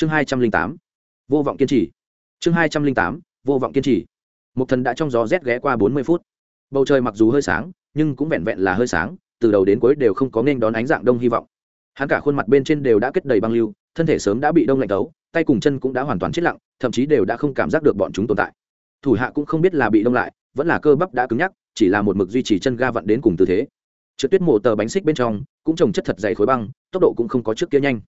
chương hai trăm linh tám, vô vọng kiên trì. Chương hai trăm linh tám, vô vọng kiên trì. Một thần đã trong gió rét ghé qua bốn mươi phút. Bầu trời mặc dù hơi sáng, nhưng cũng vẹn vẹn là hơi sáng, từ đầu đến cuối đều không có nên đón ánh dạng đông hy vọng. Hắn cả khuôn mặt bên trên đều đã kết đầy băng lưu, thân thể sớm đã bị đông lạnh tấu, tay cùng chân cũng đã hoàn toàn chết lặng, thậm chí đều đã không cảm giác được bọn chúng tồn tại. Thủ hạ cũng không biết là bị đông lại, vẫn là cơ bắp đã cứng nhắc, chỉ là một mực duy trì chân ga vặn đến cùng tư thế. Trượt tuyết mổ tờ bánh xích bên trong, cũng trồng chất thật dày khối băng, tốc độ cũng không có trước kia nhanh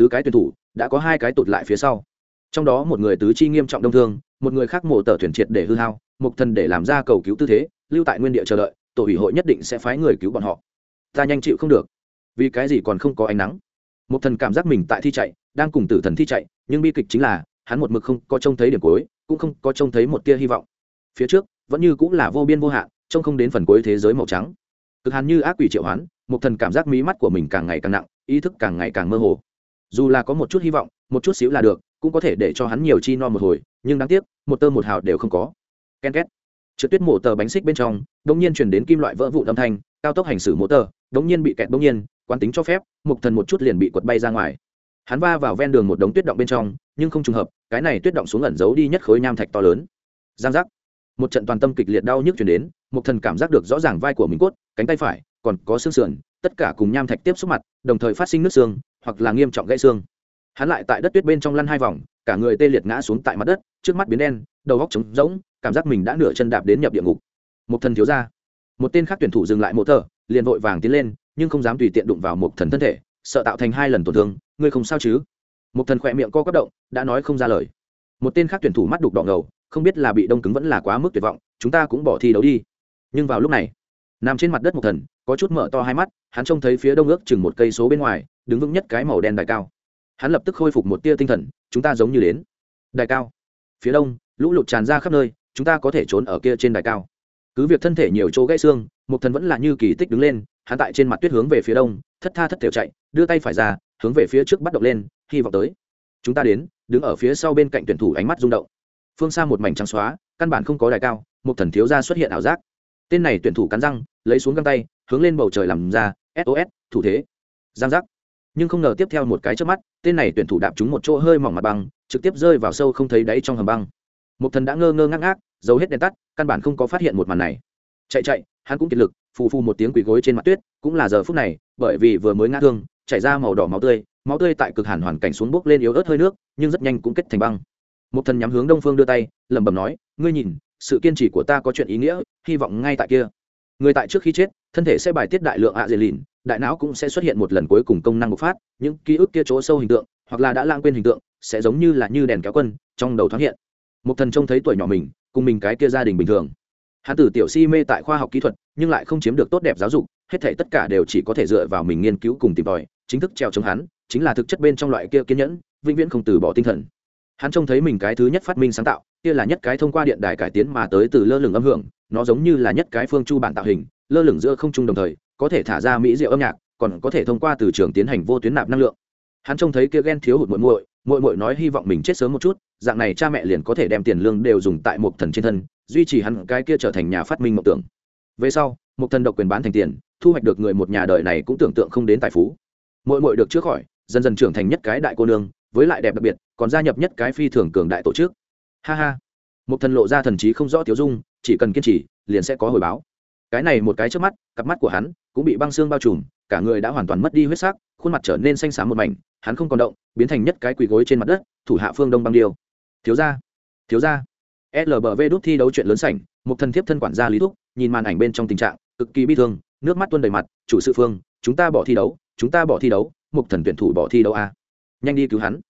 tứ cái tuyển thủ, đã có hai cái tụt lại phía sau. Trong đó một người tứ chi nghiêm trọng đông thương, một người khác mổ tờ thuyền triệt để hư hao, mục thần để làm ra cầu cứu tư thế, lưu tại nguyên địa chờ đợi, tổ ủy hội nhất định sẽ phái người cứu bọn họ. Ta nhanh chịu không được. Vì cái gì còn không có ánh nắng? Một thần cảm giác mình tại thi chạy, đang cùng tử thần thi chạy, nhưng bi kịch chính là, hắn một mực không có trông thấy điểm cuối, cũng không có trông thấy một tia hy vọng. Phía trước, vẫn như cũng là vô biên vô hạn, trông không đến phần cuối thế giới màu trắng. Cực hàn như ác quỷ triệu hoán một thần cảm giác mí mắt của mình càng ngày càng nặng, ý thức càng ngày càng mơ hồ dù là có một chút hy vọng, một chút xíu là được, cũng có thể để cho hắn nhiều chi no một hồi, nhưng đáng tiếc, một tơ một hào đều không có. Ken két. Trượt tuyết mổ tờ bánh xích bên trong đ ỗ n g nhiên chuyển đến kim loại vỡ vụ âm thanh, cao tốc hành xử mổ tờ đ ỗ n g nhiên bị kẹt đ ỗ n g nhiên, quán tính cho phép, mục thần một chút liền bị quật bay ra ngoài. Hắn va vào ven đường một đống tuyết động bên trong, nhưng không trùng hợp, cái này tuyết động xuống ẩn giấu đi nhất khối nham thạch to lớn. Giang giác. Một trận toàn tâm kịch liệt đau nhức chuyển đến, mục thần cảm giác được rõ ràng vai của mình cốt, cánh tay phải còn có xương sườn, tất cả cùng nham thạch tiếp xúc mặt, đồng thời phát sinh nước xương hoặc là nghiêm trọng gãy xương. Hắn lại tại đất tuyết bên trong lăn hai vòng, cả người tê liệt ngã xuống tại mặt đất, trước mắt biến đen, đầu góc trống rỗng, cảm giác mình đã nửa chân đạp đến nhập địa ngục. Một thần thiếu ra một tên khác tuyển thủ dừng lại một thở liền vội vàng tiến lên, nhưng không dám tùy tiện đụng vào một thần thân thể, sợ tạo thành hai lần tổn thương, ngươi không sao chứ? Một thần khỏe miệng co quắp động, đã nói không ra lời. Một tên khác tuyển thủ mắt đục đỏ ngầu, không biết là bị đông cứng vẫn là quá mức tuyệt vọng, chúng ta cũng bỏ thi đấu đi. Nhưng vào lúc này, nằm trên mặt đất một thần, có chút mở to hai mắt, hắn trông thấy phía đông ước chừng một cây số bên ngoài đứng vững nhất cái màu đen đài cao. Hắn lập tức khôi phục một tia tinh thần, chúng ta giống như đến. Đài cao. Phía đông, lũ lụt tràn ra khắp nơi, chúng ta có thể trốn ở kia trên đài cao. Cứ việc thân thể nhiều chỗ gãy xương, một thần vẫn là như kỳ tích đứng lên, hắn tại trên mặt tuyết hướng về phía đông, thất tha thất thểu chạy, đưa tay phải ra, hướng về phía trước bắt động lên, hy vọng tới. Chúng ta đến, đứng ở phía sau bên cạnh tuyển thủ ánh mắt rung động. Phương xa một mảnh trắng xóa, căn bản không có đài cao, một thần thiếu gia xuất hiện ảo giác. Tên này tuyển thủ cắn răng, lấy xuống găng tay, hướng lên bầu trời làm ra sos thủ thế. Giang giác nhưng không ngờ tiếp theo một cái trước mắt, tên này tuyển thủ đạp trúng một chỗ hơi mỏng mặt băng, trực tiếp rơi vào sâu không thấy đáy trong hầm băng. Một thần đã ngơ ngơ ngác ngác giấu hết đèn tắt, căn bản không có phát hiện một màn này. Chạy chạy, hắn cũng kiệt lực, phù phù một tiếng quỳ gối trên mặt tuyết, cũng là giờ phút này, bởi vì vừa mới ngã thương, chảy ra màu đỏ máu tươi máu tươi tại cực hàn hoàn cảnh xuống bốc lên yếu ớt hơi nước, nhưng rất nhanh cũng kết thành băng. Một thần nhắm hướng đông phương đưa tay, lẩm bẩm nói, ngươi nhìn, sự kiên trì của ta có chuyện ý nghĩa, hy vọng ngay tại kia. Người tại trước khi chết, thân thể sẽ bài tiết đại lượng ạ dề lìn đại não cũng sẽ xuất hiện một lần cuối cùng công năng bộc phát, những ký ức kia chỗ sâu hình tượng, hoặc là đã lãng quên hình tượng, sẽ giống như là như đèn kéo quân trong đầu thoáng hiện. Một thần trông thấy tuổi nhỏ mình, cùng mình cái kia gia đình bình thường. Hắn tử tiểu si mê tại khoa học kỹ thuật, nhưng lại không chiếm được tốt đẹp giáo dục, hết thể tất cả đều chỉ có thể dựa vào mình nghiên cứu cùng tìm tòi, chính thức treo chống hắn, chính là thực chất bên trong loại kia kiên nhẫn, vĩnh viễn không từ bỏ tinh thần. Hắn trông thấy mình cái thứ nhất phát minh sáng tạo, kia là nhất cái thông qua điện đài cải tiến mà tới từ lơ lửng âm hưởng, nó giống như là nhất cái phương chu bản tạo hình, lơ lửng giữa không trung đồng thời có thể thả ra mỹ diệu âm nhạc, còn có thể thông qua từ trường tiến hành vô tuyến nạp năng lượng. Hắn trông thấy kia ghen thiếu hụt muội muội muội muội nói hy vọng mình chết sớm một chút, dạng này cha mẹ liền có thể đem tiền lương đều dùng tại một thần trên thân, duy trì hắn cái kia trở thành nhà phát minh mộng tưởng. Về sau, một thần độc quyền bán thành tiền, thu hoạch được người một nhà đời này cũng tưởng tượng không đến tài phú. Muội muội được trước khỏi, dần dần trưởng thành nhất cái đại cô nương, với lại đẹp đặc biệt, còn gia nhập nhất cái phi thường cường đại tổ chức. Ha ha. Một thần lộ ra thần trí không rõ tiểu dung, chỉ cần kiên trì, liền sẽ có hồi báo cái này một cái trước mắt, cặp mắt của hắn cũng bị băng xương bao trùm, cả người đã hoàn toàn mất đi huyết sắc, khuôn mặt trở nên xanh xám một mảnh, hắn không còn động, biến thành nhất cái quỳ gối trên mặt đất, thủ hạ phương đông băng điêu. Thiếu gia thiếu gia. Lbv đút thi đấu chuyện lớn sảnh, một thần thiếp thân quản gia lý thúc, nhìn màn ảnh bên trong tình trạng cực kỳ bi thương, nước mắt tuôn đầy mặt, chủ sự phương, chúng ta bỏ thi đấu, chúng ta bỏ thi đấu, một thần tuyển thủ bỏ thi đấu a. À? nhanh đi cứu hắn.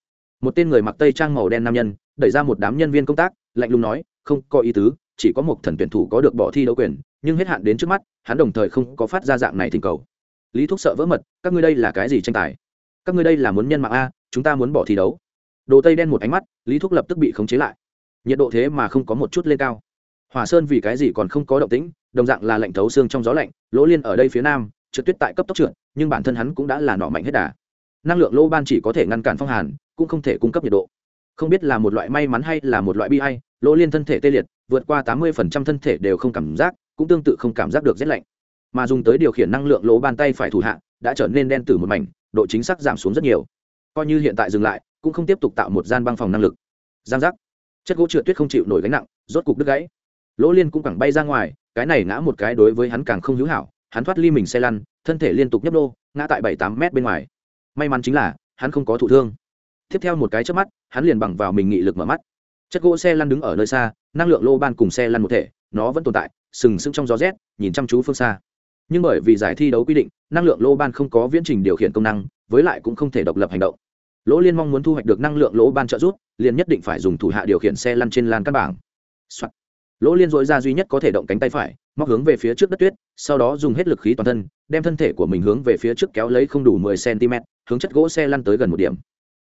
Một tên người mặc tây trang màu đen nam nhân, đẩy ra một đám nhân viên công tác, lạnh lùng nói, không có ý tứ, chỉ có một thần tuyển thủ có được bỏ thi đấu quyền nhưng hết hạn đến trước mắt, hắn đồng thời không có phát ra dạng này thỉnh cầu. Lý thúc sợ vỡ mật, các ngươi đây là cái gì tranh tài? Các ngươi đây là muốn nhân mạng a, chúng ta muốn bỏ thi đấu. Đồ tây đen một ánh mắt, lý thúc lập tức bị khống chế lại. Nhiệt độ thế mà không có một chút lên cao. Hỏa sơn vì cái gì còn không có động tĩnh, đồng dạng là lạnh thấu xương trong gió lạnh, lỗ liên ở đây phía nam, trượt tuyết tại cấp tốc trượt, nhưng bản thân hắn cũng đã là nỏ mạnh hết đà. Năng lượng lô ban chỉ có thể ngăn cản phong hàn, cũng không thể cung cấp nhiệt độ. Không biết là một loại may mắn hay là một loại bi hay lỗ liên thân thể tê liệt, vượt qua tám mươi thân thể đều không cảm giác cũng tương tự không cảm giác được rét lạnh. Mà dùng tới điều khiển năng lượng lỗ bàn tay phải thủ hạ, đã trở nên đen tử một mảnh, độ chính xác giảm xuống rất nhiều. Coi như hiện tại dừng lại, cũng không tiếp tục tạo một gian băng phòng năng lực. Giang giác. Chất gỗ trượt tuyết không chịu nổi gánh nặng, rốt cục đứt gãy. Lỗ liên cũng cẳng bay ra ngoài, cái này ngã một cái đối với hắn càng không hữu hảo, hắn thoát ly mình xe lăn, thân thể liên tục nhấp đô ngã tại bảy tám mét bên ngoài. May mắn chính là, hắn không có thụ thương. Tiếp theo một cái trước mắt, hắn liền bằng vào mình nghị lực mở mắt. Chất gỗ xe lăn đứng ở nơi xa, năng lượng lô ban cùng xe lăn một thể nó vẫn tồn tại, sừng sững trong gió rét, nhìn chăm chú phương xa. Nhưng bởi vì giải thi đấu quy định, năng lượng lô ban không có viễn trình điều khiển công năng, với lại cũng không thể độc lập hành động. Lỗ liên mong muốn thu hoạch được năng lượng lỗ ban trợ giúp, liền nhất định phải dùng thủ hạ điều khiển xe lăn trên lan căn bảng、Soạn. lỗ liên dội ra duy nhất có thể động cánh tay phải, móc hướng về phía trước đất tuyết, sau đó dùng hết lực khí toàn thân, đem thân thể của mình hướng về phía trước kéo lấy không đủ mười cm hướng chất gỗ xe lăn tới gần một điểm.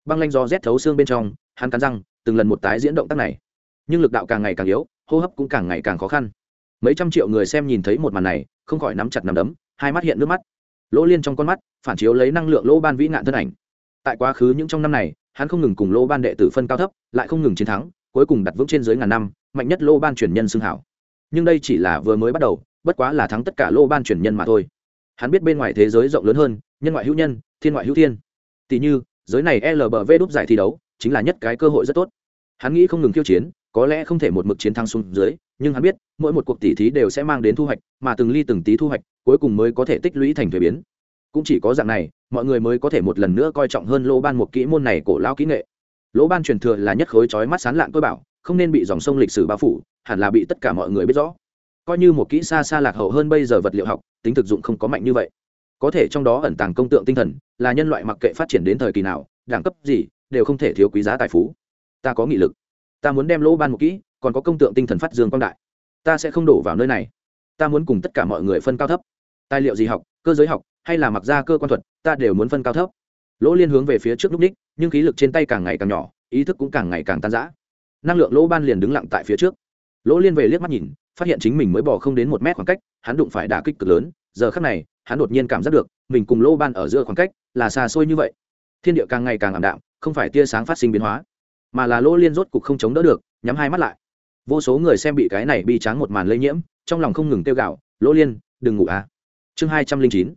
Băng lanh do rét thấu xương bên trong, hắn cắn răng, từng lần một tái diễn động tác này nhưng lực đạo càng ngày càng yếu, hô hấp cũng càng ngày càng khó khăn. Mấy trăm triệu người xem nhìn thấy một màn này, không khỏi nắm chặt nắm đấm, hai mắt hiện nước mắt. Lỗ liên trong con mắt, phản chiếu lấy năng lượng lỗ ban vĩ nạn thân ảnh. Tại quá khứ những trong năm này, hắn không ngừng cùng lỗ ban đệ tử phân cao thấp, lại không ngừng chiến thắng, cuối cùng đặt vững trên dưới ngàn năm, mạnh nhất lỗ ban truyền nhân xưng hảo. Nhưng đây chỉ là vừa mới bắt đầu, bất quá là thắng tất cả lỗ ban truyền nhân mà thôi. Hắn biết bên ngoài thế giới rộng lớn hơn, nhân ngoại hữu nhân, thiên ngoại hữu thiên. Tỷ như, giới này lbv đúc giải thi đấu, chính là nhất cái cơ hội rất tốt. Hắn nghĩ không ngừng khiêu chiến có lẽ không thể một mực chiến thắng xuống dưới, nhưng hắn biết, mỗi một cuộc tỉ thí đều sẽ mang đến thu hoạch, mà từng ly từng tí thu hoạch, cuối cùng mới có thể tích lũy thành thuế biến. Cũng chỉ có dạng này, mọi người mới có thể một lần nữa coi trọng hơn lỗ ban một kỹ môn này cổ lao kỹ nghệ. Lỗ ban truyền thừa là nhất khối trói mắt sán lạn tôi bảo, không nên bị dòng sông lịch sử bao phủ, hẳn là bị tất cả mọi người biết rõ. Coi như một kỹ xa xa lạc hậu hơn bây giờ vật liệu học, tính thực dụng không có mạnh như vậy. Có thể trong đó ẩn tàng công tượng tinh thần, là nhân loại mặc kệ phát triển đến thời kỳ nào, đẳng cấp gì, đều không thể thiếu quý giá tài phú. Ta có nghị lực ta muốn đem lỗ ban một kỹ, còn có công tượng tinh thần phát dương quang đại. Ta sẽ không đổ vào nơi này. Ta muốn cùng tất cả mọi người phân cao thấp. Tài liệu gì học, cơ giới học, hay là mặc ra cơ quan thuật, ta đều muốn phân cao thấp. Lỗ liên hướng về phía trước lúc ních, nhưng khí lực trên tay càng ngày càng nhỏ, ý thức cũng càng ngày càng tan rã. Năng lượng lỗ ban liền đứng lặng tại phía trước. Lỗ liên về liếc mắt nhìn, phát hiện chính mình mới bỏ không đến một mét khoảng cách, hắn đụng phải đả kích cực lớn, giờ khắc này, hắn đột nhiên cảm giác được, mình cùng lỗ ban ở giữa khoảng cách là xa xôi như vậy. Thiên địa càng ngày càng ảm đạm, không phải tia sáng phát sinh biến hóa mà là lỗ liên rốt cục không chống đỡ được, nhắm hai mắt lại. Vô số người xem bị cái này bi tráng một màn lây nhiễm, trong lòng không ngừng tiêu gạo lỗ liên, đừng ngủ à. Chương hai trăm linh chín,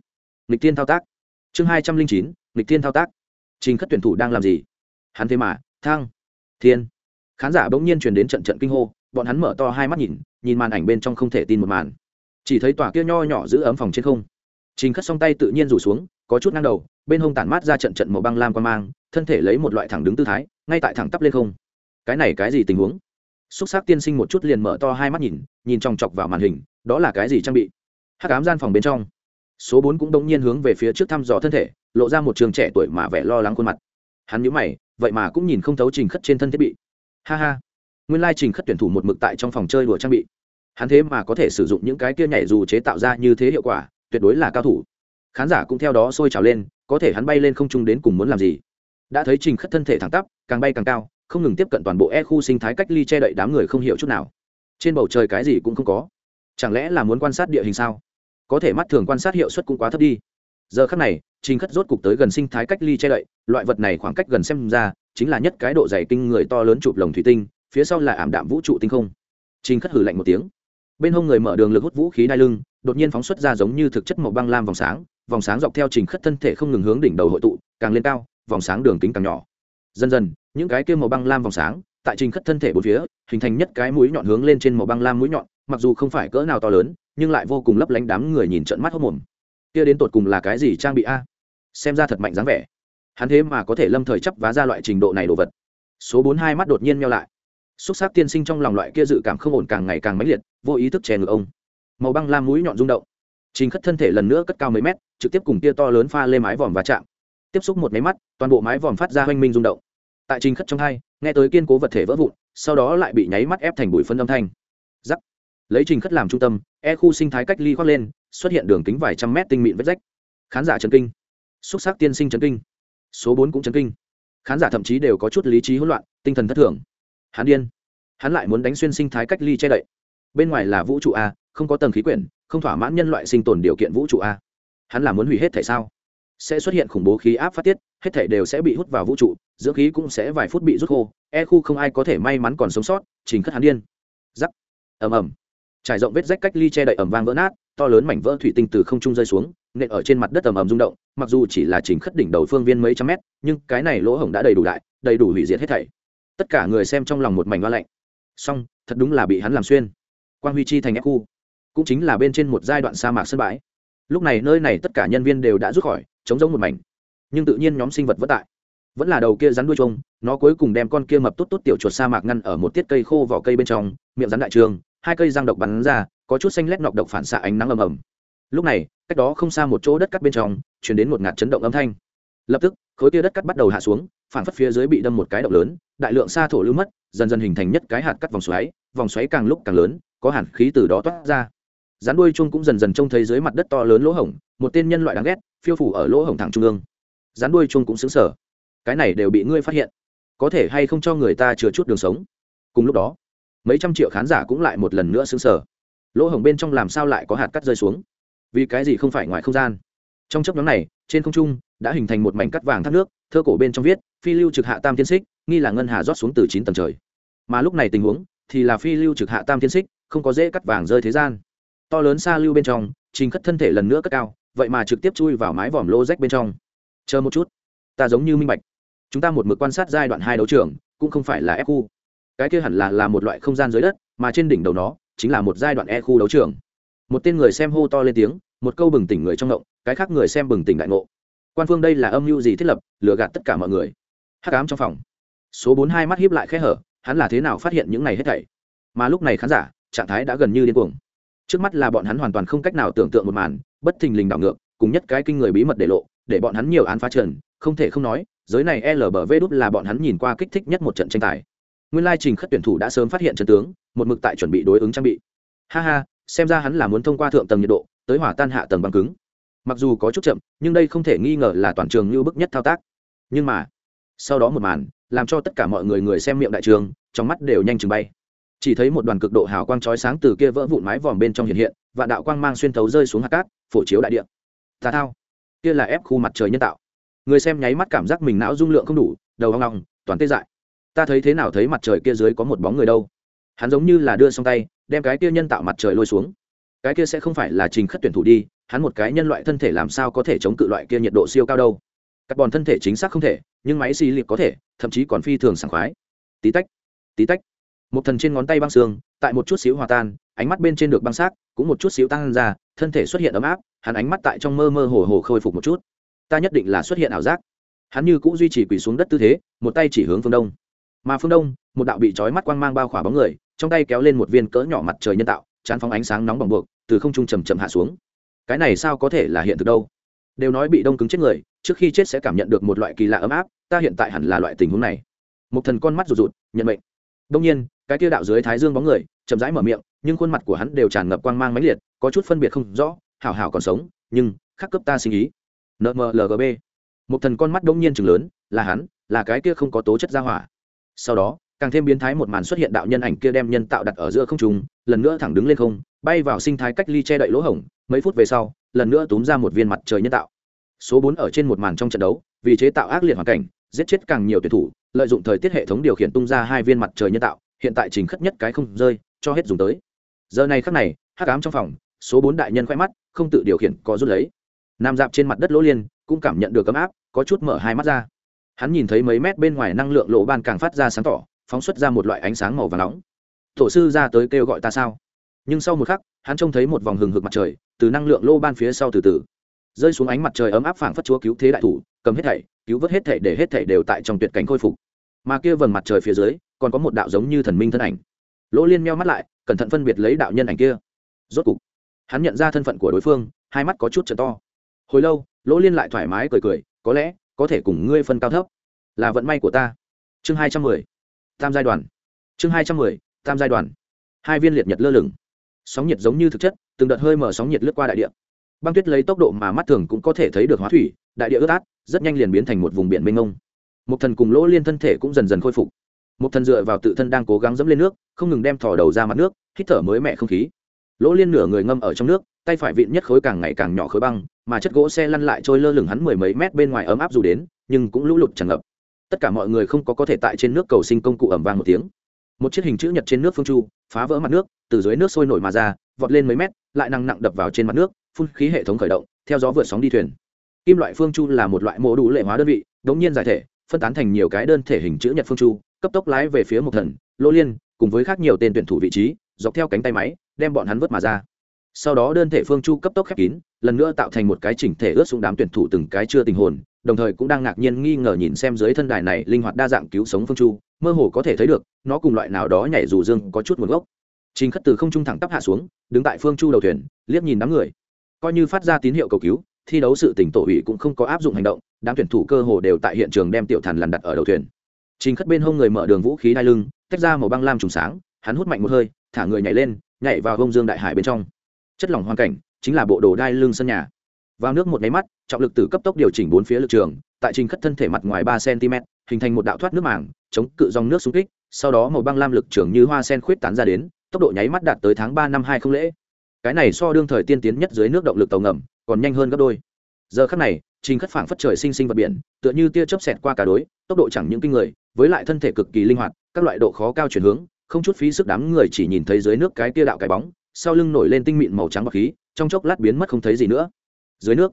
nghịch thiên thao tác. Chương hai trăm linh chín, nghịch thiên thao tác. Trình khất tuyển thủ đang làm gì? Hắn thế mà, thang, thiên. Khán giả bỗng nhiên truyền đến trận trận kinh hô, bọn hắn mở to hai mắt nhìn nhìn màn ảnh bên trong không thể tin một màn. Chỉ thấy tòa kia nho nhỏ giữ ấm phòng trên không. Trình khất song tay tự nhiên rủ xuống có chút năng đầu, bên hông tản mát ra trận trận màu băng lam quan mang, thân thể lấy một loại thẳng đứng tư thái, ngay tại thẳng tắp lên không. Cái này cái gì tình huống? Xúc xác tiên sinh một chút liền mở to hai mắt nhìn nhìn chòng chọc vào màn hình, đó là cái gì trang bị? Hắc ám gian phòng bên trong. Số bốn cũng đống nhiên hướng về phía trước thăm dò thân thể, lộ ra một trường trẻ tuổi mà vẻ lo lắng khuôn mặt. Hắn nhíu mày, vậy mà cũng nhìn không thấu trình khất trên thân thiết bị. Ha ha. Nguyên lai trình khất tuyển thủ một mực tại trong phòng chơi đùa trang bị. Hắn thế mà có thể sử dụng những cái kia nhảy dù chế tạo ra như thế hiệu quả, tuyệt đối là cao thủ khán giả cũng theo đó sôi trào lên, có thể hắn bay lên không trung đến cùng muốn làm gì. Đã thấy trình khất thân thể thẳng tắp, càng bay càng cao, không ngừng tiếp cận toàn bộ e khu sinh thái cách ly che đậy đám người không hiểu chút nào. Trên bầu trời cái gì cũng không có. Chẳng lẽ là muốn quan sát địa hình sao? Có thể mắt thường quan sát hiệu suất cũng quá thấp đi. Giờ khắc này, trình khất rốt cục tới gần sinh thái cách ly che đậy, loại vật này khoảng cách gần xem ra, chính là nhất cái độ dày kinh người to lớn chụp lồng thủy tinh, phía sau là ảm đạm vũ trụ tinh không. Trình khất hử lạnh một tiếng. Bên hông người mở đường lực hút vũ khí đai lưng, đột nhiên phóng xuất ra giống như thực chất màu băng lam vòng sáng vòng sáng dọc theo trình khất thân thể không ngừng hướng đỉnh đầu hội tụ, càng lên cao, vòng sáng đường kính càng nhỏ. Dần dần, những cái kia màu băng lam vòng sáng, tại trình khất thân thể bốn phía, hình thành nhất cái mũi nhọn hướng lên trên màu băng lam mũi nhọn, mặc dù không phải cỡ nào to lớn, nhưng lại vô cùng lấp lánh đám người nhìn trận mắt hốc mồm. Kia đến tột cùng là cái gì trang bị a? Xem ra thật mạnh dáng vẻ. Hắn thế mà có thể lâm thời chấp vá ra loại trình độ này đồ vật. Số bốn hai mắt đột nhiên meo lại. Xúc xác tiên sinh trong lòng loại kia dự cảm không ổn càng ngày càng mãnh liệt, vô ý thức chè ngược ông. Màu băng lam mũi nhọn rung động trình khất thân thể lần nữa cất cao mấy mét, trực tiếp cùng kia to lớn pha lên mái vòm và chạm. Tiếp xúc một máy mắt, toàn bộ mái vòm phát ra hoanh minh rung động. Tại trình khất trong hai, nghe tới kiên cố vật thể vỡ vụn, sau đó lại bị nháy mắt ép thành bụi phân âm thanh. Rắc. lấy trình khất làm trung tâm e khu sinh thái cách ly khoác lên, xuất hiện đường kính vài trăm mét tinh mịn vết rách. Khán giả chấn kinh. Xúc sắc tiên sinh chấn kinh. Số bốn cũng chấn kinh. Khán giả thậm chí đều có chút lý trí hỗn loạn, tinh thần thất thường. Hắn điên. Hắn lại muốn đánh xuyên sinh thái cách ly che đậy. Bên ngoài là vũ trụ a không có tầng khí quyển, không thỏa mãn nhân loại sinh tồn điều kiện vũ trụ a. Hắn là muốn hủy hết thể sao? Sẽ xuất hiện khủng bố khí áp phát tiết, hết thể đều sẽ bị hút vào vũ trụ, dưỡng khí cũng sẽ vài phút bị rút khô e khu không ai có thể may mắn còn sống sót, trình khất hắn điên. Giắc. Ầm ầm. Trải rộng vết rách cách ly che đậy ẩm vang vỡ nát, to lớn mảnh vỡ thủy tinh từ không trung rơi xuống, nện ở trên mặt đất ẩm ẩm rung động, mặc dù chỉ là chỉnh khất đỉnh đầu phương viên mấy trăm mét, nhưng cái này lỗ hổng đã đầy đủ đại, đầy đủ hủy diệt hết thảy. Tất cả người xem trong lòng một mảnh hoa lạnh. Song thật đúng là bị hắn làm xuyên. Quang huy chi thành ép khu cũng chính là bên trên một giai đoạn sa mạc sân bãi. Lúc này nơi này tất cả nhân viên đều đã rút khỏi, chống giống một mảnh. Nhưng tự nhiên nhóm sinh vật vất tại. Vẫn là đầu kia rắn đuôi trông, nó cuối cùng đem con kia mập tốt tốt tiểu chuột sa mạc ngăn ở một tiết cây khô vỏ cây bên trong, miệng rắn đại trường, hai cây răng độc bắn ra, có chút xanh lét nọc độc phản xạ ánh nắng ầm ầm. Lúc này, cách đó không xa một chỗ đất cắt bên trong chuyển đến một ngạt chấn động âm thanh. Lập tức, khối kia đất cắt bắt đầu hạ xuống, phản phất phía dưới bị đâm một cái động lớn, đại lượng xa thổ lưu mất, dần dần hình thành nhất cái hạt cắt vòng xoáy vòng xoáy càng lúc càng lớn, có hẳn khí từ đó toát ra rắn đuôi chung cũng dần dần trông thấy dưới mặt đất to lớn lỗ hổng, một tên nhân loại đáng ghét, phiêu phủ ở lỗ hổng thẳng trung ương. Rắn đuôi chung cũng xứng sở cái này đều bị ngươi phát hiện. Có thể hay không cho người ta chừa chút đường sống? Cùng lúc đó, mấy trăm triệu khán giả cũng lại một lần nữa xứng sở lỗ hổng bên trong làm sao lại có hạt cắt rơi xuống? Vì cái gì không phải ngoài không gian? Trong chấp nhóm này, trên không trung đã hình thành một mảnh cắt vàng thác nước, thơ cổ bên trong viết, phi lưu trực hạ tam thiên xích nghi là ngân hà rót xuống từ chín tầng trời. Mà lúc này tình huống thì là phi lưu trực hạ tam thiên xích không có dễ cắt vàng rơi thế gian to lớn xa lưu bên trong trình khất thân thể lần nữa cất cao vậy mà trực tiếp chui vào mái vòm lô rách bên trong. Chờ một chút ta giống như minh bạch. Chúng ta một mực quan sát giai đoạn hai đấu trường cũng không phải là ép khu. Cái kia hẳn là là một loại không gian dưới đất mà trên đỉnh đầu nó chính là một giai đoạn e khu đấu trường. Một tên người xem hô to lên tiếng một câu bừng tỉnh người trong động, cái khác người xem bừng tỉnh đại ngộ. Quan phương đây là âm mưu gì thiết lập lừa gạt tất cả mọi người. Hắc ám trong phòng. Số bốn hai mắt hiếp lại khẽ hở hắn là thế nào phát hiện những này hết thảy? Mà lúc này khán giả trạng thái đã gần như điên cuồng trước mắt là bọn hắn hoàn toàn không cách nào tưởng tượng một màn, bất thình lình đảo ngược, cùng nhất cái kinh người bí mật để lộ, để bọn hắn nhiều án phá trần, không thể không nói, giới này lbv đút là bọn hắn nhìn qua kích thích nhất một trận tranh tài. Nguyên lai trình khất tuyển thủ đã sớm phát hiện trận tướng, một mực tại chuẩn bị đối ứng trang bị. Ha ha, xem ra hắn là muốn thông qua thượng tầng nhiệt độ, tới hỏa tan hạ tầng băng cứng. Mặc dù có chút chậm, nhưng đây không thể nghi ngờ là toàn trường như bức nhất thao tác. Nhưng mà, sau đó một màn, làm cho tất cả mọi người người xem miệng đại trường, trong mắt đều nhanh chừng bay chỉ thấy một đoàn cực độ hào quang chói sáng từ kia vỡ vụn mái vòm bên trong hiện hiện và đạo quang mang xuyên thấu rơi xuống hạt cát, phổ chiếu đại địa. Tà thao. Kia là ép khu mặt trời nhân tạo. Người xem nháy mắt cảm giác mình não dung lượng không đủ, đầu hoang ngọng toàn tê dại. Ta thấy thế nào thấy mặt trời kia dưới có một bóng người đâu? Hắn giống như là đưa xong tay, đem cái kia nhân tạo mặt trời lôi xuống. Cái kia sẽ không phải là trình khất tuyển thủ đi, hắn một cái nhân loại thân thể làm sao có thể chống cự loại kia nhiệt độ siêu cao đâu? Các bòn thân thể chính xác không thể, nhưng máy xì liệp có thể, thậm chí còn phi thường sảng khoái. Tí tách tí tách một thần trên ngón tay băng xương, tại một chút xíu hòa tan, ánh mắt bên trên được băng xác cũng một chút xíu tăng ra, thân thể xuất hiện ấm áp, hắn ánh mắt tại trong mơ mơ hồ hồ khôi phục một chút. Ta nhất định là xuất hiện ảo giác. Hắn như cũng duy trì quỳ xuống đất tư thế, một tay chỉ hướng phương đông. Mà phương đông, một đạo bị trói mắt quang mang bao khỏa bóng người, trong tay kéo lên một viên cỡ nhỏ mặt trời nhân tạo, chán phóng ánh sáng nóng bỏng buộc, từ không trung chầm chậm hạ xuống. Cái này sao có thể là hiện thực đâu? Đều nói bị đông cứng chết người, trước khi chết sẽ cảm nhận được một loại kỳ lạ ấm áp, ta hiện tại hẳn là loại tình huống này. Một thần con mắt rụt rụt, nhận mệnh. Đông nhiên cái kia đạo dưới thái dương bóng người, chậm rãi mở miệng, nhưng khuôn mặt của hắn đều tràn ngập quang mang mãnh liệt, có chút phân biệt không rõ, hảo hảo còn sống, nhưng, khắc cấp ta sinh ý. Nmlgb một thần con mắt đông nhiên chừng lớn, là hắn, là cái kia không có tố chất ra hỏa. Sau đó, càng thêm biến thái một màn xuất hiện đạo nhân ảnh kia đem nhân tạo đặt ở giữa không trung, lần nữa thẳng đứng lên không, bay vào sinh thái cách ly che đậy lỗ hổng, mấy phút về sau, lần nữa túm ra một viên mặt trời nhân tạo. Số bốn ở trên một màn trong trận đấu, vì chế tạo ác liệt hoàn cảnh, giết chết càng nhiều tuyển thủ, lợi dụng thời tiết hệ thống điều khiển tung ra hai viên mặt trời nhân tạo hiện tại trình khất nhất cái không rơi, cho hết dùng tới. Giờ này khắc này, hắc ám trong phòng, số bốn đại nhân khoe mắt, không tự điều khiển, có rút lấy. Nằm dạp trên mặt đất lỗ liên, cũng cảm nhận được ấm áp, có chút mở hai mắt ra. Hắn nhìn thấy mấy mét bên ngoài năng lượng lỗ ban càng phát ra sáng tỏ, phóng xuất ra một loại ánh sáng màu và nóng. Tổ sư ra tới kêu gọi ta sao? Nhưng sau một khắc, hắn trông thấy một vòng hừng hực mặt trời, từ năng lượng lô ban phía sau từ từ. Rơi xuống ánh mặt trời ấm áp phảng phất chúa cứu thế đại thủ, cầm hết thảy, cứu vớt hết thảy để hết thảy đều tại trong tuyệt cảnh khôi phục. Mà kia vầng mặt trời phía dưới còn có một đạo giống như thần minh thân ảnh. Lỗ liên meo mắt lại, cẩn thận phân biệt lấy đạo nhân ảnh kia. Rốt cục, hắn nhận ra thân phận của đối phương, hai mắt có chút trở to. Hồi lâu, lỗ liên lại thoải mái cười cười, có lẽ, có thể cùng ngươi phân cao thấp. Là vận may của ta. Chương hai trăm mười, tam giai đoạn chương hai trăm mười, tam giai đoạn hai viên liệt nhật lơ lửng. Sóng nhiệt giống như thực chất, từng đợt hơi mở sóng nhiệt lướt qua đại địa. Băng tuyết lấy tốc độ mà mắt thường cũng có thể thấy được hóa thủy, đại địa ướt át, rất nhanh liền biến thành một vùng biển mênh mông. Một thần cùng lỗ liên thân thể cũng dần dần khôi phục một thần dựa vào tự thân đang cố gắng dẫm lên nước, không ngừng đem thò đầu ra mặt nước, hít thở mới mẹ không khí. Lỗ liên nửa người ngâm ở trong nước, tay phải vịn nhất khối càng ngày càng nhỏ khối băng, mà chất gỗ xe lăn lại trôi lơ lửng hắn mười mấy mét bên ngoài ấm áp dù đến, nhưng cũng lũ lụt tràn ngập. Tất cả mọi người không có có thể tại trên nước cầu sinh công cụ ẩm vang một tiếng. Một chiếc hình chữ nhật trên nước phương chu, phá vỡ mặt nước, từ dưới nước sôi nổi mà ra, vọt lên mấy mét, lại năng nặng đập vào trên mặt nước, phun khí hệ thống khởi động, theo gió vượt sóng đi thuyền. Kim loại phương chu là một loại mô đủ lệ hóa đơn vị, đống nhiên giải thể, phân tán thành nhiều cái đơn thể hình chữ nhật phương chu cấp tốc lái về phía một thần lỗ liên, cùng với khác nhiều tên tuyển thủ vị trí, dọc theo cánh tay máy, đem bọn hắn vớt mà ra. Sau đó đơn thể phương chu cấp tốc khép kín, lần nữa tạo thành một cái chỉnh thể ướt xuống đám tuyển thủ từng cái chưa tình hồn, đồng thời cũng đang ngạc nhiên nghi ngờ nhìn xem dưới thân đài này linh hoạt đa dạng cứu sống phương chu, mơ hồ có thể thấy được, nó cùng loại nào đó nhảy dù dương có chút nguồn gốc. Trình khất từ không trung thẳng tắp hạ xuống, đứng tại phương chu đầu thuyền, liếc nhìn đám người. Coi như phát ra tín hiệu cầu cứu, thi đấu sự tỉnh tổ ủy cũng không có áp dụng hành động, đám tuyển thủ cơ hồ đều tại hiện trường đem tiểu thần lằn đặt ở đầu thuyền trình khất bên hông người mở đường vũ khí đai lưng, tách ra màu băng lam trùng sáng, hắn hút mạnh một hơi, thả người nhảy lên, nhảy vào bông dương đại hải bên trong. Chất lỏng hoàn cảnh chính là bộ đồ đai lưng sân nhà. Vào nước một máy mắt, trọng lực từ cấp tốc điều chỉnh bốn phía lực trường, tại trình khất thân thể mặt ngoài ba cm, hình thành một đạo thoát nước màng, chống cự dòng nước xung kích, sau đó màu băng lam lực trường như hoa sen khuyết tán ra đến, tốc độ nháy mắt đạt tới tháng ba năm hai không lễ. Cái này so đương thời tiên tiến nhất dưới nước động lực tàu ngầm, còn nhanh hơn gấp đôi. Giờ khắc này, trình khất phảng phất trời sinh sinh vật biển, tựa như tia chớp xẹt qua cả đối, tốc độ chẳng những kinh người với lại thân thể cực kỳ linh hoạt, các loại độ khó cao chuyển hướng, không chút phí sức đám người chỉ nhìn thấy dưới nước cái tia đạo cái bóng, sau lưng nổi lên tinh mịn màu trắng bọc khí, trong chốc lát biến mất không thấy gì nữa. Dưới nước,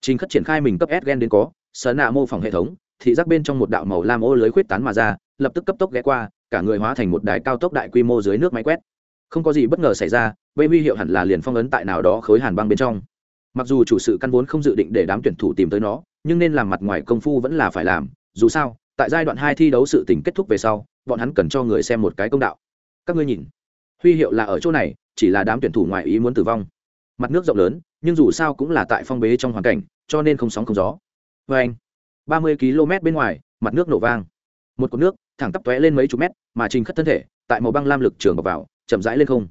trình khất triển khai mình cấp s gen đến có, sở nạ mô phỏng hệ thống, thị giác bên trong một đạo màu lam ô lưới khuyết tán mà ra, lập tức cấp tốc ghé qua, cả người hóa thành một đài cao tốc đại quy mô dưới nước máy quét. Không có gì bất ngờ xảy ra bê huy hiệu hẳn là liền phong ấn tại nào đó khối hàn băng bên trong. Mặc dù chủ sự căn vốn không dự định để đám tuyển thủ tìm tới nó, nhưng nên làm mặt ngoài công phu vẫn là phải làm, dù sao tại giai đoạn hai thi đấu sự tình kết thúc về sau, bọn hắn cần cho người xem một cái công đạo. Các ngươi nhìn, huy hiệu là ở chỗ này, chỉ là đám tuyển thủ ngoài ý muốn tử vong. Mặt nước rộng lớn, nhưng dù sao cũng là tại phong bế trong hoàn cảnh, cho nên không sóng không gió. Vê anh, ba mươi km bên ngoài, mặt nước nổ vang. Một cột nước, thẳng tắp tóe lên mấy chục mét, mà trình khất thân thể, tại màu băng lam lực trường bọc vào, chậm rãi lên không.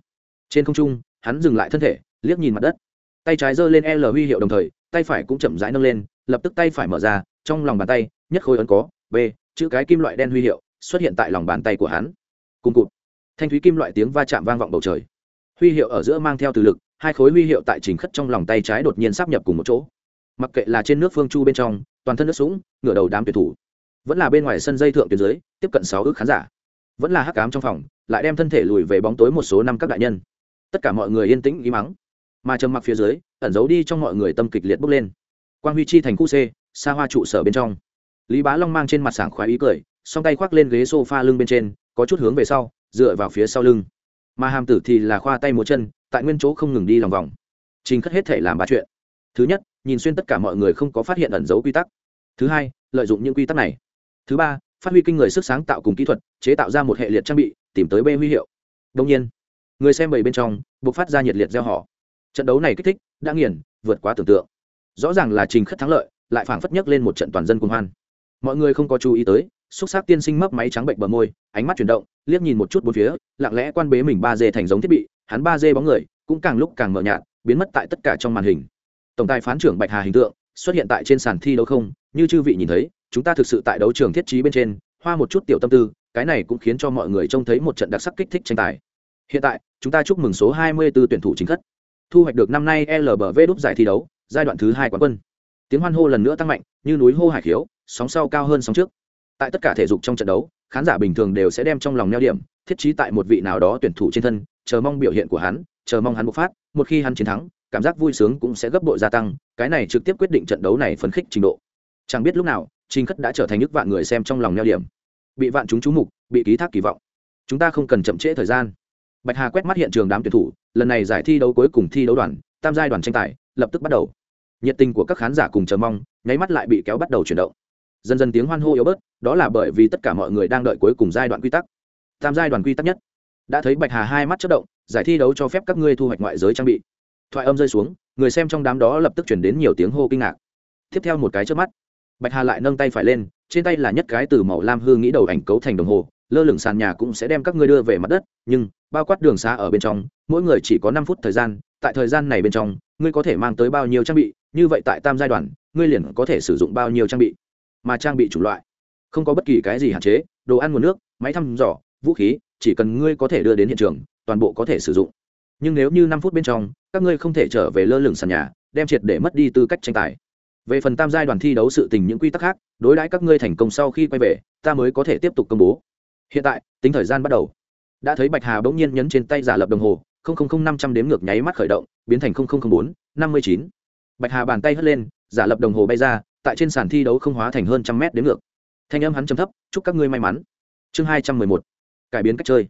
Trên không trung, hắn dừng lại thân thể, liếc nhìn mặt đất. Tay trái giơ lên l huy hiệu đồng thời, tay phải cũng chậm rãi nâng lên, lập tức tay phải mở ra, trong lòng bàn tay, nhất khối ấn có b, chữ cái kim loại đen huy hiệu, xuất hiện tại lòng bàn tay của hắn. Cùng cụt. Thanh thúy kim loại tiếng va chạm vang vọng bầu trời. Huy hiệu ở giữa mang theo từ lực, hai khối huy hiệu tại trình khất trong lòng tay trái đột nhiên sắp nhập cùng một chỗ. Mặc kệ là trên nước phương chu bên trong, toàn thân nước sũng, ngửa đầu đám tuyển thủ, vẫn là bên ngoài sân dây thượng tuyến dưới, tiếp cận sáu ước khán giả. Vẫn là hắc cám trong phòng, lại đem thân thể lùi về bóng tối một số năm các đại nhân. Tất cả mọi người yên tĩnh ý mắng. Mà trầm mặc phía dưới, ẩn giấu đi trong mọi người tâm kịch liệt bốc lên. Quang huy chi thành khu c xa hoa trụ sở bên trong lý bá long mang trên mặt sảng khoái ý cười, song tay khoác lên ghế s o f a lưng bên trên, có chút hướng về sau, dựa vào phía sau lưng. Mà hàm tử thì là khoa tay múa chân, tại nguyên chỗ không ngừng đi lòng vòng. Trình khất hết thể làm ba chuyện. Thứ nhất, nhìn xuyên tất cả mọi người không có phát hiện ẩn dấu quy tắc. Thứ hai, lợi dụng những quy tắc này. Thứ ba, phát huy kinh người sức sáng tạo cùng kỹ thuật, chế tạo ra một hệ liệt trang bị, tìm tới bê huy hiệu. Đông nhiên, người xem bảy bên trong buộc phát ra nhiệt liệt gieo họ. Trận đấu này kích thích, đã nghiền, vượt quá tưởng tượng. Rõ ràng là trình khất thắng lợi, lại phảng phất nhất lên một trận toàn dân cuồng hoan mọi người không có chú ý tới, xúc xác tiên sinh mấp máy trắng bệnh bờ môi, ánh mắt chuyển động, liếc nhìn một chút bốn phía, lặng lẽ quan bế mình ba d thành giống thiết bị, hắn ba d bóng người, cũng càng lúc càng mờ nhạt, biến mất tại tất cả trong màn hình. Tổng tài phán trưởng bạch hà hình tượng, xuất hiện tại trên sàn thi đấu không, như chư vị nhìn thấy, chúng ta thực sự tại đấu trường thiết trí bên trên, hoa một chút tiểu tâm tư, cái này cũng khiến cho mọi người trông thấy một trận đặc sắc kích thích tranh tài. Hiện tại, chúng ta chúc mừng số 24 tuyển thủ chính thất thu hoạch được năm nay lbv đúc giải thi đấu, giai đoạn thứ hai quán quân. Tiếng hoan hô lần nữa tăng mạnh, như núi hô hải khiếu sóng sau cao hơn sóng trước. Tại tất cả thể dục trong trận đấu, khán giả bình thường đều sẽ đem trong lòng neo điểm, thiết trí tại một vị nào đó tuyển thủ trên thân, chờ mong biểu hiện của hắn, chờ mong hắn bộc phát, một khi hắn chiến thắng, cảm giác vui sướng cũng sẽ gấp bội gia tăng, cái này trực tiếp quyết định trận đấu này phấn khích trình độ. Chẳng biết lúc nào, trình khất đã trở thành nước vạn người xem trong lòng neo điểm. Bị vạn chúng chú mục, bị ký thác kỳ vọng. Chúng ta không cần chậm trễ thời gian. Bạch hà quét mắt hiện trường đám tuyển thủ, lần này giải thi đấu cuối cùng thi đấu đoàn, tam giai đoàn tranh tài, lập tức bắt đầu. Nhiệt tình của các khán giả cùng chờ mong, nháy mắt lại bị kéo bắt đầu chuyển động dần dần tiếng hoan hô yếu bớt, đó là bởi vì tất cả mọi người đang đợi cuối cùng giai đoạn quy tắc. Tam giai đoạn quy tắc nhất. Đã thấy bạch hà hai mắt chất động, giải thi đấu cho phép các ngươi thu hoạch ngoại giới trang bị. Thoại âm rơi xuống, người xem trong đám đó lập tức chuyển đến nhiều tiếng hô kinh ngạc. Tiếp theo một cái trước mắt, bạch hà lại nâng tay phải lên, trên tay là nhất cái từ màu lam hư nghĩ đầu ảnh cấu thành đồng hồ, lơ lửng sàn nhà cũng sẽ đem các ngươi đưa về mặt đất, nhưng, bao quát đường xa ở bên trong, mỗi người chỉ có năm phút thời gian, tại thời gian này bên trong, ngươi có thể mang tới bao nhiêu trang bị, như vậy tại tam giai đoạn, ngươi liền có thể sử dụng bao nhiêu trang bị mà trang bị chủng loại. Không có bất kỳ cái gì hạn chế, đồ ăn nguồn nước, máy thăm dò, vũ khí, chỉ cần ngươi có thể đưa đến hiện trường, toàn bộ có thể sử dụng. Nhưng nếu như năm phút bên trong, các ngươi không thể trở về lơ lửng sàn nhà, đem triệt để mất đi tư cách tranh tài. Về phần tam giai đoàn thi đấu sự tình những quy tắc khác, đối đãi các ngươi thành công sau khi quay về, ta mới có thể tiếp tục công bố. Hiện tại, tính thời gian bắt đầu. Đã thấy bạch hà bỗng nhiên nhấn trên tay giả lập đồng hồ năm trăm đếm ngược nháy mắt khởi động, biến thành bốn, năm mươi chín. Bạch hà bàn tay hất lên, giả lập đồng hồ bay ra tại trên sàn thi đấu không hóa thành hơn trăm mét đến ngược. Thanh âm hắn trầm thấp, chúc các ngươi may mắn. Chương hai trăm mười một, cải biến cách chơi.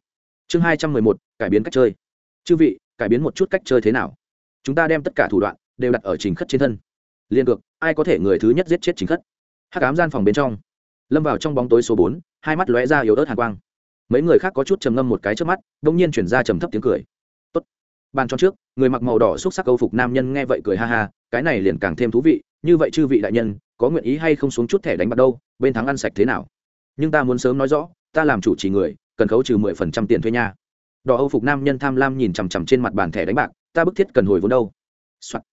Chương hai trăm mười một, cải biến cách chơi. Chư vị, cải biến một chút cách chơi thế nào? Chúng ta đem tất cả thủ đoạn đều đặt ở trình khất trên thân. Liên được ai có thể người thứ nhất giết chết chính khất? Hắc ám gian phòng bên trong, lâm vào trong bóng tối số bốn, hai mắt lóe ra yếu ớt hàn quang. Mấy người khác có chút trầm ngâm một cái trước mắt đ ỗ n g nhiên chuyển ra trầm thấp tiếng cười. Tốt. bàn tròn trước, người mặc màu đỏ xúc sắc câu phục nam nhân nghe vậy cười ha ha, cái này liền càng thêm thú vị, như vậy chư vị đại nhân có nguyện ý hay không xuống chút thẻ đánh bạc đâu, bên thắng ăn sạch thế nào. Nhưng ta muốn sớm nói rõ, ta làm chủ chỉ người, cần khấu trừ mười phần trăm tiền thuê nha đỏ âu phục nam nhân tham lam nhìn chằm chằm trên mặt bàn thẻ đánh bạc, ta bức thiết cần hồi vốn đâu、Soạn.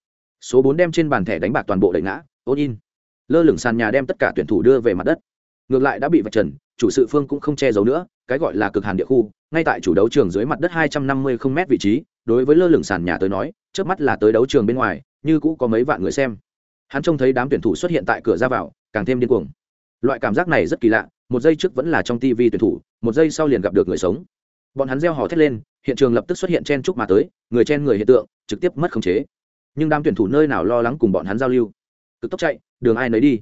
số bốn đem trên bàn thẻ đánh bạc toàn bộ đẩy ngã ôn in. Lơ lửng sàn nhà đem tất cả tuyển thủ đưa về mặt đất. Ngược lại đã bị vạch trần, chủ sự phương cũng không che giấu nữa, cái gọi là cực hàn địa khu, ngay tại chủ đấu trường dưới mặt đất hai trăm năm mươi không m vị trí, đối với lơ lửng sàn nhà tới nói trước mắt là tới đấu trường bên ngoài, như cũ có mấy vạn người xem hắn trông thấy đám tuyển thủ xuất hiện tại cửa ra vào, càng thêm điên cuồng. Loại cảm giác này rất kỳ lạ, một giây trước vẫn là trong tv tuyển thủ, một giây sau liền gặp được người sống. Bọn hắn reo hò thét lên, hiện trường lập tức xuất hiện chen chúc mà tới, người chen người hiện tượng, trực tiếp mất khống chế. Nhưng đám tuyển thủ nơi nào lo lắng cùng bọn hắn giao lưu? Cực tốc chạy, đường ai nấy đi.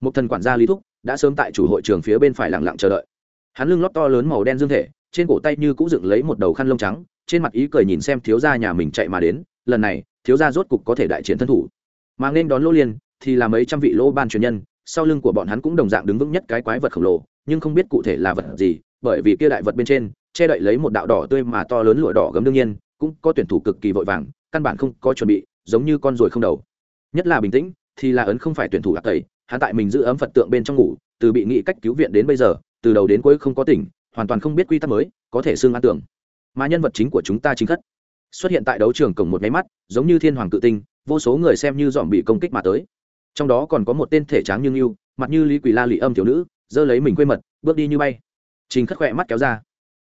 Một thần quản gia lý thúc đã sớm tại chủ hội trường phía bên phải lặng lặng chờ đợi. Hắn lưng lót to lớn màu đen dương thể, trên cổ tay như cũng dựng lấy một đầu khăn lông trắng, trên mặt ý cười nhìn xem thiếu gia nhà mình chạy mà đến, lần này, thiếu gia rốt cục có thể đại chiến thân thủ mà nên đón lỗ liên thì là mấy trăm vị lỗ ban truyền nhân, sau lưng của bọn hắn cũng đồng dạng đứng vững nhất cái quái vật khổng lồ, nhưng không biết cụ thể là vật gì, bởi vì kia đại vật bên trên, che đậy lấy một đạo đỏ tươi mà to lớn lụa đỏ gấm đương nhiên, cũng có tuyển thủ cực kỳ vội vàng, căn bản không có chuẩn bị, giống như con ruồi không đầu. Nhất là bình tĩnh, thì là ấn không phải tuyển thủ lạc tẩy, hắn tại mình giữ ấm phật tượng bên trong ngủ, từ bị nghị cách cứu viện đến bây giờ, từ đầu đến cuối không có tỉnh, hoàn toàn không biết quy tắc mới, có thể xương an tưởng. Mà nhân vật chính của chúng ta chính khất. Xuất hiện tại đấu trường cổng một máy mắt, giống như thiên hoàng cự tinh vô số người xem như dòm bị công kích mà tới. Trong đó còn có một tên thể tráng như yêu mặt như lý quỳ la lị âm thiếu nữ, giơ lấy mình quê mật, bước đi như bay. Trình khất khỏe mắt kéo ra.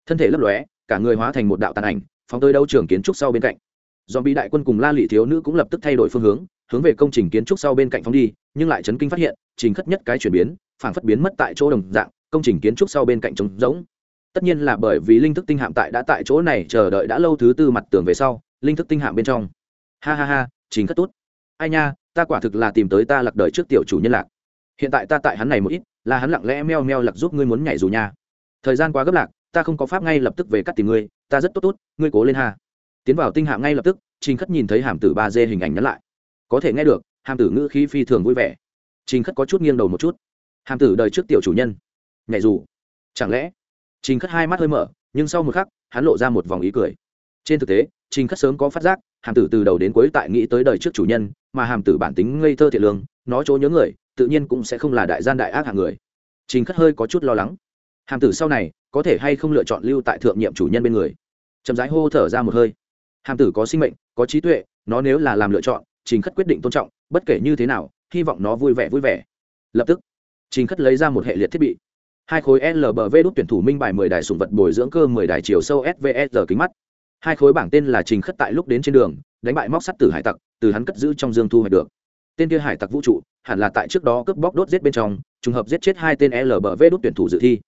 Thân thể lấp lóe, cả người hóa thành một đạo tàn ảnh, phóng tới đâu trường kiến trúc sau bên cạnh. Dòm bị đại quân cùng la lị thiếu nữ cũng lập tức thay đổi phương hướng hướng về công trình kiến trúc sau bên cạnh phóng đi, nhưng lại chấn kinh phát hiện, trình khất nhất cái chuyển biến phản phất biến mất tại chỗ đồng dạng, công trình kiến trúc sau bên cạnh trống rỗng. Tất nhiên là bởi vì linh thức tinh hạm tại đã tại chỗ này, chờ đợi đã lâu thứ tư mặt tường về sau, linh thức tinh hạm bên trong. Ha ha ha Chính khất tốt ai nha, ta quả thực là tìm tới ta lạc đời trước tiểu chủ nhân lạc. Hiện tại ta tại hắn này một ít, là hắn lặng lẽ meo meo lạc giúp ngươi muốn nhảy dù nha. Thời gian quá gấp lạc, ta không có pháp ngay lập tức về cắt tìm ngươi, ta rất tốt tốt, ngươi cố lên ha. Tiến vào tinh hạm ngay lập tức, trình khất nhìn thấy hàm tử ba d hình ảnh nhắn lại. Có thể nghe được, hàm tử ngữ khí phi thường vui vẻ. Trình khất có chút nghiêng đầu một chút. Hàm tử đời trước tiểu chủ nhân. Nhảy dù. Chẳng lẽ? Trình khất hai mắt hơi mở, nhưng sau một khắc, hắn lộ ra một vòng ý cười. Trên thực tế, trình khất sớm có phát giác hàm tử từ đầu đến cuối tại nghĩ tới đời trước chủ nhân, mà hàm tử bản tính ngây thơ thiện lương, nó chỗ nhớ người, tự nhiên cũng sẽ không là đại gian đại ác hạng người. Trình khất hơi có chút lo lắng. Hàm tử sau này, có thể hay không lựa chọn lưu tại thượng nhiệm chủ nhân bên người? Chậm rãi hô thở ra một hơi. Hàm tử có sinh mệnh, có trí tuệ, nó nếu là làm lựa chọn, trình khất quyết định tôn trọng, bất kể như thế nào, hy vọng nó vui vẻ vui vẻ. Lập tức, trình khất lấy ra một hệ liệt thiết bị. Hai khối lbv đúc tuyển thủ minh bài mười đài sùng vật bồi dưỡng cơ mười đài chiều sâu svs kính mắt hai khối bảng tên là trình khất tại lúc đến trên đường, đánh bại móc sắt tử hải tặc, từ hắn cất giữ trong dương thu hoạch được. Tên kia hải tặc vũ trụ, hẳn là tại trước đó cướp bóc đốt giết bên trong, trùng hợp giết chết hai tên lbv đốt tuyển thủ dự thi.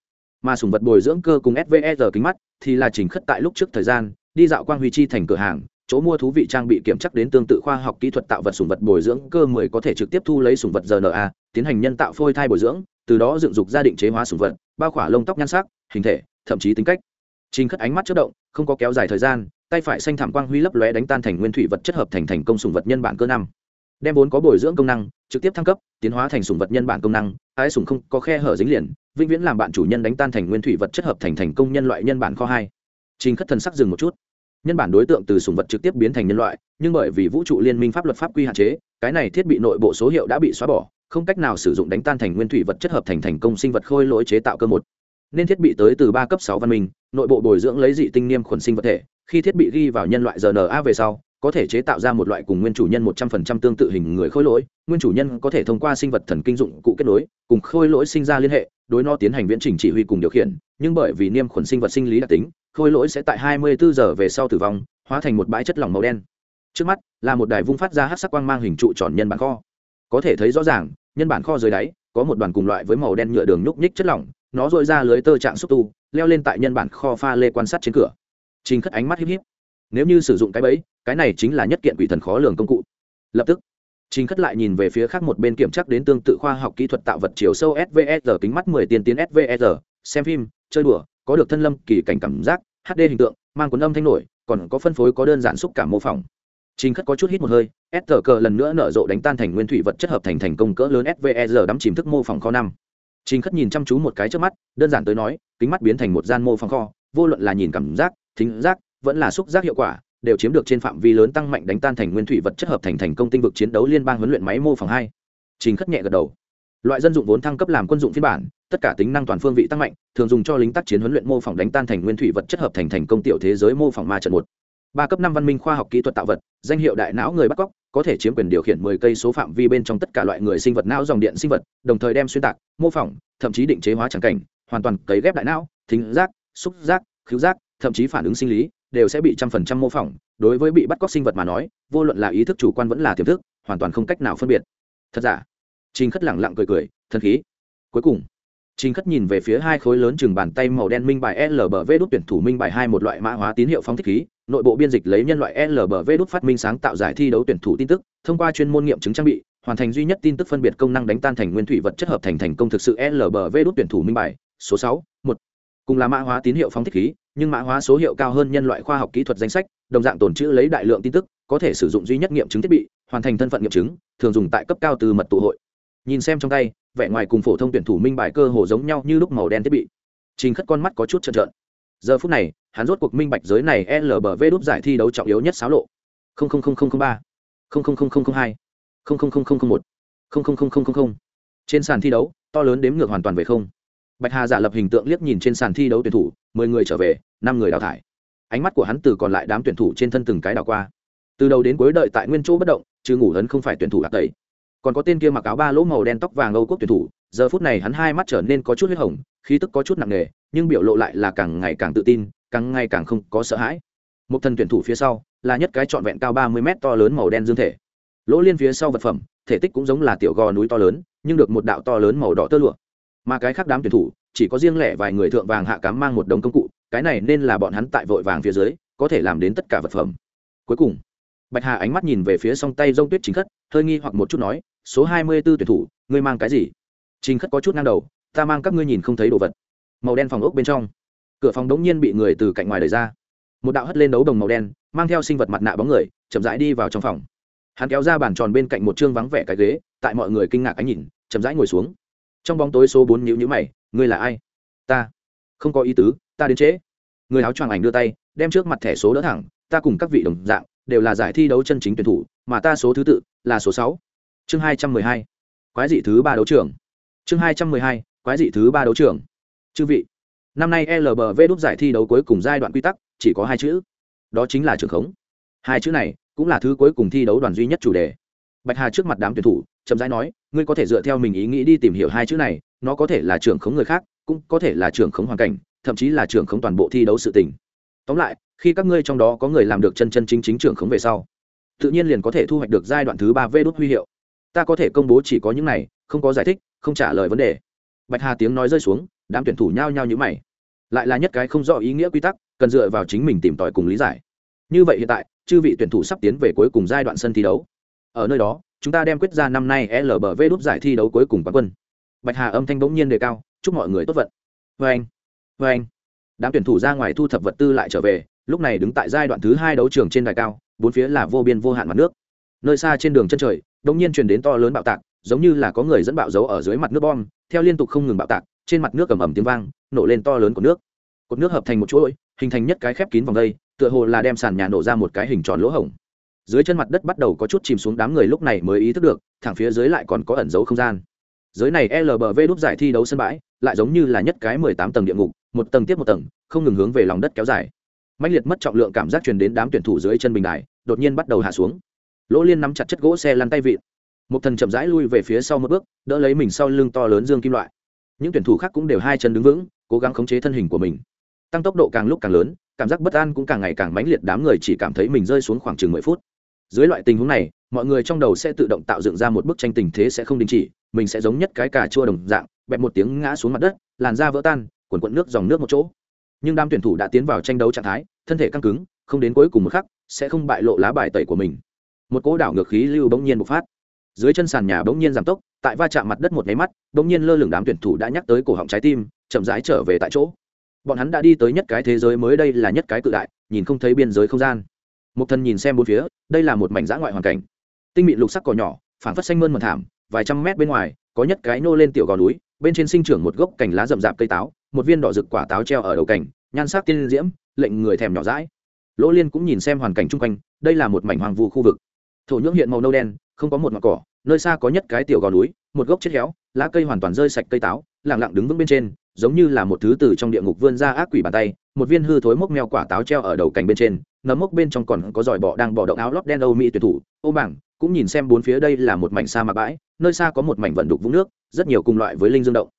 Mà sùng vật bồi dưỡng cơ cùng svr kính mắt, thì là trình khất tại lúc trước thời gian, đi dạo quang huy chi thành cửa hàng, chỗ mua thú vị trang bị kiểm chắc đến tương tự khoa học kỹ thuật tạo vật sùng vật bồi dưỡng cơ mười có thể trực tiếp thu lấy sùng vật rna tiến hành nhân tạo phôi thai bồi dưỡng, từ đó dựng dục gia định chế hóa sùng vật, bao khỏa lông tóc nhan sắc, hình thể, thậm chí tính cách trình khất ánh mắt chớp động, không có kéo dài thời gian, tay phải xanh thảm quang huy lấp lóe đánh tan thành nguyên thủy vật chất hợp thành thành công sùng vật nhân bản cơ năm đem vốn có bồi dưỡng công năng, trực tiếp thăng cấp, tiến hóa thành sùng vật nhân bản công năng, ái sùng không có khe hở dính liền, vĩnh viễn làm bạn chủ nhân đánh tan thành nguyên thủy vật chất hợp thành thành công nhân loại nhân bản kho hai. Trình khất thần sắc dừng một chút. Nhân bản đối tượng từ sùng vật trực tiếp biến thành nhân loại, nhưng bởi vì vũ trụ liên minh pháp luật pháp quy hạn chế, cái này thiết bị nội bộ số hiệu đã bị xóa bỏ, không cách nào sử dụng đánh tan thành nguyên thủy vật chất hợp thành thành công sinh vật khôi lỗi chế tạo cơ một nên thiết bị tới từ ba cấp sáu văn minh, nội bộ bồi dưỡng lấy dị tinh niêm khuẩn sinh vật thể, khi thiết bị ghi vào nhân loại rna về sau, có thể chế tạo ra một loại cùng nguyên chủ nhân một trăm phần trăm tương tự hình người khôi lỗi, nguyên chủ nhân có thể thông qua sinh vật thần kinh dụng cụ kết nối, cùng khôi lỗi sinh ra liên hệ, đối nó tiến hành viễn trình chỉ huy cùng điều khiển, nhưng bởi vì niêm khuẩn sinh vật sinh lý đặc tính, khôi lỗi sẽ tại 24 giờ về sau tử vong, hóa thành một bãi chất lỏng màu đen. Trước mắt, là một đài vung phát ra hát sắc quang mang hình trụ tròn nhân bản kho. Có thể thấy rõ ràng, nhân bản kho dưới đáy, có một đoàn cùng loại với màu đen nhựa đường nhúc nhích chất lỏng nó dội ra lưới tơ trạng xúc tu leo lên tại nhân bản kho pha lê quan sát trên cửa trình khất ánh mắt híp híp nếu như sử dụng cái bẫy cái này chính là nhất kiện quỷ thần khó lường công cụ lập tức Trình Khất lại nhìn về phía khác một bên kiểm tra đến tương tự khoa học kỹ thuật tạo vật chiều sâu SVR kính mắt 10 tiên tiến SVR, xem phim, chơi đùa, có được thân lâm kỳ cảnh cảm giác, HD hình tượng, mang cuốn âm thanh nổi, còn có phân phối có đơn giản xúc cảm mô phỏng. Trình Khất có chút hít một hơi, STK lần nữa nở rộ đánh tan thành nguyên thủy vật chất hợp thành thành công cỡ lớn SVR đắm chìm thức mô phỏng kho năm. Trình Khất nhìn chăm chú một cái trước mắt, đơn giản tới nói, kính mắt biến thành một gian mô phỏng kho, vô luận là nhìn cảm giác, thính giác, vẫn là xúc giác hiệu quả, đều chiếm được trên phạm vi lớn tăng mạnh đánh tan thành nguyên thủy vật chất hợp thành thành công tinh vực chiến đấu liên bang huấn luyện máy mô phỏng hai. Trình khất nhẹ gật đầu. Loại dân dụng vốn thăng cấp làm quân dụng phiên bản tất cả tính năng toàn phương vị tăng mạnh thường dùng cho lính tác chiến huấn luyện mô phỏng đánh tan thành nguyên thủy vật chất hợp thành thành công tiểu thế giới mô phỏng ma trận một. Ba cấp năm văn minh khoa học kỹ thuật tạo vật danh hiệu đại não người bắt cóc có thể chiếm quyền điều khiển 10 cây số phạm vi bên trong tất cả loại người sinh vật não dòng điện sinh vật, đồng thời đem xuyên tạc, mô phỏng, thậm chí định chế hóa chẳng cảnh, hoàn toàn cấy ghép đại não, thính giác, xúc giác, khứu giác, thậm chí phản ứng sinh lý, đều sẽ bị trăm phần trăm mô phỏng. Đối với bị bắt cóc sinh vật mà nói, vô luận là ý thức chủ quan vẫn là tiềm thức, hoàn toàn không cách nào phân biệt. Thật giả? Trình khất lẳng lặng cười cười, thần khí. Cuối cùng trình khất nhìn về phía hai khối lớn chừng bàn tay màu đen minh bài lbv đốt tuyển thủ minh bài hai một loại mã hóa tín hiệu phóng thích khí, nội bộ biên dịch lấy nhân loại lbv đốt phát minh sáng tạo giải thi đấu tuyển thủ tin tức, thông qua chuyên môn nghiệm chứng trang bị, hoàn thành duy nhất tin tức phân biệt công năng đánh tan thành nguyên thủy vật chất hợp thành thành công thực sự lbv đốt tuyển thủ minh bài, số sáu, một. Cùng là mã hóa tín hiệu phóng thích khí, nhưng mã hóa số hiệu cao hơn nhân loại khoa học kỹ thuật danh sách, đồng dạng tồn trữ lấy đại lượng tin tức, có thể sử dụng duy nhất nghiệm chứng thiết bị, hoàn thành thân phận nghiệm chứng, thường dùng tại cấp cao từ mật tụ hội nhìn xem trong tay vẻ ngoài cùng phổ thông tuyển thủ minh bài cơ hồ giống nhau như lúc màu đen thiết bị trình khất con mắt có chút trợn trợn giờ phút này hắn rốt cuộc minh bạch giới này lbv đúp giải thi đấu trọng yếu nhất xáo lộ ba hai một trên sàn thi đấu to lớn đếm ngược hoàn toàn về không bạch hà giả lập hình tượng liếc nhìn trên sàn thi đấu tuyển thủ mười người trở về năm người đào thải ánh mắt của hắn từ còn lại đám tuyển thủ trên thân từng cái đào qua từ đầu đến cuối đợi tại nguyên chỗ bất động chứ ngủ hấn không phải tuyển thủ lạc tẩy còn có tên kia mặc áo ba lỗ màu đen tóc vàng âu quốc tuyển thủ, giờ phút này hắn hai mắt trở nên có chút huyết hồng, khí tức có chút nặng nề, nhưng biểu lộ lại là càng ngày càng tự tin, càng ngày càng không có sợ hãi. Một thần tuyển thủ phía sau, là nhất cái trọn vẹn cao ba mươi mét to lớn màu đen dương thể. Lỗ liên phía sau vật phẩm, thể tích cũng giống là tiểu gò núi to lớn, nhưng được một đạo to lớn màu đỏ tơ lụa. Mà cái khác đám tuyển thủ, chỉ có riêng lẻ vài người thượng vàng hạ cám mang một đống công cụ, cái này nên là bọn hắn tại vội vàng phía dưới, có thể làm đến tất cả vật phẩm. Cuối cùng, bạch hà ánh mắt nhìn về phía song tay rông tuyết chính khất, hơi nghi hoặc một chút nói số hai mươi b ố tuyển thủ, ngươi mang cái gì? Trình khất có chút ngang đầu, ta mang các ngươi nhìn không thấy đồ vật. Màu đen phòng ốc bên trong. Cửa phòng đống nhiên bị người từ cạnh ngoài đẩy ra. Một đạo hất lên đấu đồng màu đen, mang theo sinh vật mặt nạ bóng người, chậm rãi đi vào trong phòng. Hắn kéo ra bàn tròn bên cạnh một chương vắng vẻ cái ghế, tại mọi người kinh ngạc ánh nhìn, chậm rãi ngồi xuống. Trong bóng tối số bốn nhíu nhíu mày, ngươi là ai? Ta. Không có ý tứ, ta đến trễ. Người áo choàng ảnh đưa tay, đem trước mặt thẻ số đỡ thẳng, ta cùng các vị đồng dạng, đều là giải thi đấu chân chính tuyển thủ, mà ta số thứ tự là số sáu chương hai trăm mười hai, quái dị thứ ba đấu trường. Chương hai trăm mười hai, quái dị thứ ba đấu trường. Chư vị, năm nay lbv đúc giải thi đấu cuối cùng giai đoạn quy tắc chỉ có hai chữ. Đó chính là trường khống. Hai chữ này cũng là thứ cuối cùng thi đấu đoàn duy nhất chủ đề. Bạch hà trước mặt đám tuyển thủ, chậm rãi nói, ngươi có thể dựa theo mình ý nghĩ đi tìm hiểu hai chữ này, nó có thể là trưởng khống người khác, cũng có thể là trưởng khống hoàn cảnh, thậm chí là trưởng khống toàn bộ thi đấu sự tình. Tóm lại, khi các ngươi trong đó có người làm được chân chân chính chính trưởng khống về sau, tự nhiên liền có thể thu hoạch được giai đoạn thứ ba vê đốt huy hiệu ta có thể công bố chỉ có những này, không có giải thích, không trả lời vấn đề. Bạch hà tiếng nói rơi xuống, đám tuyển thủ nhao nhao như mày. Lại là nhất cái không rõ ý nghĩa quy tắc, cần dựa vào chính mình tìm tòi cùng lý giải. Như vậy hiện tại, chư vị tuyển thủ sắp tiến về cuối cùng giai đoạn sân thi đấu. Ở nơi đó, chúng ta đem quyết ra năm nay lbv đút giải thi đấu cuối cùng quán quân. Bạch hà âm thanh bỗng nhiên đề cao, chúc mọi người tốt vận. Vê anh vê anh. Đám tuyển thủ ra ngoài thu thập vật tư lại trở về, lúc này đứng tại giai đoạn thứ hai đấu trường trên đài cao, bốn phía là vô biên vô hạn mặt nước. Nơi xa trên đường chân trời đột nhiên truyền đến to lớn bạo tạc, giống như là có người dẫn bạo dấu ở dưới mặt nước bom, theo liên tục không ngừng bạo tạc, trên mặt nước ầm ầm tiếng vang, nổ lên to lớn của nước. Cột nước hợp thành một chuỗi, hình thành nhất cái khép kín vòng đây, tựa hồ là đem sàn nhà nổ ra một cái hình tròn lỗ hổng. Dưới chân mặt đất bắt đầu có chút chìm xuống đám người lúc này mới ý thức được, thẳng phía dưới lại còn có ẩn dấu không gian. Dưới này lbv đúc giải thi đấu sân bãi, lại giống như là nhất cái mười tám tầng địa ngục, một tầng tiếp một tầng, không ngừng hướng về lòng đất kéo dài. Mạnh liệt mất trọng lượng cảm giác truyền đến đám tuyển thủ dưới chân bình đài, đột nhiên bắt đầu hạ xuống lỗ liên nắm chặt chất gỗ xe lăn tay vịt một thần chậm rãi lui về phía sau một bước, đỡ lấy mình sau lưng to lớn dương kim loại. Những tuyển thủ khác cũng đều hai chân đứng vững, cố gắng khống chế thân hình của mình. Tăng tốc độ càng lúc càng lớn, cảm giác bất an cũng càng ngày càng mãnh liệt, đám người chỉ cảm thấy mình rơi xuống khoảng chừng mười phút. Dưới loại tình huống này, mọi người trong đầu sẽ tự động tạo dựng ra một bức tranh tình thế sẽ không đình chỉ, mình sẽ giống nhất cái cà chua đồng dạng, bẹp một tiếng ngã xuống mặt đất, làn da vỡ tan quần quận nước dòng nước một chỗ. Nhưng đám tuyển thủ đã tiến vào tranh đấu trạng thái, thân thể căng cứng, không đến cuối cùng một khắc, sẽ không bại lộ lá bài tẩy của mình một cỗ đảo ngược khí lưu bỗng nhiên bộc phát. Dưới chân sàn nhà bỗng nhiên giảm tốc, tại va chạm mặt đất một nháy mắt, bỗng nhiên lơ lửng đám tuyển thủ đã nhắc tới cổ họng trái tim, chậm rãi trở về tại chỗ. Bọn hắn đã đi tới nhất cái thế giới mới đây là nhất cái cự đại, nhìn không thấy biên giới không gian. Một thần nhìn xem bốn phía, đây là một mảnh dã ngoại hoàn cảnh. Tinh mịn lục sắc cỏ nhỏ, phảng phất xanh mơn mật thảm, vài trăm mét bên ngoài, có nhất cái nô lên tiểu gò núi, bên trên sinh trưởng một gốc cành lá rậm rạp cây táo, một viên đỏ rực quả táo treo ở đầu cành, nhan sắc tiên diễm, lệnh người thèm nhỏ rãi lỗ liên cũng nhìn xem hoàn cảnh chung quanh, đây là một mảnh hoàng vu khu vực thổ nhưỡng hiện màu nâu đen, không có một mặt cỏ, nơi xa có nhất cái tiểu gò núi, một gốc chết héo, lá cây hoàn toàn rơi sạch cây táo lẳng lặng đứng vững bên trên, giống như là một thứ từ trong địa ngục vươn ra ác quỷ bàn tay, một viên hư thối mốc meo quả táo treo ở đầu cành bên trên, nấm mốc bên trong còn có giỏi bọ đang bỏ động áo lót đen âu mỹ tuyển thủ, ô bảng, cũng nhìn xem bốn phía đây là một mảnh sa mạc bãi, nơi xa có một mảnh vận đục vũng nước, rất nhiều cùng loại với linh dương động.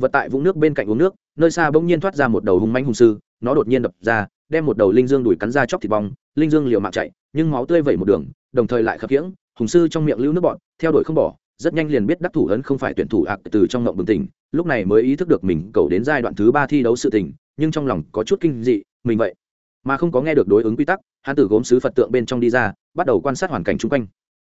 Vật tại vũng nước bên cạnh uống nước, nơi xa bỗng nhiên thoát ra một đầu hung manh hung sư, nó đột nhiên đập ra đem một đầu linh dương đùi cắn ra chóc thịt bong, linh dương liều mạng chạy, nhưng máu tươi vẩy một đường, đồng thời lại khập khiễng, hùng sư trong miệng lưu nước bọn theo đuổi không bỏ, rất nhanh liền biết đắc thủ ấn không phải tuyển thủ ạc từ trong ngộng bừng tỉnh, lúc này mới ý thức được mình cầu đến giai đoạn thứ ba thi đấu sự tình, nhưng trong lòng có chút kinh dị, mình vậy mà không có nghe được đối ứng quy tắc, hắn từ gốm sứ phật tượng bên trong đi ra, bắt đầu quan sát hoàn cảnh chung quanh.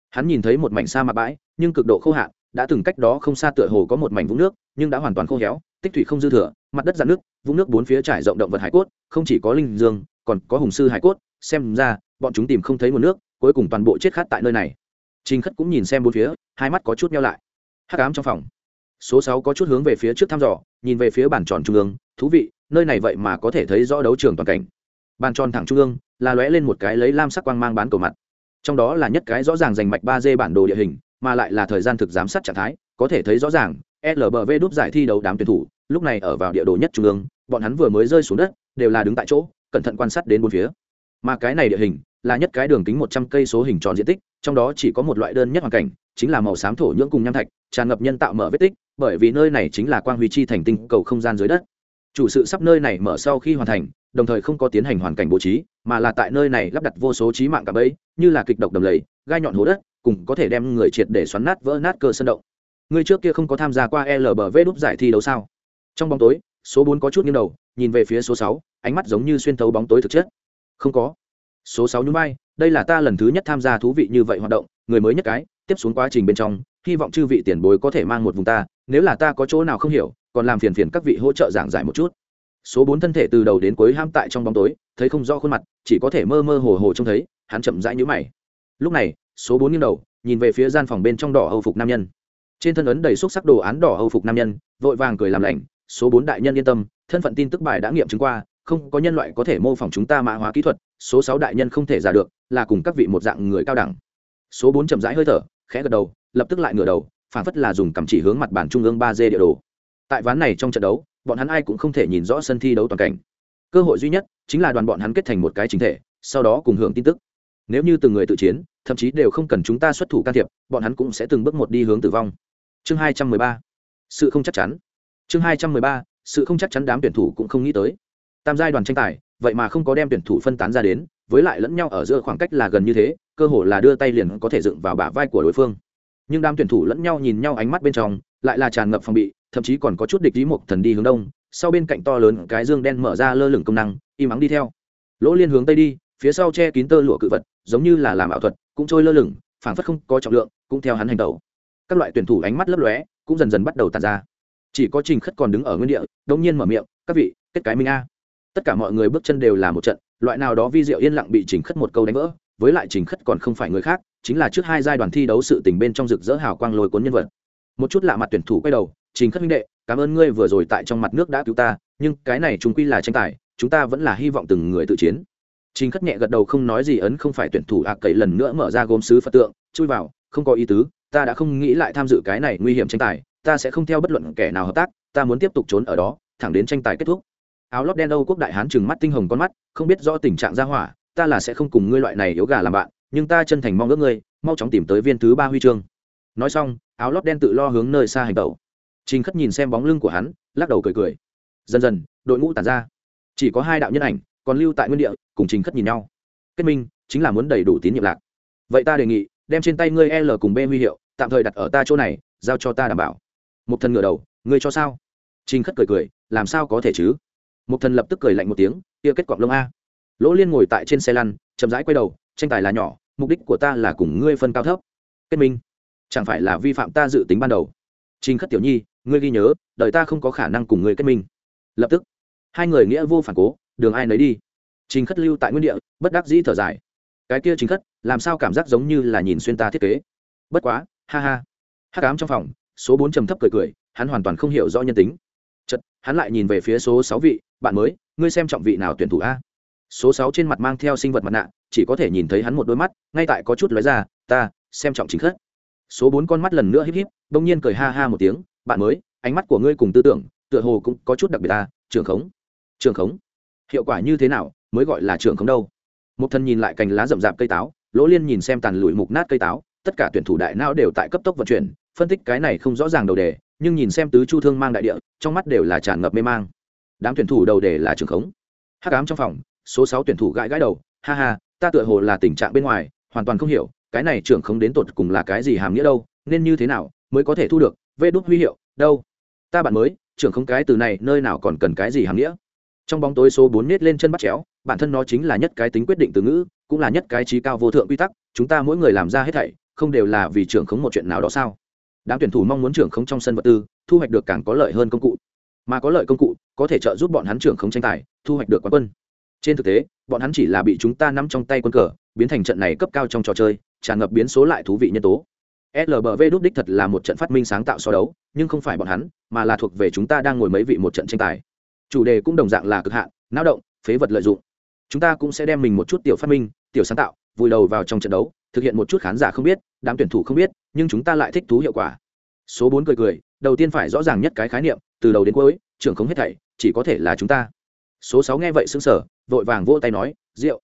Hắn nhìn thấy một mảnh sa mạc bãi, nhưng cực độ khô hạn, đã từng cách đó không xa tựa hồ có một mảnh vũng nước, nhưng đã hoàn toàn khô héo tích thủy không dư thừa, mặt đất dạn nước, vũng nước bốn phía trải rộng động vật hải cốt, không chỉ có linh dương, còn có hùng sư hải cốt. Xem ra, bọn chúng tìm không thấy nguồn nước, cuối cùng toàn bộ chết khát tại nơi này. Trình khất cũng nhìn xem bốn phía, hai mắt có chút nhau lại. Hắc ám trong phòng. Số sáu có chút hướng về phía trước thăm dò, nhìn về phía bàn tròn trung ương. Thú vị, nơi này vậy mà có thể thấy rõ đấu trường toàn cảnh. Bàn tròn thẳng trung ương, là lóe lên một cái lấy lam sắc quang mang bán cầu mặt. Trong đó là nhất cái rõ ràng dành mạch ba d bản đồ địa hình, mà lại là thời gian thực giám sát trạng thái, có thể thấy rõ ràng lbv đúp giải thi đấu đám tuyển thủ, lúc này ở vào địa đồ nhất trung ương, bọn hắn vừa mới rơi xuống đất, đều là đứng tại chỗ, cẩn thận quan sát đến bốn phía. Mà cái này địa hình, là nhất cái đường kính một trăm cây số hình tròn diện tích, trong đó chỉ có một loại đơn nhất hoàn cảnh, chính là màu xám thổ nhưỡng cùng nham thạch, tràn ngập nhân tạo mở vết tích, bởi vì nơi này chính là quang huy chi thành tinh cầu không gian dưới đất. Chủ sự sắp nơi này mở sau khi hoàn thành, đồng thời không có tiến hành hoàn cảnh bố trí, mà là tại nơi này lắp đặt vô số trí mạng cả bẫy, như là kịch độc đầm lầy, gai nhọn hố đất, cùng có thể đem người triệt để xoắn nát vỡ nát cơ sân động. Ngươi trước kia không có tham gia qua lbv đúp giải thi đấu sao? Trong bóng tối, số bốn có chút nghiêng đầu, nhìn về phía số sáu, ánh mắt giống như xuyên thấu bóng tối thực chất. Không có. Số sáu nhún vai, đây là ta lần thứ nhất tham gia thú vị như vậy hoạt động, người mới nhất cái, tiếp xuống quá trình bên trong, hy vọng chư vị tiền bối có thể mang một vùng ta, nếu là ta có chỗ nào không hiểu, còn làm phiền phiền các vị hỗ trợ giảng giải một chút. Số bốn thân thể từ đầu đến cuối ham tại trong bóng tối, thấy không rõ khuôn mặt, chỉ có thể mơ mơ hồ hồ trông thấy, hắn chậm rãi nhíu mày. Lúc này, số bốn nghiêng đầu, nhìn về phía gian phòng bên trong đỏ hầu phục nam nhân trên thân ấn đầy xúc sắc đồ án đỏ hầu phục nam nhân, vội vàng cười làm lành, số bốn đại nhân yên tâm, thân phận tin tức bài đã nghiệm chứng qua, không có nhân loại có thể mô phỏng chúng ta mã hóa kỹ thuật, số sáu đại nhân không thể giả được, là cùng các vị một dạng người cao đẳng. Số bốn chậm rãi hơi thở, khẽ gật đầu, lập tức lại ngửa đầu phản phất là dùng cầm chỉ hướng mặt bản trung ương ba d địa đồ. Tại ván này trong trận đấu, bọn hắn ai cũng không thể nhìn rõ sân thi đấu toàn cảnh. Cơ hội duy nhất chính là đoàn bọn hắn kết thành một cái chính thể, sau đó cùng hưởng tin tức. Nếu như từng người tự chiến, thậm chí đều không cần chúng ta xuất thủ can thiệp, bọn hắn cũng sẽ từng bước một đi hướng tử vong chương hai trăm mười ba. Sự không chắc chắn. Chương hai trăm mười ba, sự không chắc chắn đám tuyển thủ cũng không nghĩ tới. Tam giai đoàn tranh tài, vậy mà không có đem tuyển thủ phân tán ra đến, với lại lẫn nhau ở giữa khoảng cách là gần như thế, cơ hồ là đưa tay liền có thể dựng vào bả vai của đối phương. Nhưng đám tuyển thủ lẫn nhau nhìn nhau ánh mắt bên trong, lại là tràn ngập phòng bị, thậm chí còn có chút địch ý một thần đi hướng đông, sau bên cạnh to lớn cái dương đen mở ra lơ lửng công năng, im ắng đi theo. Lỗ liên hướng tây đi, phía sau che kín tơ lụa cự vật, giống như là làm ảo thuật, cũng trôi lơ lửng, phảng phất không có trọng lượng, cũng theo hắn hành tẩu các loại tuyển thủ ánh mắt lấp lóe, cũng dần dần bắt đầu tàn ra. Chỉ có trình khất còn đứng ở nguyên địa đông nhiên mở miệng, các vị, kết cái minh a. Tất cả mọi người bước chân đều là một trận, loại nào đó vi diệu yên lặng bị trình khất một câu đánh vỡ, với lại trình khất còn không phải người khác, chính là trước hai giai đoạn thi đấu sự tình bên trong rực rỡ hào quang lôi cuốn nhân vật. Một chút lạ mặt tuyển thủ quay đầu, trình khất minh đệ, cảm ơn ngươi vừa rồi tại trong mặt nước đã cứu ta, nhưng cái này chúng quy là tranh tài, chúng ta vẫn là hy vọng từng người tự chiến. Trình khất nhẹ gật đầu không nói gì ấn không phải tuyển thủ ạ, cậy lần nữa mở ra gốm sứ phật tượng, chui vào, không có ý tứ ta đã không nghĩ lại tham dự cái này nguy hiểm tranh tài, ta sẽ không theo bất luận kẻ nào hợp tác, ta muốn tiếp tục trốn ở đó, thẳng đến tranh tài kết thúc. Áo lót đen âu quốc đại hán chừng mắt tinh hồng con mắt, không biết rõ tình trạng ra hỏa, ta là sẽ không cùng ngươi loại này yếu gà làm bạn, nhưng ta chân thành mong ước ngươi, mau chóng tìm tới viên thứ ba huy chương. Nói xong, áo lót đen tự lo hướng nơi xa hành tẩu. Trình khất nhìn xem bóng lưng của hắn, lắc đầu cười cười. Dần dần, đội ngũ tàn ra. Chỉ có hai đạo nhân ảnh, còn lưu tại nguyên địa, cùng trình khất nhìn nhau. Kết minh, chính là muốn đầy đủ tín nhiệm lạc. Vậy ta đề nghị, đem trên tay ngươi l cùng b huy hiệu tạm thời đặt ở ta chỗ này, giao cho ta đảm bảo. Một thần ngửa đầu, ngươi cho sao? Trinh khất cười cười, làm sao có thể chứ? Một thần lập tức cười lạnh một tiếng, kia kết cọng lông a. Lỗ liên ngồi tại trên xe lăn, chậm rãi quay đầu, tranh tài là nhỏ, mục đích của ta là cùng ngươi phân cao thấp. Kết minh. Chẳng phải là vi phạm ta dự tính ban đầu. Trinh khất tiểu nhi, ngươi ghi nhớ, đợi ta không có khả năng cùng ngươi kết minh. Lập tức. Hai người nghĩa vô phản cố, đường ai nấy đi. Trinh khất lưu tại nguyên địa, bất đắc dĩ thở dài. Cái kia trinh khất, làm sao cảm giác giống như là nhìn xuyên ta thiết kế? Bất quá ha ha. Hắc ám trong phòng, số bốn trầm thấp cười cười, hắn hoàn toàn không hiểu rõ nhân tính. Chật hắn lại nhìn về phía số sáu vị, bạn mới, ngươi xem trọng vị nào tuyển thủ a? Số sáu trên mặt mang theo sinh vật mặt nạ, chỉ có thể nhìn thấy hắn một đôi mắt, ngay tại có chút lóe ra, ta, xem trọng chính khất số bốn con mắt lần nữa híp híp, bỗng nhiên cười ha ha một tiếng, bạn mới, ánh mắt của ngươi cùng tư tưởng, tựa hồ cũng có chút đặc biệt ta trường khống. Trường khống? Hiệu quả như thế nào, mới gọi là trường khống đâu? Một thân nhìn lại cành lá rậm rạp cây táo, lỗ liên nhìn xem tàn lụi mục nát cây táo tất cả tuyển thủ đại não đều tại cấp tốc vận chuyển, phân tích cái này không rõ ràng đầu đề, nhưng nhìn xem tứ chu thương mang đại địa, trong mắt đều là tràn ngập mê mang. Đám tuyển thủ đầu đề là trường khống. Hắc ám trong phòng, số sáu tuyển thủ gãi gãi đầu, ha ha, ta tựa hồ là tình trạng bên ngoài, hoàn toàn không hiểu, cái này trưởng khống đến tột cùng là cái gì hàm nghĩa đâu, nên như thế nào mới có thể thu được, vê đốt huy hiệu, đâu? Ta bạn mới, trưởng khống cái từ này nơi nào còn cần cái gì hàm nghĩa? Trong bóng tối số bốn nết lên chân bắt chéo, bản thân nó chính là nhất cái tính quyết định từ ngữ, cũng là nhất cái trí cao vô thượng quy tắc, chúng ta mỗi người làm ra hết thảy không đều là vì trưởng khống một chuyện nào đó sao? Đám tuyển thủ mong muốn trưởng khống trong sân vật tư, thu hoạch được càng có lợi hơn công cụ. Mà có lợi công cụ, có thể trợ giúp bọn hắn trưởng khống tranh tài, thu hoạch được quán quân. Trên thực tế, bọn hắn chỉ là bị chúng ta nắm trong tay quân cờ, biến thành trận này cấp cao trong trò chơi, tràn ngập biến số lại thú vị nhân tố. Lbv đúc đích thật là một trận phát minh sáng tạo so đấu, nhưng không phải bọn hắn, mà là thuộc về chúng ta đang ngồi mấy vị một trận tranh tài. Chủ đề cũng đồng dạng là cực hạn, náo động, phế vật lợi dụng. Chúng ta cũng sẽ đem mình một chút tiểu phát minh, tiểu sáng tạo vùi đầu vào trong trận đấu, thực hiện một chút khán giả không biết, đám tuyển thủ không biết, nhưng chúng ta lại thích thú hiệu quả. Số bốn cười cười, đầu tiên phải rõ ràng nhất cái khái niệm, từ đầu đến cuối, trưởng không hết thảy, chỉ có thể là chúng ta. Số sáu nghe vậy xứng sở vội vàng vỗ tay nói rượu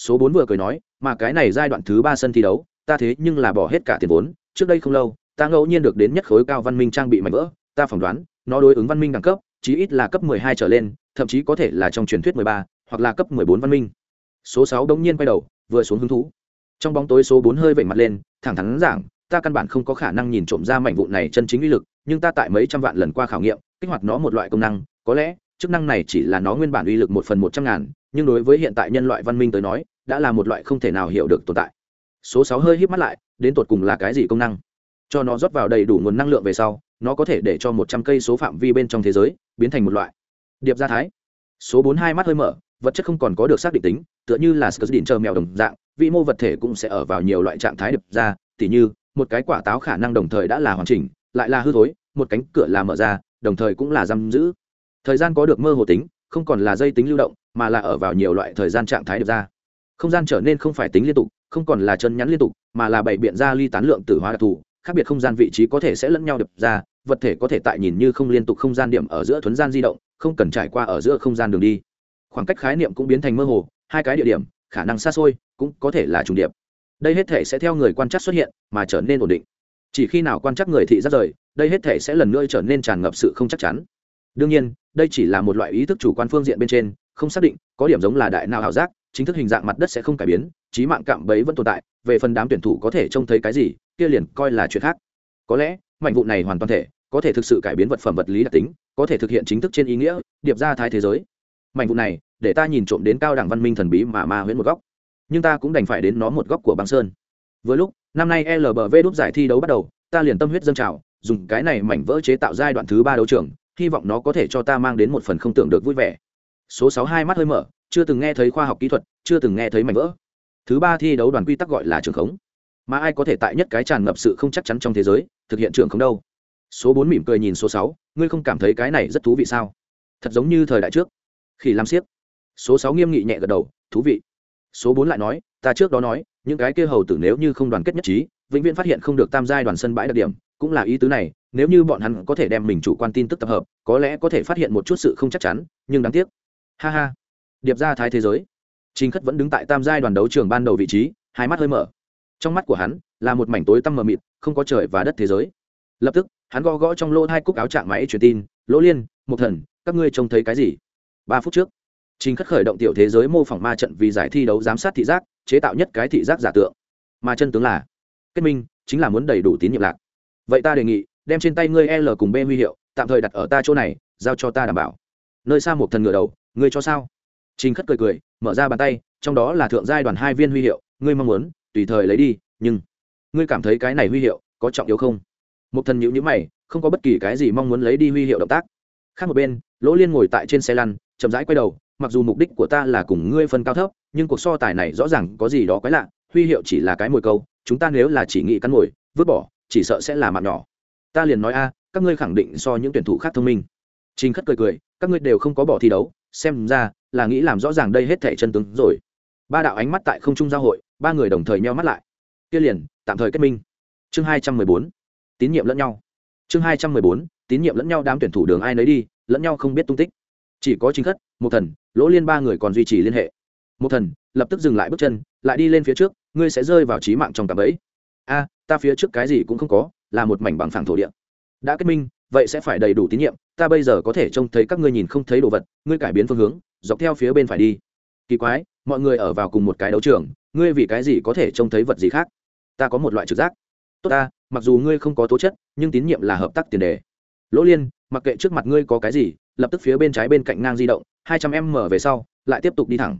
số bốn vừa cười nói, mà cái này giai đoạn thứ ba sân thi đấu, ta thế nhưng là bỏ hết cả tiền vốn, trước đây không lâu, ta ngẫu nhiên được đến nhất khối cao văn minh trang bị mạnh vỡ, ta phỏng đoán, nó đối ứng văn minh đẳng cấp, chí ít là cấp mười hai trở lên, thậm chí có thể là trong truyền thuyết mười ba, hoặc là cấp mười bốn văn minh số sáu đống nhiên quay đầu, vừa xuống hứng thú. Trong bóng tối số bốn hơi vẩy mặt lên, thẳng thắn giảng, ta căn bản không có khả năng nhìn trộm ra mảnh vụn này chân chính uy lực, nhưng ta tại mấy trăm vạn lần qua khảo nghiệm, kích hoạt nó một loại công năng, có lẽ, chức năng này chỉ là nó nguyên bản uy lực một phần một trăm ngàn, nhưng đối với hiện tại nhân loại văn minh tới nói, đã là một loại không thể nào hiểu được tồn tại. Số sáu hơi híp mắt lại, đến tột cùng là cái gì công năng? Cho nó rót vào đầy đủ nguồn năng lượng về sau, nó có thể để cho một trăm cây số phạm vi bên trong thế giới biến thành một loại. Điệp gia thái. Số bốn hai mắt hơi mở vật chất không còn có được xác định tính, tựa như là sờ đỉnh chờ mèo đồng dạng vị mô vật thể cũng sẽ ở vào nhiều loại trạng thái đập ra, tỉ như, một cái quả táo khả năng đồng thời đã là hoàn chỉnh, lại là hư thối, một cánh cửa là mở ra, đồng thời cũng là giam giữ. Thời gian có được mơ hồ tính, không còn là dây tính lưu động, mà là ở vào nhiều loại thời gian trạng thái đập ra. Không gian trở nên không phải tính liên tục, không còn là chân nhắn liên tục, mà là bảy biện ra ly tán lượng tử hóa đặc thù, khác biệt không gian vị trí có thể sẽ lẫn nhau đập ra, vật thể có thể tại nhìn như không liên tục không gian điểm ở giữa thuấn gian di động, không cần trải qua ở giữa không gian đường đi khoảng cách khái niệm cũng biến thành mơ hồ, hai cái địa điểm, khả năng xa xôi, cũng có thể là trùng điệp. Đây hết thể sẽ theo người quan trắc xuất hiện mà trở nên ổn định. Chỉ khi nào quan trắc người thị giác rời, đây hết thể sẽ lần nữa trở nên tràn ngập sự không chắc chắn. Đương nhiên, đây chỉ là một loại ý thức chủ quan phương diện bên trên, không xác định có điểm giống là đại nào ảo giác, chính thức hình dạng mặt đất sẽ không cải biến, trí mạng cạm bẫy vẫn tồn tại, về phần đám tuyển thủ có thể trông thấy cái gì, kia liền coi là chuyện khác. Có lẽ, mảnh vụ này hoàn toàn thể, có thể thực sự cải biến vật phẩm vật lý đặc tính, có thể thực hiện chính thức trên ý nghĩa, điệp ra thái thế giới mảnh vụ này, để ta nhìn trộm đến cao đẳng văn minh thần bí mà ma huyễn một góc. Nhưng ta cũng đành phải đến nó một góc của băng sơn. Vừa lúc, năm nay lbv đúc giải thi đấu bắt đầu, ta liền tâm huyết dâng trào, dùng cái này mảnh vỡ chế tạo giai đoạn thứ ba đấu trường, hy vọng nó có thể cho ta mang đến một phần không tưởng được vui vẻ. Số sáu hai mắt hơi mở, chưa từng nghe thấy khoa học kỹ thuật, chưa từng nghe thấy mảnh vỡ. Thứ ba thi đấu đoàn quy tắc gọi là trường khống. Mà ai có thể tại nhất cái tràn ngập sự không chắc chắn trong thế giới, thực hiện trường khống đâu? Số bốn mỉm cười nhìn số sáu, ngươi không cảm thấy cái này rất thú vị sao? Thật giống như thời đại trước khi làm siếc số sáu nghiêm nghị nhẹ gật đầu, thú vị. Số bốn lại nói, ta trước đó nói, những cái kia hầu tử nếu như không đoàn kết nhất trí, vĩnh viễn phát hiện không được tam giai đoàn sân bãi đặc điểm, cũng là ý tứ này, nếu như bọn hắn có thể đem mình chủ quan tin tức tập hợp, có lẽ có thể phát hiện một chút sự không chắc chắn, nhưng đáng tiếc. Ha ha. Điệp ra thái thế giới. Trình khất vẫn đứng tại tam giai đoàn đấu trường ban đầu vị trí, hai mắt hơi mở. Trong mắt của hắn, là một mảnh tối tăm mờ mịt, không có trời và đất thế giới. Lập tức, hắn gõ gõ trong lỗ hai cúc áo trạng máy truyền tin, lỗ liên một thần, các ngươi trông thấy cái gì? Ba phút trước. Trình khất khởi động tiểu thế giới mô phỏng ma trận vì giải thi đấu giám sát thị giác, chế tạo nhất cái thị giác giả tượng. Mà chân tướng là, kết minh, chính là muốn đầy đủ tín nhiệm lạc. Vậy ta đề nghị, đem trên tay ngươi l cùng b huy hiệu, tạm thời đặt ở ta chỗ này, giao cho ta đảm bảo. Nơi xa một thần ngựa đầu, ngươi cho sao? Trình khất cười cười, mở ra bàn tay, trong đó là thượng giai đoàn hai viên huy hiệu, ngươi mong muốn, tùy thời lấy đi, nhưng ngươi cảm thấy cái này huy hiệu có trọng yếu không? Một thần nhữ nhữ mày, không có bất kỳ cái gì mong muốn lấy đi huy hiệu động tác. Khác một bên, lỗ liên ngồi tại trên xe lăn chậm rãi quay đầu, mặc dù mục đích của ta là cùng ngươi phân cao thấp, nhưng cuộc so tài này rõ ràng có gì đó quái lạ, huy hiệu chỉ là cái mồi câu, chúng ta nếu là chỉ nghĩ cắn mồi, vứt bỏ, chỉ sợ sẽ là mạng nhỏ. Ta liền nói a, các ngươi khẳng định so những tuyển thủ khác thông minh. Trình khất cười cười, các ngươi đều không có bỏ thi đấu, xem ra là nghĩ làm rõ ràng đây hết thể chân tướng rồi. Ba đạo ánh mắt tại không trung giao hội, ba người đồng thời nheo mắt lại. Kia liền, tạm thời kết minh. Chương hai trăm mười bốn, tín nhiệm lẫn nhau. Chương hai trăm mười bốn, tín nhiệm lẫn nhau đám tuyển thủ đường ai nấy đi, lẫn nhau không biết tung tích chỉ có chính khất một thần, lỗ liên ba người còn duy trì liên hệ. Một thần, lập tức dừng lại bước chân, lại đi lên phía trước, ngươi sẽ rơi vào trí mạng trong cạm ấy. a, ta phía trước cái gì cũng không có, là một mảnh bằng phẳng thổ địa. Đã kết minh, vậy sẽ phải đầy đủ tín nhiệm, ta bây giờ có thể trông thấy các ngươi nhìn không thấy đồ vật, ngươi cải biến phương hướng, dọc theo phía bên phải đi. Kỳ quái, mọi người ở vào cùng một cái đấu trường, ngươi vì cái gì có thể trông thấy vật gì khác? Ta có một loại trực giác. Tốt ta, mặc dù ngươi không có tố chất, nhưng tín nhiệm là hợp tác tiền đề. Lỗ liên, mặc kệ trước mặt ngươi có cái gì lập tức phía bên trái bên cạnh ngang di động, hai trăm m về sau, lại tiếp tục đi thẳng.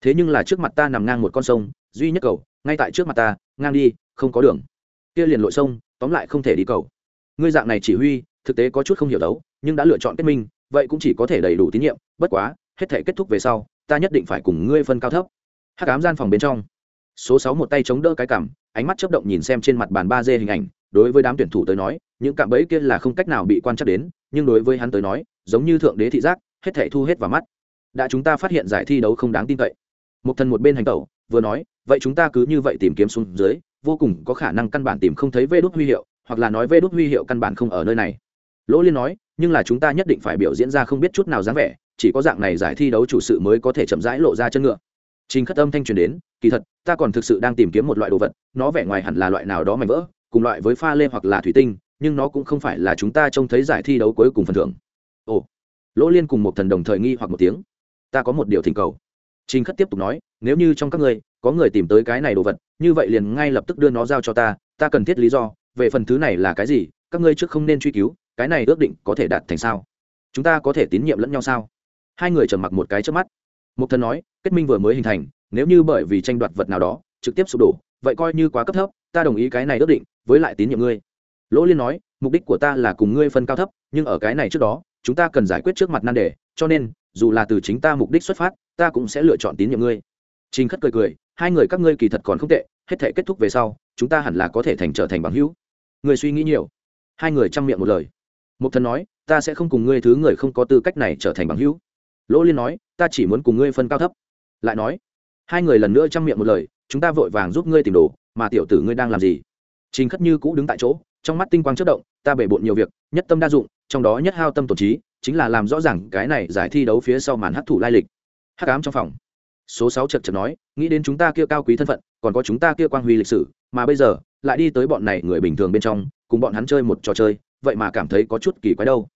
Thế nhưng là trước mặt ta nằm ngang một con sông, duy nhất cầu, ngay tại trước mặt ta, ngang đi, không có đường. Kia liền lội sông, tóm lại không thể đi cầu. Ngươi dạng này chỉ huy, thực tế có chút không hiểu đấu, nhưng đã lựa chọn kết minh, vậy cũng chỉ có thể đầy đủ tín nhiệm, bất quá, hết thể kết thúc về sau, ta nhất định phải cùng ngươi phân cao thấp. Hát cám gian phòng bên trong. Số sáu một tay chống đỡ cái cảm, ánh mắt chấp động nhìn xem trên mặt bàn ba d hình ảnh đối với đám tuyển thủ tới nói, những cạm bẫy kia là không cách nào bị quan trắc đến, nhưng đối với hắn tới nói, giống như thượng đế thị giác, hết thể thu hết vào mắt. Đã chúng ta phát hiện giải thi đấu không đáng tin cậy. Một thần một bên hành tẩu, vừa nói, vậy chúng ta cứ như vậy tìm kiếm xuống dưới, vô cùng có khả năng căn bản tìm không thấy vê đốt huy hiệu, hoặc là nói vê đốt huy hiệu căn bản không ở nơi này. Lỗ liên nói, nhưng là chúng ta nhất định phải biểu diễn ra không biết chút nào dáng vẻ, chỉ có dạng này giải thi đấu chủ sự mới có thể chậm rãi lộ ra chân ngựa. Trình khất âm thanh truyền đến, kỳ thật, ta còn thực sự đang tìm kiếm một loại đồ vật, nó vẻ ngoài hẳn là loại nào đó mảnh vỡ cùng loại với pha lê hoặc là thủy tinh, nhưng nó cũng không phải là chúng ta trông thấy giải thi đấu cuối cùng phần thưởng. Ồ, lỗ liên cùng một thần đồng thời nghi hoặc một tiếng. Ta có một điều thỉnh cầu. Trình khất tiếp tục nói, nếu như trong các ngươi có người tìm tới cái này đồ vật, như vậy liền ngay lập tức đưa nó giao cho ta ta cần thiết lý do, về phần thứ này là cái gì, các ngươi trước không nên truy cứu, cái này ước định có thể đạt thành sao? Chúng ta có thể tín nhiệm lẫn nhau sao? Hai người trầm mặc một cái trước mắt. Một thần nói, kết minh vừa mới hình thành, nếu như bởi vì tranh đoạt vật nào đó, trực tiếp sụp đổ, vậy coi như quá cấp thấp, ta đồng ý cái này ước định với lại tín nhiệm ngươi. Lỗ liên nói, mục đích của ta là cùng ngươi phân cao thấp, nhưng ở cái này trước đó, chúng ta cần giải quyết trước mặt nan đề, cho nên, dù là từ chính ta mục đích xuất phát, ta cũng sẽ lựa chọn tín nhiệm ngươi. Trình khất cười cười, hai người các ngươi kỳ thật còn không tệ, hết thể kết thúc về sau, chúng ta hẳn là có thể thành trở thành bằng hữu. Người suy nghĩ nhiều. Hai người chăm miệng một lời. Một thần nói, ta sẽ không cùng ngươi thứ người không có tư cách này trở thành bằng hữu. Lỗ liên nói, ta chỉ muốn cùng ngươi phân cao thấp. Lại nói, hai người lần nữa chăm miệng một lời, chúng ta vội vàng giúp ngươi tìm đồ, mà tiểu tử ngươi đang làm gì? Trình khất như cũ đứng tại chỗ, trong mắt tinh quang chớp động, ta bể bộn nhiều việc, nhất tâm đa dụng, trong đó nhất hao tâm tổn trí, chính là làm rõ ràng cái này giải thi đấu phía sau màn hấp thụ lai lịch. Hắc ám trong phòng. Số sáu chật chật nói, nghĩ đến chúng ta kia cao quý thân phận, còn có chúng ta kia quang huy lịch sử, mà bây giờ, lại đi tới bọn này người bình thường bên trong, cùng bọn hắn chơi một trò chơi, vậy mà cảm thấy có chút kỳ quái đâu.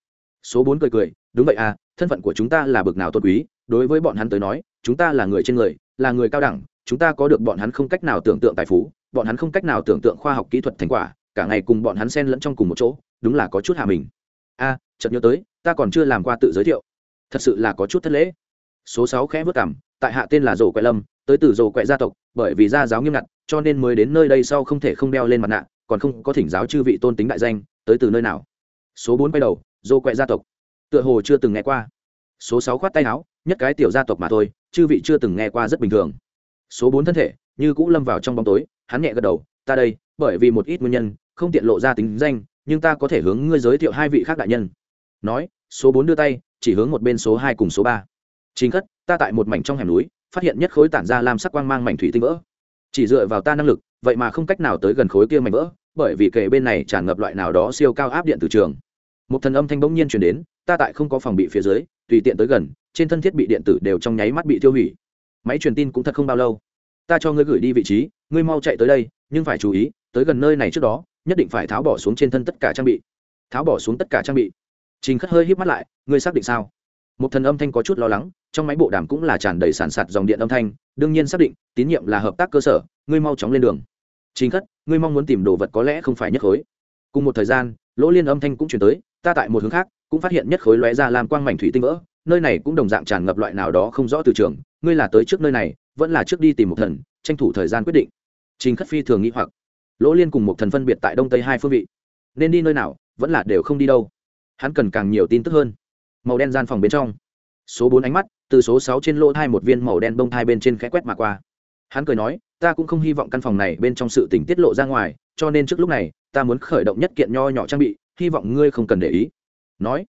Số bốn cười cười, đúng vậy à thân phận của chúng ta là bực nào tôn quý, đối với bọn hắn tới nói, chúng ta là người trên người, là người cao đẳng, chúng ta có được bọn hắn không cách nào tưởng tượng tài phú bọn hắn không cách nào tưởng tượng khoa học kỹ thuật thành quả cả ngày cùng bọn hắn xen lẫn trong cùng một chỗ đúng là có chút hạ mình. A à, chợt nhớ tới ta còn chưa làm qua tự giới thiệu. Thật sự là có chút thất lễ. Số sáu khẽ vất cảm tại hạ tên là rổ quẹ lâm tới từ rổ quẹ gia tộc bởi vì gia giáo nghiêm ngặt cho nên mới đến nơi đây sau không thể không đeo lên mặt nạ còn không có thỉnh giáo chư vị tôn tính đại danh tới từ nơi nào. Số bốn quay đầu rổ quẹ gia tộc. Tựa hồ chưa từng nghe qua. Số sáu khoát tay áo nhất cái tiểu gia tộc mà thôi chư vị chưa từng nghe qua rất bình thường. Số bốn thân thể như cũ lâm vào trong bóng tối hắn nhẹ gật đầu, ta đây, bởi vì một ít nguyên nhân, không tiện lộ ra tính danh, nhưng ta có thể hướng ngươi giới thiệu hai vị khác đại nhân. Nói, số bốn đưa tay, chỉ hướng một bên số hai cùng số ba. Chính khất, ta tại một mảnh trong hẻm núi, phát hiện nhất khối tản ra làm sắc quang mang mảnh thủy tinh vỡ. Chỉ dựa vào ta năng lực, vậy mà không cách nào tới gần khối kia mảnh vỡ, bởi vì kề bên này tràn ngập loại nào đó siêu cao áp điện từ trường. Một thần âm thanh bỗng nhiên chuyển đến, ta tại không có phòng bị phía dưới, tùy tiện tới gần, trên thân thiết bị điện tử đều trong nháy mắt bị tiêu hủy. Máy truyền tin cũng thật không bao lâu ta cho ngươi gửi đi vị trí, ngươi mau chạy tới đây, nhưng phải chú ý, tới gần nơi này trước đó, nhất định phải tháo bỏ xuống trên thân tất cả trang bị. Tháo bỏ xuống tất cả trang bị. Trình khất hơi híp mắt lại, ngươi xác định sao? Một thần âm thanh có chút lo lắng, trong máy bộ đàm cũng là tràn đầy sản sạt dòng điện âm thanh, đương nhiên xác định, tín nhiệm là hợp tác cơ sở, ngươi mau chóng lên đường. Trình khất, ngươi mong muốn tìm đồ vật có lẽ không phải nhất khối. Cùng một thời gian, lỗ liên âm thanh cũng chuyển tới, ta tại một hướng khác, cũng phát hiện nhất khối lóe ra làm quang mảnh thủy tinh vỡ, nơi này cũng đồng dạng tràn ngập loại nào đó không rõ từ trường, ngươi là tới trước nơi này vẫn là trước đi tìm một thần, tranh thủ thời gian quyết định. Trình khất phi thường nghĩ hoặc. Lỗ liên cùng một thần phân biệt tại đông tây hai phương vị. Nên đi nơi nào, vẫn là đều không đi đâu. Hắn cần càng nhiều tin tức hơn. Màu đen gian phòng bên trong. Số bốn ánh mắt, từ số sáu trên lỗ thai một viên màu đen bông thai bên trên khẽ quét mà qua. Hắn cười nói, ta cũng không hy vọng căn phòng này bên trong sự tình tiết lộ ra ngoài, cho nên trước lúc này, ta muốn khởi động nhất kiện nho nhỏ trang bị, hy vọng ngươi không cần để ý. Nói,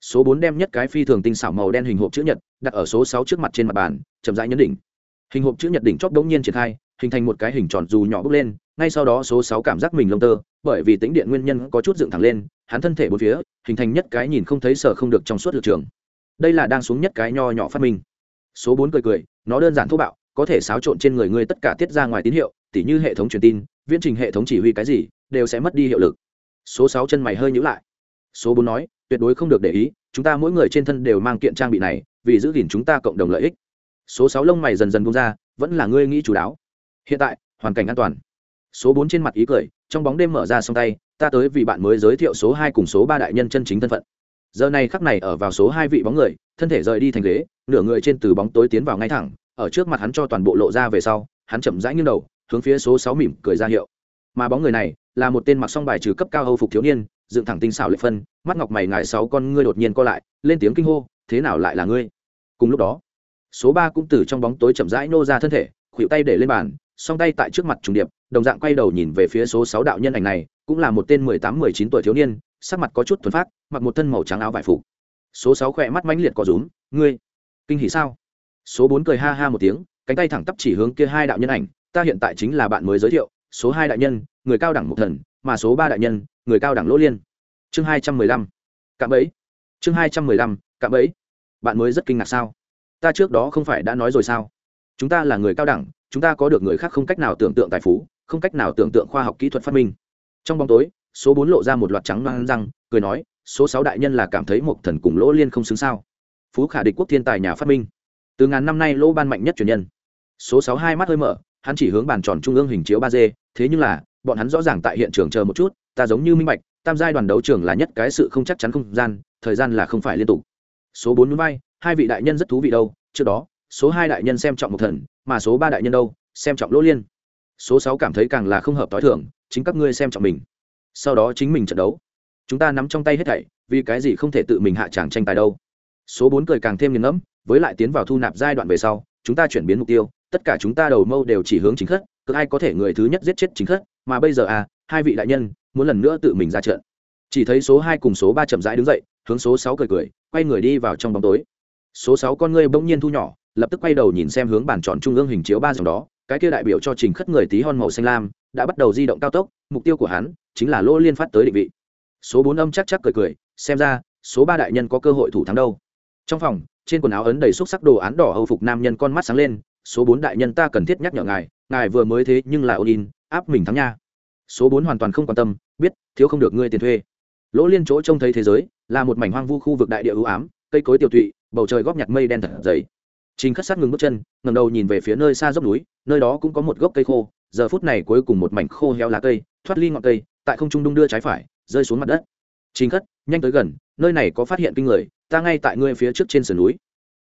số bốn đem nhất cái phi thường tinh xảo màu đen hình hộp chữ nhật đặt ở số sáu trước mặt trên mặt bàn, chậm rãi nhấn đỉnh hình hộp chữ nhật đỉnh chóp đống nhiên triển khai, hình thành một cái hình tròn dù nhỏ bước lên, ngay sau đó số sáu cảm giác mình lông tơ, bởi vì tính điện nguyên nhân có chút dựng thẳng lên, hắn thân thể bốn phía, hình thành nhất cái nhìn không thấy sở không được trong suốt lực trường. Đây là đang xuống nhất cái nho nhỏ phát minh. Số bốn cười cười, nó đơn giản thô bạo, có thể xáo trộn trên người ngươi tất cả tiết ra ngoài tín hiệu, tỉ như hệ thống truyền tin, viễn trình hệ thống chỉ huy cái gì, đều sẽ mất đi hiệu lực. Số sáu chân mày hơi nhữ lại. Số bốn nói, tuyệt đối không được để ý, chúng ta mỗi người trên thân đều mang kiện trang bị này, vì giữ gìn chúng ta cộng đồng lợi ích số sáu lông mày dần dần bung ra, vẫn là ngươi nghĩ chú đáo. Hiện tại, hoàn cảnh an toàn. Số bốn trên mặt ý cười, trong bóng đêm mở ra song tay, ta tới vì bạn mới giới thiệu số hai cùng số ba đại nhân chân chính thân phận. Giờ này khắc này ở vào số hai vị bóng người, thân thể rời đi thành ghế, nửa người trên từ bóng tối tiến vào ngay thẳng, ở trước mặt hắn cho toàn bộ lộ ra về sau, hắn chậm rãi nghiêng đầu, hướng phía số sáu mỉm cười ra hiệu. Mà bóng người này, là một tên mặc song bài trừ cấp cao hâu phục thiếu niên, dựng thẳng tinh xảo lệ phân, mắt ngọc mày ngài sáu con ngươi đột nhiên co lại, lên tiếng kinh hô, thế nào lại là ngươi? Cùng lúc đó số ba cũng từ trong bóng tối chậm rãi nô ra thân thể khuỵu tay để lên bàn, song tay tại trước mặt trùng điệp, đồng dạng quay đầu nhìn về phía số sáu đạo nhân ảnh này, cũng là một tên mười tám, mười chín tuổi thiếu niên, sắc mặt có chút thuần phát mặc một thân màu trắng áo vải phục. Số sáu khỏe mắt mãnh liệt có rúm, ngươi, kinh hỉ sao? Số bốn cười ha ha một tiếng, cánh tay thẳng tắp chỉ hướng kia hai đạo nhân ảnh, ta hiện tại chính là bạn mới giới thiệu, số hai đại nhân, người cao đẳng một thần, mà số ba đại nhân, người cao đẳng lỗ liên. Chương hai trăm mười lăm, cạm ấy chương hai trăm mười lăm, cạm ấy bạn mới rất kinh ngạc sao? Ta trước đó không phải đã nói rồi sao? Chúng ta là người cao đẳng, chúng ta có được người khác không cách nào tưởng tượng tài phú, không cách nào tưởng tượng khoa học kỹ thuật phát minh. Trong bóng tối, số bốn lộ ra một loạt trắng loang răng, cười nói, số sáu đại nhân là cảm thấy một thần cùng lỗ liên không xứng sao? Phú khả địch quốc thiên tài nhà phát minh. Từ ngàn năm nay lỗ ban mạnh nhất truyền nhân. Số sáu hai mắt hơi mở, hắn chỉ hướng bàn tròn trung ương hình chiếu ba d, thế nhưng là, bọn hắn rõ ràng tại hiện trường chờ một chút, ta giống như minh bạch, tam giai đoàn đấu trường là nhất cái sự không chắc chắn không gian, thời gian là không phải liên tục. Số bốn núi bay hai vị đại nhân rất thú vị đâu, trước đó, số hai đại nhân xem trọng một thần, mà số ba đại nhân đâu, xem trọng lỗ liên. Số sáu cảm thấy càng là không hợp t h o i thưởng chính các ngươi xem trọng mình. Sau đó chính mình trận đấu. Chúng ta nắm trong tay hết thảy, vì cái gì không thể tự mình hạ tràng tranh tài đâu. Số bốn cười càng thêm nghiền ngẫm, với lại tiến vào thu nạp giai đoạn về sau, chúng ta chuyển biến mục tiêu, tất cả chúng ta đầu mâu đều chỉ hướng chính khất, cứ ai có thể người thứ nhất giết chết chính khất, mà bây giờ à hai vị đại nhân, muốn lần nữa tự mình ra trận. Chỉ thấy số hai cùng số ba chậm rãi đứng dậy, hướng số sáu cười cười, quay người đi vào trong bóng tối số sáu con ngươi bỗng nhiên thu nhỏ, lập tức quay đầu nhìn xem hướng bàn tròn trung ương hình chiếu ba dòng đó, cái kia đại biểu cho trình khất người tí hon màu xanh lam, đã bắt đầu di động cao tốc, mục tiêu của hắn chính là lô liên phát tới định vị. Số bốn âm chắc chắc cười cười, xem ra, số ba đại nhân có cơ hội thủ thắng đâu. Trong phòng, trên quần áo ấn đầy xúc sắc đồ án đỏ hầu phục nam nhân con mắt sáng lên, số bốn đại nhân ta cần thiết nhắc nhở ngài ngài vừa mới thế nhưng là ôn in, áp mình thắng nha. Số bốn hoàn toàn không quan tâm, biết, thiếu không được ngươi tiền thuê. Lỗ liên chỗ trông thấy thế giới, là một mảnh hoang vu khu vực đại địa ưu ám, cây cối tiêu tụy bầu trời góp nhặt mây đen thật dày Trình Khất sát ngừng bước chân, ngẩng đầu nhìn về phía nơi xa dốc núi, nơi đó cũng có một gốc cây khô, giờ phút này cuối cùng một mảnh khô héo lá cây, thoát ly ngọn cây, tại không trung đung đưa trái phải, rơi xuống mặt đất. Trình Khất, nhanh tới gần, nơi này có phát hiện kinh người, ta ngay tại ngươi phía trước trên sườn núi.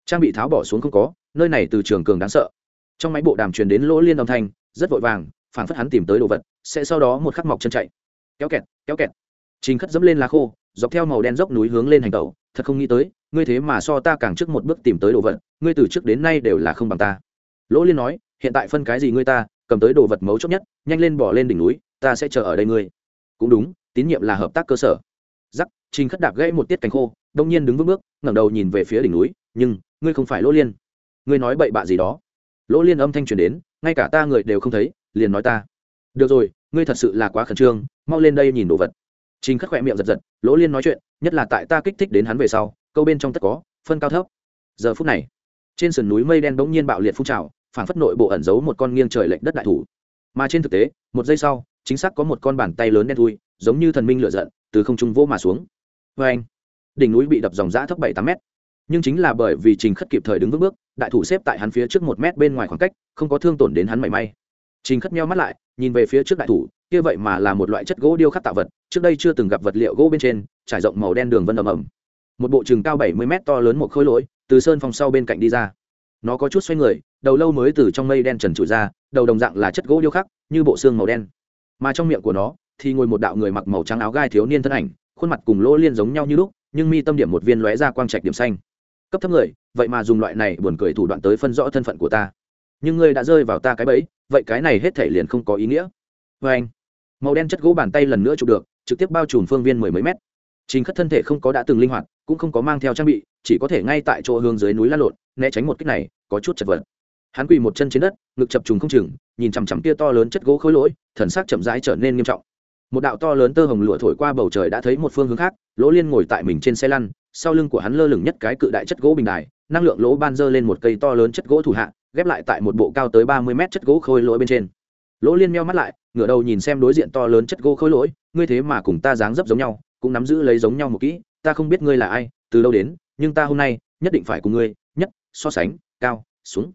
Trang bị tháo bỏ xuống không có, nơi này từ trường cường đáng sợ. Trong máy bộ đàm truyền đến lỗ liên âm thanh, rất vội vàng, phảng phất hắn tìm tới đồ vật, sẽ sau đó một khắc mọc chân chạy. Kéo kẹt, kéo kẹt. Trình Khất dẫm lên lá khô, dọc theo màu đen dốc núi hướng lên hành tẩu, thật không nghĩ tới, ngươi thế mà so ta càng trước một bước tìm tới đồ vật, ngươi từ trước đến nay đều là không bằng ta. Lỗ liên nói, hiện tại phân cái gì ngươi ta, cầm tới đồ vật mấu chốt nhất, nhanh lên bỏ lên đỉnh núi, ta sẽ chờ ở đây ngươi. Cũng đúng, tín nhiệm là hợp tác cơ sở. Giắc trình khất đạp gãy một tiết cánh khô, đông nhiên đứng vững bước, ngẩng đầu nhìn về phía đỉnh núi, nhưng, ngươi không phải lỗ liên. Ngươi nói bậy bạ gì đó? Lỗ liên âm thanh truyền đến, ngay cả ta người đều không thấy, liền nói ta. Được rồi, ngươi thật sự là quá khẩn trương, mau lên đây nhìn đồ vật. Trình khất khỏe miệng giật giật, lỗ liên nói chuyện, nhất là tại ta kích thích đến hắn về sau câu bên trong tất có, phân cao thấp. Giờ phút này, trên sườn núi mây đen bỗng nhiên bạo liệt phun trào phản phất nội bộ ẩn giấu một con nghiêng trời lệnh đất đại thủ. Mà trên thực tế, một giây sau, chính xác có một con bàn tay lớn đen thui, giống như thần minh lựa giận, từ không trung vô mà xuống. Vê anh, đỉnh núi bị đập dòng giã thấp bảy tám mét. Nhưng chính là bởi vì trình khất kịp thời đứng vững bước, đại thủ xếp tại hắn phía trước một mét bên ngoài khoảng cách, không có thương tổn đến hắn mảy may. Trình khất meo mắt lại, nhìn về phía trước đại thủ, kia vậy mà là một loại chất gỗ điêu khắc tạo vật, trước đây chưa từng gặp vật liệu gỗ bên trên, trải rộng màu đen đường vân ầm ầm một bộ chừng cao bảy mươi mét to lớn một khối lỗi, từ sơn phòng sau bên cạnh đi ra. Nó có chút xoay người, đầu lâu mới từ trong mây đen trần trụi ra, đầu đồng dạng là chất gỗ điêu khắc, như bộ xương màu đen. Mà trong miệng của nó, thì ngồi một đạo người mặc màu trắng áo gai thiếu niên thân ảnh, khuôn mặt cùng lỗ liên giống nhau như lúc, nhưng mi tâm điểm một viên lóe ra quang trạch điểm xanh. Cấp thấp người, vậy mà dùng loại này buồn cười thủ đoạn tới phân rõ thân phận của ta. Nhưng ngươi đã rơi vào ta cái bẫy, vậy cái này hết thể liền không có ý nghĩa. Vê anh màu đen chất gỗ bàn tay lần nữa chụp được, trực tiếp bao trùm phương viên mười mấy mét chính khất thân thể không có đã từng linh hoạt, cũng không có mang theo trang bị, chỉ có thể ngay tại chỗ hướng dưới núi lăn lộn, né tránh một kích này, có chút chật vật. Hắn quỳ một chân trên đất, ngực chập trùng không chừng, nhìn chằm chằm kia to lớn chất gỗ khối lỗi, thần sắc chậm rãi trở nên nghiêm trọng. Một đạo to lớn tơ hồng lụa thổi qua bầu trời đã thấy một phương hướng khác, lỗ liên ngồi tại mình trên xe lăn, sau lưng của hắn lơ lửng nhất cái cự đại chất gỗ bình đài, năng lượng lỗ ban dơ lên một cây to lớn chất gỗ thủ hạ, ghép lại tại một bộ cao tới ba mươi mét chất gỗ khôi lỗi bên trên. Lỗ liên meo mắt lại, ngửa đầu nhìn xem đối diện to lớn chất gỗ khôi lỗi, ngươi thế mà cùng ta dáng dấp giống nhau cũng nắm giữ lấy giống nhau một kỹ, ta không biết ngươi là ai, từ đâu đến, nhưng ta hôm nay nhất định phải cùng ngươi, nhất, so sánh, cao, xuống.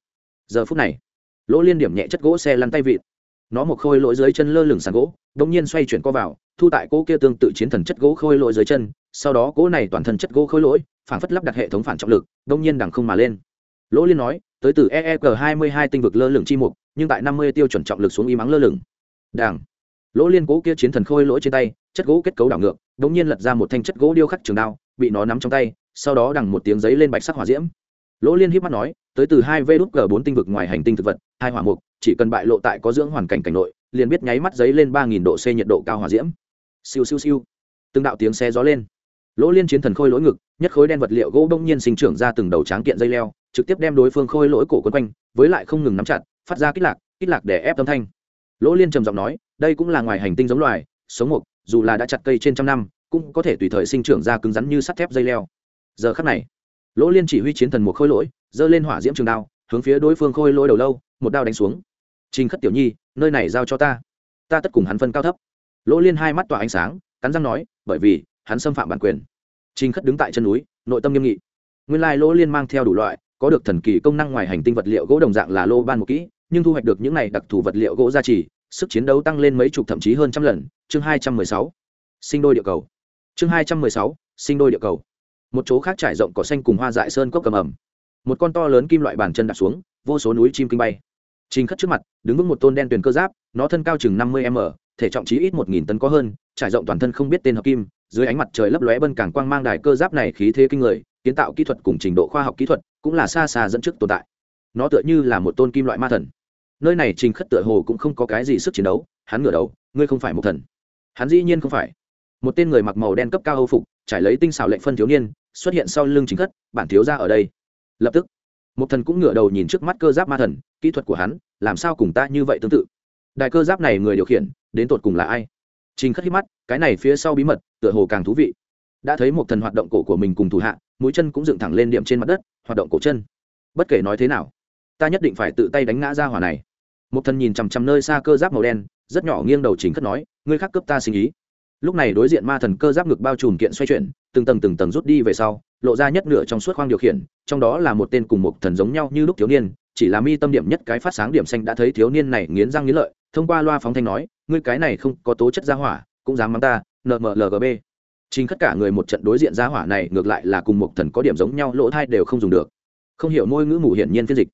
Giờ phút này, lỗ liên điểm nhẹ chất gỗ xe lăn tay vịt. Nó một khôi lỗi dưới chân lơ lửng sàn gỗ đ ỗ n g nhiên xoay chuyển co vào, thu tại cỗ kia tương tự chiến thần chất gỗ khôi lỗi dưới chân, sau đó cỗ này toàn thân chất gỗ khôi lỗi, phản phất lắp đặt hệ thống phản trọng lực đ ỗ n g nhiên đằng không mà lên. Lỗ liên nói, tới từ eeg hai mươi hai tinh vực lơ lửng chi mục, nhưng tại năm mươi tiêu chuẩn trọng lực xuống y mắng lơ lửng. Đảng lỗ liên cố kia chiến thần khôi lỗi trên tay, chất gỗ kết cấu đảo ngược đ ỗ n g nhiên lật ra một thanh chất gỗ điêu khắc trường đao, bị nó nắm trong tay, sau đó đằng một tiếng giấy lên bạch sắc hỏa diễm. Lỗ liên hiếp mắt nói, tới từ hai vê đút g bốn tinh vực ngoài hành tinh thực vật, hai hỏa mục, chỉ cần bại lộ tại có dưỡng hoàn cảnh cảnh nội, liền biết nháy mắt giấy lên ba nghìn độ c nhiệt độ cao hỏa diễm. Siêu siêu siêu. Từng đạo tiếng xe gió lên. Lỗ liên chiến thần khôi lỗi ngực, nhất khối đen vật liệu gỗ đông nhiên sinh trưởng ra từng đầu tráng kiện dây leo, trực tiếp đem đối phương khôi lỗi cổ quấn quanh, với lại không ngừng nắm chặt, phát ra kích lạc kích lạc để ép âm thanh. Lỗ liên trầm giọng nói, đây cũng là ngoài hành tinh giống loài, sống mục dù là đã chặt cây trên trăm năm, cũng có thể tùy thời sinh trưởng ra cứng rắn như sắt thép dây leo. Giờ khắc này, lỗ liên chỉ huy chiến thần một khôi lỗi, giơ lên hỏa diễm trường đao, hướng phía đối phương khôi lỗi đầu lâu, một đao đánh xuống. Trình khất tiểu nhi, nơi này giao cho ta. Ta tất cùng hắn phân cao thấp. Lỗ liên hai mắt tỏa ánh sáng, cắn răng nói, bởi vì, hắn xâm phạm bản quyền. Trình khất đứng tại chân núi, nội tâm nghiêm nghị. Nguyên lai lỗ liên mang theo đủ loại, có được thần kỳ công năng ngoài hành tinh vật liệu gỗ đồng dạng là lô ban một kỹ, nhưng thu hoạch được những này đặc thù vật liệu gỗ gia trì, sức chiến đấu tăng lên mấy chục thậm chí hơn trăm lần chương hai trăm mười sáu, sinh đôi địa cầu. Chương hai trăm mười sáu, sinh đôi địa cầu. Một chỗ khác trải rộng cỏ xanh cùng hoa dại sơn cốc cầm ẩm. Một con to lớn kim loại bàn chân đặt xuống, vô số núi chim kinh bay. Trình khất trước mặt, đứng vững một tôn đen tuyền cơ giáp, nó thân cao chừng năm mươi m, thể trọng chí ít một nghìn tấn có hơn, trải rộng toàn thân không biết tên hợp kim, dưới ánh mặt trời lấp lóe bân cảng quang mang đài cơ giáp này khí thế kinh người, kiến tạo kỹ thuật cùng trình độ khoa học kỹ thuật cũng là xa xa dẫn trước tồn tại. Nó tựa như là một tôn kim loại ma thần. Nơi này trình khất tựa hồ cũng không có cái gì sức chiến đấu, hắn ngửa đầu, ngươi không phải một thần hắn dĩ nhiên không phải. Một tên người mặc màu đen cấp cao âu phục, trải lấy tinh xảo lệnh phân thiếu niên, xuất hiện sau lưng chính khất, bản thiếu ra ở đây. Lập tức một thần cũng ngửa đầu nhìn trước mắt cơ giáp ma thần, kỹ thuật của hắn, làm sao cùng ta như vậy tương tự? Đại cơ giáp này người điều khiển, đến tột cùng là ai? Trình khất hít mắt, cái này phía sau bí mật, tựa hồ càng thú vị. Đã thấy một thần hoạt động cổ của mình cùng thủ hạ, mũi chân cũng dựng thẳng lên điểm trên mặt đất, hoạt động cổ chân. Bất kể nói thế nào, ta nhất định phải tự tay đánh ngã ra hỏa này. Một thần nhìn chằm chằm nơi xa cơ giáp màu đen rất nhỏ nghiêng đầu trình khất nói, ngươi khác cướp ta sinh ý. Lúc này đối diện ma thần cơ giáp ngực bao trùm kiện xoay chuyển, từng tầng từng tầng rút đi về sau, lộ ra nhất nửa trong suốt khoang điều khiển, trong đó là một tên cùng một thần giống nhau như lúc thiếu niên, chỉ là mi tâm điểm nhất cái phát sáng điểm xanh đã thấy thiếu niên này nghiến răng nghiến lợi, thông qua loa phóng thanh nói, ngươi cái này không có tố chất gia hỏa, cũng dám mắng ta nmlgb chính tất cả người một trận đối diện gia hỏa này, ngược lại là cùng một thần có điểm giống nhau, lỗ thai đều không dùng được. Không hiểu ngôi ngữ mù hiển nhiên phiên dịch.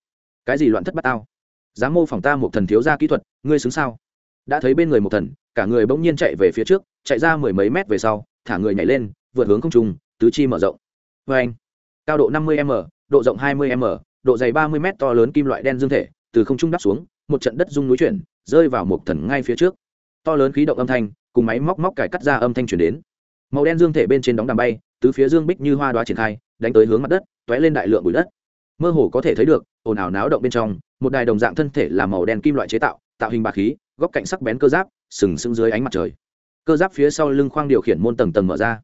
Cái gì loạn thất bát tao? Dám mô phỏng ta một thần thiếu gia kỹ thuật, ngươi xứng sao? Đã thấy bên người một thần, cả người bỗng nhiên chạy về phía trước, chạy ra mười mấy mét về sau, thả người nhảy lên, vượt hướng không trung, tứ chi mở rộng. Vê anh. Cao độ năm mươi m, độ rộng hai mươi m, độ dày ba mươi m to lớn kim loại đen dương thể, từ không trung đắp xuống, một trận đất rung núi chuyển, rơi vào một thần ngay phía trước. To lớn khí động âm thanh, cùng máy móc móc cải cắt ra âm thanh chuyển đến. Màu đen dương thể bên trên đóng đàm bay, tứ phía dương bích như hoa đoá triển khai, đánh tới hướng mặt đất t ó é lên đại lượng bụi đất. Mơ hồ có thể thấy được, ồn ào náo động bên trong, một đài đồng dạng thân thể là màu đen kim loại chế tạo tạo hình bạc khí góc cạnh sắc bén cơ giáp, sừng sững dưới ánh mặt trời. Cơ giáp phía sau lưng khoang điều khiển môn tầng tầng mở ra.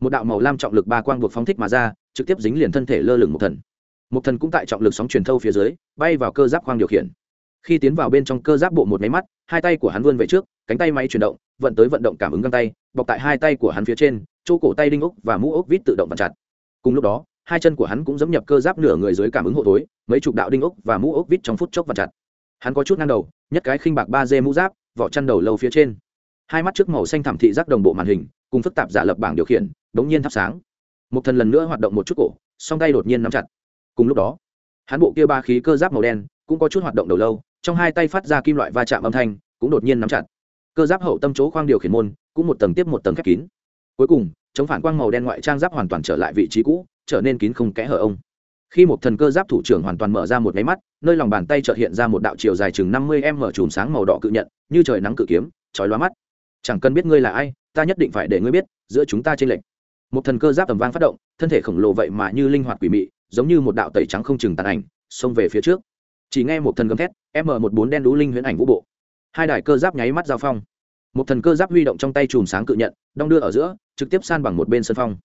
Một đạo màu lam trọng lực ba quang buộc phóng thích mà ra, trực tiếp dính liền thân thể lơ lửng một thần. Một thần cũng tại trọng lực sóng truyền thâu phía dưới, bay vào cơ giáp khoang điều khiển. Khi tiến vào bên trong cơ giáp bộ một máy mắt, hai tay của hắn vươn về trước, cánh tay máy chuyển động, vận tới vận động cảm ứng găng tay, bọc tại hai tay của hắn phía trên, chỗ cổ tay đinh ốc và mũ ốc vít tự động vặn chặt. Cùng lúc đó, hai chân của hắn cũng dẫm nhập cơ giáp nửa người dưới cảm ứng hộ tối mấy chục đạo đinh ốc và mũ ốc vít trong phút chốc vặn chặt. Hắn có chút ngang đầu nhất cái khinh bạc ba d mũ giáp, vỏ chăn đầu lâu phía trên. Hai mắt trước màu xanh thảm thị giác đồng bộ màn hình, cùng phức tạp giả lập bảng điều khiển, đống nhiên thắp sáng. Một thần lần nữa hoạt động một chút cổ, song tay đột nhiên nắm chặt. Cùng lúc đó, hắn bộ kia ba khí cơ giáp màu đen cũng có chút hoạt động đầu lâu, trong hai tay phát ra kim loại va chạm âm thanh, cũng đột nhiên nắm chặt. Cơ giáp hậu tâm chỗ khoang điều khiển môn, cũng một tầng tiếp một tầng khép kín. Cuối cùng, chống phản quang màu đen ngoại trang giáp hoàn toàn trở lại vị trí cũ, trở nên kín không kẽ hở ông khi một thần cơ giáp thủ trưởng hoàn toàn mở ra một máy mắt, nơi lòng bàn tay chợt hiện ra một đạo chiều dài chừng năm mươi m chùm sáng màu đỏ cự nhận, như trời nắng cự kiếm, chói lóa mắt. Chẳng cần biết ngươi là ai, ta nhất định phải để ngươi biết, giữa chúng ta trên lệnh một thần cơ giáp tầm vang phát động, thân thể khổng lồ vậy mà như linh hoạt quỷ mị, giống như một đạo tẩy trắng không chừng tàn ảnh, xông về phía trước. Chỉ nghe một thần gầm thét m một bốn đen đũ linh huyễn ảnh vũ bộ. Hai đài cơ giáp nháy mắt giao phong. Một thần cơ giáp huy động trong tay chùm sáng cự nhận, đong đưa ở giữa, trực tiếp san bằng một bên sân phong.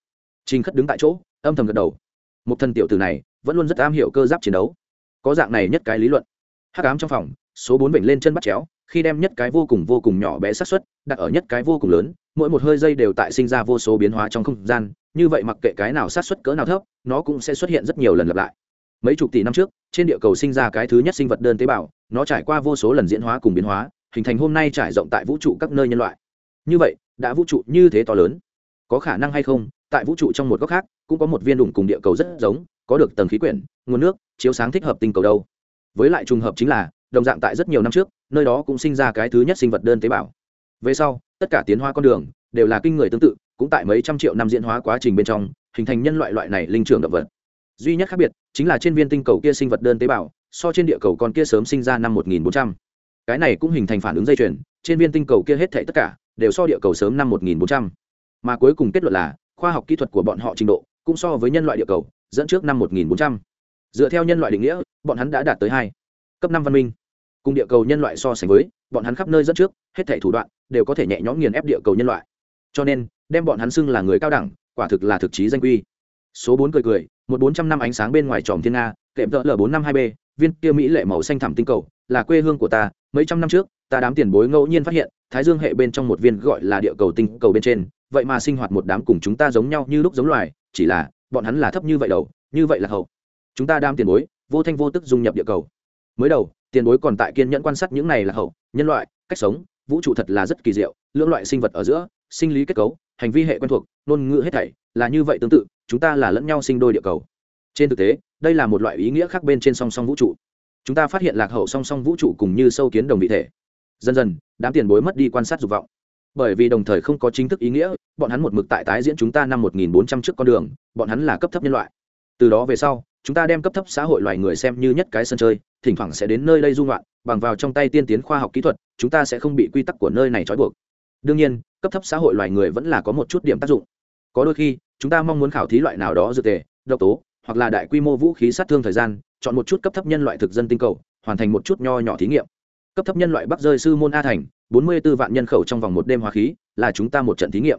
Trình khất đứng tại chỗ, âm thầm gật đầu một thần tiểu tử này vẫn luôn rất am hiểu cơ giáp chiến đấu. Có dạng này nhất cái lý luận. Hắc ám trong phòng, số bốn vểnh lên chân bắt chéo, khi đem nhất cái vô cùng vô cùng nhỏ bé xác suất đặt ở nhất cái vô cùng lớn, mỗi một hơi dây đều tại sinh ra vô số biến hóa trong không gian, như vậy mặc kệ cái nào sát xuất cỡ nào thấp, nó cũng sẽ xuất hiện rất nhiều lần lặp lại. Mấy chục tỷ năm trước, trên địa cầu sinh ra cái thứ nhất sinh vật đơn tế bào, nó trải qua vô số lần diễn hóa cùng biến hóa, hình thành hôm nay trải rộng tại vũ trụ các nơi nhân loại. Như vậy, đã vũ trụ như thế to lớn. Có khả năng hay không tại vũ trụ trong một góc khác, cũng có một viên đủng cùng địa cầu rất giống, có được tầng khí quyển, nguồn nước, chiếu sáng thích hợp tinh cầu đâu với lại trùng hợp chính là, đồng dạng tại rất nhiều năm trước, nơi đó cũng sinh ra cái thứ nhất sinh vật đơn tế bào về sau, tất cả tiến hóa con đường, đều là kinh người tương tự, cũng tại mấy trăm triệu năm diễn hóa quá trình bên trong, hình thành nhân loại loại này linh trưởng động vật duy nhất khác biệt, chính là trên viên tinh cầu kia sinh vật đơn tế bào, so trên địa cầu con kia sớm sinh ra năm 1400. cái này cũng hình thành phản ứng dây chuyền, trên viên tinh cầu kia hết thảy tất cả, đều so địa cầu sớm năm 1400. mà cuối cùng kết luận là khoa học kỹ thuật của bọn họ trình độ, cũng so với nhân loại địa cầu, dẫn trước năm 1400. dựa theo nhân loại định nghĩa, bọn hắn đã đạt tới hai cấp năm văn minh. Cùng địa cầu nhân loại so sánh với, bọn hắn khắp nơi dẫn trước, hết thảy thủ đoạn đều có thể nhẹ nhõm nghiền ép địa cầu nhân loại. Cho nên, đem bọn hắn xưng là người cao đẳng, quả thực là thực chí danh quy. Số bốn cười cười, một bốn trăm năm ánh sáng bên ngoài tròm thiên nga kệm tợ l bốn năm hai b viên kia mỹ lệ màu xanh thẳm tinh cầu, là quê hương của ta, mấy trăm năm trước, ta đám tiền bối ngẫu nhiên phát hiện, thái dương hệ bên trong một viên gọi là địa cầu tinh cầu bên trên vậy mà sinh hoạt một đám cùng chúng ta giống nhau như lúc giống loài, chỉ là, bọn hắn là thấp như vậy đầu, như vậy là hậu. Chúng ta đam tiền bối, vô thanh vô tức dung nhập địa cầu. Mới đầu, tiền bối còn tại kiên nhẫn quan sát những này là hậu, nhân loại, cách sống, vũ trụ thật là rất kỳ diệu, lưỡng loại sinh vật ở giữa, sinh lý kết cấu, hành vi hệ quen thuộc, ngôn ngữ hết thảy, là như vậy tương tự, chúng ta là lẫn nhau sinh đôi địa cầu. Trên thực tế, đây là một loại ý nghĩa khác bên trên song song vũ trụ. Chúng ta phát hiện lạc hậu song song vũ trụ cùng như sâu kiến đồng vị thể. Dần dần, đám tiền bối mất đi quan sát dục vọng bởi vì đồng thời không có chính thức ý nghĩa, bọn hắn một mực tại tái diễn chúng ta năm 1400 trước con đường, bọn hắn là cấp thấp nhân loại. Từ đó về sau, chúng ta đem cấp thấp xã hội loài người xem như nhất cái sân chơi, thỉnh thoảng sẽ đến nơi đây dung loạn bằng vào trong tay tiên tiến khoa học kỹ thuật, chúng ta sẽ không bị quy tắc của nơi này trói buộc. Đương nhiên, cấp thấp xã hội loài người vẫn là có một chút điểm tác dụng. Có đôi khi, chúng ta mong muốn khảo thí loại nào đó dược tề, độc tố, hoặc là đại quy mô vũ khí sát thương thời gian, chọn một chút cấp thấp nhân loại thực dân tinh cầu, hoàn thành một chút nho nhỏ thí nghiệm. Cấp thấp nhân loại bắc rơi sư môn a thành bốn mươi b ố vạn nhân khẩu trong vòng một đêm hóa khí, là chúng ta một trận thí nghiệm.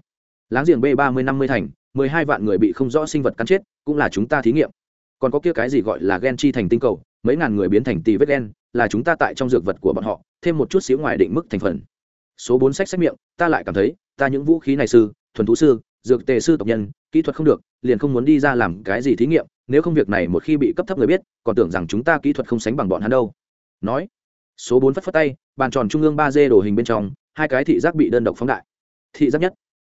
Láng giềng b ba mươi năm mươi thành, mười hai vạn người bị không rõ sinh vật cắn chết, cũng là chúng ta thí nghiệm. Còn có kia cái gì gọi là gen chi thành tinh cầu, mấy ngàn người biến thành tì vết gen, là chúng ta tại trong dược vật của bọn họ, thêm một chút xíu ngoài định mức thành phần. Số bốn sách sách miệng, ta lại cảm thấy, ta những vũ khí này sư, thuần thú sư, dược tề sư tộc nhân, kỹ thuật không được, liền không muốn đi ra làm cái gì thí nghiệm, nếu không việc này một khi bị cấp thấp người biết, còn tưởng rằng chúng ta kỹ thuật không sánh bằng bọn hắn đâu. Nói số bốn phất phất tay, bàn tròn trung ương ba d đồ hình bên trong, hai cái thị giác bị đơn độc phóng đại. Thị giác nhất,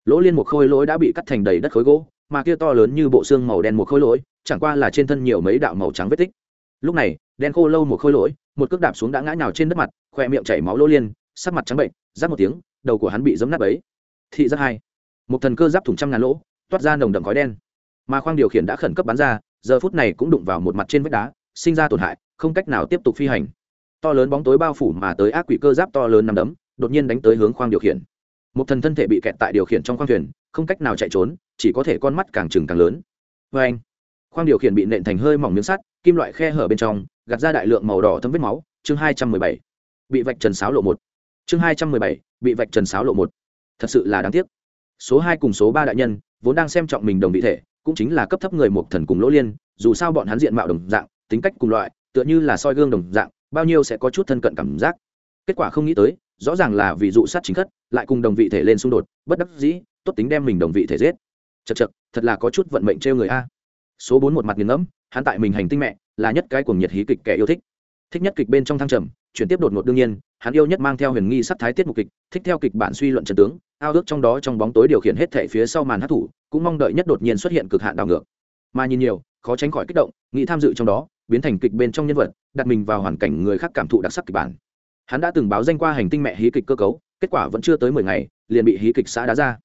lỗ liên một khôi lỗi đã bị cắt thành đầy đất khối gỗ, mà kia to lớn như bộ xương màu đen một khối lỗi, chẳng qua là trên thân nhiều mấy đạo màu trắng vết tích. Lúc này, đen khô lâu một khối lỗi, một cước đạp xuống đã ngã nhào trên đất mặt khoe miệng chảy máu lỗ liên, sắc mặt trắng bệnh, rát một tiếng, đầu của hắn bị giấm nát ấy thị giác hai, một thần cơ giáp thủng trăm ngàn lỗ, toát ra nồng đậm khói đen. Mà khoang điều khiển đã khẩn cấp bắn ra, giờ phút này cũng đụng vào một mặt trên vách đá, sinh ra tổn hại, không cách nào tiếp tục phi hành to lớn bóng tối bao phủ mà tới ác quỷ cơ giáp to lớn nằm đấm, đột nhiên đánh tới hướng khoang điều khiển. Một thần thân thể bị kẹt tại điều khiển trong khoang thuyền, không cách nào chạy trốn, chỉ có thể con mắt càng trừng càng lớn. Vê anh, khoang điều khiển bị nện thành hơi mỏng miếng sắt, kim loại khe hở bên trong, gạt ra đại lượng màu đỏ thấm vết máu. Chương hai trăm mười bảy, bị vạch trần sáo lộ một. Chương hai trăm mười bảy, bị vạch trần sáo lộ một. Thật sự là đáng tiếc. Số hai cùng số ba đại nhân, vốn đang xem trọng mình đồng vị thể, cũng chính là cấp thấp người một thần cùng lỗ liên, dù sao bọn hắn diện mạo đồng dạng, tính cách cùng loại, tựa như là soi gương đồng dạng bao nhiêu sẽ có chút thân cận cảm giác. Kết quả không nghĩ tới, rõ ràng là vì dụ sát chính khất, lại cùng đồng vị thể lên xung đột, bất đắc dĩ, tốt tính đem mình đồng vị thể giết. Chật chật thật là có chút vận mệnh trêu người a. Số bốn một mặt nghiền ngẫm, hắn tại mình hành tinh mẹ, là nhất cái cuồng nhiệt hí kịch kẻ yêu thích. Thích nhất kịch bên trong thăng trầm, chuyển tiếp đột ngột đương nhiên, hắn yêu nhất mang theo huyền nghi sắc thái tiết mục kịch, thích theo kịch bản suy luận trận tướng, ao ước trong đó trong bóng tối điều khiển hết thể phía sau màn hát thủ, cũng mong đợi nhất đột nhiên xuất hiện cực hạn đảo ngược. Mà nhìn nhiều, khó tránh khỏi kích động, nghĩ tham dự trong đó biến thành kịch bên trong nhân vật, đặt mình vào hoàn cảnh người khác cảm thụ đặc sắc kịch bản. Hắn đã từng báo danh qua hành tinh mẹ hí kịch cơ cấu, kết quả vẫn chưa tới mười ngày, liền bị hí kịch xã đá ra.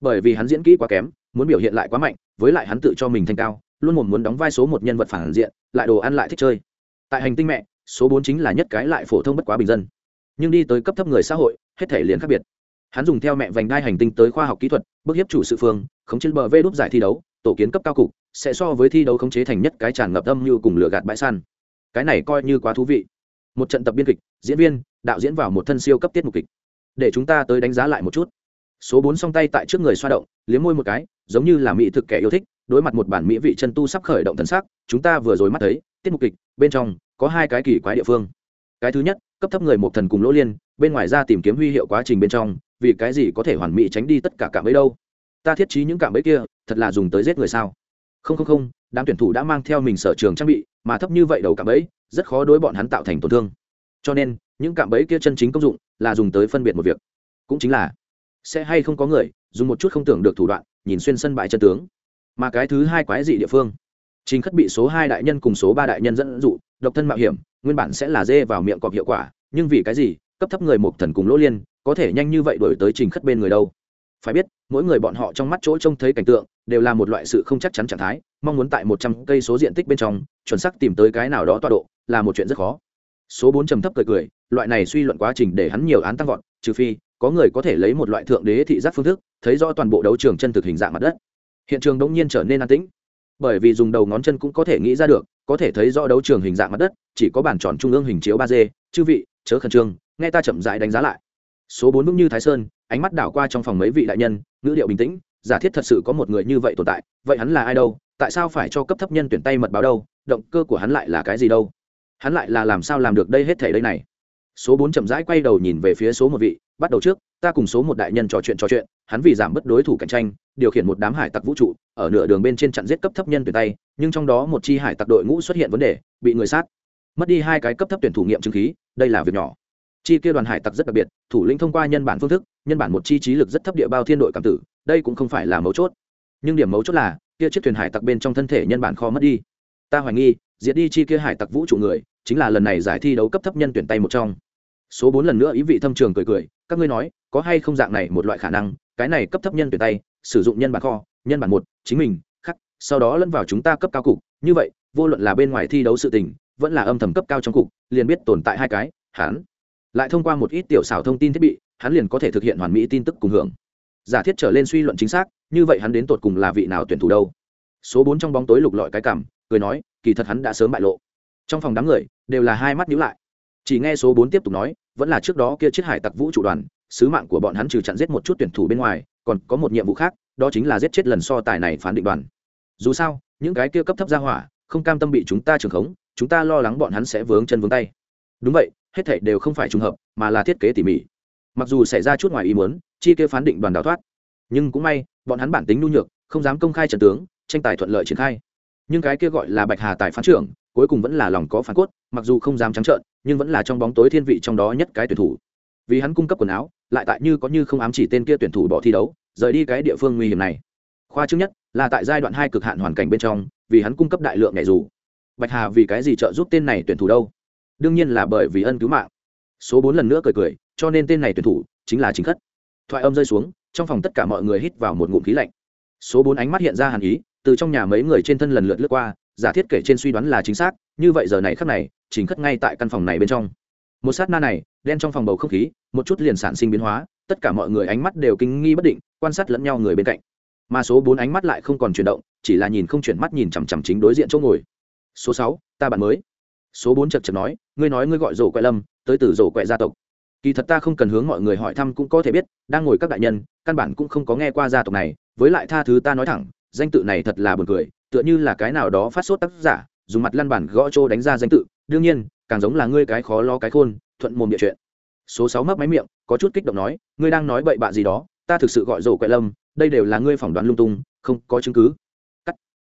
Bởi vì hắn diễn kỹ quá kém, muốn biểu hiện lại quá mạnh, với lại hắn tự cho mình thanh cao, luôn một muốn đóng vai số một nhân vật phản diện, lại đồ ăn lại thích chơi. Tại hành tinh mẹ, số bốn chính là nhất cái lại phổ thông bất quá bình dân. Nhưng đi tới cấp thấp người xã hội, hết thể liền khác biệt. Hắn dùng theo mẹ vành đai hành tinh tới khoa học kỹ thuật, bức hiếp chủ sự phương, khống chế bờ vê đúp giải thi đấu tổ kiến cấp cao cục, sẽ so với thi đấu khống chế thành nhất cái tràn ngập âm như cùng lửa gạt bãi săn. Cái này coi như quá thú vị. Một trận tập biên kịch, diễn viên, đạo diễn vào một thân siêu cấp tiết mục kịch. Để chúng ta tới đánh giá lại một chút. Số bốn song tay tại trước người xoa động, liếm môi một cái, giống như là mỹ thực kẻ yêu thích, đối mặt một bản mỹ vị chân tu sắp khởi động thần sắc, chúng ta vừa rồi mắt thấy, tiết mục kịch, bên trong, có hai cái kỳ quái địa phương. Cái thứ nhất, cấp thấp người một thần cùng lỗ liên, bên ngoài ra tìm kiếm huy hiệu quá trình bên trong, vì cái gì có thể hoàn mỹ tránh đi tất cả cảm ấy đâu? Ta thiết trí những cảm bẫy kia, thật là dùng tới giết người sao? Không không không, đám tuyển thủ đã mang theo mình sở trường trang bị, mà thấp như vậy đầu cảm bẫy, rất khó đối bọn hắn tạo thành tổn thương. Cho nên, những cảm bẫy kia chân chính công dụng là dùng tới phân biệt một việc. Cũng chính là, sẽ hay không có người, dùng một chút không tưởng được thủ đoạn, nhìn xuyên sân bãi chân tướng. Mà cái thứ hai quái dị địa phương chính khất bị số hai đại nhân cùng số ba đại nhân dẫn dụ, độc thân mạo hiểm, nguyên bản sẽ là dê vào miệng cọp hiệu quả, nhưng vì cái gì, cấp thấp người một thần cùng lỗ liên, có thể nhanh như vậy đổi tới trình khất bên người đâu? Phải biết, mỗi người bọn họ trong mắt chỗ trông thấy cảnh tượng đều là một loại sự không chắc chắn trạng thái, mong muốn tại một trăm cây số diện tích bên trong, chuẩn xác tìm tới cái nào đó tọa độ là một chuyện rất khó. Số bốn trầm thấp cười cười, loại này suy luận quá trình để hắn nhiều án tăng vọt, trừ phi có người có thể lấy một loại thượng đế thị giác phương thức, thấy rõ toàn bộ đấu trường chân thực hình dạng mặt đất. Hiện trường đống nhiên trở nên an tĩnh, bởi vì dùng đầu ngón chân cũng có thể nghĩ ra được, có thể thấy rõ đấu trường hình dạng mặt đất, chỉ có bản tròn trung ương hình chiếu ba d, chư vị, chớ khẩn trương, nghe ta chậm dại đánh giá lại. Số bốn vững như thái sơn ánh mắt đảo qua trong phòng mấy vị đại nhân, ngữ điệu bình tĩnh, giả thiết thật sự có một người như vậy tồn tại, vậy hắn là ai đâu, tại sao phải cho cấp thấp nhân tuyển tay mật báo đâu, động cơ của hắn lại là cái gì đâu? Hắn lại là làm sao làm được đây hết thể đây này? Số bốn chậm rãi quay đầu nhìn về phía số một vị, bắt đầu trước, ta cùng số một đại nhân trò chuyện trò chuyện, hắn vì giảm bớt đối thủ cạnh tranh, điều khiển một đám hải tặc vũ trụ, ở nửa đường bên trên chặn giết cấp thấp nhân tuyển tay, nhưng trong đó một chi hải tặc đội ngũ xuất hiện vấn đề, bị người sát. Mất đi hai cái cấp thấp tuyển thủ nghiệm chứng khí, đây là việc nhỏ chi kia đoàn hải tặc rất đặc biệt, thủ lĩnh thông qua nhân bản phương thức, nhân bản một chi trí lực rất thấp địa bao thiên đội cảm tử, đây cũng không phải là mấu chốt. Nhưng điểm mấu chốt là, kia chiếc thuyền hải tặc bên trong thân thể nhân bản kho mất đi. Ta hoài nghi, diệt đi chi kia hải tặc vũ trụ người, chính là lần này giải thi đấu cấp thấp nhân tuyển tay một trong. Số bốn lần nữa ý vị thâm trường cười cười, các ngươi nói, có hay không dạng này một loại khả năng, cái này cấp thấp nhân tuyển tay, sử dụng nhân bản kho, nhân bản một, chính mình, khắc, sau đó lẫn vào chúng ta cấp cao cục, như vậy, vô luận là bên ngoài thi đấu sự tình, vẫn là âm thầm cấp cao trong cục, liền biết tồn tại hai cái hán lại thông qua một ít tiểu xảo thông tin thiết bị, hắn liền có thể thực hiện hoàn mỹ tin tức cùng hưởng. Giả thiết trở lên suy luận chính xác, như vậy hắn đến tột cùng là vị nào tuyển thủ đâu? Số bốn trong bóng tối lục lọi cái cảm, cười nói, kỳ thật hắn đã sớm bại lộ. Trong phòng đám người, đều là hai mắt nhíu lại. Chỉ nghe số bốn tiếp tục nói, vẫn là trước đó kia chiếc hải tặc vũ trụ đoàn, sứ mạng của bọn hắn trừ chặn giết một chút tuyển thủ bên ngoài, còn có một nhiệm vụ khác, đó chính là giết chết lần so tài này phán định đoàn. Dù sao, những cái kia cấp thấp ra hỏa, không cam tâm bị chúng ta trường khống, chúng ta lo lắng bọn hắn sẽ vướng chân vướng tay đúng vậy, hết thảy đều không phải trùng hợp, mà là thiết kế tỉ mỉ. Mặc dù xảy ra chút ngoài ý muốn, chi kia phán định đoàn đào thoát. Nhưng cũng may, bọn hắn bản tính nhu nhược, không dám công khai trận tướng, tranh tài thuận lợi triển khai. Nhưng cái kia gọi là bạch hà tài phán trưởng, cuối cùng vẫn là lòng có phán cốt, mặc dù không dám trắng trợn, nhưng vẫn là trong bóng tối thiên vị trong đó nhất cái tuyển thủ. Vì hắn cung cấp quần áo, lại tại như có như không ám chỉ tên kia tuyển thủ bỏ thi đấu, rời đi cái địa phương nguy hiểm này. Khoa trước nhất, là tại giai đoạn hai cực hạn hoàn cảnh bên trong, vì hắn cung cấp đại lượng nhảy dù. Bạch hà vì cái gì trợ giúp tên này tuyển thủ đâu? Đương nhiên là bởi vì ân cứu mạng. Số bốn lần nữa cười cười, cho nên tên này tuyển thủ chính là chính khất. Thoại âm rơi xuống, trong phòng tất cả mọi người hít vào một ngụm khí lạnh. Số bốn ánh mắt hiện ra hàn ý, từ trong nhà mấy người trên thân lần lượt lướt qua, giả thiết kể trên suy đoán là chính xác, như vậy giờ này khắc này, chính khất ngay tại căn phòng này bên trong. Một sát na này, đen trong phòng bầu không khí, một chút liền sản sinh biến hóa, tất cả mọi người ánh mắt đều kinh nghi bất định, quan sát lẫn nhau người bên cạnh. Mà số bốn ánh mắt lại không còn chuyển động, chỉ là nhìn không chuyển mắt nhìn chằm chằm chính đối diện chỗ ngồi. Số sáu, ta bạn mới số bốn chật chật nói, ngươi nói ngươi gọi rổ quẹ lâm, tới từ rổ quẹ gia tộc. Kỳ thật ta không cần hướng mọi người hỏi thăm cũng có thể biết, đang ngồi các đại nhân, căn bản cũng không có nghe qua gia tộc này, với lại tha thứ ta nói thẳng, danh tự này thật là buồn cười, tựa như là cái nào đó phát sốt tác giả, dùng mặt lăn bản gõ trô đánh ra danh tự. Đương nhiên, càng giống là ngươi cái khó lo cái khôn, thuận mồm địa chuyện. Số sáu mấp máy miệng, có chút kích động nói, ngươi đang nói bậy bạ gì đó, ta thực sự gọi rổ quẹ lâm, đây đều là ngươi phỏng đoán lung tung, không có chứng cứ. Cắt.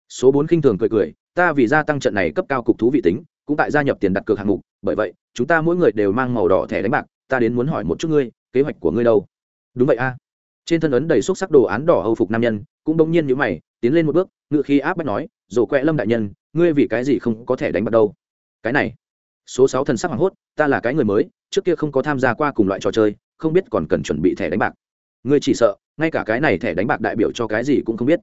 Số bốn khinh thường cười cười, ta vì gia tăng trận này cấp cao cục thú vị tính cũng tại gia nhập tiền đặt cược hạng mục, bởi vậy, chúng ta mỗi người đều mang màu đỏ thẻ đánh bạc, ta đến muốn hỏi một chút ngươi, kế hoạch của ngươi đâu? Đúng vậy a. Trên thân ấn đầy xúc sắc đồ án đỏ hầu phục nam nhân, cũng bỗng nhiên như mày, tiến lên một bước, ngự khi áp bách nói rổ quẹ lâm đại nhân, ngươi vì cái gì không có thẻ đánh bạc đâu? Cái này, số sáu thần sắc hoàng hốt, ta là cái người mới, trước kia không có tham gia qua cùng loại trò chơi, không biết còn cần chuẩn bị thẻ đánh bạc. Ngươi chỉ sợ, ngay cả cái này thẻ đánh bạc đại biểu cho cái gì cũng không biết.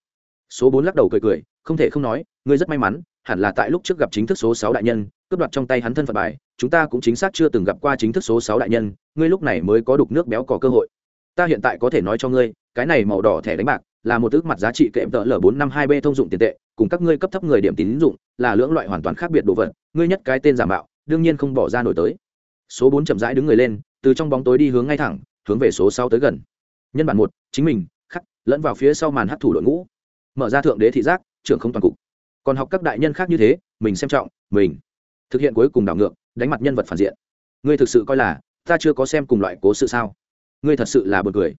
Số bốn lắc đầu cười cười, không thể không nói, ngươi rất may mắn hẳn là tại lúc trước gặp chính thức số sáu đại nhân, cướp đoạt trong tay hắn thân phận bài, chúng ta cũng chính xác chưa từng gặp qua chính thức số sáu đại nhân, ngươi lúc này mới có đục nước béo có cơ hội. Ta hiện tại có thể nói cho ngươi, cái này màu đỏ thẻ đánh bạc, là một ước mặt giá trị kệm tợ l bốn năm hai b thông dụng tiền tệ, cùng các ngươi cấp thấp người điểm tín dụng, là lưỡng loại hoàn toàn khác biệt đồ vật, ngươi nhất cái tên giả mạo, đương nhiên không bỏ ra nổi tới. Số bốn chậm rãi đứng người lên, từ trong bóng tối đi hướng ngay thẳng, hướng về số sáu tới gần. Nhân bản một, chính mình, khắc, lẫn vào phía sau màn hấp thủ đội ngũ. Mở ra thượng đế thị giác, trưởng không toàn cục còn học các đại nhân khác như thế, mình xem trọng, mình. Thực hiện cuối cùng đảo ngược, đánh mặt nhân vật phản diện. Ngươi thực sự coi là, ta chưa có xem cùng loại cố sự sao? Ngươi thật sự là b u ồ n cười.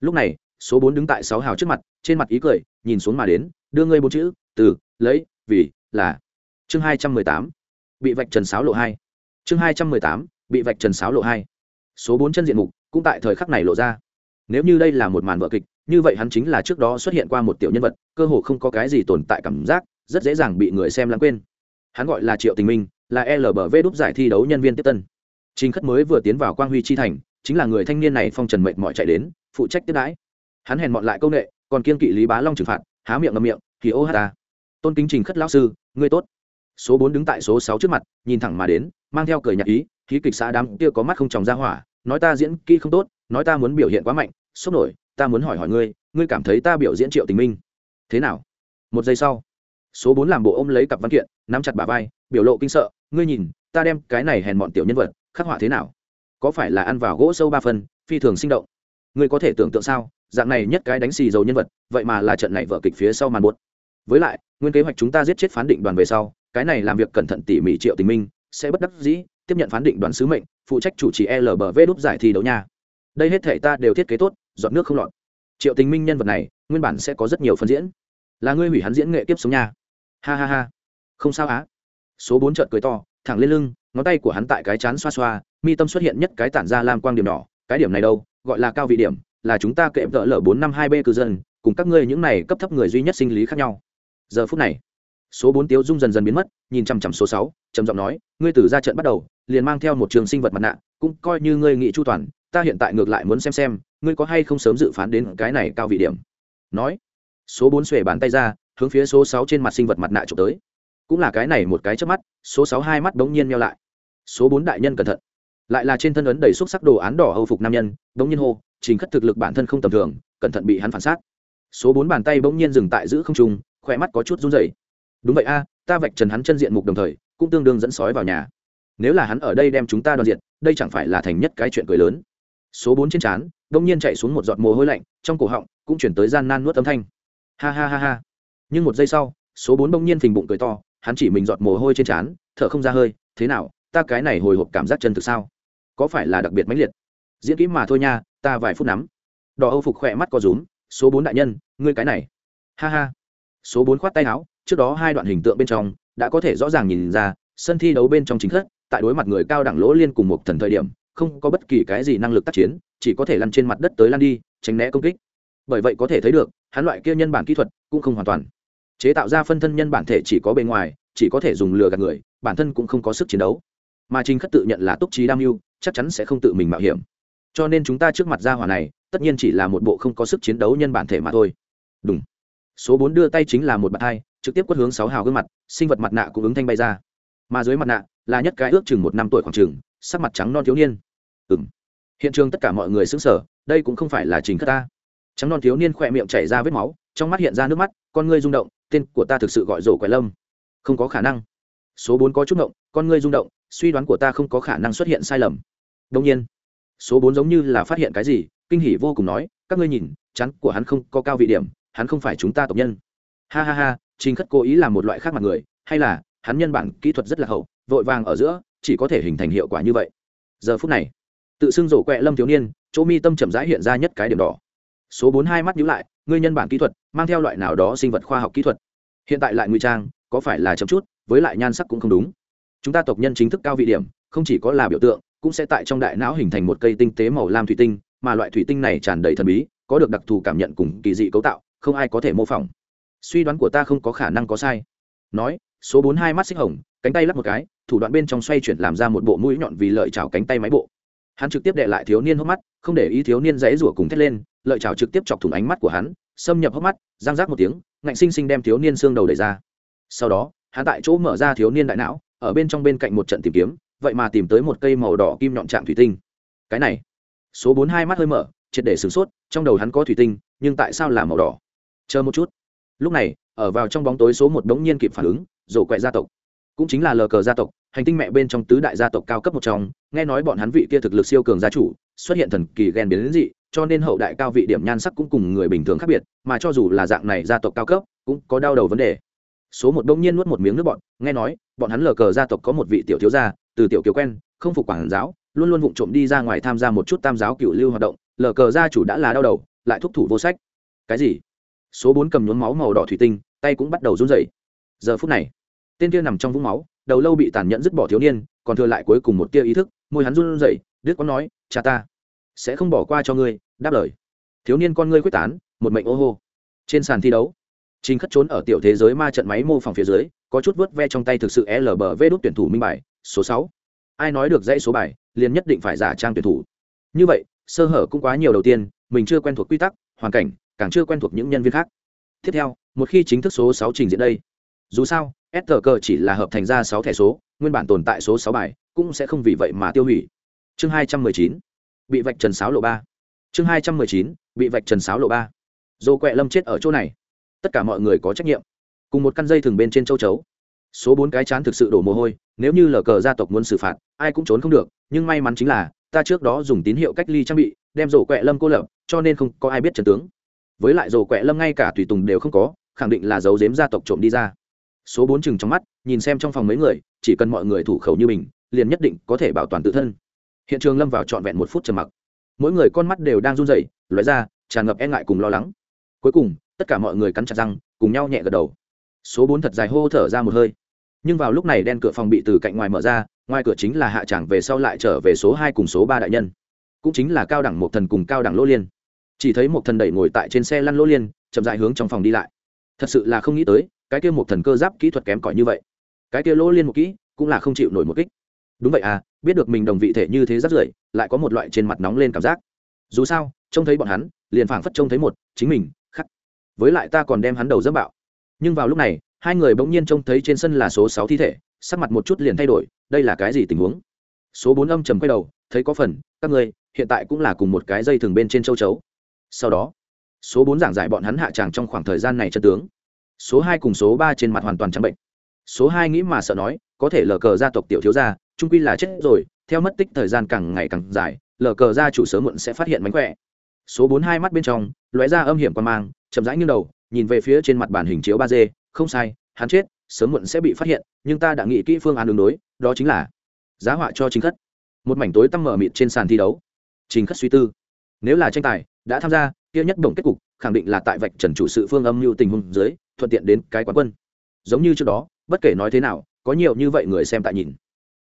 Lúc này, số bốn đứng tại sáu hào trước mặt, trên mặt ý cười, nhìn xuống mà đến, đưa ngươi bốn chữ, từ, lấy, vì, là. Chương hai trăm mười tám, bị vạch trần sáo lộ hai. Chương hai trăm mười tám, bị vạch trần sáo lộ hai. Số bốn chân diện mục, cũng tại thời khắc này lộ ra. Nếu như đây là một màn vợ kịch, như vậy hắn chính là trước đó xuất hiện qua một tiểu nhân vật, cơ hồ không có cái gì tồn tại cảm giác rất dễ dàng bị người xem lãng quên. Hắn gọi là triệu tình minh, là lbv đúc giải thi đấu nhân viên tiếp tân. Chính khất mới vừa tiến vào quang huy chi thành, chính là người thanh niên này phong trần mệnh mọi chạy đến, phụ trách tiếp đãi. Hắn hèn mọn lại công nghệ còn kiên kỵ lý bá long trừng phạt, há miệng ngậm miệng thì ô hát ta. Tôn kính trình khất lão sư, ngươi tốt. Số bốn đứng tại số sáu trước mặt, nhìn thẳng mà đến, mang theo cười nhạc ý, khí kịch xã đám kia có mắt không tròng ra hỏa, nói ta diễn kỹ không tốt, nói ta muốn biểu hiện quá mạnh, sốc nổi, ta muốn hỏi hỏi ngươi ngươi cảm thấy ta biểu diễn triệu tình minh thế nào? Một giây sau số bốn làm bộ ôm lấy cặp văn kiện, nắm chặt bà vai, biểu lộ kinh sợ, ngươi nhìn, ta đem cái này hèn bọn tiểu nhân vật, khắc họa thế nào? Có phải là ăn vào gỗ sâu ba phân phi thường sinh động? Ngươi có thể tưởng tượng sao, dạng này nhất cái đánh xì dầu nhân vật, vậy mà là trận này vở kịch phía sau màn buốt với lại, nguyên kế hoạch chúng ta giết chết phán định đoàn về sau, cái này làm việc cẩn thận tỉ mỉ triệu tình minh, sẽ bất đắc dĩ, tiếp nhận phán định đoàn sứ mệnh, phụ trách chủ trì lbv đúc giải thi đấu nha. Đây hết thể ta đều thiết kế tốt dọn nước không lọt. Triệu tình minh nhân vật này, nguyên bản sẽ có rất nhiều phân diễn. Là ngươi hủy hắn diễn nghệ tiếp sống nha ha ha ha. Không sao á. Số bốn trợn cười to, thẳng lên lưng, ngón tay của hắn tại cái chán xoa xoa, mi tâm xuất hiện nhất cái tản ra lam quang điểm đỏ cái điểm này đâu? Gọi là cao vị điểm, là chúng ta kệ vợ lở bốn năm hai b cư dân, cùng các ngươi những này cấp thấp người duy nhất sinh lý khác nhau. Giờ phút này, số bốn tiếu dung dần dần biến mất, nhìn chằm chằm số sáu, trầm giọng nói, ngươi từ ra trận bắt đầu, liền mang theo một trường sinh vật mặt nạ, cũng coi như ngươi nghị chu toàn, ta hiện tại ngược lại muốn xem xem, ngươi có hay không sớm dự phán đến cái này cao vị điểm. Nói, số bốn xuề bàn tay ra hướng phía số sáu trên mặt sinh vật mặt nạ trộm tới. Cũng là cái này một cái trước mắt, số sáu hai mắt bỗng nhiên meo lại. Số bốn đại nhân cẩn thận. Lại là trên thân ấn đầy xúc sắc đồ án đỏ hầu phục nam nhân, bỗng nhiên hô, trình khất thực lực bản thân không tầm thường, cẩn thận bị hắn phản sát số bốn bàn tay bỗng nhiên dừng tại giữ không trung, khỏe mắt có chút run rẩy. Đúng vậy a, ta vạch trần hắn chân diện mục đồng thời, cũng tương đương dẫn sói vào nhà. Nếu là hắn ở đây đem chúng ta đoàn diện đây chẳng phải là thành nhất cái chuyện cười lớn. Số bốn trên trán đông nhiên chạy xuống một giọt mồ hôi lạnh, trong cổ họng cũng chuyển tới gian nan nuốt âm thanh. Ha ha ha ha nhưng một giây sau, số bốn bỗng nhiên phình bụng cười to, hắn chỉ mình giọt mồ hôi trên trán, thở không ra hơi, thế nào, ta cái này hồi hộp cảm giác chân thực sao? Có phải là đặc biệt mãnh liệt? Diễn kỹ mà thôi nha, ta vài phút nắm. Đỏ âu phục khỏe mắt có rúm, số bốn đại nhân, ngươi cái này. Ha ha. Số bốn khoát tay áo, trước đó hai đoạn hình tượng bên trong, đã có thể rõ ràng nhìn ra, sân thi đấu bên trong chính thất tại đối mặt người cao đẳng lỗ liên cùng một thần thời điểm, không có bất kỳ cái gì năng lực tác chiến, chỉ có thể lăn trên mặt đất tới lăn đi, tránh né công kích bởi vậy có thể thấy được, hắn loại kia nhân bản kỹ thuật cũng không hoàn toàn. Chế tạo ra phân thân nhân bản thể chỉ có bề ngoài, chỉ có thể dùng lừa gạt người, bản thân cũng không có sức chiến đấu. Mà trình khất tự nhận là túc trí đam mưu, chắc chắn sẽ không tự mình mạo hiểm. Cho nên chúng ta trước mặt gia hỏa này, tất nhiên chỉ là một bộ không có sức chiến đấu nhân bản thể mà thôi. Đúng số bốn đưa tay chính là một bàn hai, trực tiếp quất hướng sáu hào gương mặt, sinh vật mặt nạ cũng ứng thanh bay ra. Mà dưới mặt nạ, là nhất cái ước chừng một năm tuổi khoảng chừng, sắc mặt trắng non thiếu niên. Ừ m hiện trường tất cả mọi người xứng sở đây cũng không phải là trình khất ta trắng non thiếu niên khỏe miệng chảy ra vết máu, trong mắt hiện ra nước mắt, con ngươi rung động, tên của ta thực sự gọi rổ quẻ lâm. Không có khả năng. Số bốn có chút động con ngươi rung động, suy đoán của ta không có khả năng xuất hiện sai lầm. Đông nhiên. Số bốn giống như là phát hiện cái gì, kinh hỉ vô cùng nói, các ngươi nhìn, chắn của hắn không có cao vị điểm, hắn không phải chúng ta tộc nhân. Ha ha ha, trình khất cố ý làm một loại khác mặt người, hay là, hắn nhân bản kỹ thuật rất là hậu, vội vàng ở giữa, chỉ có thể hình thành hiệu quả như vậy. Giờ phút này, tự xưng rổ quẹ lâm thiếu niên, chỗ mi tâm chậm rãi hiện ra nhất cái điểm đỏ số bốn hai mắt nhíu lại, ngươi nhân bản kỹ thuật, mang theo loại nào đó sinh vật khoa học kỹ thuật. Hiện tại lại ngụy trang, có phải là chậm chút, với lại nhan sắc cũng không đúng. Chúng ta tộc nhân chính thức cao vị điểm, không chỉ có là biểu tượng, cũng sẽ tại trong đại não hình thành một cây tinh tế màu lam thủy tinh, mà loại thủy tinh này tràn đầy thần bí, có được đặc thù cảm nhận cùng kỳ dị cấu tạo, không ai có thể mô phỏng. Suy đoán của ta không có khả năng có sai. Nói, số bốn hai mắt xích hồng, cánh tay lắp một cái, thủ đoạn bên trong xoay chuyển làm ra một bộ mũi nhọn vì lợi chảo cánh tay máy bộ. Hắn trực tiếp đệ lại thiếu niên hốc mắt, không để ý thiếu niên dãy rủa cùng thét lên lợi chảo trực tiếp chọc thủng ánh mắt của hắn, xâm nhập hốc mắt, răng rác một tiếng, ngạnh sinh sinh đem thiếu niên xương đầu đẩy ra. Sau đó, hắn tại chỗ mở ra thiếu niên đại não, ở bên trong bên cạnh một trận tìm kiếm, vậy mà tìm tới một cây màu đỏ kim nhọn trạng thủy tinh. Cái này, số bốn hai mắt hơi mở, triệt để sửng sốt, trong đầu hắn có thủy tinh, nhưng tại sao là màu đỏ? Chờ một chút. Lúc này, ở vào trong bóng tối số một đống nhiên kịp phản ứng, rổ quẹ gia tộc. Cũng chính là lờ cờ gia tộc, hành tinh mẹ bên trong tứ đại gia tộc cao cấp một trong, nghe nói bọn hắn vị kia thực lực siêu cường gia chủ, xuất hiện thần kỳ ghen biến đến dị cho nên hậu đại cao vị điểm nhan sắc cũng cùng người bình thường khác biệt, mà cho dù là dạng này gia tộc cao cấp, cũng có đau đầu vấn đề. Số một đông nhiên nuốt một miếng nước bọn nghe nói, bọn hắn lờ cờ gia tộc có một vị tiểu thiếu gia, từ tiểu kiều quen, không phục quản giáo, luôn luôn vụng trộm đi ra ngoài tham gia một chút tam giáo cựu lưu hoạt động, lờ cờ gia chủ đã là đau đầu, lại thúc thủ vô sách. Cái gì? Số bốn cầm nhuốm máu màu đỏ thủy tinh, tay cũng bắt đầu run rẩy. Giờ phút này, tên kia nằm trong vũng máu, đầu lâu bị tàn nhẫn dứt bỏ thiếu niên, còn thừa lại cuối cùng một tia ý thức, môi hắn run rẩy đứt có nói, cha ta sẽ không bỏ qua cho ngươi, đáp lời. Thiếu niên con ngươi quyết tán, một mệnh ô hô. Trên sàn thi đấu, Trình khất trốn ở tiểu thế giới ma trận máy mô phỏng phía dưới, có chút vớt ve trong tay thực sự lbv đút tuyển thủ minh bài, số sáu. Ai nói được dãy số bài, liền nhất định phải giả trang tuyển thủ. Như vậy, sơ hở cũng quá nhiều đầu tiên, mình chưa quen thuộc quy tắc, hoàn cảnh, càng chưa quen thuộc những nhân viên khác. Tiếp theo, một khi chính thức số sáu trình diễn đây, dù sao, s cờ chỉ là hợp thành ra sáu thẻ số, nguyên bản tồn tại số sáu bài, cũng sẽ không vì vậy mà tiêu hủy. Chương hai trăm mười chín bị vạch trần sáo lộ ba. Chương hai trăm mười chín, bị vạch trần sáo lộ ba. Dồ quẹ lâm chết ở chỗ này. Tất cả mọi người có trách nhiệm. Cùng một căn dây thường bên trên châu chấu. Số bốn cái chán thực sự đổ mồ hôi, nếu như lờ cờ gia tộc muốn xử phạt, ai cũng trốn không được, nhưng may mắn chính là, ta trước đó dùng tín hiệu cách ly trang bị, đem rổ quẹ lâm cô lập, cho nên không có ai biết trần tướng. Với lại rổ quẹ lâm ngay cả tùy tùng đều không có, khẳng định là dấu dếm gia tộc trộm đi ra. Số bốn chừng trong mắt, nhìn xem trong phòng mấy người, chỉ cần mọi người thủ khẩu như mình, liền nhất định có thể bảo toàn tự thân hiện trường lâm vào trọn vẹn một phút trầm mặc. Mỗi người con mắt đều đang run rẩy, lóe ra, tràn ngập e ngại cùng lo lắng. Cuối cùng, tất cả mọi người cắn chặt răng, cùng nhau nhẹ gật đầu. Số bốn thật dài hô thở ra một hơi. Nhưng vào lúc này đen cửa phòng bị từ cạnh ngoài mở ra, ngoài cửa chính là hạ tràng, về sau lại trở về số hai cùng số ba đại nhân. Cũng chính là cao đẳng một thần cùng cao đẳng lỗ liên. Chỉ thấy một thần đẩy ngồi tại trên xe lăn lỗ liên, chậm dại hướng trong phòng đi lại. Thật sự là không nghĩ tới, cái kia một thần cơ giáp kỹ thuật kém cỏi như vậy. Cái kia lỗ liên một kỹ, cũng là không chịu nổi một kích đúng vậy à biết được mình đồng vị thể như thế rất rưởi, lại có một loại trên mặt nóng lên cảm giác. Dù sao, trông thấy bọn hắn, liền phảng phất trông thấy một chính mình, khắc. Với lại ta còn đem hắn đầu dẫm bạo. Nhưng vào lúc này, hai người bỗng nhiên trông thấy trên sân là số sáu thi thể, sắc mặt một chút liền thay đổi, đây là cái gì tình huống? Số bốn âm trầm quay đầu, thấy có phần, các ngươi, hiện tại cũng là cùng một cái dây thường bên trên châu chấu. Sau đó, số bốn giảng giải bọn hắn hạ tràng trong khoảng thời gian này chân tướng. Số hai cùng số ba trên mặt hoàn toàn trắng bệnh. Số hai nghĩ mà sợ nói có thể lờ cờ gia tộc tiểu thiếu gia trung quy là chết rồi, theo mất tích thời gian càng ngày càng dài, lờ cờ gia chủ sớm muộn sẽ phát hiện mánh khỏe. Số bốn hai mắt bên trong, lóe ra âm hiểm quan mang, chậm rãi nghiêng đầu, nhìn về phía trên mặt bản hình chiếu ba d, không sai, hắn chết, sớm muộn sẽ bị phát hiện, nhưng ta đã nghĩ kỹ phương án đường đối, đó chính là giá họa cho chính khất. Một mảnh tối tăm mở mịt trên sàn thi đấu. Chính khất suy tư. Nếu là tranh tài đã tham gia, kia nhất đồng kết cục, khẳng định là tại vạch trần chủ sự phương âm mưu tình huống dưới, thuận tiện đến cái quán quân. Giống như trước đó, bất kể nói thế nào có nhiều như vậy người xem tại nhìn.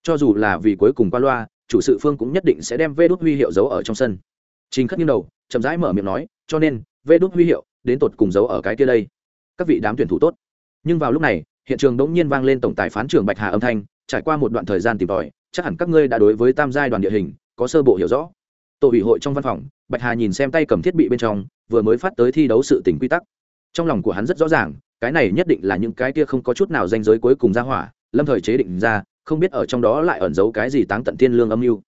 Cho dù là vì cuối cùng qua loa, chủ sự phương cũng nhất định sẽ đem vê đốt huy hiệu giấu ở trong sân. Trình khất nghiêng đầu, chậm rãi mở miệng nói, cho nên, vê đốt huy hiệu, đến tột cùng giấu ở cái kia đây. Các vị đám tuyển thủ tốt. Nhưng vào lúc này, hiện trường đống nhiên vang lên tổng tài phán trưởng bạch hà âm thanh, trải qua một đoạn thời gian tìm tòi, chắc hẳn các ngươi đã đối với tam giai đoàn địa hình, có sơ bộ hiểu rõ. Tổ ủy hội trong văn phòng, bạch hà nhìn xem tay cầm thiết bị bên trong, vừa mới phát tới thi đấu sự tình quy tắc. Trong lòng của hắn rất rõ ràng, cái này nhất định là những cái kia không có chút nào danh giới cuối cùng ra hỏa lâm thời chế định ra, không biết ở trong đó lại ẩn giấu cái gì táng tận thiên lương âm mưu.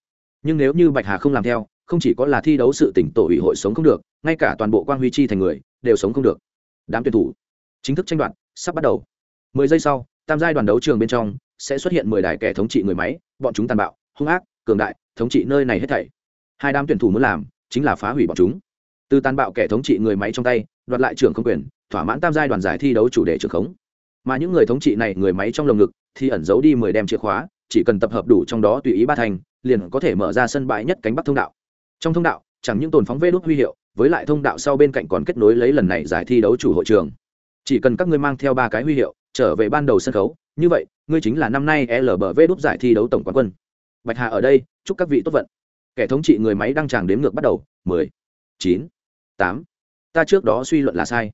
Nhưng nếu như bạch hà không làm theo, không chỉ có là thi đấu sự tỉnh tổ ủy hội sống không được, ngay cả toàn bộ quang huy chi thành người, đều sống không được. Đám tuyển thủ chính thức tranh đoạt, sắp bắt đầu. Mười giây sau, tam giai đoàn đấu trường bên trong sẽ xuất hiện mười đài kẻ thống trị người máy, bọn chúng tàn bạo, hung ác, cường đại, thống trị nơi này hết thảy. Hai đám tuyển thủ muốn làm chính là phá hủy bọn chúng. Từ tàn bạo kẻ thống trị người máy trong tay, đoạt lại trưởng không quyền, thỏa mãn tam giai đoàn giải thi đấu chủ đề trưởng khống mà những người thống trị này người máy trong lồng ngực thì ẩn giấu đi mười đem chìa khóa, chỉ cần tập hợp đủ trong đó tùy ý ba thành, liền có thể mở ra sân bãi nhất cánh bắc thông đạo. Trong thông đạo, chẳng những tồn phóng vê đốt huy hiệu, với lại thông đạo sau bên cạnh còn kết nối lấy lần này giải thi đấu chủ hội trường. Chỉ cần các ngươi mang theo ba cái huy hiệu, trở về ban đầu sân khấu, như vậy, ngươi chính là năm nay lbv đúc giải thi đấu tổng quán quân. Bạch hà ở đây, chúc các vị tốt vận. Kẻ thống trị người máy đang tràng đếm ngược bắt đầu, mười, chín, tám. Ta trước đó suy luận là sai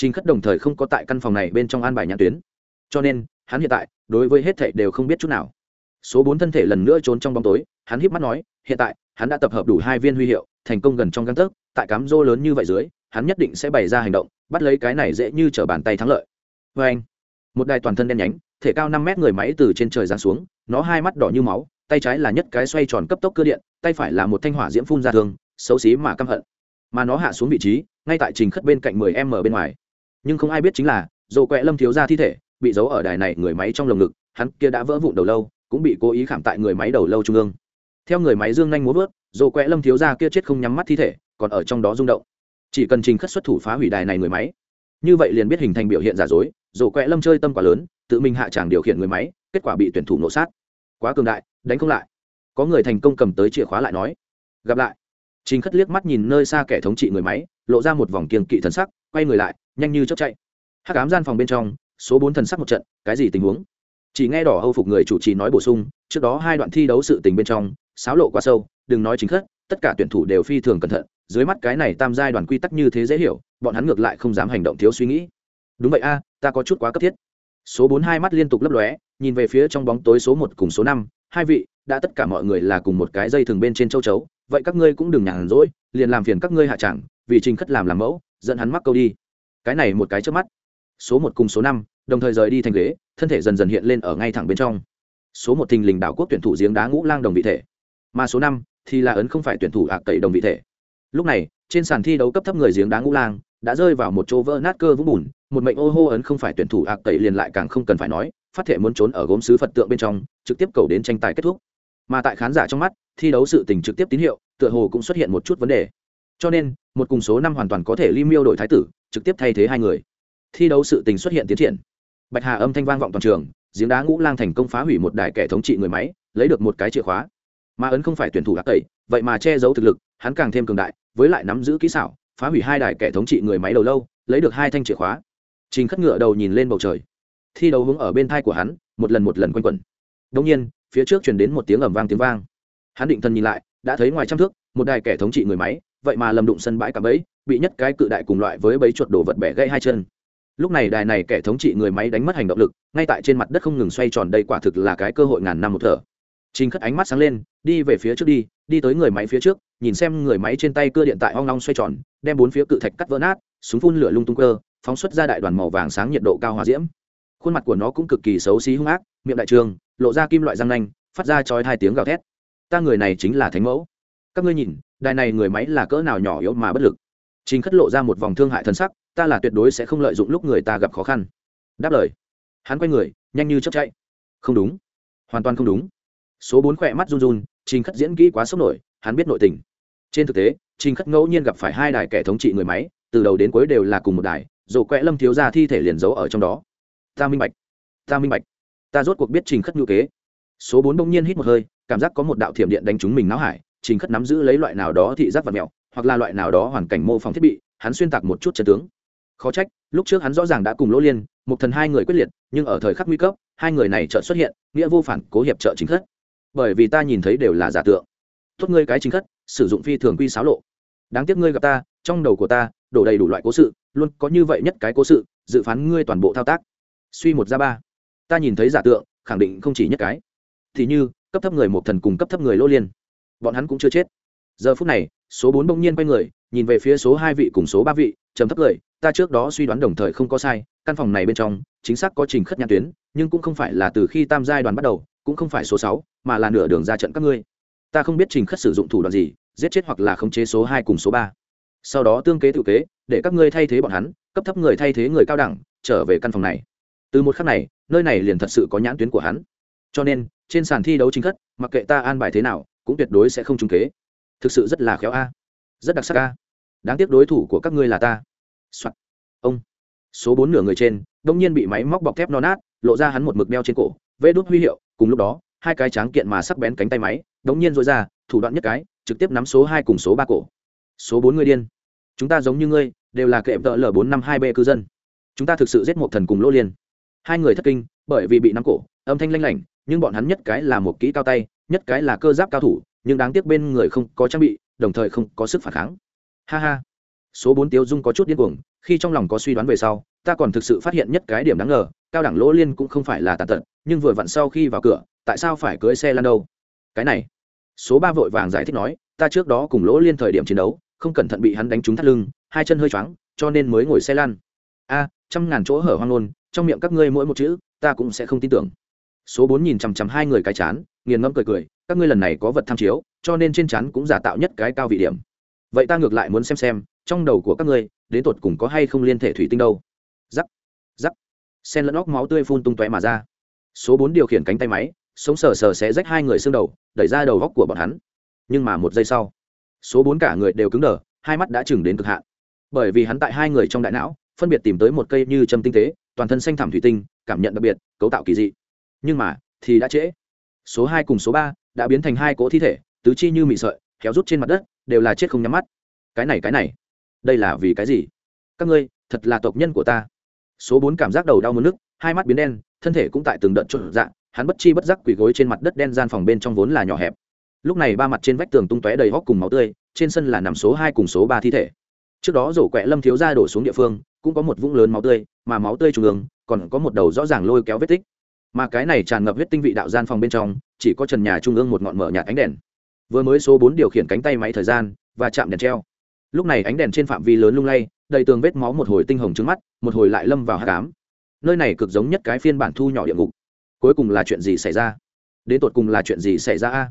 trình khất đồng thời không có tại căn phòng này bên trong an bài nhãn tuyến. Cho nên, hắn hiện tại, đối với hết thảy đều không biết chút nào. Số bốn thân thể lần nữa trốn trong bóng tối, hắn híp mắt nói, hiện tại, hắn đã tập hợp đủ hai viên huy hiệu, thành công gần trong găng tấc tại cám dô lớn như vậy dưới, hắn nhất định sẽ bày ra hành động, bắt lấy cái này dễ như t r ở bàn tay thắng lợi. Vê anh, một đài toàn thân đen nhánh, thể cao năm mét người máy từ trên trời giáng xuống, nó hai mắt đỏ như máu, tay trái là nhất cái xoay tròn cấp tốc cơ điện, tay phải là một thanh hỏa diễm phun ra thương xấu xí mà căm hận. Mà nó hạ xuống vị trí, ngay tại trình khất bên cạnh mười m bên ngoài nhưng không ai biết chính là, dồ quẹ lâm thiếu ra thi thể, bị giấu ở đài này người máy trong lồng ngực, hắn kia đã vỡ vụn đầu lâu, cũng bị cố ý khảm tại người máy đầu lâu trung ương. Theo người máy dương nhanh muốn vớt, dồ quẹ lâm thiếu ra kia chết không nhắm mắt thi thể, còn ở trong đó rung động. Chỉ cần trình khất xuất thủ phá hủy đài này người máy. Như vậy liền biết hình thành biểu hiện giả dối, dồ quẹ lâm chơi tâm quá lớn, tự mình hạ tràng điều khiển người máy, kết quả bị tuyển thủ nổ sát. Quá cường đại, đánh không lại. Có người thành công cầm tới chìa khóa lại nói. Gặp lại. Trình khất liếc mắt nhìn nơi xa kẻ thống trị người máy, lộ ra một vòng kiềng kỵ thần sắc quay người lại, nhanh như chớp chạy. Hắc ám gian phòng bên trong, số bốn thần sắc một trận, cái gì tình huống? Chỉ nghe đỏ hâu phục người chủ trì nói bổ sung, trước đó hai đoạn thi đấu sự tình bên trong sáo lộ quá sâu, đừng nói chính khất, tất cả tuyển thủ đều phi thường cẩn thận, dưới mắt cái này tam giai đoàn quy tắc như thế dễ hiểu, bọn hắn ngược lại không dám hành động thiếu suy nghĩ. Đúng vậy a, ta có chút quá cấp thiết. Số bốn hai mắt liên tục lấp lóe, nhìn về phía trong bóng tối số một cùng số năm, hai vị, đã tất cả mọi người là cùng một cái dây thường bên trên châu chấu, vậy các ngươi cũng đừng nhàn rỗi, liền làm phiền các ngươi hạ chẳng vì trình khất làm làm mẫu, dẫn hắn mắc câu đi. Cái này một cái trước mắt. Số một cùng số năm, đồng thời rời đi thành ghế, thân thể dần dần hiện lên ở ngay thẳng bên trong. Số một thình lình đảo quốc tuyển thủ giếng đá ngũ lang đồng vị thể. Mà số năm thì là ấn không phải tuyển thủ ạc tẩy đồng vị thể. Lúc này, trên sàn thi đấu cấp thấp người giếng đá ngũ lang đã rơi vào một chỗ vỡ nát cơ vũng bùn, một mệnh ô hô ấn không phải tuyển thủ ạc tẩy liền lại càng không cần phải nói, phát thể muốn trốn ở gốm sứ phật tượng bên trong, trực tiếp cầu đến tranh tài kết thúc. Mà tại khán giả trong mắt, thi đấu sự tình trực tiếp tín hiệu, tựa hồ cũng xuất hiện một chút vấn đề cho nên, một cùng số năm hoàn toàn có thể ly miêu đổi thái tử, trực tiếp thay thế hai người. Thi đấu sự tình xuất hiện tiến triển. Bạch hà âm thanh vang vọng toàn trường, giếng đá ngũ lang thành công phá hủy một đài kẻ thống trị người máy, lấy được một cái chìa khóa. Mà ấn không phải tuyển thủ ác tẩy, vậy mà che giấu thực lực, hắn càng thêm cường đại, với lại nắm giữ kỹ xảo, phá hủy hai đài kẻ thống trị người máy đầu lâu, lấy được hai thanh chìa khóa. Trình khất ngựa đầu nhìn lên bầu trời. Thi đấu hướng ở bên thai của hắn, một lần một lần quanh quẩn. Đông nhiên, phía trước chuyển đến một tiếng ẩm vang tiếng vang. Hắn định thân nhìn lại, đã thấy ngoài trăm thước, một đài kẻ thống trị người máy vậy mà lầm đụng sân bãi cả bẫy bị nhất cái cự đại cùng loại với bẫy chuột đồ vật bẻ gãy hai chân lúc này đài này kẻ thống trị người máy đánh mất hành động lực ngay tại trên mặt đất không ngừng xoay tròn đây quả thực là cái cơ hội ngàn năm một thở Trình Khất ánh mắt sáng lên, đi về phía trước đi, đi tới người máy phía trước, nhìn xem người máy trên tay cưa điện tại ong long xoay tròn, đem bốn phía cự thạch cắt vỡ nát, súng phun lửa lung tung cơ, phóng xuất ra đại đoàn màu vàng sáng nhiệt độ cao hỏa diễm. Khuôn mặt của nó cũng cực kỳ xấu xí hung ác, miệng đại trường, lộ ra kim loại răng nanh, phát ra chói hai tiếng gào thét. Ta người này chính là thánh mẫu. Các ngươi nhìn, đài này người máy là cỡ nào nhỏ yếu mà bất lực. Trình Khất lộ ra một vòng thương hại thần sắc, ta là tuyệt đối sẽ không lợi dụng lúc người ta gặp khó khăn. Đáp lời. Hắn quay người, nhanh như chớp chạy. Không đúng, hoàn toàn không đúng số bốn khỏe mắt run run trình khất diễn kỹ quá sốc nổi hắn biết nội tình trên thực tế trình khất ngẫu nhiên gặp phải hai đài kẻ thống trị người máy từ đầu đến cuối đều là cùng một đài dồ quẹ lâm thiếu ra thi thể liền giấu ở trong đó ta minh bạch ta minh bạch ta rốt cuộc biết trình khất ngữ kế số bốn bỗng nhiên hít một hơi cảm giác có một đạo thiểm điện đánh trúng mình não hải trình khất nắm giữ lấy loại nào đó thị giác vật mẹo, hoặc là loại nào đó hoàn cảnh mô phỏng thiết bị, hắn xuyên tạc một chút chân tướng. Khó trách, lúc trước hắn rõ ràng đã cùng lỗ liên, một thần hai người quyết liệt, nhưng ở thời khắc nguy cấp, hai người này chợt xuất hiện, nghĩa vô phản, cố hiệp trợ chính khất. Bởi vì ta nhìn thấy đều là giả tượng. Tốt ngươi cái chính khất, sử dụng phi thường quy xáo lộ. Đáng tiếc ngươi gặp ta, trong đầu của ta, đổ đầy đủ loại cố sự, luôn có như vậy nhất cái cố sự, dự phán ngươi toàn bộ thao tác. Suy một ra ba. Ta nhìn thấy giả tượng, khẳng định không chỉ nhất cái. Thì như, cấp thấp người một thần cùng cấp thấp người lô liên bọn hắn cũng chưa chết. Giờ phút này, số bốn bỗng nhiên quay người, nhìn về phía số hai vị cùng số ba vị, trầm thấp cười ta trước đó suy đoán đồng thời không có sai, căn phòng này bên trong, chính xác có trình khất nhãn tuyến, nhưng cũng không phải là từ khi tam giai đoàn bắt đầu, cũng không phải số sáu, mà là nửa đường ra trận các ngươi. Ta không biết trình khất sử dụng thủ đoạn gì, giết chết hoặc là khống chế số hai cùng số ba. Sau đó tương kế tự kế, để các ngươi thay thế bọn hắn, cấp thấp người thay thế người cao đẳng, trở về căn phòng này. Từ một khắc này, nơi này liền thật sự có nhãn tuyến của hắn. Cho nên, trên sàn thi đấu chính khất, mặc kệ ta an bài thế nào cũng tuyệt đối sẽ không trúng kế. Thực sự rất là khéo a. Rất đặc sắc a. Đáng tiếc đối thủ của các ngươi là ta、Soạn. ông. Số bốn nửa người trên, đông nhiên bị máy móc bọc thép non nát, lộ ra hắn một mực đeo trên cổ, vê đốt huy hiệu, cùng lúc đó, hai cái tráng kiện mà sắc bén cánh tay máy, đống nhiên dội ra, thủ đoạn nhất cái, trực tiếp nắm số hai cùng số ba cổ. Số bốn người điên. Chúng ta giống như ngươi, đều là kệ tợ l bốn năm hai b cư dân. Chúng ta thực sự giết một thần cùng lỗ liên. Hai người thất kinh, bởi vì bị nắm cổ, âm thanh lanh lảnh, nhưng bọn hắn nhất cái là một kỹ cao tay nhất cái là cơ giáp cao thủ, nhưng đáng tiếc bên người không có trang bị, đồng thời không có sức phản kháng. Ha ha. Số bốn tiêu dung có chút điên cuồng, khi trong lòng có suy đoán về sau, ta còn thực sự phát hiện nhất cái điểm đáng ngờ, cao đẳng lỗ liên cũng không phải là tàn tật, nhưng vừa vặn sau khi vào cửa, tại sao phải cưới xe lan đâu? Cái này. Số ba vội vàng giải thích nói, ta trước đó cùng lỗ liên thời điểm chiến đấu, không cẩn thận bị hắn đánh trúng thắt lưng, hai chân hơi choáng, cho nên mới ngồi xe lăn. A, trăm ngàn chỗ hở hoang nôn trong miệng các ngươi mỗi một chữ, ta cũng sẽ không tin tưởng số bốn nhìn chằm chằm hai người cái chán, nghiền ngẫm cười cười, các ngươi lần này có vật tham chiếu, cho nên trên chán cũng giả tạo nhất cái cao vị điểm. Vậy ta ngược lại muốn xem xem, trong đầu của các ngươi, đến tột cùng có hay không liên thể thủy tinh đâu. Giắc giắc sen lẫn óc máu tươi phun tung tóe mà ra. Số bốn điều khiển cánh tay máy, sống sờ sờ sẽ rách hai người xương đầu, đẩy ra đầu góc của bọn hắn. Nhưng mà một giây sau, số bốn cả người đều cứng đờ, hai mắt đã chừng đến cực hạn. Bởi vì hắn tại hai người trong đại não, phân biệt tìm tới một cây như châm tinh tế, toàn thân xanh thảm thủy tinh, cảm nhận đặc biệt, cấu tạo kỳ dị nhưng mà, thì đã trễ. Số hai cùng số ba đã biến thành hai cỗ thi thể, tứ chi như mị sợi, kéo rút trên mặt đất, đều là chết không nhắm mắt. Cái này cái này. Đây là vì cái gì? Các ngươi, thật là tộc nhân của ta. Số bốn cảm giác đầu đau mất nước hai mắt biến đen, thân thể cũng tại từng đợt trộn dạng hắn bất chi bất giác quỳ gối trên mặt đất đen gian phòng bên trong vốn là nhỏ hẹp. Lúc này ba mặt trên vách tường tung tóe đầy hóc cùng máu tươi, trên sân là nằm số hai cùng số ba thi thể. Trước đó rổ quẹ lâm thiếu ra đổ xuống địa phương, cũng có một vũng lớn máu tươi, mà máu tươi trung ương, còn có một đầu rõ ràng lôi kéo vết tích mà cái này tràn ngập huyết tinh vị đạo gian phòng bên trong, chỉ có trần nhà trung ương một ngọn mở nhạt ánh đèn. Vừa mới số bốn điều khiển cánh tay máy thời gian, và chạm đèn treo. Lúc này ánh đèn trên phạm vi lớn lung lay, đầy tường vết máu một hồi tinh hồng trứng mắt, một hồi lại lâm vào hạ cám nơi này cực giống nhất cái phiên bản thu nhỏ địa ngục. Cuối cùng là chuyện gì xảy ra? Đến tột cùng là chuyện gì xảy ra a?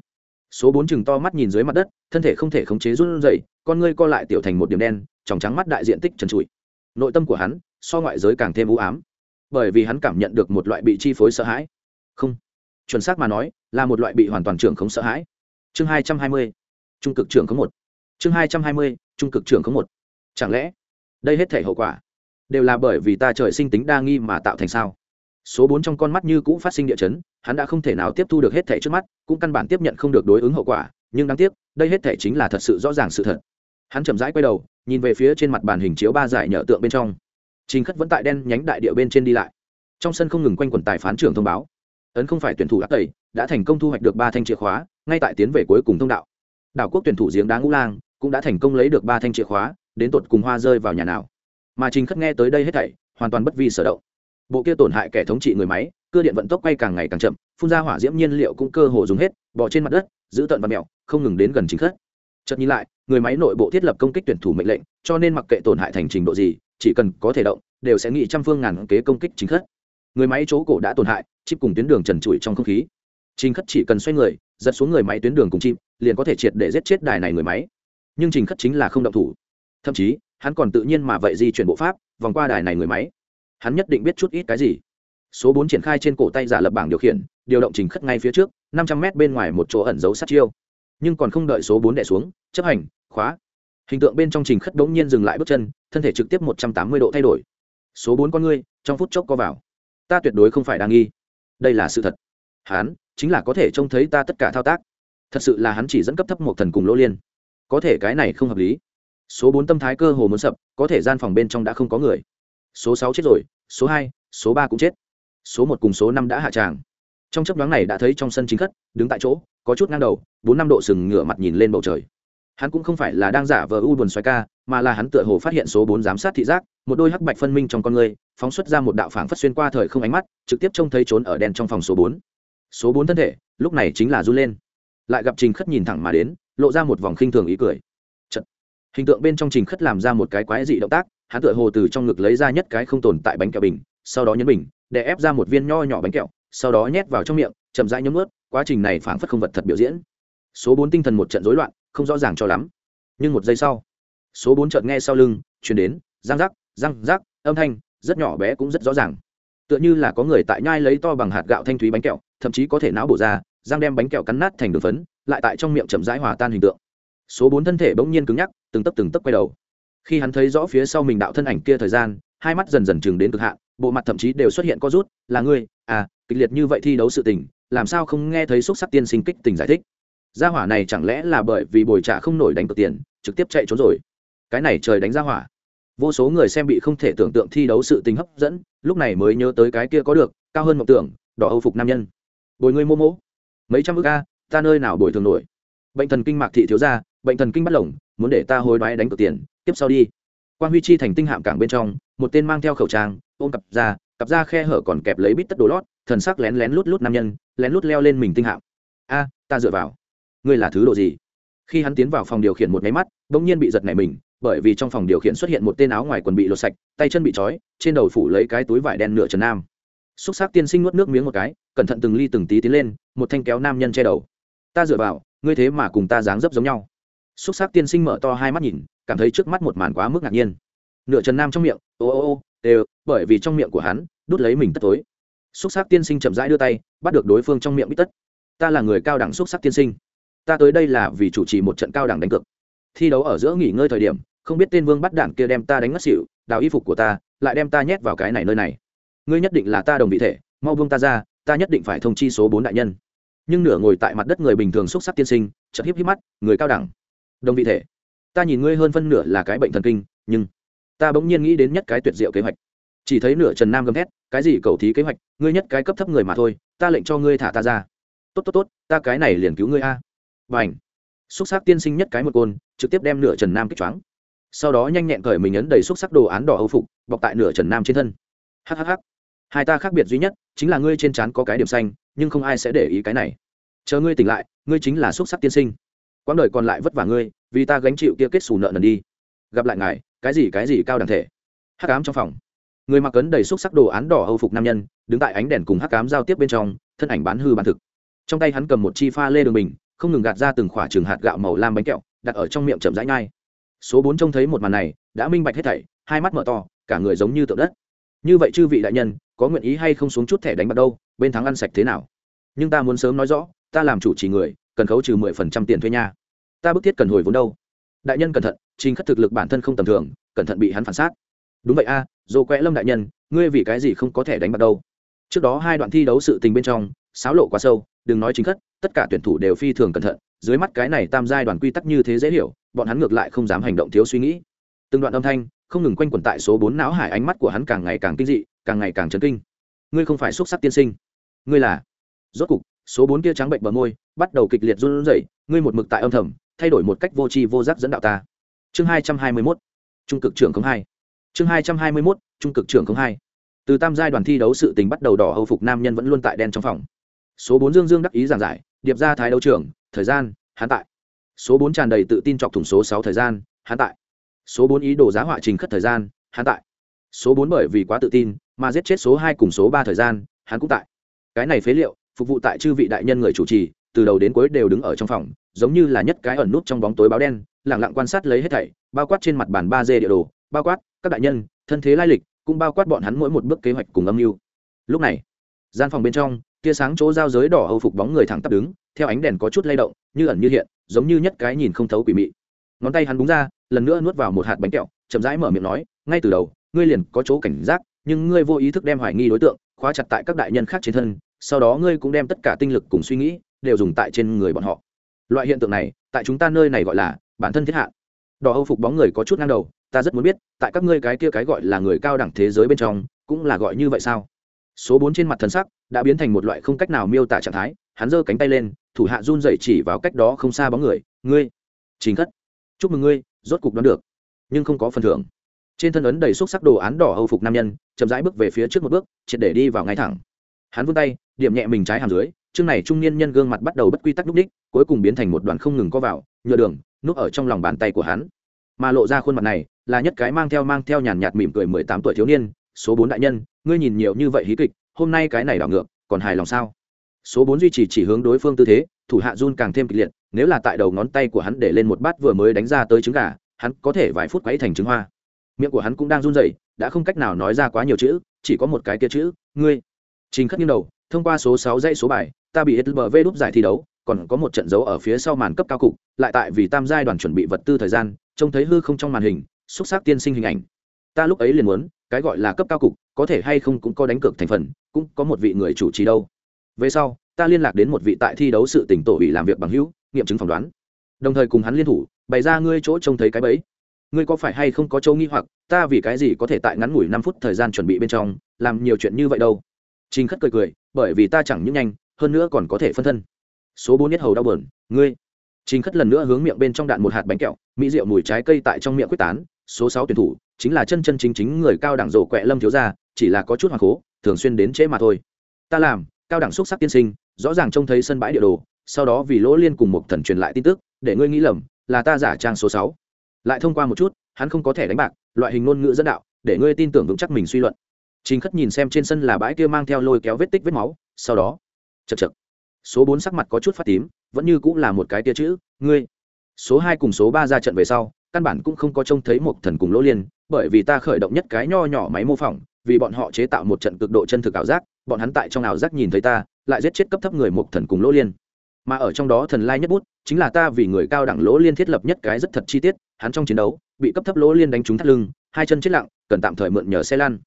Số bốn chừng to mắt nhìn dưới mặt đất, thân thể không thể khống chế run rẩy, con ngươi co lại tiểu thành một điểm đen tròng trắng mắt đại diện tích trần trụi. Nội tâm của hắn, so ngoại giới càng thêm u ám bởi vì hắn cảm nhận được một loại bị chi phối sợ hãi. Không, chuẩn xác mà nói, là một loại bị hoàn toàn trưởng không sợ hãi. Chương hai trăm hai mươi, trung cực trưởng có một. Chương hai trăm hai mươi, trung cực trưởng có một. Chẳng lẽ, đây hết thể hậu quả đều là bởi vì ta trời sinh tính đa nghi mà tạo thành sao? Số bốn trong con mắt như cũ phát sinh địa chấn, hắn đã không thể nào tiếp thu được hết thể trước mắt, cũng căn bản tiếp nhận không được đối ứng hậu quả, nhưng đáng tiếc, đây hết thể chính là thật sự rõ ràng sự thật. Hắn chậm rãi quay đầu, nhìn về phía trên mặt bàn hình chiếu ba giải nhở tượng bên trong trình khất vẫn tại đen nhánh đại địa bên trên đi lại. Trong sân không ngừng quanh quần tài phán trưởng thông báo. Ấn không phải tuyển thủ áp tẩy, đã thành công thu hoạch được ba thanh chìa khóa, ngay tại tiến về cuối cùng thông đạo. Đảo quốc tuyển thủ giếng đá ngũ lang cũng đã thành công lấy được ba thanh chìa khóa, đến tột cùng hoa rơi vào nhà nào. Mà trình khất nghe tới đây hết thảy, hoàn toàn bất vi sở động. Bộ kia tổn hại kẻ thống trị người máy cơ điện vận tốc quay càng ngày càng chậm, phun ra hỏa diễm nhiên liệu cũng cơ hồ dùng hết bỏ trên mặt đất, giữ tận và mẹo, không ngừng đến gần chính khất chợt nhìn lại, người máy nội bộ thiết lập công kích tuyển thủ mệnh lệnh, cho nên mặc kệ tổn hại thành trình độ gì, chỉ cần có thể động, đều sẽ nghĩ trăm phương ngàn kế công kích chính khất. Người máy chỗ cổ đã tổn hại, chip cùng tuyến đường trần trụi trong không khí. Trình khất chỉ cần xoay người, giật xuống người máy tuyến đường cùng chip, liền có thể triệt để giết chết đài này người máy. Nhưng trình khất chính là không động thủ. Thậm chí, hắn còn tự nhiên mà vậy di chuyển bộ pháp, vòng qua đài này người máy. Hắn nhất định biết chút ít cái gì. Số bốn triển khai trên cổ tay giả lập bảng điều khiển, điều động trình khất ngay phía trước, năm trăm mét bên ngoài một chỗ ẩn giấu sát chiêu nhưng còn không đợi số bốn đẻ xuống, chấp hành, khóa. Hình tượng bên trong trình khất bỗng nhiên dừng lại bước chân, thân thể trực tiếp một trăm tám mươi độ thay đổi. Số bốn con ngươi, trong phút chốc có vào. Ta tuyệt đối không phải đang nghi. Đây là sự thật. Hắn chính là có thể trông thấy ta tất cả thao tác. Thật sự là hắn chỉ dẫn cấp thấp một thần cùng lỗ liên. Có thể cái này không hợp lý. Số bốn tâm thái cơ hồ muốn sập, có thể gian phòng bên trong đã không có người. Số sáu chết rồi, số hai, số ba cũng chết. Số một cùng số năm đã hạ tràng trong chấp đoán này đã thấy trong sân chính khất, đứng tại chỗ, có chút ngang đầu, bốn năm độ sừng ngửa mặt nhìn lên bầu trời. Hắn cũng không phải là đang giả vờ u buồn xoay ca, mà là hắn tựa hồ phát hiện số bốn giám sát thị giác, một đôi hắc bạch phân minh trong con người, phóng xuất ra một đạo phảng phất xuyên qua thời không ánh mắt, trực tiếp trông thấy trốn ở đèn trong phòng số bốn. Số bốn thân thể, lúc này chính là run lên. Lại gặp trình khất nhìn thẳng mà đến, lộ ra một vòng khinh thường ý cười. Chật. hình tượng bên trong trình khất làm ra một cái quái dị động tác, hắn tựa hồ từ trong ngực lấy ra nhất cái không tồn tại bánh kẹo bình, sau đó nhấn bình, để ép ra một viên nho nhỏ bánh kẹo sau đó nhét vào trong miệng, chậm rãi nhấm ướt, quá trình này phảng phất không vật thật biểu diễn. Số bốn tinh thần một trận rối loạn, không rõ ràng cho lắm. Nhưng một giây sau, số bốn chợt nghe sau lưng chuyển đến, răng rắc răng rắc, âm thanh, rất nhỏ bé cũng rất rõ ràng. Tựa như là có người tại nhai lấy to bằng hạt gạo thanh thúy bánh kẹo, thậm chí có thể não bổ ra, răng đem bánh kẹo cắn nát thành đường phấn, lại tại trong miệng chậm rãi hòa tan hình tượng. Số bốn thân thể bỗng nhiên cứng nhắc, từng tấc từng tấc quay đầu. Khi hắn thấy rõ phía sau mình đạo thân ảnh kia thời gian, hai mắt dần dần chừng đến cực hạn, bộ mặt thậm chí đều xuất hiện co rút, là ngươi à kịch liệt như vậy thi đấu sự tình, làm sao không nghe thấy xúc sắc tiên sinh kích tình giải thích? Gia hỏa này chẳng lẽ là bởi vì bồi trả không nổi đánh cược tiền, trực tiếp chạy trốn rồi? Cái này trời đánh gia hỏa. Vô số người xem bị không thể tưởng tượng thi đấu sự tình hấp dẫn, lúc này mới nhớ tới cái kia có được, cao hơn mộng tưởng, đỏ âu phục nam nhân. Bồi ngươi mô mỗ mấy trăm ước a, ta nơi nào bồi thường nổi? Bệnh thần kinh mạc thị thiếu gia, bệnh thần kinh bắt lồng, muốn để ta hối đoái đánh cược tiền, tiếp sau đi. Quan huy chi thành tinh hạm cảng bên trong, một tên mang theo khẩu trang, ôm cặp ra cặp ra khe hở còn kẹp lấy bít tất đồ lót, thần sắc lén lén lút lút nam nhân, lén lút leo lên mình tinh hạng a, ta dựa vào. Ngươi là thứ độ gì? Khi hắn tiến vào phòng điều khiển một máy mắt đ ỗ n g nhiên bị giật nảy mình, bởi vì trong phòng điều khiển xuất hiện một tên áo ngoài quần bị lột sạch, tay chân bị trói, trên đầu phủ lấy cái túi vải đen nửa trần nam. Xúc xác tiên sinh nuốt nước miếng một cái, cẩn thận từng ly từng tí tiến lên, một thanh kéo nam nhân che đầu. Ta dựa vào, ngươi thế mà cùng ta dáng dấp giống nhau. Xúc xác tiên sinh mở to hai mắt nhìn, cảm thấy trước mắt một màn quá mức ngạc nhiên. Nửa trần nam trong miệng, ô ô ô đều bởi vì trong miệng của hắn, đút lấy mình tất tối. Xúc sắc tiên sinh chậm rãi đưa tay, bắt được đối phương trong miệng bít tất. Ta là người cao đẳng xúc sắc tiên sinh. Ta tới đây là vì chủ trì một trận cao đẳng đánh cược. Thi đấu ở giữa nghỉ ngơi thời điểm, không biết tên vương bắt đảng kia đem ta đánh ngất xỉu, đào y phục của ta, lại đem ta nhét vào cái này nơi này. Ngươi nhất định là ta đồng vị thể, mau vương ta ra, ta nhất định phải thông chi số bốn đại nhân. Nhưng nửa ngồi tại mặt đất người bình thường xúc sắc tiên sinh, chợt hiếp hiếp mắt, người cao đẳng. Đồng vị thể. Ta nhìn ngươi hơn phân nửa là cái bệnh thần kinh, nhưng ta bỗng nhiên nghĩ đến nhất cái tuyệt diệu kế hoạch. Chỉ thấy nửa trần nam gầm thét, cái gì cầu thí kế hoạch, ngươi nhất cái cấp thấp người mà thôi, ta lệnh cho ngươi thả ta ra. Tốt tốt tốt, ta cái này liền cứu ngươi a. Và ảnh xúc sắc tiên sinh nhất cái một côn, trực tiếp đem nửa trần nam kích choáng. Sau đó nhanh nhẹn cởi mình ấn đầy xúc sắc đồ án đỏ âu phục, bọc tại nửa trần nam trên thân. Hhh hai ta khác biệt duy nhất, chính là ngươi trên trán có cái điểm xanh, nhưng không ai sẽ để ý cái này. Chờ ngươi tỉnh lại, ngươi chính là xúc sắc tiên sinh. Quãng đời còn lại vất vả ngươi, vì ta gánh chịu kia kết xù nợ nần đi. Gặp lại ngài cái gì cái gì cao đẳng thể? Hắc ám trong phòng. Người mặc ấn đầy xúc sắc đồ án đỏ âu phục nam nhân, đứng tại ánh đèn cùng hắc ám giao tiếp bên trong, thân ảnh bán hư bán thực. Trong tay hắn cầm một chi pha lê đường bình, không ngừng gạt ra từng khỏa trường hạt gạo màu lam bánh kẹo, đặt ở trong miệng chậm rãi nhai. Số bốn trông thấy một màn này, đã minh bạch hết thảy, hai mắt mở to, cả người giống như tượng đất. Như vậy chư vị đại nhân, có nguyện ý hay không xuống chút thẻ đánh bạc đâu, bên thắng ăn sạch thế nào? Nhưng ta muốn sớm nói rõ, ta làm chủ trì người, cần khấu trừ mười phần trăm tiền thuê nhà. Ta bức thiết cần hồi vốn đâu? Đại nhân cẩn thận trình khất thực lực bản thân không tầm thường cẩn thận bị hắn phản xác. Đúng vậy a à, dồ quẹ lâm đại nhân ngươi vì cái gì không có thể đánh bắt đâu? Trước đó hai đoạn thi đấu sự tình bên trong sáo lộ quá sâu đừng nói chính khất tất cả tuyển thủ đều phi thường cẩn thận dưới mắt cái này tam giai đoàn quy tắc như thế dễ hiểu bọn hắn ngược lại không dám hành động thiếu suy nghĩ. Từng đoạn âm thanh không ngừng quanh quẩn tại số bốn não hải ánh mắt của hắn càng ngày càng kinh dị càng ngày càng chấn kinh. Ngươi không phải xúc sắc tiên sinh. Ngươi là? Rốt cục số bốn kia trắng bệnh bờ môi bắt đầu kịch liệt run rẩy ngươi một mực tại âm thầm thay đổi một cách vô tri vô giác dẫn đạo ta chương hai trăm hai mươi mốt, trung cực trưởng không hai. Chương hai trăm hai mươi mốt, trung cực trưởng không hai. Từ tam giai đoàn thi đấu sự tình bắt đầu đỏ hầu phục nam nhân vẫn luôn tại đen trong phòng. Số bốn dương dương đắc ý giảng giải, điệp ra thái đấu trưởng thời gian hán tại. Số bốn tràn đầy tự tin chọc thủng số sáu thời gian hán tại. Số bốn ý đồ giá họa trình khất thời gian hán tại. Số bốn bởi vì quá tự tin, mà giết chết số hai cùng số ba thời gian, hắn cũng tại. Cái này phế liệu, phục vụ tại chư vị đại nhân người chủ trì từ đầu đến cuối đều đứng ở trong phòng, giống như là nhất cái ẩn nút trong bóng tối báo đen lẳng lặng quan sát lấy hết thảy, bao quát trên mặt bàn ba d địa đồ, bao quát các đại nhân, thân thế lai lịch, cũng bao quát bọn hắn mỗi một bước kế hoạch cùng âm mưu. Lúc này, gian phòng bên trong, tia sáng chỗ giao giới đỏ âu phục bóng người thẳng tắp đứng, theo ánh đèn có chút lay động, như ẩn như hiện, giống như nhất cái nhìn không thấu quỷ mị. Ngón tay hắn búng ra, lần nữa nuốt vào một hạt bánh kẹo, chậm rãi mở miệng nói, ngay từ đầu, ngươi liền có chỗ cảnh giác, nhưng ngươi vô ý thức đem hoài nghi đối tượng khóa chặt tại các đại nhân khác trên thân, sau đó ngươi cũng đem tất cả tinh lực cùng suy nghĩ đều dùng tại trên người bọn họ. Loại hiện tượng này tại chúng ta nơi này gọi là bản thân thiết hạ đỏ âu phục bóng người có chút ngang đầu ta rất muốn biết tại các ngươi cái kia cái gọi là người cao đẳng thế giới bên trong cũng là gọi như vậy sao? Số bốn trên mặt thân sắc đã biến thành một loại không cách nào miêu tả trạng thái hắn giơ cánh tay lên thủ hạ run dậy chỉ vào cách đó không xa bóng người ngươi chính thất, chúc mừng ngươi rốt cục đón được nhưng không có phần thưởng. Trên thân ấn đầy xúc sắc đồ án đỏ âu phục nam nhân chậm rãi bước về phía trước một bước triệt để đi vào ngay thẳng. Hắn vươn tay điểm nhẹ mình trái hàm dưới chương này trung niên nhân gương mặt bắt đầu bất quy tắc núp đích, cuối cùng biến thành một đoàn không ngừng co vào, nhựa đường, núp ở trong lòng bàn tay của hắn. Mà lộ ra khuôn mặt này, là nhất cái mang theo mang theo nhàn nhạt mỉm cười mười tám tuổi thiếu niên, số bốn đại nhân, ngươi nhìn nhiều như vậy hí kịch, hôm nay cái này đảo ngược, còn hài lòng sao? Số bốn duy trì chỉ hướng đối phương tư thế, thủ hạ run càng thêm kịch liệt, nếu là tại đầu ngón tay của hắn để lên một bát vừa mới đánh ra tới trứng gà, hắn có thể vài phút quấy thành trứng hoa. Miệng của hắn cũng đang run rẩy, đã không cách nào nói ra quá nhiều chữ, chỉ có một cái kia chữ, ngươi trình khất nghiêng đầu, thông qua số sáu dãy số bài, ta bị SBV đúp giải thi đấu, còn có một trận dấu ở phía sau màn cấp cao cục, lại tại vì tam giai đoàn chuẩn bị vật tư thời gian, trông thấy hư không trong màn hình, xúc sắc tiên sinh hình ảnh. Ta lúc ấy liền muốn, cái gọi là cấp cao cục, có thể hay không cũng có đánh cược thành phần, cũng có một vị người chủ trì đâu. Về sau, ta liên lạc đến một vị tại thi đấu sự tỉnh tổ ủy làm việc bằng hữu, nghiệm chứng phỏng đoán. Đồng thời cùng hắn liên thủ, bày ra ngươi chỗ trông thấy cái bẫy. Ngươi có phải hay không có chỗ nghi hoặc, ta vì cái gì có thể tại ngắn ngủi năm phút thời gian chuẩn bị bên trong, làm nhiều chuyện như vậy đâu? Trình khất cười cười bởi vì ta chẳng những nhanh hơn nữa còn có thể phân thân. Số bốn nhất hầu đau buồn, ngươi. Trình khất lần nữa hướng miệng bên trong đạn một hạt bánh kẹo mỹ rượu mùi trái cây tại trong miệng quyết tán số sáu tuyển thủ chính là chân chân chính chính người cao đẳng rồ quẹ lâm thiếu gia chỉ là có chút hoàng cố thường xuyên đến trễ mà thôi. Ta làm cao đẳng xúc sắc tiên sinh rõ ràng trông thấy sân bãi địa đồ sau đó vì lỗ liên cùng một thần truyền lại tin tức để ngươi nghĩ lầm là ta giả trang số sáu. Lại thông qua một chút hắn không có thể đánh bạc loại hình ngôn ngữ dẫn đạo để ngươi tin tưởng vững chắc mình suy luận chính khất nhìn xem trên sân là bãi kia mang theo lôi kéo vết tích vết máu, sau đó, chậc chậc. số bốn sắc mặt có chút phát tím, vẫn như cũng là một cái tia chữ, ngươi. Số hai cùng số ba ra trận về sau, căn bản cũng không có trông thấy một thần cùng lỗ liên, bởi vì ta khởi động nhất cái nho nhỏ máy mô phỏng, vì bọn họ chế tạo một trận cực độ chân thực ảo giác, bọn hắn tại trong ảo giác nhìn thấy ta, lại giết chết cấp thấp người một thần cùng lỗ liên. Mà ở trong đó thần lai nhất bút, chính là ta vì người cao đẳng lỗ liên thiết lập nhất cái rất thật chi tiết, hắn trong chiến đấu, bị cấp thấp lỗ liên đánh trúng thắt lưng, hai chân chết lặng, cần tạm thời mượn nhờ xe lăn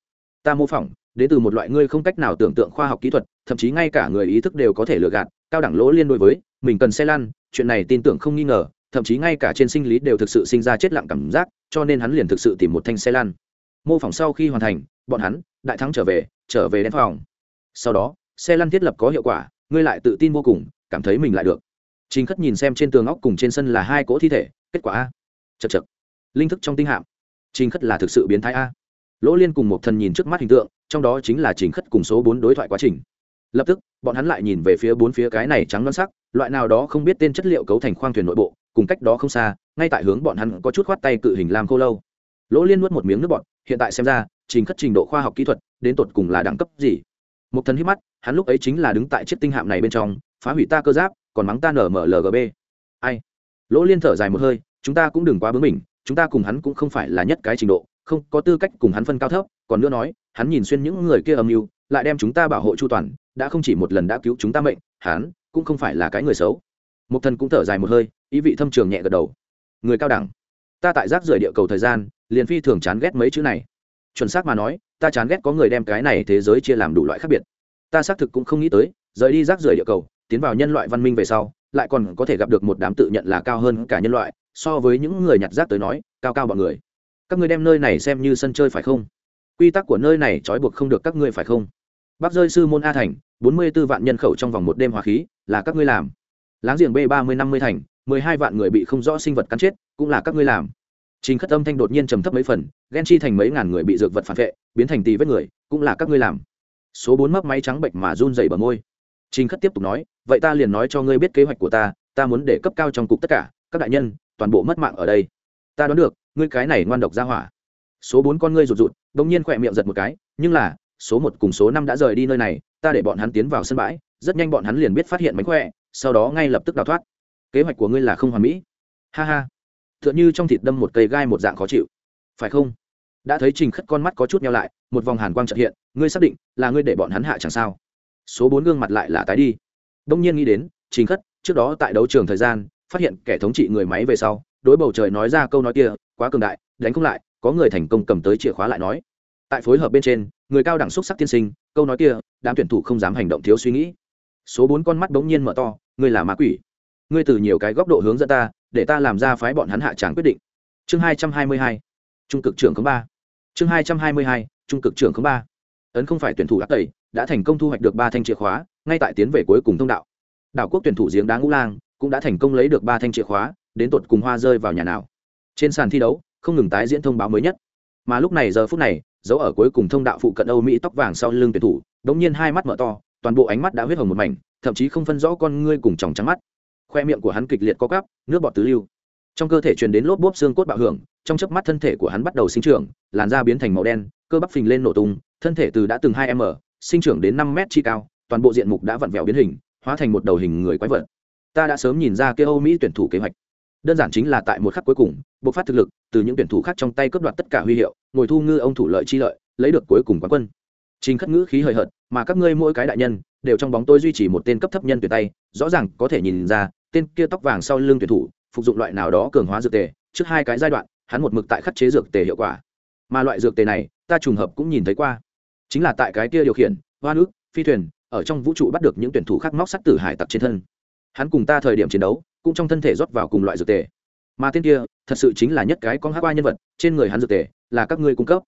ta mô phỏng, đến từ một loại ngươi không cách nào tưởng tượng khoa học kỹ thuật, thậm chí ngay cả người ý thức đều có thể lừa gạt, cao đẳng lỗ liên đối với, mình cần xe lăn, chuyện này tin tưởng không nghi ngờ, thậm chí ngay cả trên sinh lý đều thực sự sinh ra chết lặng cảm giác, cho nên hắn liền thực sự tìm một thanh xe lăn. Mô phỏng sau khi hoàn thành, bọn hắn, đại thắng trở về trở về đến phòng. Sau đó, xe lăn thiết lập có hiệu quả, ngươi lại tự tin vô cùng, cảm thấy mình lại được. Chính khất nhìn xem trên tường óc cùng trên sân là hai cỗ thi thể, kết quả a. Chật chật linh thức trong tinh hạm. Trình khất là thực sự biến thái a lỗ liên cùng một thần nhìn trước mắt hình tượng, trong đó chính là trình khất cùng số bốn đối thoại quá trình. Lập tức, bọn hắn lại nhìn về phía bốn phía cái này trắng non sắc, loại nào đó không biết tên chất liệu cấu thành khoang thuyền nội bộ, cùng cách đó không xa, ngay tại hướng bọn hắn có chút khoát tay cự hình làm khô lâu. Lỗ liên nuốt một miếng nước bọn hiện tại xem ra, trình khất trình độ khoa học kỹ thuật, đến tột cùng là đẳng cấp gì? Một thần hít mắt, hắn lúc ấy chính là đứng tại chiếc tinh hạm này bên trong, phá hủy ta cơ giáp, còn mắng ta nở mở lgb ai? Lỗ liên thở dài một hơi, chúng ta cũng đừng quá bướng mình, chúng ta cùng hắn cũng không phải là nhất cái trình độ không có tư cách cùng hắn phân cao thấp, còn nữa nói, hắn nhìn xuyên những người kia âm mưu, lại đem chúng ta bảo hộ chu toàn, đã không chỉ một lần đã cứu chúng ta mệnh, hắn cũng không phải là cái người xấu. Một thần cũng thở dài một hơi, ý vị thâm trường nhẹ gật đầu. Người cao đẳng, ta tại rác rưởi địa cầu thời gian, liền phi thường chán ghét mấy chữ này. Chuẩn xác mà nói, ta chán ghét có người đem cái này thế giới chia làm đủ loại khác biệt. Ta xác thực cũng không nghĩ tới, rời đi rác rưởi địa cầu, tiến vào nhân loại văn minh về sau, lại còn có thể gặp được một đám tự nhận là cao hơn cả nhân loại, so với những người nhặt rác tới nói, cao cao bọn người các ngươi đem nơi này xem như sân chơi phải không? Quy tắc của nơi này trói buộc không được các ngươi phải không? Bác rơi sư môn a thành bốn mươi b ố vạn nhân khẩu trong vòng một đêm hòa khí là các ngươi làm. Láng giềng b ba mươi năm mươi thành mười hai vạn người bị không rõ sinh vật cắn chết cũng là các ngươi làm. Chính khất âm thanh đột nhiên trầm thấp mấy phần ghen chi thành mấy ngàn người bị dược vật phản vệ biến thành tì vết người cũng là các ngươi làm. Số bốn mấp máy trắng bệnh mà run dày bờ môi. Chính Khất tiếp tục nói, vậy ta liền nói cho ngươi biết kế hoạch của ta, ta muốn để cấp cao trong cục tất cả, các đại nhân, toàn bộ mất mạng ở đây. Ta đoán được, ngươi cái này ngoan độc ra hỏa. Số bốn con ngươi rụt rụt, đột nhiên khỏe miệng giật một cái, nhưng là, số một cùng số năm đã rời đi nơi này, ta để bọn hắn tiến vào sân bãi, rất nhanh bọn hắn liền biết phát hiện mánh khỏe, sau đó ngay lập tức đào thoát. Kế hoạch của ngươi là không hoàn mỹ. Ha ha. Tựa như trong thịt đâm một cây gai một dạng khó chịu. Phải không? Đã thấy Trình Khất con mắt có chút nhau lại, một vòng hàn quang chợt hiện, ngươi xác định là ngươi để bọn hắn hạ chẳng sao? số bốn gương mặt lại là tái đi đông nhiên nghĩ đến trình khất trước đó tại đấu trường thời gian phát hiện kẻ thống trị người máy về sau đối bầu trời nói ra câu nói kia, quá cường đại, đánh không lại, có người thành công cầm tới chìa khóa lại nói. Tại phối hợp bên trên, người cao đẳng xúc sắc tiên sinh, câu nói kia, đám tuyển thủ không dám hành động thiếu suy nghĩ. Số bốn con mắt bỗng nhiên mở to, ngươi là ma quỷ. Ngươi từ nhiều cái góc độ hướng dẫn ta, để ta làm ra phái bọn hắn hạ tràng quyết định. Chương hai trăm hai mươi hai, trung cực trưởng không ba. Chương hai trăm hai mươi hai, trung cực trưởng không ba. Ấn không phải tuyển thủ ác tẩy, đã thành công thu hoạch được ba thanh chìa khóa, ngay tại tiến về cuối cùng thông đạo. Đảo quốc tuyển thủ giếng đá ngũ lang, cũng đã thành công lấy được ba thanh chìa khóa đến tột cùng hoa rơi vào nhà nào. Trên sàn thi đấu, không ngừng tái diễn thông báo mới nhất. Mà lúc này giờ phút này giấu ở cuối cùng thông đạo phụ cận âu mỹ tóc vàng sau lưng tuyển thủ, đống nhiên hai mắt mở to, toàn bộ ánh mắt đã huyết hồng một mảnh, thậm chí không phân rõ con ngươi cùng tròng trắng mắt. Khoe miệng của hắn kịch liệt co cắp nước bọt tứ lưu. Trong cơ thể truyền đến lốp bốp xương cốt bạo hưởng, trong chớp mắt thân thể của hắn bắt đầu sinh trưởng, làn da biến thành màu đen, cơ bắp phình lên nổ tung, thân thể từ đã từng hai m, sinh trưởng đến năm mét chi cao, toàn bộ diện mục đã vặn vẹo biến hình, hóa thành một đầu hình người quái vật. Ta đã sớm nhìn ra kia âu mỹ tuyển thủ kế hoạch đơn giản chính là tại một khắc cuối cùng, bộc phát thực lực, từ những tuyển thủ khác trong tay cướp đoạt tất cả huy hiệu, ngồi thu ngư ông thủ lợi chi lợi, lấy được cuối cùng quán quân. Chính khất ngữ khí hời hợt, mà các ngươi mỗi cái đại nhân, đều trong bóng tôi duy trì một tên cấp thấp nhân tuyển tay, rõ ràng có thể nhìn ra, tên kia tóc vàng sau lưng tuyển thủ, phục dụng loại nào đó cường hóa dược tề, trước hai cái giai đoạn, hắn một mực tại khắc chế dược tề hiệu quả. Mà loại dược tề này, ta trùng hợp cũng nhìn thấy qua. Chính là tại cái kia điều khiển hoa nước phi thuyền, ở trong vũ trụ bắt được những tuyển thủ khác móc sắt tử hải tặc trên thân. Hắn cùng ta thời điểm chiến đấu cũng trong thân thể rót vào cùng loại dược tề. Mà tên kia, thật sự chính là nhất cái con hát qua nhân vật, trên người hắn dược tề là các ngươi cung cấp.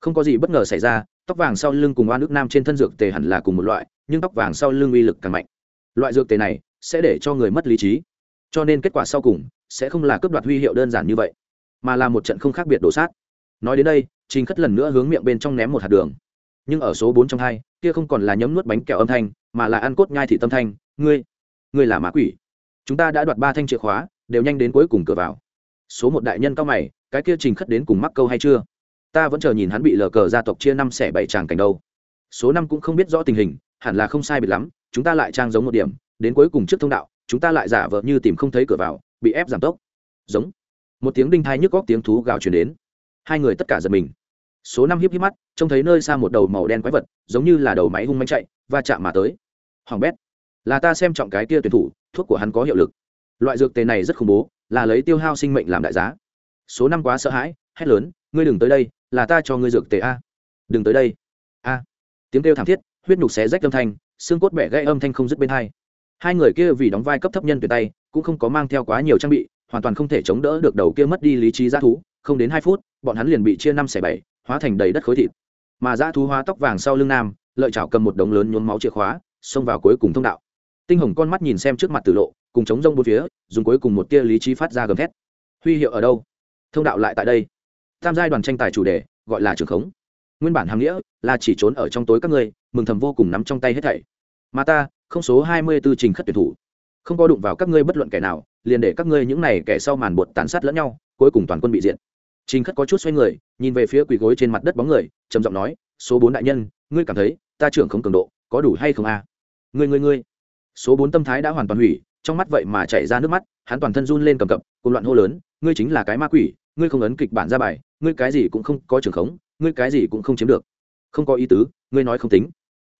Không có gì bất ngờ xảy ra, tóc vàng sau lưng cùng oa nước nam trên thân dược tề hẳn là cùng một loại, nhưng tóc vàng sau lưng uy lực càng mạnh. Loại dược tề này sẽ để cho người mất lý trí. Cho nên kết quả sau cùng sẽ không là cướp đoạt huy hiệu đơn giản như vậy, mà là một trận không khác biệt đổ sát. Nói đến đây, trình khất lần nữa hướng miệng bên trong ném một hạt đường. Nhưng ở số bốn trong hai, kia không còn là nhấm nuốt bánh kẹo âm thanh, mà là ăn cốt nhai thị tâm thanh. Ngươi ngươi là ma quỷ chúng ta đã đoạt ba thanh chìa khóa, đều nhanh đến cuối cùng cửa vào. Số một đại nhân cao mày, cái kia trình khất đến cùng mắc câu hay chưa? Ta vẫn chờ nhìn hắn bị lờ cờ gia tộc chia năm xẻ bảy tràng cảnh đâu. Số năm cũng không biết rõ tình hình, hẳn là không sai biệt lắm, chúng ta lại trang giống một điểm, đến cuối cùng trước thông đạo, chúng ta lại giả vờ như tìm không thấy cửa vào, bị ép giảm tốc. Giống. Một tiếng đinh thai nhức góc tiếng thú gào chuyển đến. Hai người tất cả giật mình. Số năm hiếp hiếp mắt, trông thấy nơi xa một đầu màu đen quái vật, giống như là đầu máy hung manh chạy và chạm mà tới. Hoàng bét, là ta xem trọng cái kia tuyển thủ thuốc của hắn có hiệu lực. Loại dược tề này rất khủng bố, là lấy tiêu hao sinh mệnh làm đại giá. Số năm quá sợ hãi, hét lớn, ngươi đừng tới đây, là ta cho ngươi dược tề a. Đừng tới đây. A. Tiếng kêu thảm thiết, huyết nhục xé rách âm thanh, xương cốt bẻ gãy âm thanh không dứt bên hai. Hai người kia vì đóng vai cấp thấp nhân tuyệt tay, cũng không có mang theo quá nhiều trang bị, hoàn toàn không thể chống đỡ được đầu kia mất đi lý trí g thú. Không đến hai phút, bọn hắn liền bị chia năm xẻ bảy, hóa thành đầy đất khối thịt. Mà g thú hóa tóc vàng sau lưng nam, lợi chảo cầm một đống lớn nhuốm máu chìa khóa, xông vào cuối cùng thông đạo tinh hồng con mắt nhìn xem trước mặt tử lộ, cùng chống rông bốn phía, dùng cuối cùng một tia lý trí phát ra gầm thét. Huy hiệu ở đâu? Thông đạo lại tại đây. Tam giai đoàn tranh tài chủ đề, gọi là trường khống. Nguyên bản hàm nghĩa là chỉ trốn ở trong tối các ngươi, mừng thầm vô cùng nắm trong tay hết thảy. Mà ta, không số hai mươi 24 trình khất tuyển thủ. Không có đụng vào các ngươi bất luận kẻ nào, liền để các ngươi những này kẻ sau màn bột tàn sát lẫn nhau, cuối cùng toàn quân bị diện. trình khất có chút xoay người, nhìn về phía quỳ gối trên mặt đất bóng người, trầm giọng nói, số bốn đại nhân, ngươi cảm thấy ta trưởng không cường độ, có đủ hay không a? À? ngươi ngươi ngươi số bốn tâm thái đã hoàn toàn hủy, trong mắt vậy mà chảy ra nước mắt, hắn toàn thân run lên cầm cập, cùng loạn hô lớn, ngươi chính là cái ma quỷ, ngươi không ấn kịch bản ra bài, ngươi cái gì cũng không có trường khống, ngươi cái gì cũng không chiếm được. Không có ý tứ, ngươi nói không tính.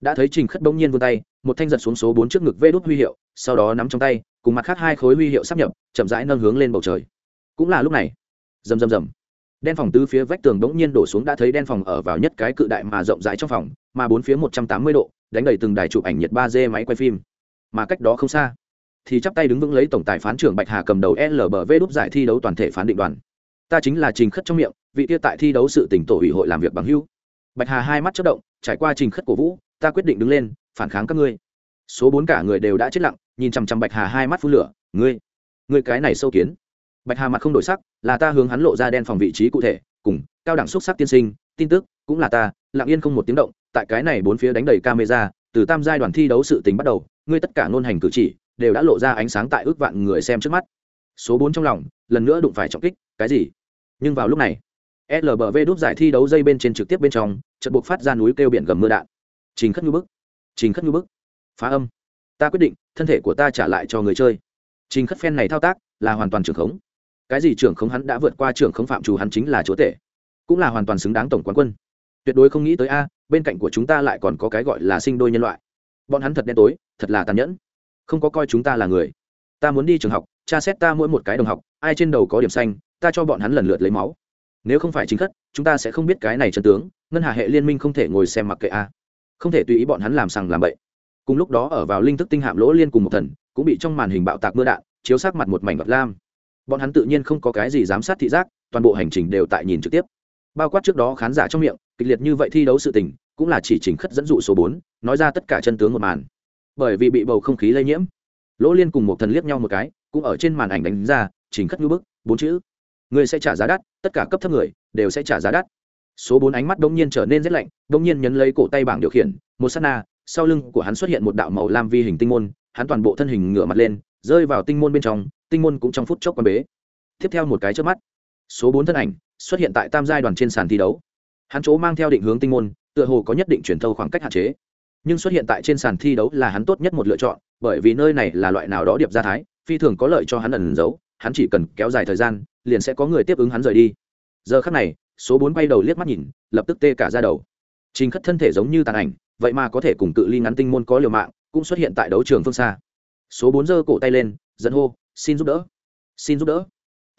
Đã thấy trình khất bỗng nhiên vươn tay, một thanh giật xuống số bốn trước ngực vê đốt huy hiệu, sau đó nắm trong tay, cùng mặt khác hai khối huy hiệu sắp nhập, chậm rãi nâng hướng lên bầu trời. Cũng là lúc này. Rầm rầm rầm. Đen phòng tứ phía vách tường bỗng nhiên đổ xuống, đã thấy đen phòng ở vào nhất cái cự đại mà rộng rãi trong phòng, mà bốn phía một trăm tám mươi độ, đánh đầy từng đài chụp ảnh nhiệt ba d máy quay phim mà cách đó không xa, thì chắp tay đứng vững lấy tổng tài phán trưởng bạch hà cầm đầu lbv đúc giải thi đấu toàn thể phán định đoàn. Ta chính là trình khất trong miệng, vị kia tại thi đấu sự tỉnh tổ ủy hội làm việc bằng hưu bạch hà hai mắt chất động, trải qua trình khất cổ vũ, ta quyết định đứng lên, phản kháng các ngươi. Số bốn cả người đều đã chết lặng, nhìn chằm chằm bạch hà hai mắt phun lửa, ngươi ngươi cái này sâu kiến. Bạch hà mặt không đổi sắc, là ta hướng hắn lộ ra đen phòng vị trí cụ thể, cùng cao đẳng xúc sắc tiên sinh, tin tức, cũng là ta, lặng yên không một tiếng động, tại cái này bốn phía đánh đầy camera từ tam giai đoàn thi đấu sự tình bắt đầu, ngươi tất cả ngôn hành cử chỉ đều đã lộ ra ánh sáng tại ước vạn người xem trước mắt. Số bốn trong lòng, lần nữa đụng phải trọng kích, cái gì? Nhưng vào lúc này lbv đúc giải thi đấu dây bên trên trực tiếp bên trong trận buộc phát ra núi kêu biển gầm mưa đạn. Trình khất như bức, trình khất như bức. Phá âm. Ta quyết định, thân thể của ta trả lại cho người chơi. Trình khất phen này thao tác là hoàn toàn trưởng khống. Cái gì trưởng khống hắn đã vượt qua trưởng khống phạm chủ hắn chính là chúa tể. Cũng là hoàn toàn xứng đáng tổng quán quân. Tuyệt đối không nghĩ tới a bên cạnh của chúng ta lại còn có cái gọi là sinh đôi nhân loại. Bọn hắn thật đen tối, thật là tàn nhẫn. Không có coi chúng ta là người. Ta muốn đi trường học, tra xét ta mỗi một cái đồng học, ai trên đầu có điểm xanh, ta cho bọn hắn lần lượt lấy máu. Nếu không phải chính khất chúng ta sẽ không biết cái này chân tướng, ngân hà hệ liên minh không thể ngồi xem mặc kệ a. Không thể tùy ý bọn hắn làm sằng làm bậy. Cùng lúc đó ở vào linh thức tinh hạm lỗ liên cùng một thần, cũng bị trong màn hình bạo tạc mưa đạn, chiếu sát mặt một mảnh vật lam. Bọn hắn tự nhiên không có cái gì giám sát thị giác, toàn bộ hành trình đều tại nhìn trực tiếp bao quát trước đó khán giả trong miệng, kịch liệt như vậy thi đấu sự tình, cũng là chỉ chỉnh khất dẫn dụ số bốn, nói ra tất cả chân tướng một màn. Bởi vì bị bầu không khí lây nhiễm, lỗ liên cùng một thần liếc nhau một cái, cũng ở trên màn ảnh đánh ra, chỉnh khất ngưỡng bức, bốn chữ. Người sẽ trả giá đắt, tất cả cấp thấp người đều sẽ trả giá đắt. Số bốn ánh mắt đông nhiên trở nên rét lạnh đông nhiên nhấn lấy cổ tay bảng điều khiển, một s á t na, sau lưng của hắn xuất hiện một đạo màu lam vi hình tinh môn, hắn toàn bộ thân hình ngửa mặt lên, rơi vào tinh môn bên trong, tinh môn cũng trong phút chốc quan bế. Tiếp theo một cái trước mắt, số bốn thân ảnh xuất hiện tại tam giai đoàn trên sàn thi đấu. Hắn chỗ mang theo định hướng tinh môn, tựa hồ có nhất định truyền thâu khoảng cách hạn chế. Nhưng xuất hiện tại trên sàn thi đấu là hắn tốt nhất một lựa chọn, bởi vì nơi này là loại nào đó điệp gia thái, phi thường có lợi cho hắn ẩn giấu, hắn chỉ cần kéo dài thời gian, liền sẽ có người tiếp ứng hắn rời đi. Giờ khắc này, số bốn bay đầu liếc mắt nhìn, lập tức tê cả ra đầu. Trình khất thân thể giống như tàn ảnh, vậy mà có thể cùng cự ly ngắn tinh môn có liều mạng, cũng xuất hiện tại đấu trường phương xa. Số bốn giơ cổ tay lên dẫn hô, xin giúp đỡ, xin giúp đỡ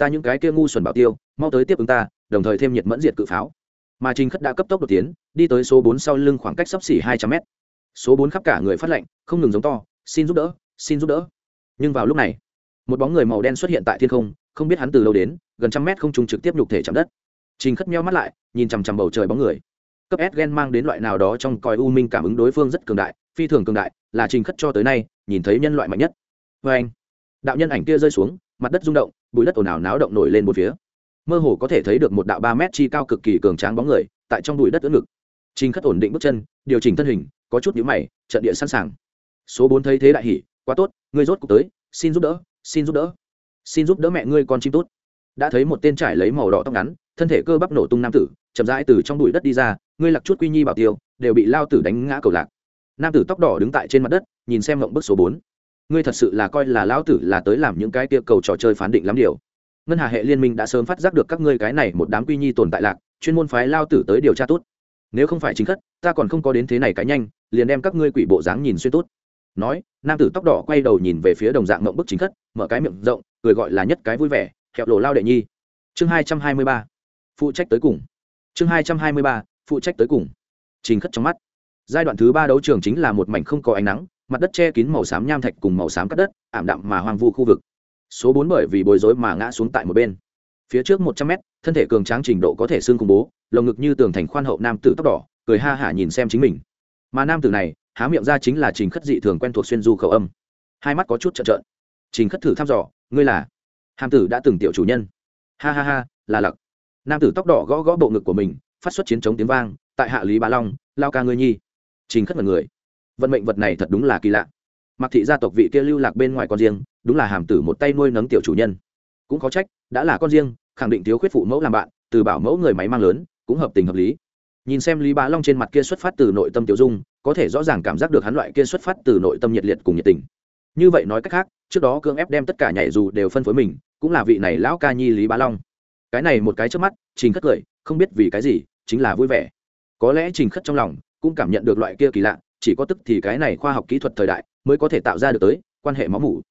ta những cái kia ngu xuẩn bảo tiêu, mau tới tiếp ứng ta, đồng thời thêm nhiệt mẫn diệt cự pháo. Mà trình khất đã cấp tốc đột tiến, đi tới số bốn sau lưng khoảng cách sấp xỉ hai trăm mét. Số bốn khắp cả người phát lệnh không ngừng giống to, xin giúp đỡ, xin giúp đỡ. Nhưng vào lúc này, một bóng người màu đen xuất hiện tại thiên không không biết hắn từ lâu đến, gần trăm mét không trùng trực tiếp nhục thể chạm đất. Trình khất meo mắt lại, nhìn chằm chằm bầu trời bóng người. Cấp s gen mang đến loại nào đó trong còi u minh cảm ứng đối phương rất cường đại, phi thường cường đại, là trình khất cho tới nay, nhìn thấy nhân loại mạnh nhất. Vê anh, đạo nhân ảnh kia rơi xuống, mặt đất rung động bụi đất ồn ào náo động nổi lên một phía. Mơ hồ có thể thấy được một đạo ba mét chi cao cực kỳ cường tráng bóng người tại trong bụi đất ưỡn ngực. Trình khất ổn định bước chân, điều chỉnh thân hình, có chút nhữ mày, trận địa sẵn sàng. Số bốn thấy thế đại hỉ, quá tốt, ngươi rốt cuộc tới, xin giúp đỡ, xin giúp đỡ. Xin giúp đỡ mẹ ngươi con chim tốt. Đã thấy một tên trải lấy màu đỏ tóc ngắn, thân thể cơ bắp nổ tung nam tử, chậm rãi từ trong bụi đất đi ra, ngươi lặc chút quy nhi bảo tiêu, đều bị lao tử đánh ngã cầu lạc. Nam tử tóc đỏ đứng tại trên mặt đất, nhìn xem ngộng bức số bốn ngươi thật sự là coi là lão tử là tới làm những cái kia cầu trò chơi phán định lắm điều. Ngân hà hệ liên minh đã sớm phát giác được các ngươi cái này một đám quy nhi tồn tại lạc, chuyên môn phái lao tử tới điều tra tốt. Nếu không phải chính khất ta còn không có đến thế này cái nhanh, liền đem các ngươi quỷ bộ dáng nhìn xuyên tốt. Nói, nam tử tóc đỏ quay đầu nhìn về phía đồng dạng mộng bức chính khất mở cái miệng rộng, cười gọi là nhất cái vui vẻ hẹo lộ lao đệ nhi. Chương hai trăm hai mươi ba, phụ trách tới cùng. Chương hai trăm hai mươi ba, phụ trách tới cùng. Chính khất trong mắt. Giai đoạn thứ ba đấu trường chính là một mảnh không có ánh nắng mặt đất che kín màu xám nham thạch cùng màu xám cắt đất, ảm đạm mà hoang vu khu vực. Số bốn bởi vì bối rối mà ngã xuống tại một bên. Phía trước một trăm mét, thân thể cường tráng trình độ có thể xương khủng bố, lồng ngực như tường thành khoan hậu nam tử tóc đỏ, cười ha hả nhìn xem chính mình. Mà nam tử này, há miệng ra chính là trình khất dị thường quen thuộc xuyên du khẩu âm. Hai mắt có chút trợn trợn. Trình khất thử thăm dò, ngươi là? Hàm tử đã từng tiểu chủ nhân. Ha ha ha, là lặc. Nam tử tóc đỏ gõ gõ bộ ngực của mình, phát xuất chiến chống tiếng vang, tại hạ lý bá long, lao ca ngươi nhi. Trình khất mật người vận mệnh vật này thật đúng là kỳ lạ. Mặc thị gia tộc vị kia lưu lạc bên ngoài con riêng, đúng là hàm tử một tay nuôi nấng tiểu chủ nhân. Cũng có trách, đã là con riêng, khẳng định thiếu khuyết phụ mẫu làm bạn, từ bảo mẫu người máy mang lớn, cũng hợp tình hợp lý. Nhìn xem lý bá long trên mặt kia xuất phát từ nội tâm tiểu dung, có thể rõ ràng cảm giác được hắn loại kia xuất phát từ nội tâm nhiệt liệt cùng nhiệt tình. Như vậy nói cách khác, trước đó cưỡng ép đem tất cả nhảy dù đều phân phối mình, cũng là vị này lão ca nhi lý bá long. Cái này một cái trước mắt, trình khất cười, không biết vì cái gì, chính là vui vẻ. Có lẽ trình khất trong lòng cũng cảm nhận được loại kia kỳ lạ chỉ có tức thì cái này khoa học kỹ thuật thời đại mới có thể tạo ra được tới quan hệ máu mủ.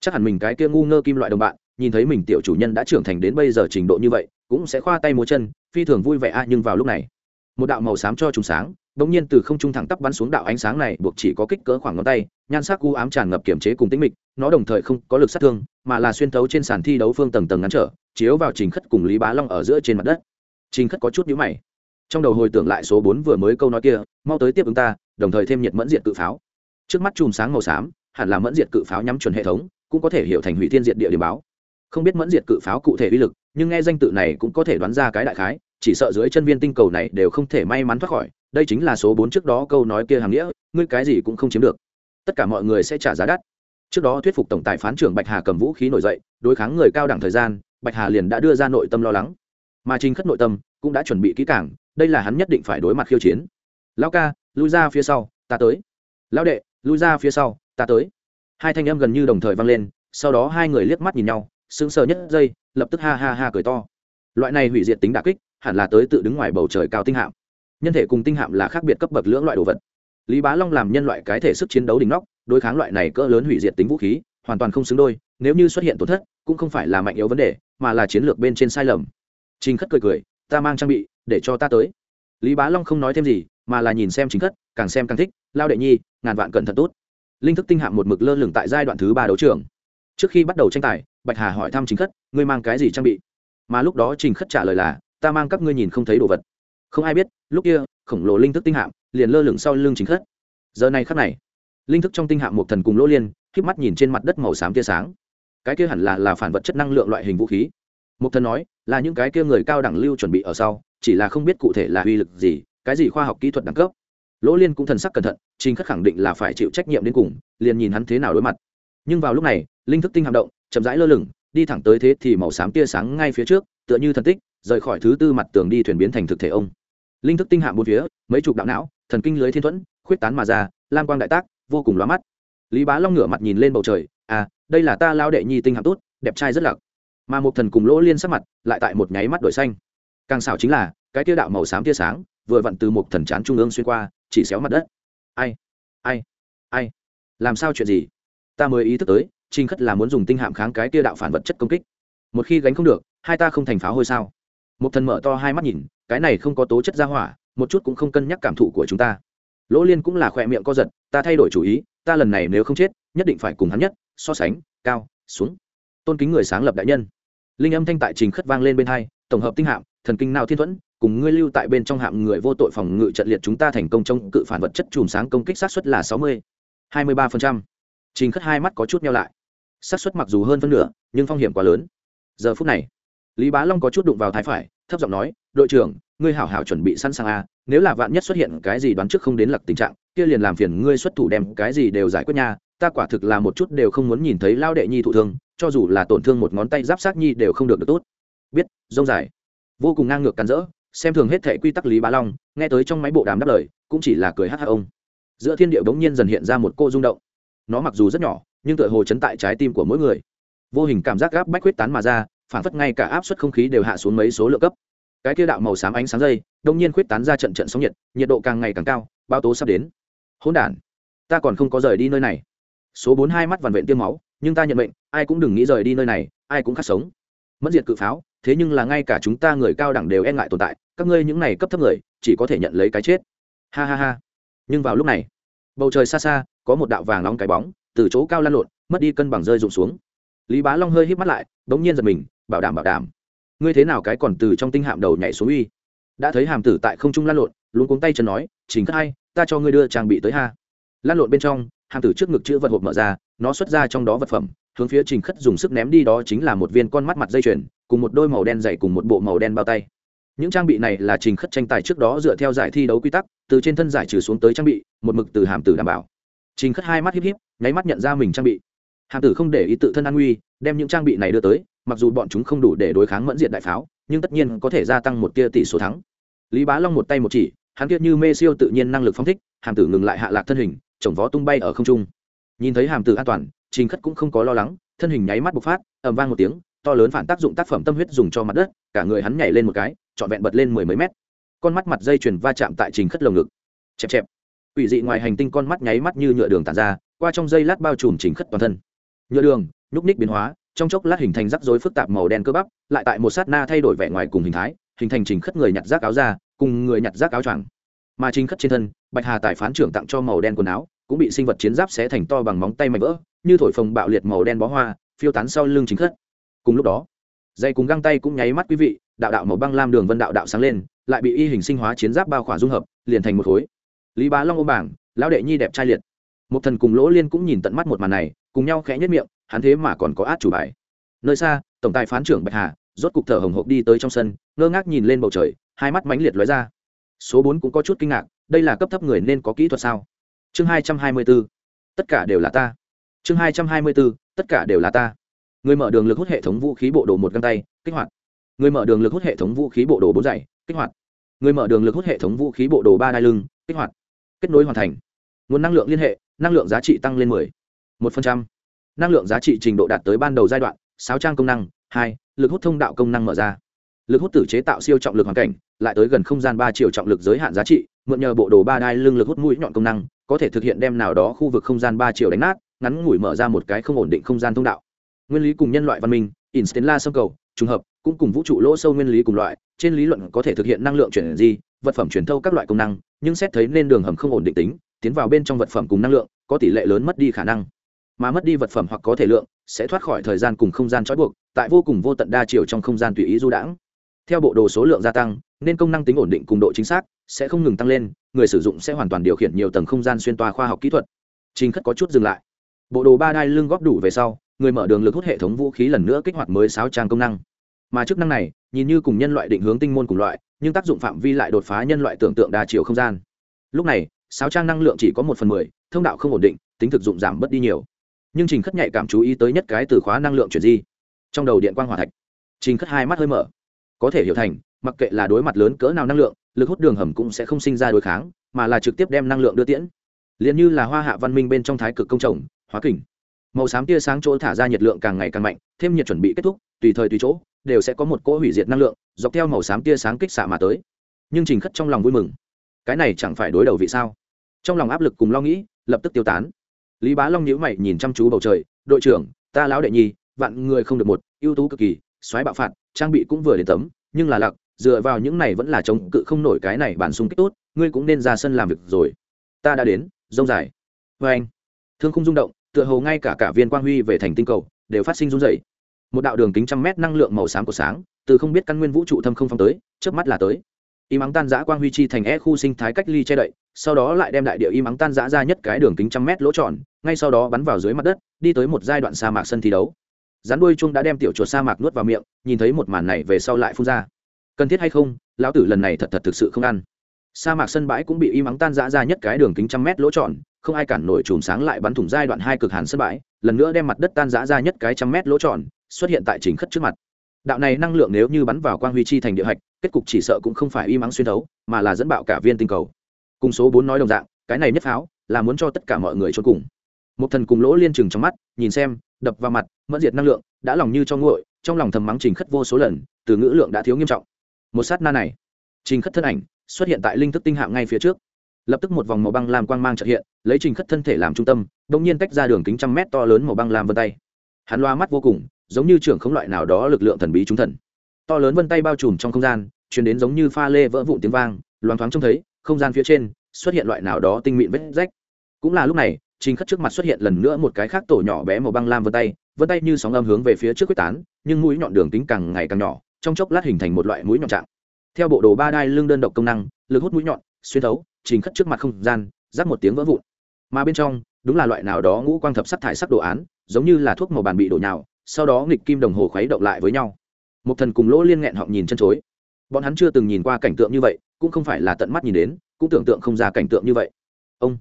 Chắc hẳn mình cái kia ngu ngơ kim loại đồng bạn, nhìn thấy mình tiểu chủ nhân đã trưởng thành đến bây giờ trình độ như vậy, cũng sẽ khoa tay múa chân, phi thường vui vẻ a, nhưng vào lúc này, một đạo màu xám cho trùng sáng, bỗng nhiên từ không trung thẳng tắp bắn xuống đạo ánh sáng này, buộc chỉ có kích cỡ khoảng ngón tay, nhan sắc u ám tràn ngập kiểm chế cùng tĩnh mịch, nó đồng thời không có lực sát thương, mà là xuyên thấu trên sàn thi đấu phương tầng tầng ngắn trở, chiếu vào trình khất cùng lý bá long ở giữa trên mặt đất. Trình khất có chút nhíu mày trong đầu hồi tưởng lại số bốn vừa mới câu nói kia, mau tới tiếp ứng ta, đồng thời thêm nhiệt mẫn diệt cự pháo. Trước mắt chùm sáng màu xám, hẳn là mẫn diệt cự pháo nhắm chuẩn hệ thống, cũng có thể hiểu thành hủy thiên diệt địa điểm báo. Không biết mẫn diệt cự pháo cụ thể uy lực, nhưng nghe danh tự này cũng có thể đoán ra cái đại khái, chỉ sợ dưới chân viên tinh cầu này đều không thể may mắn thoát khỏi. Đây chính là số bốn trước đó câu nói kia hàng nghĩa, ngươi cái gì cũng không chiếm được. Tất cả mọi người sẽ trả giá đắt. Trước đó thuyết phục tổng tài phán trưởng bạch hà cầm vũ khí nổi dậy, đối kháng người cao đẳng thời gian, bạch hà liền đã đưa ra nội tâm lo lắng. Mà trình khất nội tâm cũng đã chuẩn bị kỹ càng đây là hắn nhất định phải đối mặt khiêu chiến. Lão ca, lui ra phía sau, ta tới. Lão đệ, lui ra phía sau, ta tới. Hai thanh âm gần như đồng thời vang lên, sau đó hai người liếc mắt nhìn nhau, sững sờ nhất giây, lập tức ha ha ha cười to. Loại này hủy diệt tính đả kích, hẳn là tới tự đứng ngoài bầu trời cao tinh hạm. Nhân thể cùng tinh hạm là khác biệt cấp bậc lưỡng loại đồ vật. Lý bá long làm nhân loại cái thể sức chiến đấu đỉnh nóc, đối kháng loại này cỡ lớn hủy diệt tính vũ khí, hoàn toàn không xứng đôi, nếu như xuất hiện tổn thất, cũng không phải là mạnh yếu vấn đề, mà là chiến lược bên trên sai lầm. Trình khất cười cười, ta mang trang bị để cho ta tới. Lý bá long không nói thêm gì, mà là nhìn xem chính khất, càng xem càng thích, lao đệ nhi, ngàn vạn cẩn thận tốt. Linh thức tinh hạng một mực lơ lửng tại giai đoạn thứ ba đấu trường. Trước khi bắt đầu tranh tài, bạch hà hỏi thăm chính khất, ngươi mang cái gì trang bị? Mà lúc đó trình khất trả lời là, ta mang các ngươi nhìn không thấy đồ vật. Không ai biết, lúc kia, khổng lồ linh thức tinh hạm liền lơ lửng sau lưng chính khất. Giờ này khắc này, linh thức trong tinh hạm một thần cùng lỗ liên k mắt nhìn trên mặt đất màu xám tia sáng. Cái kia hẳn là là phản vật chất năng lượng loại hình vũ khí. Một thần nói, là những cái kia người cao đẳng lưu chuẩn bị ở sau chỉ là không biết cụ thể là uy lực gì, cái gì khoa học kỹ thuật đẳng cấp. Lỗ liên cũng thần sắc cẩn thận, trình khắc khẳng định là phải chịu trách nhiệm đến cùng, liền nhìn hắn thế nào đối mặt. Nhưng vào lúc này, linh thức tinh hạm động, chậm rãi lơ lửng, đi thẳng tới thế thì màu xám tia sáng ngay phía trước, tựa như thần tích, rời khỏi thứ tư mặt tường đi thuyền biến thành thực thể ông. Linh thức tinh hạm bốn phía, mấy chục đạo não, thần kinh lưới thiên thuẫn, khuyết tán mà ra, lam quang đại tác, vô cùng lóa mắt. Lý bá long ngửa mặt nhìn lên bầu trời à đây là ta lao đệ nhi tinh hạm tốt, đẹp trai rất lặc. Mà một thần cùng lỗ liên sắc mặt, lại tại một nháy mắt đổi xanh càng xảo chính là, cái tia đạo màu xám tia sáng vừa vặn từ một thần chán trung ương xuyên qua, chỉ xéo mặt đất. Ai? Ai? Ai? Làm sao chuyện gì? Ta mới ý thức tới trinh khất là muốn dùng tinh hạm kháng cái tia đạo phản vật chất công kích. Một khi gánh không được, hai ta không thành pháo hôi sao? Một thần mở to hai mắt nhìn, cái này không có tố chất ra hỏa, một chút cũng không cân nhắc cảm thụ của chúng ta. Lỗ liên cũng là khỏe miệng co giật, ta thay đổi chủ ý, ta lần này nếu không chết, nhất định phải cùng hắn nhất, so sánh, cao, xuống. Tôn kính người sáng lập đại nhân. Linh âm thanh tại trình khất vang lên bên hai tổng hợp tinh hạm, thần kinh nào thiên thuẫn, cùng ngươi lưu tại bên trong hạm người vô tội phòng ngự trận liệt chúng ta thành công trong cự phản vật chất chùm sáng công kích sát xuất là sáu mươi, hai mươi ba phần trăm. Trình khất hai mắt có chút nhau lại. Sát xuất mặc dù hơn phân nửa, nhưng phong hiểm quá lớn. Giờ phút này, lý bá long có chút đụng vào thái phải, thấp giọng nói, đội trưởng, ngươi hảo hảo chuẩn bị sẵn sàng a nếu là vạn nhất xuất hiện cái gì đoán trước không đến lặc tình trạng, kia liền làm phiền ngươi xuất thủ đem cái gì đều giải quyết nha, ta quả thực là một chút đều không muốn nhìn thấy lao đệ nhi thụ thương, cho dù là tổn thương một ngón tay giáp sát nhi đều không được được tốt biết, rông dài. Vô cùng ngang ngược cắn rỡ, xem thường hết thệ quy tắc lý bá long, nghe tới trong máy bộ đàm đáp lời, cũng chỉ là cười hát hát ông. Giữa thiên địa bỗng nhiên dần hiện ra một cô rung động. Nó mặc dù rất nhỏ, nhưng tựa hồ chấn tại trái tim của mỗi người. Vô hình cảm giác gáp bách huyết tán mà ra, phản phất ngay cả áp suất không khí đều hạ xuống mấy số lượng cấp. Cái kia đạo màu xám ánh sáng dây, đông nhiên khuyết tán ra trận trận sóng nhiệt nhiệt độ càng ngày càng cao bao tố sắp đến. Hỗn đản, ta còn không có rời đi nơi này. Số bốn hai mắt vằn vện tiêm máu, nhưng ta nhận mệnh, ai cũng đừng nghĩ rời đi nơi này, ai cũng khát sống. Mất diệt cự pháo thế nhưng là ngay cả chúng ta người cao đẳng đều e ngại tồn tại, các ngươi những này cấp thấp người, chỉ có thể nhận lấy cái chết. Ha ha ha. Nhưng vào lúc này, bầu trời xa xa, có một đạo vàng nóng cái bóng, từ chỗ cao lăn lộn, mất đi cân bằng rơi rụng xuống. Lý bá long hơi hít mắt lại đ ố n g nhiên giật mình, bảo đảm bảo đảm. Ngươi thế nào cái còn từ trong tinh hạm đầu nhảy xuống uy? Đã thấy hàm tử tại không trung lăn lộn luôn cuống tay chân nói chính khất hay ta cho ngươi đưa trang bị tới ha. Lăn lộn bên trong, hàm tử trước ngực chữ vật hộp mở ra, nó xuất ra trong đó vật phẩm, hướng phía trình khất dùng sức ném đi đó chính là một viên con mắt mặt dây chuyền cùng một đôi màu đen dày cùng một bộ màu đen bao tay. Những trang bị này là trình khất tranh tài trước đó dựa theo giải thi đấu quy tắc, từ trên thân giải trừ xuống tới trang bị, một mực từ hàm tử đảm bảo. Trình khất hai mắt híp híp, nháy mắt nhận ra mình trang bị. Hàm tử không để ý tự thân an nguy, đem những trang bị này đưa tới, mặc dù bọn chúng không đủ để đối kháng mẫn diện đại pháo, nhưng tất nhiên có thể gia tăng một tia tỷ số thắng. Lý bá long một tay một chỉ, hắn kiệt như mê siêu tự nhiên năng lực phóng thích, hàm tử ngừng lại hạ lạc thân hình, chồng vó tung bay ở không trung. Nhìn thấy hàm tử an toàn, trình khất cũng không có lo lắng, thân hình nháy mắt bộc phát, ầm vang một tiếng to lớn phản tác dụng tác phẩm tâm huyết dùng cho mặt đất, cả người hắn nhảy lên một cái, trọn vẹn bật lên mười mấy mét. Con mắt mặt dây chuyền va chạm tại trình khất lồng ngực. Chẹp chẹp. Ủy dị ngoài hành tinh con mắt nháy mắt như nhựa đường tàn ra, qua trong dây lát bao trùm trình khất toàn thân. Nhựa đường, nhúc ních biến hóa, trong chốc lát hình thành rắc rối phức tạp màu đen cơ bắp, lại tại một sát na thay đổi vẻ ngoài cùng hình thái, hình thành trình khất người nhặt rác áo ra cùng người nhặt rác áo choàng. Mà trình khất trên thân, bạch hà tài phán trưởng tặng cho màu đen quần áo, cũng bị sinh vật chiến giáp xé thành to bằng móng tay mạnh vỡ, như thổi phồng bạo liệt màu đen bó hoa, phiêu tán sau lưng chính khất cùng lúc đó, dây cùng găng tay cũng nháy mắt quý vị, đạo đạo màu băng lam đường vân đạo đạo sáng lên, lại bị y hình sinh hóa chiến giáp bao khỏa dung hợp, liền thành một khối. Lý bá long ôm bảng, lão đệ nhi đẹp trai liệt. Một thần cùng lỗ liên cũng nhìn tận mắt một màn này, cùng nhau khẽ nhất miệng, hắn thế mà còn có át chủ bài. Nơi xa, tổng tài phán trưởng bạch hà, rốt cục thở hồng hộc đi tới trong sân, ngơ ngác nhìn lên bầu trời, hai mắt mãnh liệt lóe ra. Số bốn cũng có chút kinh ngạc, đây là cấp thấp người nên có kỹ thuật sao? Chương hai trăm hai mươi b ố tất cả đều là ta. Chương hai trăm hai mươi b ố tất cả đều là ta người mở đường lực hút hệ thống vũ khí bộ đồ một găng tay, kích hoạt. Người mở đường lực hút hệ thống vũ khí bộ đồ bốn dày kích hoạt. Người mở đường lực hút hệ thống vũ khí bộ đồ ba đai lưng, kích hoạt. Kết nối hoàn thành. Nguồn năng lượng liên hệ, năng lượng giá trị tăng lên mười. Một phần trăm. Năng lượng giá trị trình độ đạt tới ban đầu giai đoạn, sáu trang công năng, hai, lực hút thông đạo công năng mở ra. Lực hút tử chế tạo siêu trọng lực hoàn cảnh, lại tới gần không gian ba triệu trọng lực giới hạn giá trị, mượn nhờ bộ đồ ba đai lưng lực hút mũi nhọn công năng, có thể thực hiện đem nào đó khu vực không gian ba triệu đánh nát, ngắn ngủi mở ra một cái không ổn định không gian thông đạo nguyên lý cùng nhân loại văn minh instant la sông cầu, trùng hợp, cũng cùng vũ trụ lỗ sâu nguyên lý cùng loại, trên lý luận có thể thực hiện năng lượng chuyển di, vật phẩm truyền thâu các loại công năng, nhưng xét thấy nên đường hầm không ổn định tính, tiến vào bên trong vật phẩm cùng năng lượng, có tỷ lệ lớn mất đi khả năng. Mà mất đi vật phẩm hoặc có thể lượng, sẽ thoát khỏi thời gian cùng không gian trói buộc, tại vô cùng vô tận đa chiều trong không gian tùy ý du đãng. Theo bộ đồ số lượng gia tăng, nên công năng tính ổn định cùng độ chính xác sẽ không ngừng tăng lên, người sử dụng sẽ hoàn toàn điều khiển nhiều tầng không gian xuyên toa khoa học kỹ thuật. Trình khất có chút dừng lại. Bộ đồ ba đai lưng góp đủ về sau người mở đường lực hút hệ thống vũ khí lần nữa kích hoạt mới sáu trang công năng. Mà chức năng này, nhìn như cùng nhân loại định hướng tinh môn cùng loại, nhưng tác dụng phạm vi lại đột phá nhân loại tưởng tượng đa chiều không gian. Lúc này sáu trang năng lượng chỉ có một phần mười, thông đạo không ổn định, tính thực dụng giảm bớt đi nhiều. Nhưng trình khất nhạy cảm chú ý tới nhất cái từ khóa năng lượng chuyển di. Trong đầu điện quang hỏa thạch, trình khất hai mắt hơi mở. Có thể hiểu thành, mặc kệ là đối mặt lớn cỡ nào năng lượng, lực hút đường hầm cũng sẽ không sinh ra đối kháng, mà là trực tiếp đem năng lượng đưa tiễn. Liền như là hoa hạ văn minh bên trong thái cực công trồng hóa kình màu xám tia sáng chỗ thả ra nhiệt lượng càng ngày càng mạnh, thêm nhiệt chuẩn bị kết thúc, tùy thời tùy chỗ, đều sẽ có một cỗ hủy diệt năng lượng, dọc theo màu xám tia sáng kích xạ mà tới. Nhưng trình khất trong lòng vui mừng. Cái này chẳng phải đối đầu vị sao? Trong lòng áp lực cùng lo nghĩ, lập tức tiêu tán. Lý bá long nhíu mày nhìn chăm chú bầu trời, đội trưởng, ta lão đệ nhi vạn người không được một, ưu tú cực kỳ, xoáy bạo phạt, trang bị cũng vừa đến tấm, nhưng là lặc, dựa vào những này vẫn là chống cự không nổi cái này bản xung kích tốt, ngươi cũng nên ra sân làm việc rồi. Ta đã đến, rông dài. Vê anh. Thương không rung động tựa hồ ngay cả cả viên quang huy về thành tinh cầu đều phát sinh run rẩy. Một đạo đường kính trăm mét năng lượng màu xám của sáng, từ không biết căn nguyên vũ trụ thâm không phong tới, chớp mắt là tới. Y mắng tan giã quang huy chi thành e khu sinh thái cách ly che đậy, sau đó lại đem đại địa y mắng tan giã ra nhất cái đường kính trăm mét lỗ tròn, ngay sau đó bắn vào dưới mặt đất, đi tới một giai đoạn sa mạc sân thi đấu. Rắn đuôi chung đã đem tiểu chuột sa mạc nuốt vào miệng, nhìn thấy một màn này về sau lại phun ra. Cần thiết hay không, lão tử lần này thật thật thực sự không ăn. Sa mạc sân bãi cũng bị im ắng tan giã ra nhất cái đường kính trăm mét lỗ tròn không ai cản nổi chùm sáng lại bắn thủng giai đoạn hai cực hàn sân bãi, lần nữa đem mặt đất tan rã ra nhất cái trăm mét lỗ tròn, xuất hiện tại trình khất trước mặt. Đạo này năng lượng nếu như bắn vào quang huy chi thành địa hạch, kết cục chỉ sợ cũng không phải y mắng xuyên thấu, mà là dẫn bạo cả viên tinh cầu. Cùng số bốn nói đồng dạng, cái này nhất pháo là muốn cho tất cả mọi người trốn cùng. Một thần cùng lỗ liên chừng trong mắt, nhìn xem, đập vào mặt, mẫn diệt năng lượng, đã lòng như cho nguội, trong lòng thầm mắng trình khất vô số lần, từ ngữ lượng đã thiếu nghiêm trọng. Một sát na này, trình khất thân ảnh xuất hiện tại linh thức tinh hạng ngay phía trước lập tức một vòng màu băng làm quang mang trợ hiện, lấy trình khất thân thể làm trung tâm đông nhiên tách ra đường kính trăm mét to lớn màu băng làm vân tay. Hắn loa mắt vô cùng, giống như trưởng không loại nào đó lực lượng thần bí trung thần. To lớn vân tay bao trùm trong không gian chuyển đến giống như pha lê vỡ vụn tiếng vang loáng thoáng trông thấy, không gian phía trên xuất hiện loại nào đó tinh mịn vết rách. Cũng là lúc này, trình khất trước mặt xuất hiện lần nữa một cái khác tổ nhỏ bé màu băng lam vân tay vân tay như sóng âm hướng về phía trước quyết tán, nhưng mũi nhọn đường tính càng ngày càng nhỏ, trong chốc lát hình thành một loại mũi nhọn trạng. Theo bộ đồ ba đai lưng đơn độc công năng, lực hút mũi nhọn, xuyên thấu trình khất trước mặt không gian rác một tiếng vỡ vụn. Mà bên trong, đúng là loại nào đó ngũ quang thập sắc thải sắc đồ án, giống như là thuốc màu bàn bị đổ nhào, sau đó nghịch kim đồng hồ khuấy động lại với nhau. Một thần cùng lỗ liên nghẹn họng nhìn chân chối. Bọn hắn chưa từng nhìn qua cảnh tượng như vậy, cũng không phải là tận mắt nhìn đến, cũng tưởng tượng không ra cảnh tượng như vậy. Ông,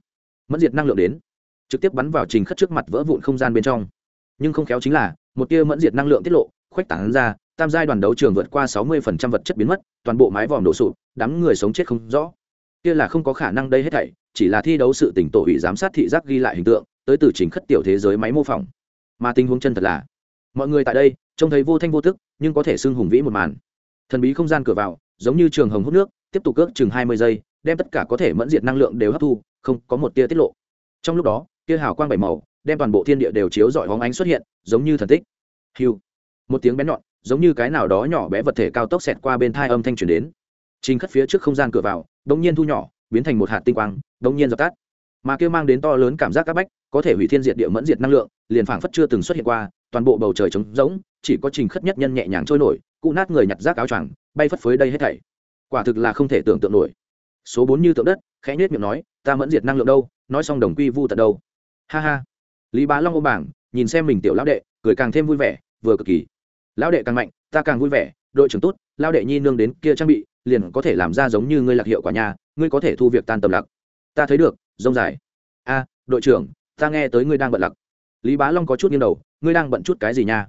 mẫn diệt năng lượng đến. Trực tiếp bắn vào trình khất trước mặt vỡ vụn không gian bên trong. Nhưng không khéo chính là, một tia mẫn diệt năng lượng tiết lộ, khuếch tảng ra, tam giai đoàn đấu trường vượt qua sáu mươi vật chất biến mất, toàn bộ mái vòm đổ sụp, đám người sống chết không rõ kia là không có khả năng đây hết thảy, chỉ là thi đấu sự tỉnh tổ ủy giám sát thị giác ghi lại hình tượng, tới từ chính khất tiểu thế giới máy mô phỏng. Mà tình huống chân thật là, mọi người tại đây, trông thấy vô thanh vô tức, nhưng có thể xưng hùng vĩ một màn. Thần bí không gian cửa vào, giống như trường hồng hút nước, tiếp tục ước chừng hai mươi giây, đem tất cả có thể mẫn diệt năng lượng đều hấp thu, không có một tia tiết lộ. Trong lúc đó tia hào quang bảy màu, đem toàn bộ thiên địa đều chiếu rọi hóng ánh xuất hiện, giống như thần tích. Hiu một tiếng bén nhọn, giống như cái nào đó nhỏ bé vật thể cao tốc xẹt qua bên thai âm thanh truyền đến trình khất phía trước không gian cửa vào, đống nhiên thu nhỏ, biến thành một hạt tinh quang, đống nhiên dập tắt. Mà kia mang đến to lớn cảm giác các bách, có thể hủy thiên diệt địa mẫn diệt năng lượng, liền phảng phất chưa từng xuất hiện qua, toàn bộ bầu trời trống rỗng, chỉ có trình khất nhất nhân nhẹ nhàng trôi nổi, cụ nát người nhặt rác áo choàng, bay phất phới đây hết thảy. Quả thực là không thể tưởng tượng nổi. Số bốn như tượng đất, khẽ nhếch miệng nói, ta mẫn diệt năng lượng đâu, nói xong đồng quy vu tận đâu. Ha ha. Lý bá long ôm bảng, nhìn xem mình tiểu lão đệ, cười càng thêm vui vẻ, vừa cực kỳ. Lão đệ càng mạnh, ta càng vui vẻ, đội trưởng tốt, lão đệ nhi nương đến kia trang bị liền có thể làm ra giống như ngươi lạc hiệu quả nhà ngươi có thể thu việc tan tầm lặc ta thấy được rông dài. A đội trưởng ta nghe tới ngươi đang bận lặc. Lý bá long có chút nghiêng đầu ngươi đang bận chút cái gì nha?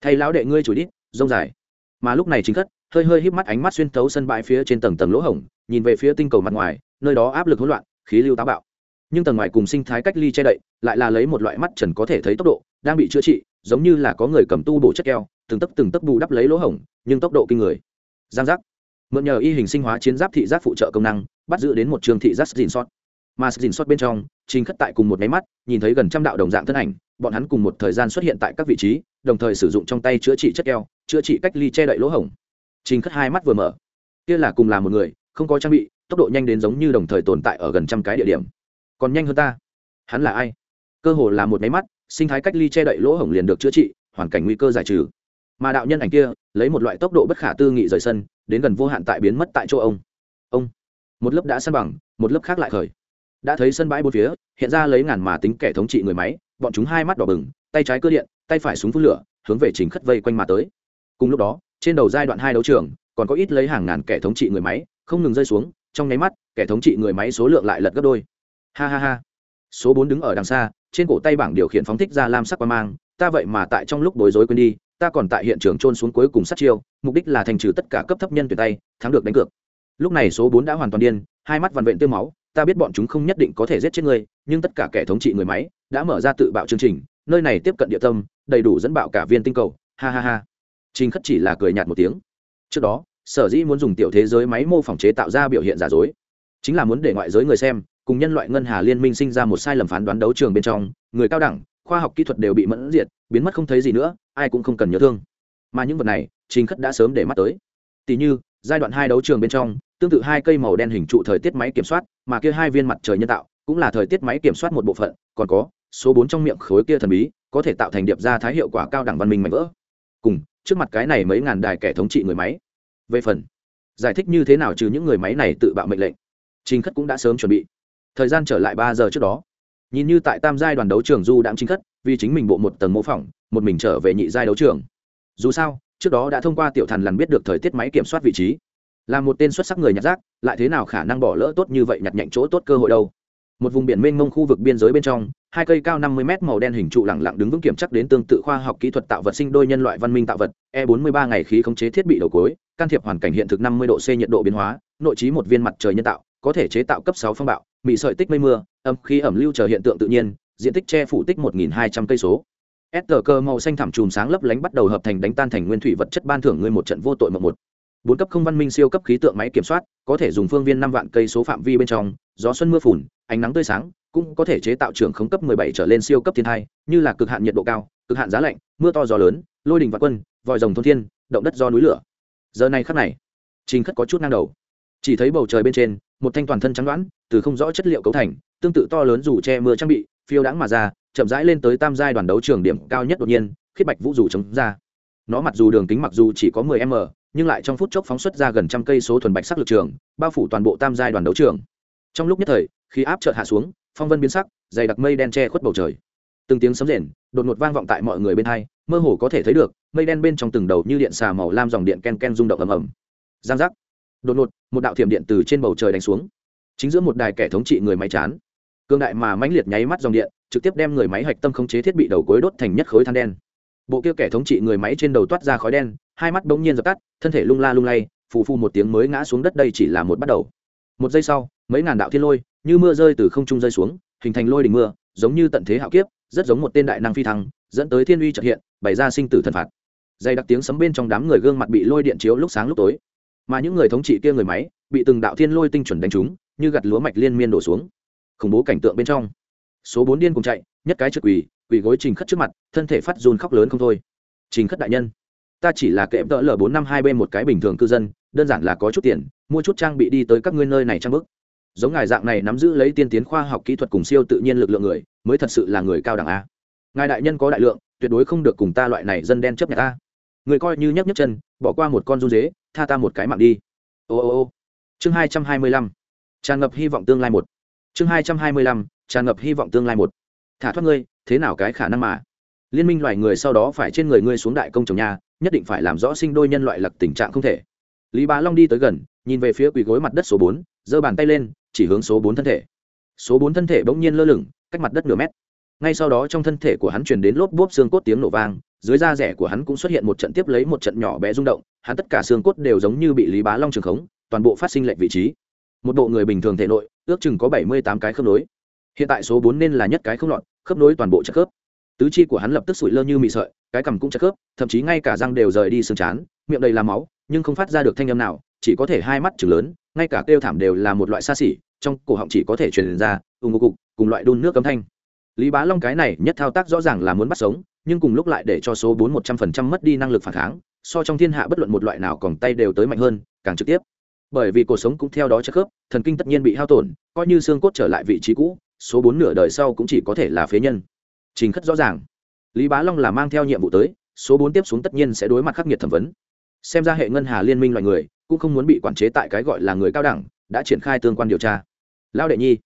Thay lão đệ ngươi chủ đít rông dài. Mà lúc này chính thất, hơi hơi híp mắt ánh mắt xuyên thấu sân bãi phía trên tầng tầng lỗ hổng nhìn về phía tinh cầu mặt ngoài nơi đó áp lực hỗn loạn khí lưu táo bạo. Nhưng tầng ngoài cùng sinh thái cách ly che đậy lại là lấy một loại mắt trần có thể thấy tốc độ đang bị chữa trị giống như là có người cầm tu bổ chất keo từng tấc từng tấc bù đắp lấy lỗ hổng nhưng tốc độ kinh người. Giang giác mượn nhờ y hình sinh hóa chiến giáp thị giác phụ trợ công năng, bắt giữ đến một trường thị giác dìn sót mà dìn sót bên trong, trình khất tại cùng một máy mắt, nhìn thấy gần trăm đạo đồng dạng thân ảnh, bọn hắn cùng một thời gian xuất hiện tại các vị trí, đồng thời sử dụng trong tay chữa trị chất keo, chữa trị cách ly che đậy lỗ hổng. Trình khất hai mắt vừa mở. Kia là cùng là một người, không có trang bị, tốc độ nhanh đến giống như đồng thời tồn tại ở gần trăm cái địa điểm. Còn nhanh hơn ta. Hắn là ai? Cơ hồ là một máy mắt, sinh thái cách ly che đậy lỗ hổng liền được chữa trị, hoàn cảnh nguy cơ giải trừ. Mà đạo nhân ảnh kia, lấy một loại tốc độ bất khả tư nghị rời sân đến gần vô hạn tại biến mất tại chỗ ông. Ông. Một lớp đã săn bằng, một lớp khác lại khởi. Đã thấy sân bãi bốn phía, hiện ra lấy ngàn mà tính kẻ thống trị người máy, bọn chúng hai mắt đỏ bừng, tay trái cơ điện, tay phải súng phun lửa, hướng về chính khất vây quanh mà tới. Cùng lúc đó, trên đầu giai đoạn hai đấu trường, còn có ít lấy hàng ngàn kẻ thống trị người máy, không ngừng rơi xuống, trong nháy mắt, kẻ thống trị người máy số lượng lại lật gấp đôi. Ha ha ha. Số bốn đứng ở đằng xa, trên cổ tay bảng điều khiển phóng thích ra lam sắc qua mang, ta vậy mà tại trong lúc bối rối quên đi ta còn tại hiện trường trôn xuống cuối cùng sát chiêu, mục đích là thành trừ tất cả cấp thấp nhân tuyển tay, thắng được đánh cược. Lúc này số bốn đã hoàn toàn điên, hai mắt vằn vện tiêu máu, ta biết bọn chúng không nhất định có thể giết chết ngươi, nhưng tất cả kẻ thống trị người máy đã mở ra tự bạo chương trình, nơi này tiếp cận địa tâm, đầy đủ dẫn bạo cả viên tinh cầu, ha ha ha. Trình khất chỉ là cười nhạt một tiếng. Trước đó, sở dĩ muốn dùng tiểu thế giới máy mô phỏng chế tạo ra biểu hiện giả dối, chính là muốn để ngoại giới người xem, cùng nhân loại ngân hà liên minh sinh ra một sai lầm phán đoán đấu trường bên trong, người cao đẳng khoa học kỹ thuật đều bị mẫn diệt, biến mất không thấy gì nữa, ai cũng không cần nhớ thương. Mà những vật này, trình khất đã sớm để mắt tới. Tỷ như, giai đoạn hai đấu trường bên trong, tương tự hai cây màu đen hình trụ thời tiết máy kiểm soát, mà kia hai viên mặt trời nhân tạo, cũng là thời tiết máy kiểm soát một bộ phận, còn có, số bốn trong miệng khối kia thần bí, có thể tạo thành điệp ra thái hiệu quả cao đẳng văn minh mạnh vỡ. Cùng, trước mặt cái này mấy ngàn đài kẻ thống trị người máy. Về phần, giải thích như thế nào trừ những người máy này tự bạo mệnh lệnh, trình khất cũng đã sớm chuẩn bị. Thời gian trở lại ba giờ trước đó nhìn như tại tam giai đoàn đấu trường du đạm chính khất, vì chính mình bộ một tầng mô phỏng, một mình trở về nhị giai đấu trường. Dù sao, trước đó đã thông qua tiểu thần lần biết được thời tiết máy kiểm soát vị trí. Là một tên xuất sắc người nhặt rác, lại thế nào khả năng bỏ lỡ tốt như vậy nhặt nhạnh chỗ tốt cơ hội đâu? Một vùng biển mênh mông khu vực biên giới bên trong, hai cây cao năm mươi mét màu đen hình trụ lẳng lặng đứng vững kiểm chắc đến tương tự khoa học kỹ thuật tạo vật sinh đôi nhân loại văn minh tạo vật e bốn mươi ba ngày khí khống chế thiết bị đầu cối can thiệp hoàn cảnh hiện thực năm mươi độ c nhiệt độ biến hóa, nội trí một viên mặt trời nhân tạo có thể chế tạo cấp sáu phong bạo mị sợi tích mây mưa, âm khí ẩm lưu chờ hiện tượng tự nhiên, diện tích che phủ tích một nghìn hai trăm cây số. S cơ màu xanh thảm chùm sáng lấp lánh bắt đầu hợp thành đánh tan thành nguyên thủy vật chất ban thưởng ngươi một trận vô tội mộng một. Bốn cấp không văn minh siêu cấp khí tượng máy kiểm soát, có thể dùng phương viên năm vạn cây số phạm vi bên trong, gió xuân mưa phùn, ánh nắng tươi sáng, cũng có thể chế tạo trưởng khống cấp 17 trở lên siêu cấp thiên thai như là cực hạn nhiệt độ cao, cực hạn giá lạnh, mưa to gió lớn, lôi đình và quân, vòi rồng thôn thiên, động đất do núi lửa. Giờ này khắc này, trình khất có chút ngang đầu. Chỉ thấy bầu trời bên trên một thanh toàn thân trắng đoán, từ không rõ chất liệu cấu thành, tương tự to lớn dù che mưa trang bị, phiêu đãng mà ra, chậm rãi lên tới tam giai đoàn đấu trường điểm cao nhất đột nhiên khiết bạch vũ dù chống ra. Nó mặc dù đường kính mặc dù chỉ có 10 m, nhưng lại trong phút chốc phóng xuất ra gần trăm cây số thuần bạch sắc lực trường, bao phủ toàn bộ tam giai đoàn đấu trường. Trong lúc nhất thời khi áp chợt hạ xuống, phong vân biến sắc, dày đặc mây đen che khuất bầu trời. Từng tiếng sấm rền, đột ngột vang vọng tại mọi người bên hai, mơ hồ có thể thấy được, mây đen bên trong từng đầu như điện xà màu lam dòng điện ken ken rung động ầm ầm. Giang giác đột ngột, một đạo thiểm điện từ trên bầu trời đánh xuống. Chính giữa một đài kẻ thống trị người máy chán. Cương đại mà mãnh liệt nháy mắt dòng điện, trực tiếp đem người máy hạch tâm khống chế thiết bị đầu cuối đốt thành nhất khối than đen. Bộ kia kẻ thống trị người máy trên đầu toát ra khói đen, hai mắt bỗng nhiên dập tắt, thân thể lung la lung lay, phù phu một tiếng mới ngã xuống đất đây chỉ là một bắt đầu. Một giây sau, mấy ngàn đạo thiên lôi, như mưa rơi từ không trung rơi xuống, hình thành lôi đỉnh mưa, giống như tận thế hạo kiếp, rất giống một tên đại năng phi thăng, dẫn tới thiên uy trợ hiện, bày ra sinh tử thần phạt. Dày đặc tiếng sấm bên trong đám người gương mặt bị lôi điện chiếu lúc sáng lúc tối mà những người thống trị kia người máy bị từng đạo thiên lôi tinh chuẩn đánh trúng, như gặt lúa mạch liên miên đổ xuống. Khủng bố cảnh tượng bên trong. Số bốn điên cùng chạy, nhất cái trượt quỳ quỳ gối trình khất trước mặt, thân thể phát run khóc lớn không thôi. Trình khất đại nhân, ta chỉ là kệm đỡ l bốn năm hai b một cái bình thường cư dân, đơn giản là có chút tiền, mua chút trang bị đi tới các ngươi nơi này trang bức. Giống ngài dạng này nắm giữ lấy tiên tiến khoa học kỹ thuật cùng siêu tự nhiên lực lượng người, mới thật sự là người cao đẳng a. Ngài đại nhân có đại lượng, tuyệt đối không được cùng ta loại này dân đen chấp nhận ta. Người coi như nhấc nhấc chân bỏ qua một con run dế, tha ta một cái mạng đi. Ô ô ô. Chương hai trăm hai mươi lăm. Tràn ngập hy vọng tương lai một. Chương hai trăm hai mươi lăm. Tràn ngập hy vọng tương lai một. Thả thoát ngươi, thế nào cái khả năng mà? Liên minh loài người sau đó phải trên người ngươi xuống đại công chồng nhà, nhất định phải làm rõ sinh đôi nhân loại lặc tình trạng không thể. Lý bá long đi tới gần, nhìn về phía quỳ gối mặt đất số bốn, giơ bàn tay lên, chỉ hướng số bốn thân thể. Số bốn thân thể bỗng nhiên lơ lửng, cách mặt đất nửa mét ngay sau đó trong thân thể của hắn truyền đến lốp bốp xương cốt tiếng nổ vang, dưới da rẻ của hắn cũng xuất hiện một trận tiếp lấy một trận nhỏ bé rung động, hắn tất cả xương cốt đều giống như bị lý bá long trường khống, toàn bộ phát sinh lệnh vị trí. Một bộ người bình thường thể nội, ước chừng có bảy mươi tám cái khớp nối. Hiện tại số bốn nên là nhất cái không lọt, khớp nối toàn bộ chất khớp. Tứ chi của hắn lập tức sụi lơ như mị sợi, cái cằm cũng chất khớp, thậm chí ngay cả răng đều rời đi xương chán, miệng đầy làm máu, nhưng không phát ra được thanh âm nào, chỉ có thể hai mắt chừng lớn, ngay cả kêu thảm đều là một loại xa xỉ, trong cổ họng chỉ có thể truyền ra ùng cục cùng loại đun nước cấm thanh lý bá long cái này nhất thao tác rõ ràng là muốn bắt sống, nhưng cùng lúc lại để cho số bốn một trăm phần trăm mất đi năng lực phản kháng, so trong thiên hạ bất luận một loại nào còn tay đều tới mạnh hơn, càng trực tiếp. Bởi vì cuộc sống cũng theo đó chất khớp, thần kinh tất nhiên bị hao tổn, coi như xương cốt trở lại vị trí cũ, số bốn nửa đời sau cũng chỉ có thể là phế nhân. Trình khất rõ ràng. Lý bá long là mang theo nhiệm vụ tới, số bốn tiếp xuống tất nhiên sẽ đối mặt khắc nghiệt thẩm vấn. Xem ra hệ ngân hà liên minh loài người, cũng không muốn bị quản chế tại cái gọi là người cao đẳng, đã triển khai tương quan điều tra. Lao đệ nhi,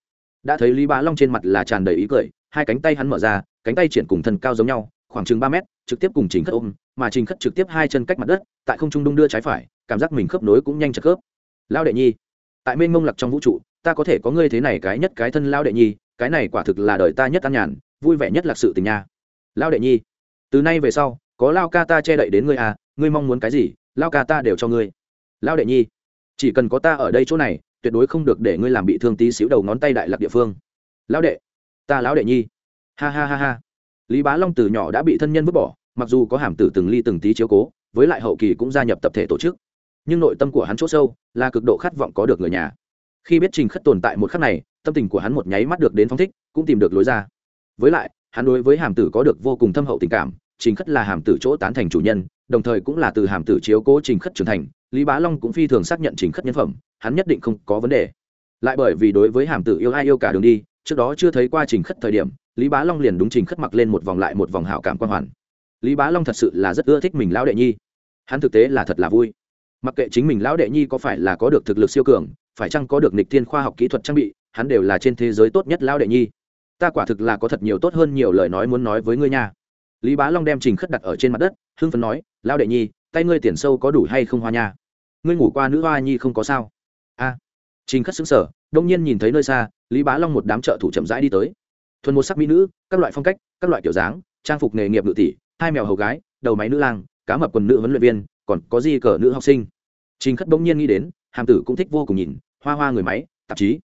đã thấy lý bá long trên mặt là tràn đầy ý cười hai cánh tay hắn mở ra, cánh tay triển cùng thân cao giống nhau, khoảng chừng ba mét, trực tiếp cùng trình khất ôm, mà trình khất trực tiếp hai chân cách mặt đất, tại không trung đung đưa trái phải, cảm giác mình khớp nối cũng nhanh chật khớp. Lao đệ nhi, tại mênh mông lặc trong vũ trụ, ta có thể có ngươi thế này cái nhất cái thân lao đệ nhi, cái này quả thực là đời ta nhất an nhàn, vui vẻ nhất là sự tình nha. Lao đệ nhi, từ nay về sau, có lao ca ta che đậy đến ngươi à ngươi mong muốn cái gì, lao ca ta đều cho ngươi. Lao đệ nhi, chỉ cần có ta ở đây chỗ này, tuyệt đối không được để ngươi làm bị thương tí xíu đầu ngón tay đại lạc địa phương. Lão đệ ta lão đệ nhi. Ha ha ha ha. Lý bá long từ nhỏ đã bị thân nhân vứt bỏ, mặc dù có hàm tử từng ly từng tí chiếu cố, với lại hậu kỳ cũng gia nhập tập thể tổ chức. Nhưng nội tâm của hắn chỗ sâu là cực độ khát vọng có được người nhà. Khi biết trình khất tồn tại một khắc này, tâm tình của hắn một nháy mắt được đến phong thích, cũng tìm được lối ra. Với lại, hắn đối với hàm tử có được vô cùng thâm hậu tình cảm, trình khất là hàm tử chỗ tán thành chủ nhân, đồng thời cũng là từ hàm tử chiếu cố trình khất trưởng thành, lý bá long cũng phi thường xác nhận trình khất nhân phẩm, hắn nhất định không có vấn đề. Lại bởi vì đối với hàm tử yêu ai yêu cả đường đi trước đó chưa thấy qua trình khất thời điểm, lý bá long liền đúng trình khất mặc lên một vòng lại một vòng hảo cảm quan hoàn. Lý bá long thật sự là rất ưa thích mình lão đệ nhi. Hắn thực tế là thật là vui. Mặc kệ chính mình lão đệ nhi có phải là có được thực lực siêu cường, phải chăng có được nịch thiên khoa học kỹ thuật trang bị, hắn đều là trên thế giới tốt nhất lão đệ nhi. Ta quả thực là có thật nhiều tốt hơn nhiều lời nói muốn nói với ngươi nha. Lý bá long đem trình khất đặt ở trên mặt đất, hưng phấn nói, lão đệ nhi, tay ngươi tiền sâu có đủ hay không hoa nha? Ngươi ngủ qua nữ hoa nhi không có sao? A trình khất sững sờ, đông nhiên nhìn thấy nơi xa lý bá long một đám trợ thủ chậm rãi đi tới. Thuần một sắc mỹ nữ các loại phong cách các loại kiểu dáng trang phục nghề nghiệp nữ tỷ hai mèo hầu gái đầu máy nữ lang cá mập quần nữ huấn luyện viên còn có gì cờ nữ học sinh. Trình khất bỗng nhiên nghĩ đến hàm tử cũng thích vô cùng nhìn hoa hoa người máy tạp chí.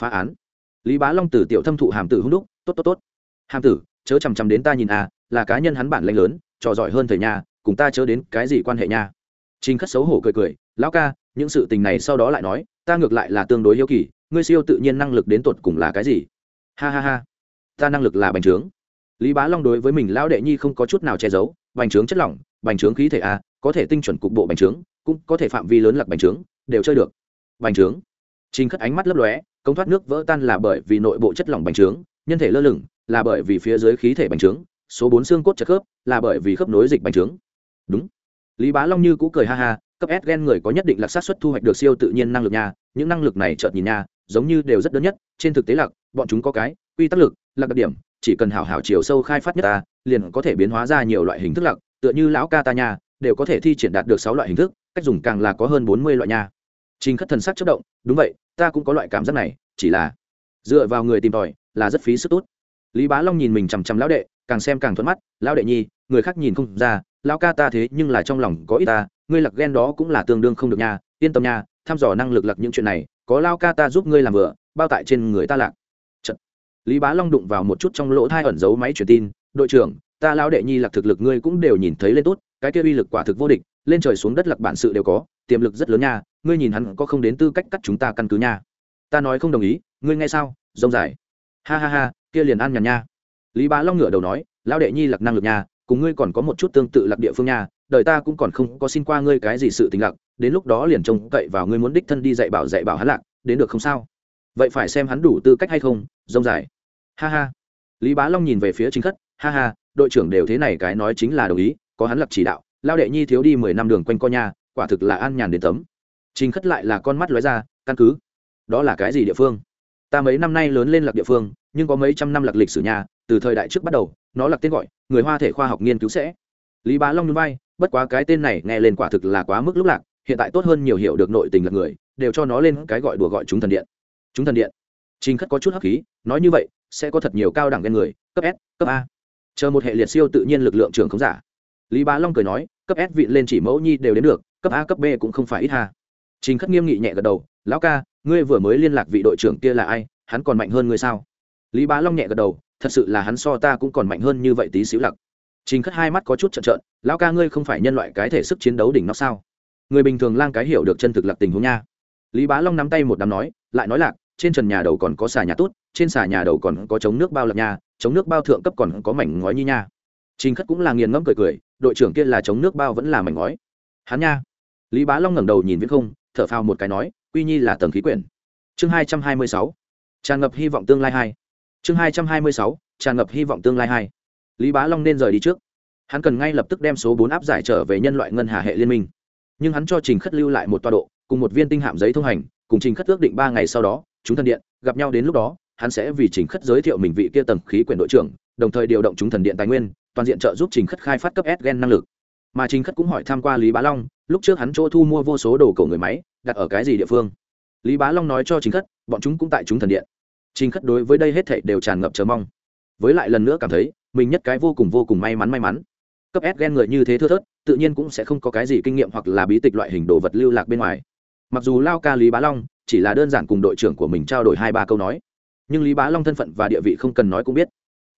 Phá án. Lý bá long từ tiểu thâm thụ hàm tử hung đúc tốt tốt tốt. Hàm tử chớ chằm chằm đến ta nhìn à là cá nhân hắn bản lãnh lớn trò giỏi hơn thầy nhà cùng ta chớ đến cái gì quan hệ nha. Trình khất xấu hổ cười cười lão ca những sự tình này sau đó lại nói, ta ngược lại là tương đối yêu kỳ, ngươi siêu tự nhiên năng lực đến tột cùng là cái gì? Ha ha ha, ta năng lực là bành trướng. Lý bá long đối với mình lão đệ nhi không có chút nào che giấu, bành trướng chất lỏng, bành trướng khí thể a, có thể tinh chuẩn cục bộ bành trướng, cũng có thể phạm vi lớn lạc bành trướng, đều chơi được. Bành trướng. Trình khất ánh mắt lấp lóe công thoát nước vỡ tan là bởi vì nội bộ chất lỏng bành trướng, nhân thể lơ lửng, là bởi vì phía dưới khí thể bành trướng, số bốn xương cốt chất khớp, là bởi vì khớp nối dịch bành trướng. Đúng lý bá long như cũ cười ha ha, cấp s gen người có nhất định là sát xuất thu hoạch được siêu tự nhiên năng lực nha, những năng lực này chợt nhìn nha, giống như đều rất đơn nhất, trên thực tế lạc, bọn chúng có cái, quy tắc lực, lạc đặc điểm, chỉ cần hảo hảo chiều sâu khai phát nhất ta, liền có thể biến hóa ra nhiều loại hình thức lạc, tựa như lão ca ta nha, đều có thể thi triển đạt được sáu loại hình thức, cách dùng càng là có hơn bốn mươi loại nha. Trình khất thần sắc chất động, đúng vậy, ta cũng có loại cảm giác này, chỉ là dựa vào người tìm tòi là rất phí sức tốt. Lý bá long nhìn mình chằm chằm lão đệ, càng xem càng thuận mắt, lão đệ nhi người khác nhìn không ra, lão ca ta thế nhưng là trong lòng có ít ta, ngươi lặc ghen đó cũng là tương đương không được nha, yên tâm nha thăm dò năng lực lặc những chuyện này, có lao ca ta giúp ngươi làm vừa, bao tại trên người ta lạc. Chật. lý bá long đụng vào một chút trong lỗ thai ẩn giấu máy truyền tin, đội trưởng, ta lao đệ nhi lạc thực lực ngươi cũng đều nhìn thấy lên tốt, cái kia uy lực quả thực vô địch, lên trời xuống đất lạc bản sự đều có, tiềm lực rất lớn nha, ngươi nhìn hắn có không đến tư cách cắt chúng ta căn cứ nha. Ta nói không đồng ý, ngươi nghe sao, rông dài. Ha ha ha, kia liền ăn nhàn nha. Lý bá long ngửa đầu nói, lão đệ nhi lạc năng lực nha cùng ngươi còn có một chút tương tự lạc địa phương nha, đời ta cũng còn không có xin qua ngươi cái gì sự tình lạc, đến lúc đó liền trông cậy vào ngươi muốn đích thân đi dạy bảo dạy bảo hắn lạc, đến được không sao? Vậy phải xem hắn đủ tư cách hay không, rông dài. Ha ha. Lý bá long nhìn về phía chính khất, ha ha, đội trưởng đều thế này cái nói chính là đồng ý, có hắn lập chỉ đạo, lao đệ nhi thiếu đi mười năm đường quanh co nha, quả thực là an nhàn đến tấm. Chính khất lại là con mắt lóe ra, căn cứ. Đó là cái gì địa phương? Ta mấy năm nay lớn lên lạc địa phương, nhưng có mấy trăm năm lạc lịch sử nhà từ thời đại trước bắt đầu nó là tên gọi, người hoa thể khoa học nghiên cứu sẽ. Lý bá long núi bay bất quá cái tên này nghe lên quả thực là quá mức lúc lạc, hiện tại tốt hơn nhiều hiểu được nội tình là người, đều cho nó lên cái gọi đùa gọi chúng thần điện. Chúng thần điện. Trình khất có chút hấp khí, nói như vậy, sẽ có thật nhiều cao đẳng ghen người, cấp s, cấp a. Chờ một hệ liệt siêu tự nhiên lực lượng trường không giả. Lý bá long cười nói, cấp s vị lên chỉ mẫu nhi đều đến được, cấp a, cấp b cũng không phải ít ha. Trình khất nghiêm nghị nhẹ gật đầu, lão ca, ngươi vừa mới liên lạc vị đội trưởng kia là ai? Hắn còn mạnh hơn ngươi sao? Lý bá long nhẹ gật đầu, thật sự là hắn so ta cũng còn mạnh hơn như vậy tí xíu lặc. Trình khất hai mắt có chút trợn trợn, lão ca ngươi không phải nhân loại cái thể sức chiến đấu đỉnh nó sao? Người bình thường lang cái hiểu được chân thực lạc tình huống nha. Lý bá long nắm tay một đám nói, lại nói lạc, trên trần nhà đầu còn có xà nhà tốt, trên xà nhà đầu còn có chống nước bao lập nha, chống nước bao thượng cấp còn có mảnh ngói như nha. Trình khất cũng là nghiền ngẫm cười cười, đội trưởng kia là chống nước bao vẫn là mảnh ngói. Hắn nha. Lý bá long ngẩng đầu nhìn viễn không, thở phào một cái nói, quy nhi là tầng khí quyển. Chương hai trăm hai mươi sáu. Tràn ngập hy vọng tương lai hai chương hai trăm hai mươi sáu, tràn ngập hy vọng tương lai hai. Lý bá long nên rời đi trước. Hắn cần ngay lập tức đem số bốn áp giải trở về nhân loại ngân hà hệ liên minh. Nhưng hắn cho trình khất lưu lại một toa độ, cùng một viên tinh hạm giấy thông hành, cùng trình khất ước định ba ngày sau đó, chúng thần điện, gặp nhau đến lúc đó, hắn sẽ vì trình khất giới thiệu mình vị kia tầng khí quyển đội trưởng, đồng thời điều động chúng thần điện tài nguyên, toàn diện trợ giúp trình khất khai phát cấp s gen năng lực. Mà trình khất cũng hỏi tham q u a lý bá long, lúc trước hắn chỗ thu mua vô số đồ cổ người máy, đặt ở cái gì địa phương? Lý bá long nói cho trình khất, bọn chúng cũng tại chúng thần điện trình khất đối với đây hết thảy đều tràn ngập chờ mong. Với lại lần nữa cảm thấy, mình nhất cái vô cùng vô cùng may mắn may mắn. Cấp s gen người như thế thưa thớt, tự nhiên cũng sẽ không có cái gì kinh nghiệm hoặc là bí tịch loại hình đồ vật lưu lạc bên ngoài. Mặc dù lao ca lý bá long chỉ là đơn giản cùng đội trưởng của mình trao đổi hai ba câu nói, nhưng lý bá long thân phận và địa vị không cần nói cũng biết.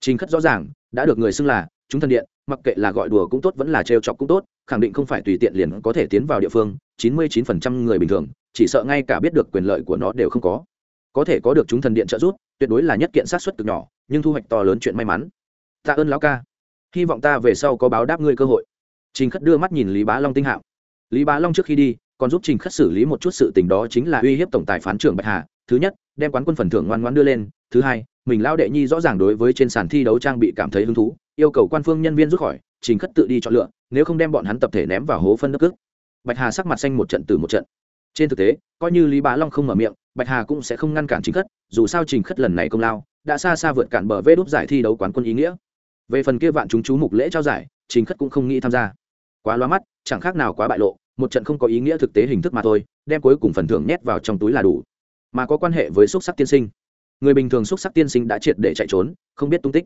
Trình khất rõ ràng, đã được người xưng là chúng thần điện, mặc kệ là gọi đùa cũng tốt vẫn là trêu chọc cũng tốt, khẳng định không phải tùy tiện liền có thể tiến vào địa phương, chín mươi chín phần trăm người bình thường, chỉ sợ ngay cả biết được quyền lợi của nó đều không có có thể có được chúng thần điện trợ giúp, tuyệt đối là nhất kiện sát xuất cực nhỏ, nhưng thu hoạch to lớn chuyện may mắn. Tạ ơn lão ca. Hy vọng ta về sau có báo đáp ngươi cơ hội. Trình khất đưa mắt nhìn lý bá long tinh hạo. Lý bá long trước khi đi, còn giúp trình khất xử lý một chút sự tình đó chính là uy hiếp tổng tài phán trưởng bạch hà. Thứ nhất, đem quán quân phần thưởng ngoan ngoan đưa lên. Thứ hai, mình lao đệ nhi rõ ràng đối với trên sàn thi đấu trang bị cảm thấy hứng thú, yêu cầu quan phương nhân viên rút khỏi, trình khất tự đi chọn lựa, nếu không đem bọn hắn tập thể ném vào hố phân đất cước. Bạch hà sắc mặt xanh một trận từ một trận trên thực tế, coi như lý bá long không mở miệng, bạch hà cũng sẽ không ngăn cản chính khất, dù sao trình khất lần này công lao đã xa xa vượt cản bờ vê đúp giải thi đấu quán quân ý nghĩa. Về phần kia vạn chúng chú mục lễ trao giải, trình khất cũng không nghĩ tham gia. Quá loa mắt, chẳng khác nào quá bại lộ, một trận không có ý nghĩa thực tế hình thức mà thôi, đem cuối cùng phần thưởng nhét vào trong túi là đủ. Mà có quan hệ với xúc sắc tiên sinh. Người bình thường xúc sắc tiên sinh đã triệt để chạy trốn, không biết tung tích.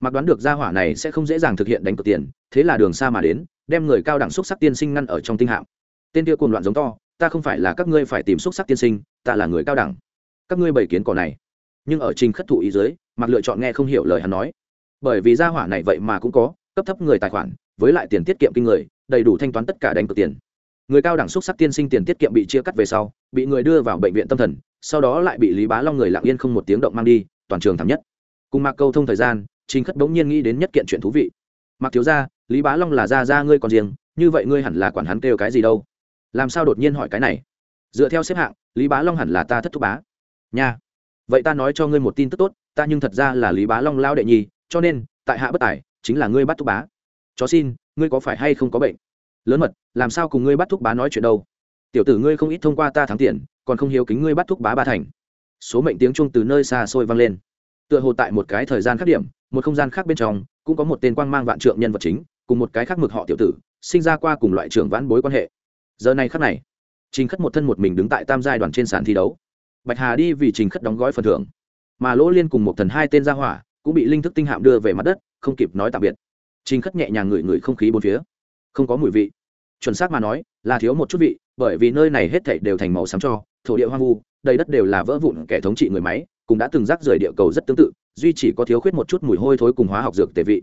Mặc đoán được gia hỏa này sẽ không dễ dàng thực hiện đánh cược tiền, thế là đường xa mà đến, đem người cao đẳng xúc sắc tiên sinh ngăn ở trong tinh hạm. Tên kia cuồng loạn giống to ta không phải là các ngươi phải tìm xúc sắc tiên sinh ta là người cao đẳng. Các ngươi bày kiến cỏ này. Nhưng ở trình khất thụ ý dưới mặc lựa chọn nghe không hiểu lời hắn nói. Bởi vì gia hỏa này vậy mà cũng có cấp thấp người tài khoản với lại tiền tiết kiệm kinh người đầy đủ thanh toán tất cả đánh cược tiền. Người cao đẳng xúc sắc tiên sinh tiền tiết kiệm bị chia cắt về sau bị người đưa vào bệnh viện tâm thần sau đó lại bị lý bá long người lặng yên không một tiếng động mang đi toàn trường thảm nhất. Cùng mạc câu thông thời gian trình khất bỗng nhiên nghĩ đến nhất kiện chuyện thú vị. Mặc thiếu gia, lý bá long là gia gia ngươi còn riêng như vậy ngươi hẳn là quản hắn kêu cái gì đâu? Làm sao đột nhiên hỏi cái này? Dựa theo xếp hạng, lý bá long hẳn là ta thất thúc bá. Nha. Vậy ta nói cho ngươi một tin tức tốt, ta nhưng thật ra là lý bá long lao đệ nhi cho nên, tại hạ bất tài, chính là ngươi bắt thúc bá. Chó xin, ngươi có phải hay không có bệnh? Lớn mật, làm sao cùng ngươi bắt thúc bá nói chuyện đâu? Tiểu tử ngươi không ít thông qua ta thắng tiền, còn không hiếu kính ngươi bắt thúc bá ba thành. Số mệnh tiếng chuông từ nơi xa xôi vang lên. Tựa hồ tại một cái thời gian khác điểm, một không gian khác bên trong, cũng có một tên quang mang vạn trượng nhân vật chính, cùng một cái khác mực họ tiểu tử, sinh ra qua cùng loại trưởng vãn bối quan hệ giờ này khắc này, trình khất một thân một mình đứng tại tam giai đoàn trên sàn thi đấu. Bạch hà đi vì trình khất đóng gói phần thưởng, mà lỗ liên cùng một thần hai tên gia hỏa cũng bị linh thức tinh hạm đưa về mặt đất, không kịp nói tạm biệt. Trình khất nhẹ nhàng ngửi ngửi không khí bốn phía. Không có mùi vị. Chuẩn xác mà nói, là thiếu một chút vị, bởi vì nơi này hết thảy đều thành màu xám cho, thổ địa hoang vu, đầy đất đều là vỡ vụn, kẻ thống trị người máy cũng đã từng rác rời địa cầu rất tương tự, duy chỉ có thiếu khuyết một chút mùi hôi thối cùng hóa học dược tề vị.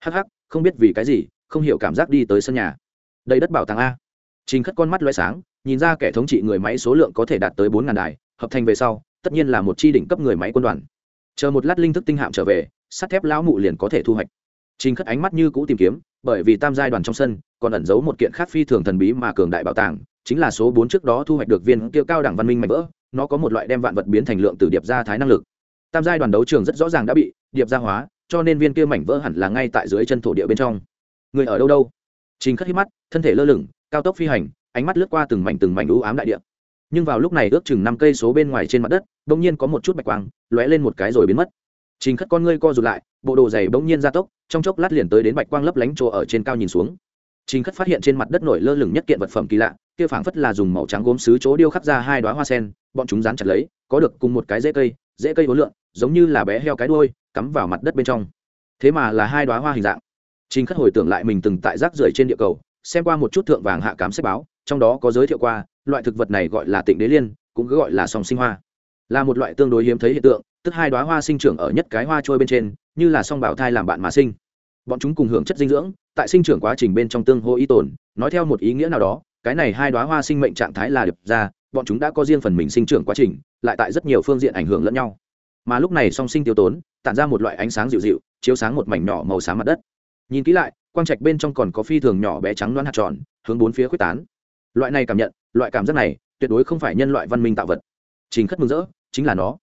Hắc hắc, không biết vì cái gì, không hiểu cảm giác đi tới sân nhà. Đây đất bảo tàng a trình khất con mắt lóe sáng, nhìn ra kẻ thống trị người máy số lượng có thể đạt tới bốn ngàn đài, hợp thành về sau, tất nhiên là một chi đỉnh cấp người máy quân đoàn. Chờ một lát linh thức tinh hạm trở về, sắt thép lão mụ liền có thể thu hoạch. Trình khất ánh mắt như cũ tìm kiếm, bởi vì tam giai đoàn trong sân, còn ẩn giấu một kiện khác phi thường thần bí mà cường đại bảo tàng, chính là số bốn trước đó thu hoạch được viên kia cao đẳng văn minh mạnh vỡ, nó có một loại đem vạn vật biến thành lượng tử điệp gia thái năng lực. Tam giai đoàn đấu trường rất rõ ràng đã bị điệp gia hóa, cho nên viên kia mảnh vỡ hẳn là ngay tại dưới chân thổ địa bên trong. Người ở đâu đâu? Trình khất hít mắt, thân thể lơ lửng cao tốc phi hành, ánh mắt lướt qua từng mảnh từng mảnh u ám đại địa. Nhưng vào lúc này ước chừng năm cây số bên ngoài trên mặt đất, bỗng nhiên có một chút bạch quang, lóe lên một cái rồi biến mất. Trình khất con ngươi co rụt lại, bộ đồ dày bỗng nhiên gia tốc, trong chốc lát liền tới đến bạch quang lấp lánh chỗ ở trên cao nhìn xuống. Trình khất phát hiện trên mặt đất nổi lơ lửng nhất kiện vật phẩm kỳ lạ, kia phảng phất là dùng màu trắng gốm xứ chỗ điêu khắc ra hai đoá hoa sen, bọn chúng dán chặt lấy, có được cùng một cái dễ cây dễ cây hối lượng giống như là bé heo cái đuôi, cắm vào mặt đất bên trong. Thế mà là hai đoá hoa hình dạng. Trình khất hồi tưởng lại mình từng tại rác rưởi trên địa cầu xem qua một chút thượng vàng hạ cám sách báo, trong đó có giới thiệu qua, loại thực vật này gọi là tịnh đế liên, cũng cứ gọi là song sinh hoa. Là một loại tương đối hiếm thấy hiện tượng, tức hai đoá hoa sinh trưởng ở nhất cái hoa trôi bên trên, như là song bảo thai làm bạn mà sinh. Bọn chúng cùng hưởng chất dinh dưỡng, tại sinh trưởng quá trình bên trong tương hô y tồn, nói theo một ý nghĩa nào đó, cái này hai đoá hoa sinh mệnh trạng thái là điệp ra, bọn chúng đã có riêng phần mình sinh trưởng quá trình, lại tại rất nhiều phương diện ảnh hưởng lẫn nhau. Mà lúc này song sinh tiêu tốn, tản ra một loại ánh sáng dịu dịu, chiếu sáng một mảnh nhỏ màu xám mặt đất. Nhìn kỹ lại quang trạch bên trong còn có phi thường nhỏ bé trắng đoán hạt tròn, hướng bốn phía quyết tán. Loại này cảm nhận, loại cảm giác này, tuyệt đối không phải nhân loại văn minh tạo vật. Trình khất mừng rỡ, chính là nó.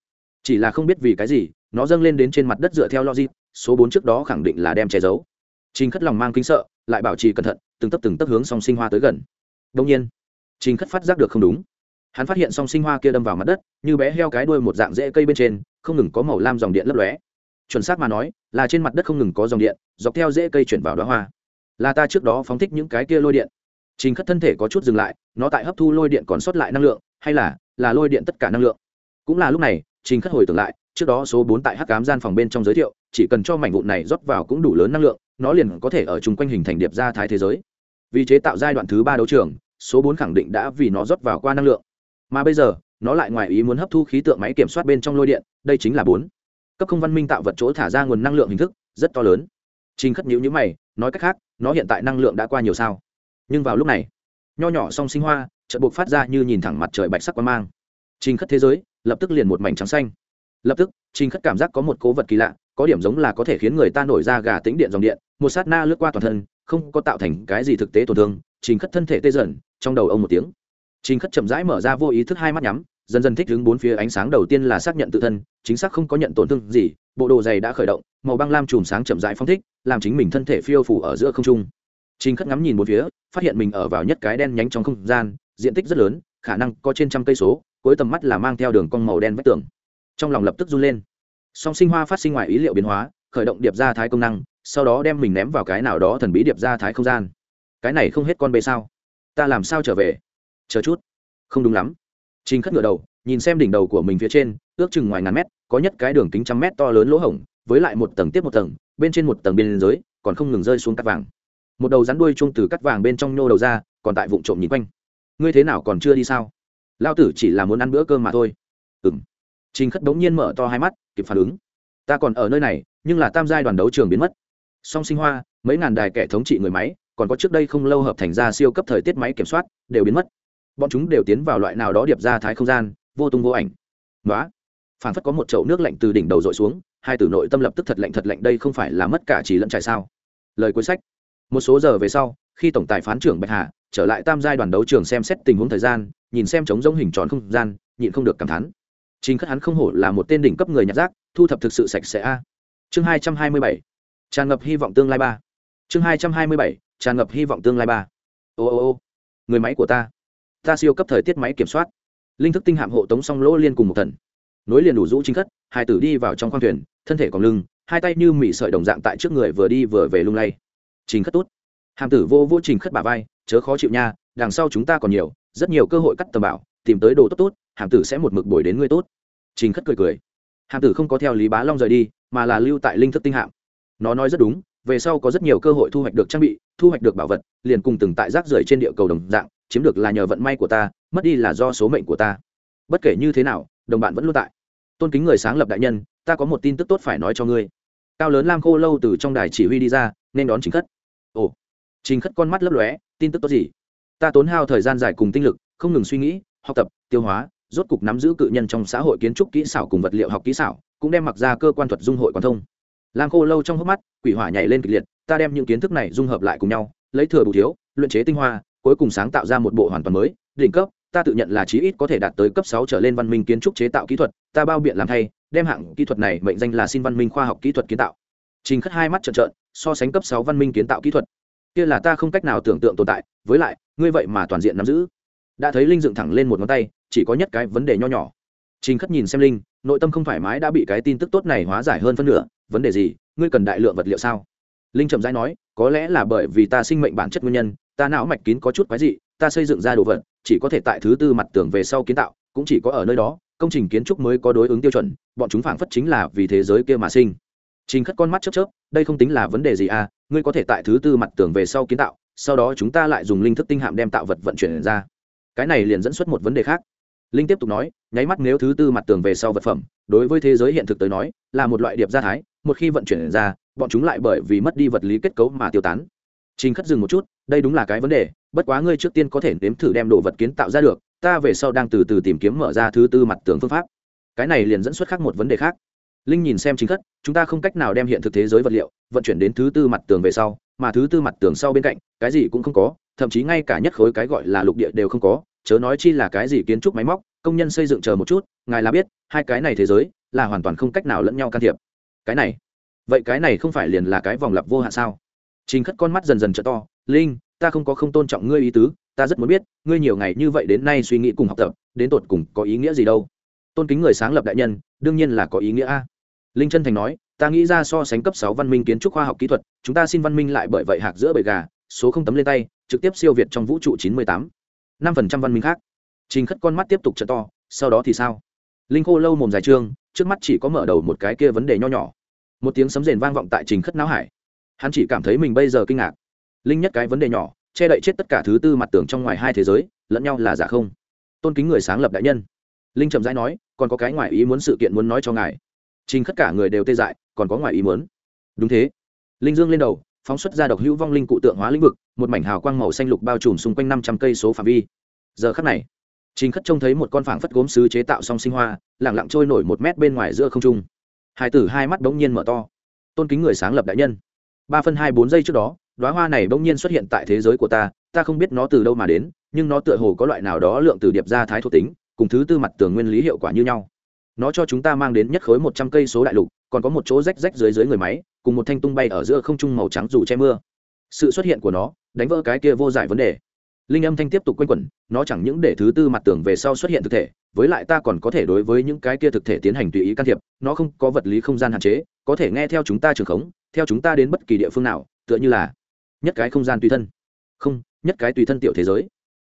Chỉ là không biết vì cái gì, nó dâng lên đến trên mặt đất dựa theo logic, số bốn trước đó khẳng định là đem che giấu. Trình khất lòng mang kính sợ, lại bảo trì cẩn thận, từng tấp từng tấp hướng song sinh hoa tới gần. Đông nhiên, trình khất phát giác được không đúng. Hắn phát hiện song sinh hoa kia đâm vào mặt đất, như bé heo cái đuôi một dạng rễ cây bên trên, không ngừng có màu lam dòng điện lấp lóe chuẩn xác mà nói, là trên mặt đất không ngừng có dòng điện, dọc theo rễ cây chuyển vào đó hoa. Là ta trước đó phóng thích những cái kia lôi điện. Trình khất thân thể có chút dừng lại, nó tại hấp thu lôi điện còn sót lại năng lượng, hay là là lôi điện tất cả năng lượng. Cũng là lúc này, trình khất hồi tưởng lại, trước đó số bốn tại hắc cám gian phòng bên trong giới thiệu, chỉ cần cho mảnh vụn này rót vào cũng đủ lớn năng lượng, nó liền có thể ở chung quanh hình thành điệp ra thái thế giới. Vì chế tạo giai đoạn thứ ba đấu trường, số bốn khẳng định đã vì nó rót vào qua năng lượng. Mà bây giờ, nó lại ngoài ý muốn hấp thu khí tượng máy kiểm soát bên trong lôi điện, đây chính là bốn cấp không văn minh tạo vật chỗ thả ra nguồn năng lượng hình thức rất to lớn. Trình khất nhữ nhữ mày, nói cách khác, nó hiện tại năng lượng đã qua nhiều sao? Nhưng vào lúc này, nho nhỏ song sinh hoa chợt buộc phát ra như nhìn thẳng mặt trời bạch sắc quang mang. Trình khất thế giới lập tức liền một mảnh trắng xanh. Lập tức, trình khất cảm giác có một cố vật kỳ lạ, có điểm giống là có thể khiến người ta nổi ra gà tính điện dòng điện, một sát na lướt qua toàn thân, không có tạo thành cái gì thực tế tổn thương. Trình khất thân thể tê dần, trong đầu ông một tiếng. Trình khất chậm rãi mở ra vô ý thức hai mắt nhắm dần dần thích đứng bốn phía ánh sáng đầu tiên là xác nhận tự thân, chính xác không có nhận tổn thương gì, bộ đồ dày đã khởi động, màu băng lam chùm sáng chậm rãi phong thích, làm chính mình thân thể phiêu phủ ở giữa không trung. Trình khất ngắm nhìn bốn phía, phát hiện mình ở vào nhất cái đen nhánh trong không gian, diện tích rất lớn, khả năng có trên trăm cây số, cuối tầm mắt là mang theo đường cong màu đen vách tường. Trong lòng lập tức run lên. Song sinh hoa phát sinh ngoài ý liệu biến hóa, khởi động điệp ra thái công năng, sau đó đem mình ném vào cái nào đó thần bí điệp ra thái không gian. Cái này không hết con bê sao? Ta làm sao trở về? Chờ chút. Không đúng lắm trình khất ngửa đầu, nhìn xem đỉnh đầu của mình phía trên, ước chừng ngoài ngàn mét, có nhất cái đường kính trăm mét to lớn lỗ hổng, với lại một tầng tiếp một tầng, bên trên một tầng biên giới còn không ngừng rơi xuống cắt vàng. Một đầu rắn đuôi chung từ cắt vàng bên trong nhô đầu ra, còn tại vụng trộm nhìn quanh. Ngươi thế nào còn chưa đi sao? Lao tử chỉ là muốn ăn bữa cơm mà thôi. Ừm. trình khất bỗng nhiên mở to hai mắt, kịp phản ứng. Ta còn ở nơi này, nhưng là tam giai đoàn đấu trường biến mất. Song sinh hoa, mấy ngàn đài kẻ thống trị người máy, còn có trước đây không lâu hợp thành ra siêu cấp thời tiết máy kiểm soát, đều biến mất bọn chúng đều tiến vào loại nào đó điệp ra thái không gian, vô tung vô ảnh. Nói phản phất có một chậu nước lạnh từ đỉnh đầu dội xuống, hai tử nội tâm lập tức thật lạnh thật lạnh, đây không phải là mất cả chỉ lẫn trải sao? Lời cuối sách. Một số giờ về sau, khi tổng tài phán trưởng bạch hà trở lại tam giai đoàn đấu trường xem xét tình huống thời gian, nhìn xem trống rỗng hình tròn không gian, nhịn không được cảm thán. Chính khất hắn không hổ là một tên đỉnh cấp người nhặt rác, thu thập thực sự sạch sẽ a. Chương hai trăm hai mươi bảy. Tràn ngập hy vọng tương lai ba. Chương hai trăm hai mươi bảy. Tràn ngập hy vọng tương lai ba. Ô ô ô. Người máy của ta ta siêu cấp thời tiết máy kiểm soát. Linh thức tinh hạm hộ tống song lỗ liên cùng một thần. Nối liền đủ rũ chính khất, hai tử đi vào trong khoang thuyền, thân thể còn lưng, hai tay như mị sợi đồng dạng tại trước người vừa đi vừa về lung lay. Trình khất tốt. Hàm tử vô vô trình khất bà vai, chớ khó chịu nha, đằng sau chúng ta còn nhiều, rất nhiều cơ hội cắt tầm bảo, tìm tới đồ tốt tốt, hàm tử sẽ một mực bồi đến ngươi tốt. Trình khất cười cười. Hàm tử không có theo lý bá long rời đi, mà là lưu tại linh thức tinh hạm. Nó nói rất đúng, về sau có rất nhiều cơ hội thu hoạch được trang bị, thu hoạch được bảo vật, liền cùng từng tại rác rưởi trên địa cầu đồng dạng chiếm được là nhờ vận may của ta, mất đi là do số mệnh của ta. Bất kể như thế nào, đồng bạn vẫn luôn tại. Tôn kính người sáng lập đại nhân, ta có một tin tức tốt phải nói cho ngươi. Cao lớn lam khô lâu từ trong đài chỉ huy đi ra, nên đón chính khất. Ồ chính khất con mắt lấp lóe, tin tức tốt gì? Ta tốn hao thời gian dài cùng tinh lực, không ngừng suy nghĩ, học tập, tiêu hóa, rốt cục nắm giữ cự nhân trong xã hội kiến trúc kỹ xảo cùng vật liệu học kỹ xảo, cũng đem mặc ra cơ quan thuật dung hội quan thông. Lam khô lâu trong hốc mắt, quỷ hỏa nhảy lên kịch liệt, ta đem những kiến thức này dung hợp lại cùng nhau, lấy thừa bù thiếu, luyện chế tinh hoa cuối cùng sáng tạo ra một bộ hoàn toàn mới, đỉnh cấp, ta tự nhận là chí ít có thể đạt tới cấp sáu trở lên văn minh kiến trúc chế tạo kỹ thuật, ta bao biện làm thay, đem hạng kỹ thuật này mệnh danh là xin văn minh khoa học kỹ thuật kiến tạo. Trình khất hai mắt trợn trợn, so sánh cấp sáu văn minh kiến tạo kỹ thuật. Kia là ta không cách nào tưởng tượng tồn tại, với lại, ngươi vậy mà toàn diện nắm giữ. Đã thấy linh dựng thẳng lên một ngón tay, chỉ có nhất cái vấn đề nho nhỏ. Trình khất nhìn xem linh, nội tâm không thoải mái đã bị cái tin tức tốt này hóa giải hơn phân nửa, vấn đề gì, ngươi cần đại lượng vật liệu sao? Linh chậm rãi nói, có lẽ là bởi vì ta sinh mệnh bản chất nguyên nhân ta não mạch kín có chút quái dị, ta xây dựng ra đồ vật, chỉ có thể tại thứ tư mặt tường về sau kiến tạo, cũng chỉ có ở nơi đó, công trình kiến trúc mới có đối ứng tiêu chuẩn, bọn chúng phảng phất chính là vì thế giới kia mà sinh. Trình khất con mắt chớp chớp, đây không tính là vấn đề gì à ngươi có thể tại thứ tư mặt tường về sau kiến tạo, sau đó chúng ta lại dùng linh thức tinh hạm đem tạo vật vận chuyển ra. Cái này liền dẫn xuất một vấn đề khác. Linh tiếp tục nói, nháy mắt nếu thứ tư mặt tường về sau vật phẩm, đối với thế giới hiện thực tới nói, là một loại điệp gia thái, một khi vận chuyển ra, bọn chúng lại bởi vì mất đi vật lý kết cấu mà tiêu tán trình khất dừng một chút, đây đúng là cái vấn đề, bất quá ngươi trước tiên có thể nếm thử đem đồ vật kiến tạo ra được, ta về sau đang từ từ tìm kiếm mở ra thứ tư mặt tường phương pháp. Cái này liền dẫn xuất khác một vấn đề khác. Linh nhìn xem chính khất, chúng ta không cách nào đem hiện thực thế giới vật liệu, vận chuyển đến thứ tư mặt tường về sau, mà thứ tư mặt tường sau bên cạnh, cái gì cũng không có, thậm chí ngay cả nhất khối cái gọi là lục địa đều không có, chớ nói chi là cái gì kiến trúc máy móc, công nhân xây dựng chờ một chút, ngài là biết, hai cái này thế giới là hoàn toàn không cách nào lẫn nhau can thiệp. Cái này, vậy cái này không phải liền là cái vòng lặp vô hạn sao? Trình khất con mắt dần dần trợ to, linh, ta không có không tôn trọng ngươi ý tứ, ta rất muốn biết, ngươi nhiều ngày như vậy đến nay suy nghĩ cùng học tập, đến tột cùng có ý nghĩa gì đâu? Tôn kính người sáng lập đại nhân, đương nhiên là có ý nghĩa a. Linh chân thành nói, ta nghĩ ra so sánh cấp sáu văn minh kiến trúc khoa học kỹ thuật, chúng ta xin văn minh lại bởi vậy hạc giữa bầy gà, số không tấm lên tay, trực tiếp siêu việt trong vũ trụ chín mươi tám. Năm phần trăm văn minh khác. Trình khất con mắt tiếp tục trợ to, sau đó thì sao? Linh khô lâu mồm dài trương, trước mắt chỉ có mở đầu một cái kia vấn đề nho nhỏ. Một tiếng sấm rền vang vọng tại trình khất não hải hắn chỉ cảm thấy mình bây giờ kinh ngạc. Linh nhất cái vấn đề nhỏ, che đậy chết tất cả thứ tư mặt tưởng trong ngoài hai thế giới, lẫn nhau là giả không? Tôn kính người sáng lập đại nhân. Linh trầm rãi nói, còn có cái ngoài ý muốn sự kiện muốn nói cho ngài. Trình khất cả người đều tê dại, còn có ngoài ý muốn. Đúng thế. Linh dương lên đầu, phóng xuất ra độc hữu vong linh cụ tượng hóa lĩnh vực, một mảnh hào quang màu xanh lục bao trùm xung quanh năm trăm cây số phạm vi. Giờ khắc này, trình khất trông thấy một con phảng phất gốm sứ chế tạo song sinh hoa lẳng lặng trôi nổi một mét bên ngoài giữa không trung. Hai tử hai mắt bỗng nhiên mở to. Tôn kính người sáng lập đại nhân ba phân hai bốn giây trước đó đoá hoa này bỗng nhiên xuất hiện tại thế giới của ta ta không biết nó từ đâu mà đến, nhưng nó tựa hồ có loại nào đó lượng từ điệp ra thái thuộc tính, cùng thứ tư mặt tường nguyên lý hiệu quả như nhau. Nó cho chúng ta mang đến nhất khối một trăm cây số đại lục, còn có một chỗ rách rách dưới dưới người máy, cùng một thanh tung bay ở giữa không trung màu trắng dù che mưa. Sự xuất hiện của nó, đánh vỡ cái kia vô giải vấn đề. Linh âm thanh tiếp tục quanh quẩn, nó chẳng những để thứ tư mặt tường về sau xuất hiện thực thể, với lại ta còn có thể đối với những cái kia thực thể tiến hành tùy ý can thiệp, nó không có vật lý không gian hạn chế, có thể nghe theo chúng ta trường khống theo chúng ta đến bất kỳ địa phương nào, tựa như là nhất cái không gian tùy thân. Không, nhất cái tùy thân tiểu thế giới.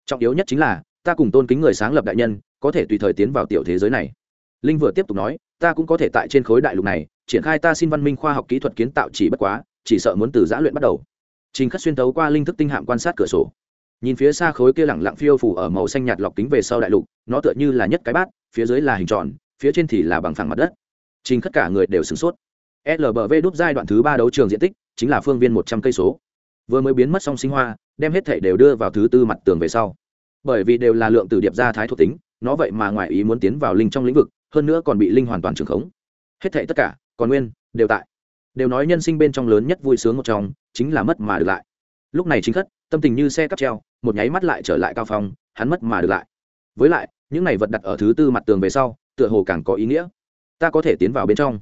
Trọng yếu nhất chính là, ta cùng tôn kính người sáng lập đại nhân, có thể tùy thời tiến vào tiểu thế giới này. Linh vừa tiếp tục nói, ta cũng có thể tại trên khối đại lục này, triển khai ta xin văn minh khoa học kỹ thuật kiến tạo chỉ bất quá, chỉ sợ muốn từ giã luyện bắt đầu. Trình khất xuyên tấu qua linh thức tinh hạm quan sát cửa sổ. Nhìn phía xa khối kia lẳng lặng phiêu phủ ở màu xanh nhạt lọc kính về sau đại lục, nó tựa như là nhất cái bát, phía dưới là hình tròn, phía trên thì là bằng phẳng mặt đất. Trình khất cả người đều sửng sốt lbv đút giai đoạn thứ ba đấu trường diện tích chính là phương viên một trăm cây số. Vừa mới biến mất song sinh hoa, đem hết thảy đều đưa vào thứ tư mặt tường về sau. Bởi vì đều là lượng tử điệp gia thái thuộc tính, nó vậy mà ngoài ý muốn tiến vào linh trong lĩnh vực, hơn nữa còn bị linh hoàn toàn trường khống. Hết thảy tất cả, còn nguyên, đều tại. Đều nói nhân sinh bên trong lớn nhất vui sướng một trong, chính là mất mà được lại. Lúc này chính khất, tâm tình như xe cắp treo, một nháy mắt lại trở lại cao phong, hắn mất mà được lại. Với lại, những này vật đặt ở thứ tư mặt tường về sau, tựa hồ càng có ý nghĩa. Ta có thể tiến vào bên trong.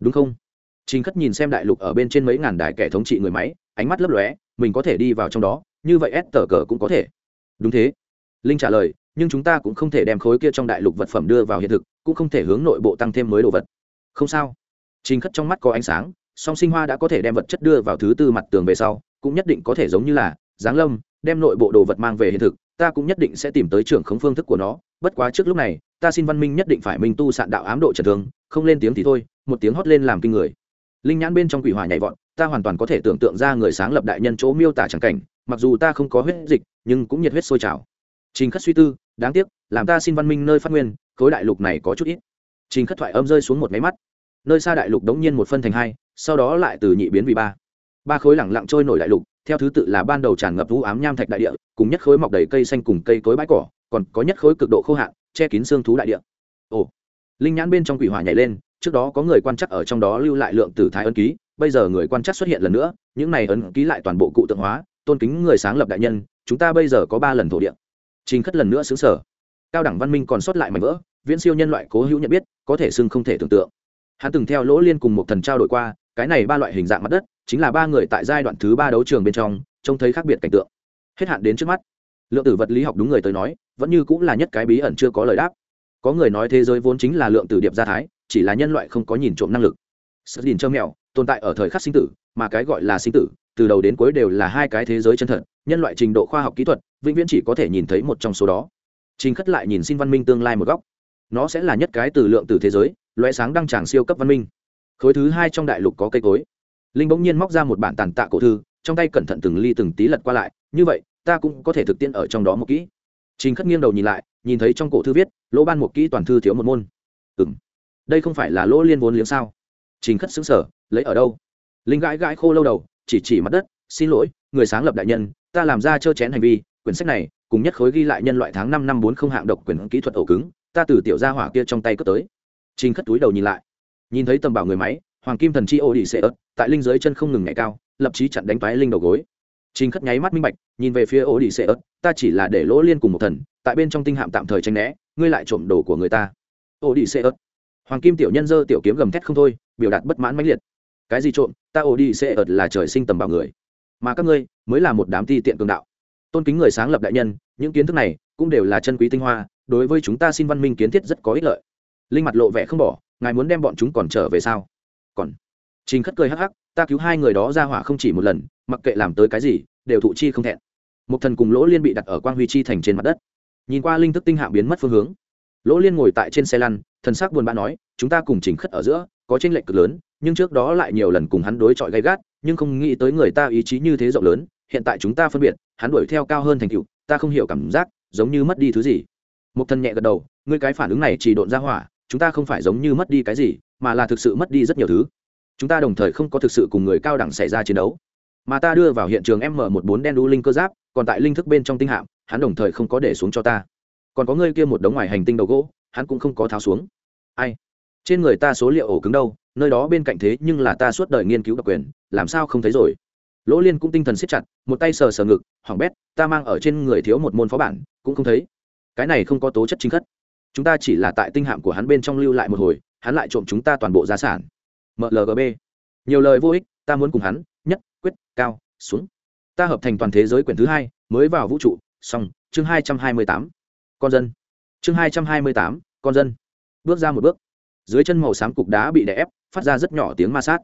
Đúng không? Trình khất nhìn xem đại lục ở bên trên mấy ngàn đài kẻ thống trị người máy, ánh mắt lấp lóe, mình có thể đi vào trong đó, như vậy s tờ cờ cũng có thể. Đúng thế. Linh trả lời, nhưng chúng ta cũng không thể đem khối kia trong đại lục vật phẩm đưa vào hiện thực, cũng không thể hướng nội bộ tăng thêm mới đồ vật. Không sao. Trình khất trong mắt có ánh sáng, song sinh hoa đã có thể đem vật chất đưa vào thứ tư mặt tường về sau, cũng nhất định có thể giống như là giáng lâm, đem nội bộ đồ vật mang về hiện thực, ta cũng nhất định sẽ tìm tới trưởng khống phương thức của nó. Bất quá trước lúc này, ta xin văn minh nhất định phải minh tu sạn đạo ám độ trần thương, không lên tiếng thì thôi, một tiếng hót lên làm kinh người linh nhãn bên trong quỷ hỏa nhảy vọt, ta hoàn toàn có thể tưởng tượng ra người sáng lập đại nhân chỗ miêu tả chẳng cảnh, mặc dù ta không có huyết dịch, nhưng cũng nhiệt huyết sôi trào. Trình khất suy tư, đáng tiếc, làm ta xin văn minh nơi phát nguyên, khối đại lục này có chút ít. Trình khất thoại âm rơi xuống một máy mắt. Nơi xa đại lục đống nhiên một phân thành hai, sau đó lại từ nhị biến vì ba. Ba khối lẳng lặng trôi nổi đại lục, theo thứ tự là ban đầu tràn ngập vũ ám nham thạch đại địa, cùng nhất khối mọc đầy cây xanh cùng cây cối bãi cỏ, còn có nhất khối cực độ khô hạn, che kín xương thú đại địa. Ồ. Linh nhãn bên trong quỷ hỏa nhảy lên trước đó có người quan chắc ở trong đó lưu lại lượng tử thái ấn ký, bây giờ người quan chắc xuất hiện lần nữa, những này ấn ký lại toàn bộ cụ tượng hóa, tôn kính người sáng lập đại nhân, chúng ta bây giờ có ba lần thổ địa. Trình khất lần nữa xứng sở. Cao đẳng văn minh còn sót lại mảnh vỡ, viễn siêu nhân loại cố hữu nhận biết, có thể xưng không thể tưởng tượng. Hắn từng theo lỗ liên cùng một thần trao đổi qua, cái này ba loại hình dạng mặt đất, chính là ba người tại giai đoạn thứ ba đấu trường bên trong, trông thấy khác biệt cảnh tượng. Hết hạn đến trước mắt. Lượng tử vật lý học đúng người tới nói, vẫn như cũng là nhất cái bí ẩn chưa có lời đáp. Có người nói thế giới vốn chính là lượng tử điệp gia thái chỉ là nhân loại không có nhìn trộm năng lực. Sơ nhìn trơ mèo tồn tại ở thời khắc sinh tử, mà cái gọi là sinh tử, từ đầu đến cuối đều là hai cái thế giới chân thật, nhân loại trình độ khoa học kỹ thuật, vĩnh viễn chỉ có thể nhìn thấy một trong số đó. Trình khất lại nhìn xin văn minh tương lai một góc. Nó sẽ là nhất cái từ lượng từ thế giới loé sáng đăng tràng siêu cấp văn minh. Khối thứ hai trong đại lục có cây cối. Linh bỗng nhiên móc ra một bản tàn tạ cổ thư, trong tay cẩn thận từng ly từng tí lật qua lại, như vậy, ta cũng có thể thực tiễn ở trong đó một kỹ. Trình khất nghiêng đầu nhìn lại, nhìn thấy trong cổ thư viết, lỗ ban một kỹ toàn thư thiếu một môn. Ừ đây không phải là lỗ liên vốn liếng sao? Trình khất xứng sở lấy ở đâu? Linh gãi gãi khô lâu đầu, chỉ chỉ mặt đất, xin lỗi, người sáng lập đại nhân, ta làm ra trơ chén hành vi, quyển sách này, cùng nhất khối ghi lại nhân loại tháng năm năm bốn không hạng độc quyền kỹ thuật ổ cứng, ta từ tiểu gia hỏa kia trong tay cất tới. Trình khất túi đầu nhìn lại, nhìn thấy tầm bảo người máy, hoàng kim thần chi ô đi xệ ớt, tại linh giới chân không ngừng nhảy cao, lập chí chặn đánh toái linh đầu gối. Trình khất nháy mắt minh bạch, nhìn về phía ô đi xệ ớt, ta chỉ là để lỗ liên cùng một thần, tại bên trong tinh hạm tạm thời tranh né, ngươi lại trộm đồ của người ta. Ô đi xệ ớt hoàng kim tiểu nhân dơ tiểu kiếm gầm thét không thôi, biểu đạt bất mãn mãnh liệt. Cái gì trộm, ta ổ đi sẽ ợt là trời sinh tầm bảo người. Mà các ngươi, mới là một đám ti tiện cường đạo. Tôn kính người sáng lập đại nhân, những kiến thức này cũng đều là chân quý tinh hoa, đối với chúng ta xin văn minh kiến thiết rất có ích lợi. Linh mặt lộ vẻ không bỏ, ngài muốn đem bọn chúng còn trở về sao? Còn. Trình khất cười hắc hắc, ta cứu hai người đó ra hỏa không chỉ một lần, mặc kệ làm tới cái gì, đều thụ chi không thẹn. Một thần cùng lỗ liên bị đặt ở quang huy chi thành trên mặt đất. Nhìn qua linh thức tinh hạ biến mất phương hướng. Lỗ liên ngồi tại trên xe lăn thần sắc buồn bã nói, chúng ta cùng trình khất ở giữa, có tranh lệch cực lớn, nhưng trước đó lại nhiều lần cùng hắn đối chọi gay gắt, nhưng không nghĩ tới người ta ý chí như thế rộng lớn, hiện tại chúng ta phân biệt, hắn đuổi theo cao hơn thành tựu, ta không hiểu cảm giác, giống như mất đi thứ gì. Một thần nhẹ gật đầu, ngươi cái phản ứng này chỉ độn ra hỏa, chúng ta không phải giống như mất đi cái gì, mà là thực sự mất đi rất nhiều thứ. Chúng ta đồng thời không có thực sự cùng người cao đẳng xảy ra chiến đấu. Mà ta đưa vào hiện trường m một bốn đen đu linh cơ giáp, còn tại linh thức bên trong tinh hạm, hắn đồng thời không có để xuống cho ta. Còn có ngươi kia một đống ngoài hành tinh đầu gỗ hắn cũng không có tháo xuống. Ai? Trên người ta số liệu ổ cứng đâu, nơi đó bên cạnh thế nhưng là ta suốt đời nghiên cứu độc quyền, làm sao không thấy rồi? Lỗ liên cũng tinh thần siết chặt, một tay sờ sờ ngực hỏng bét, ta mang ở trên người thiếu một môn phó bản, cũng không thấy. Cái này không có tố chất chính khất. Chúng ta chỉ là tại tinh hạm của hắn bên trong lưu lại một hồi, hắn lại trộm chúng ta toàn bộ gia sản. Mlgb nhiều lời vô ích, ta muốn cùng hắn, nhất, quyết, cao, xuống. Ta hợp thành toàn thế giới quyển thứ hai, mới vào vũ trụ, xong, chương hai trăm hai mươi tám. Con dân chương hai trăm hai mươi tám con dân. Bước ra một bước. Dưới chân màu xám cục đá bị đè ép phát ra rất nhỏ tiếng ma sát.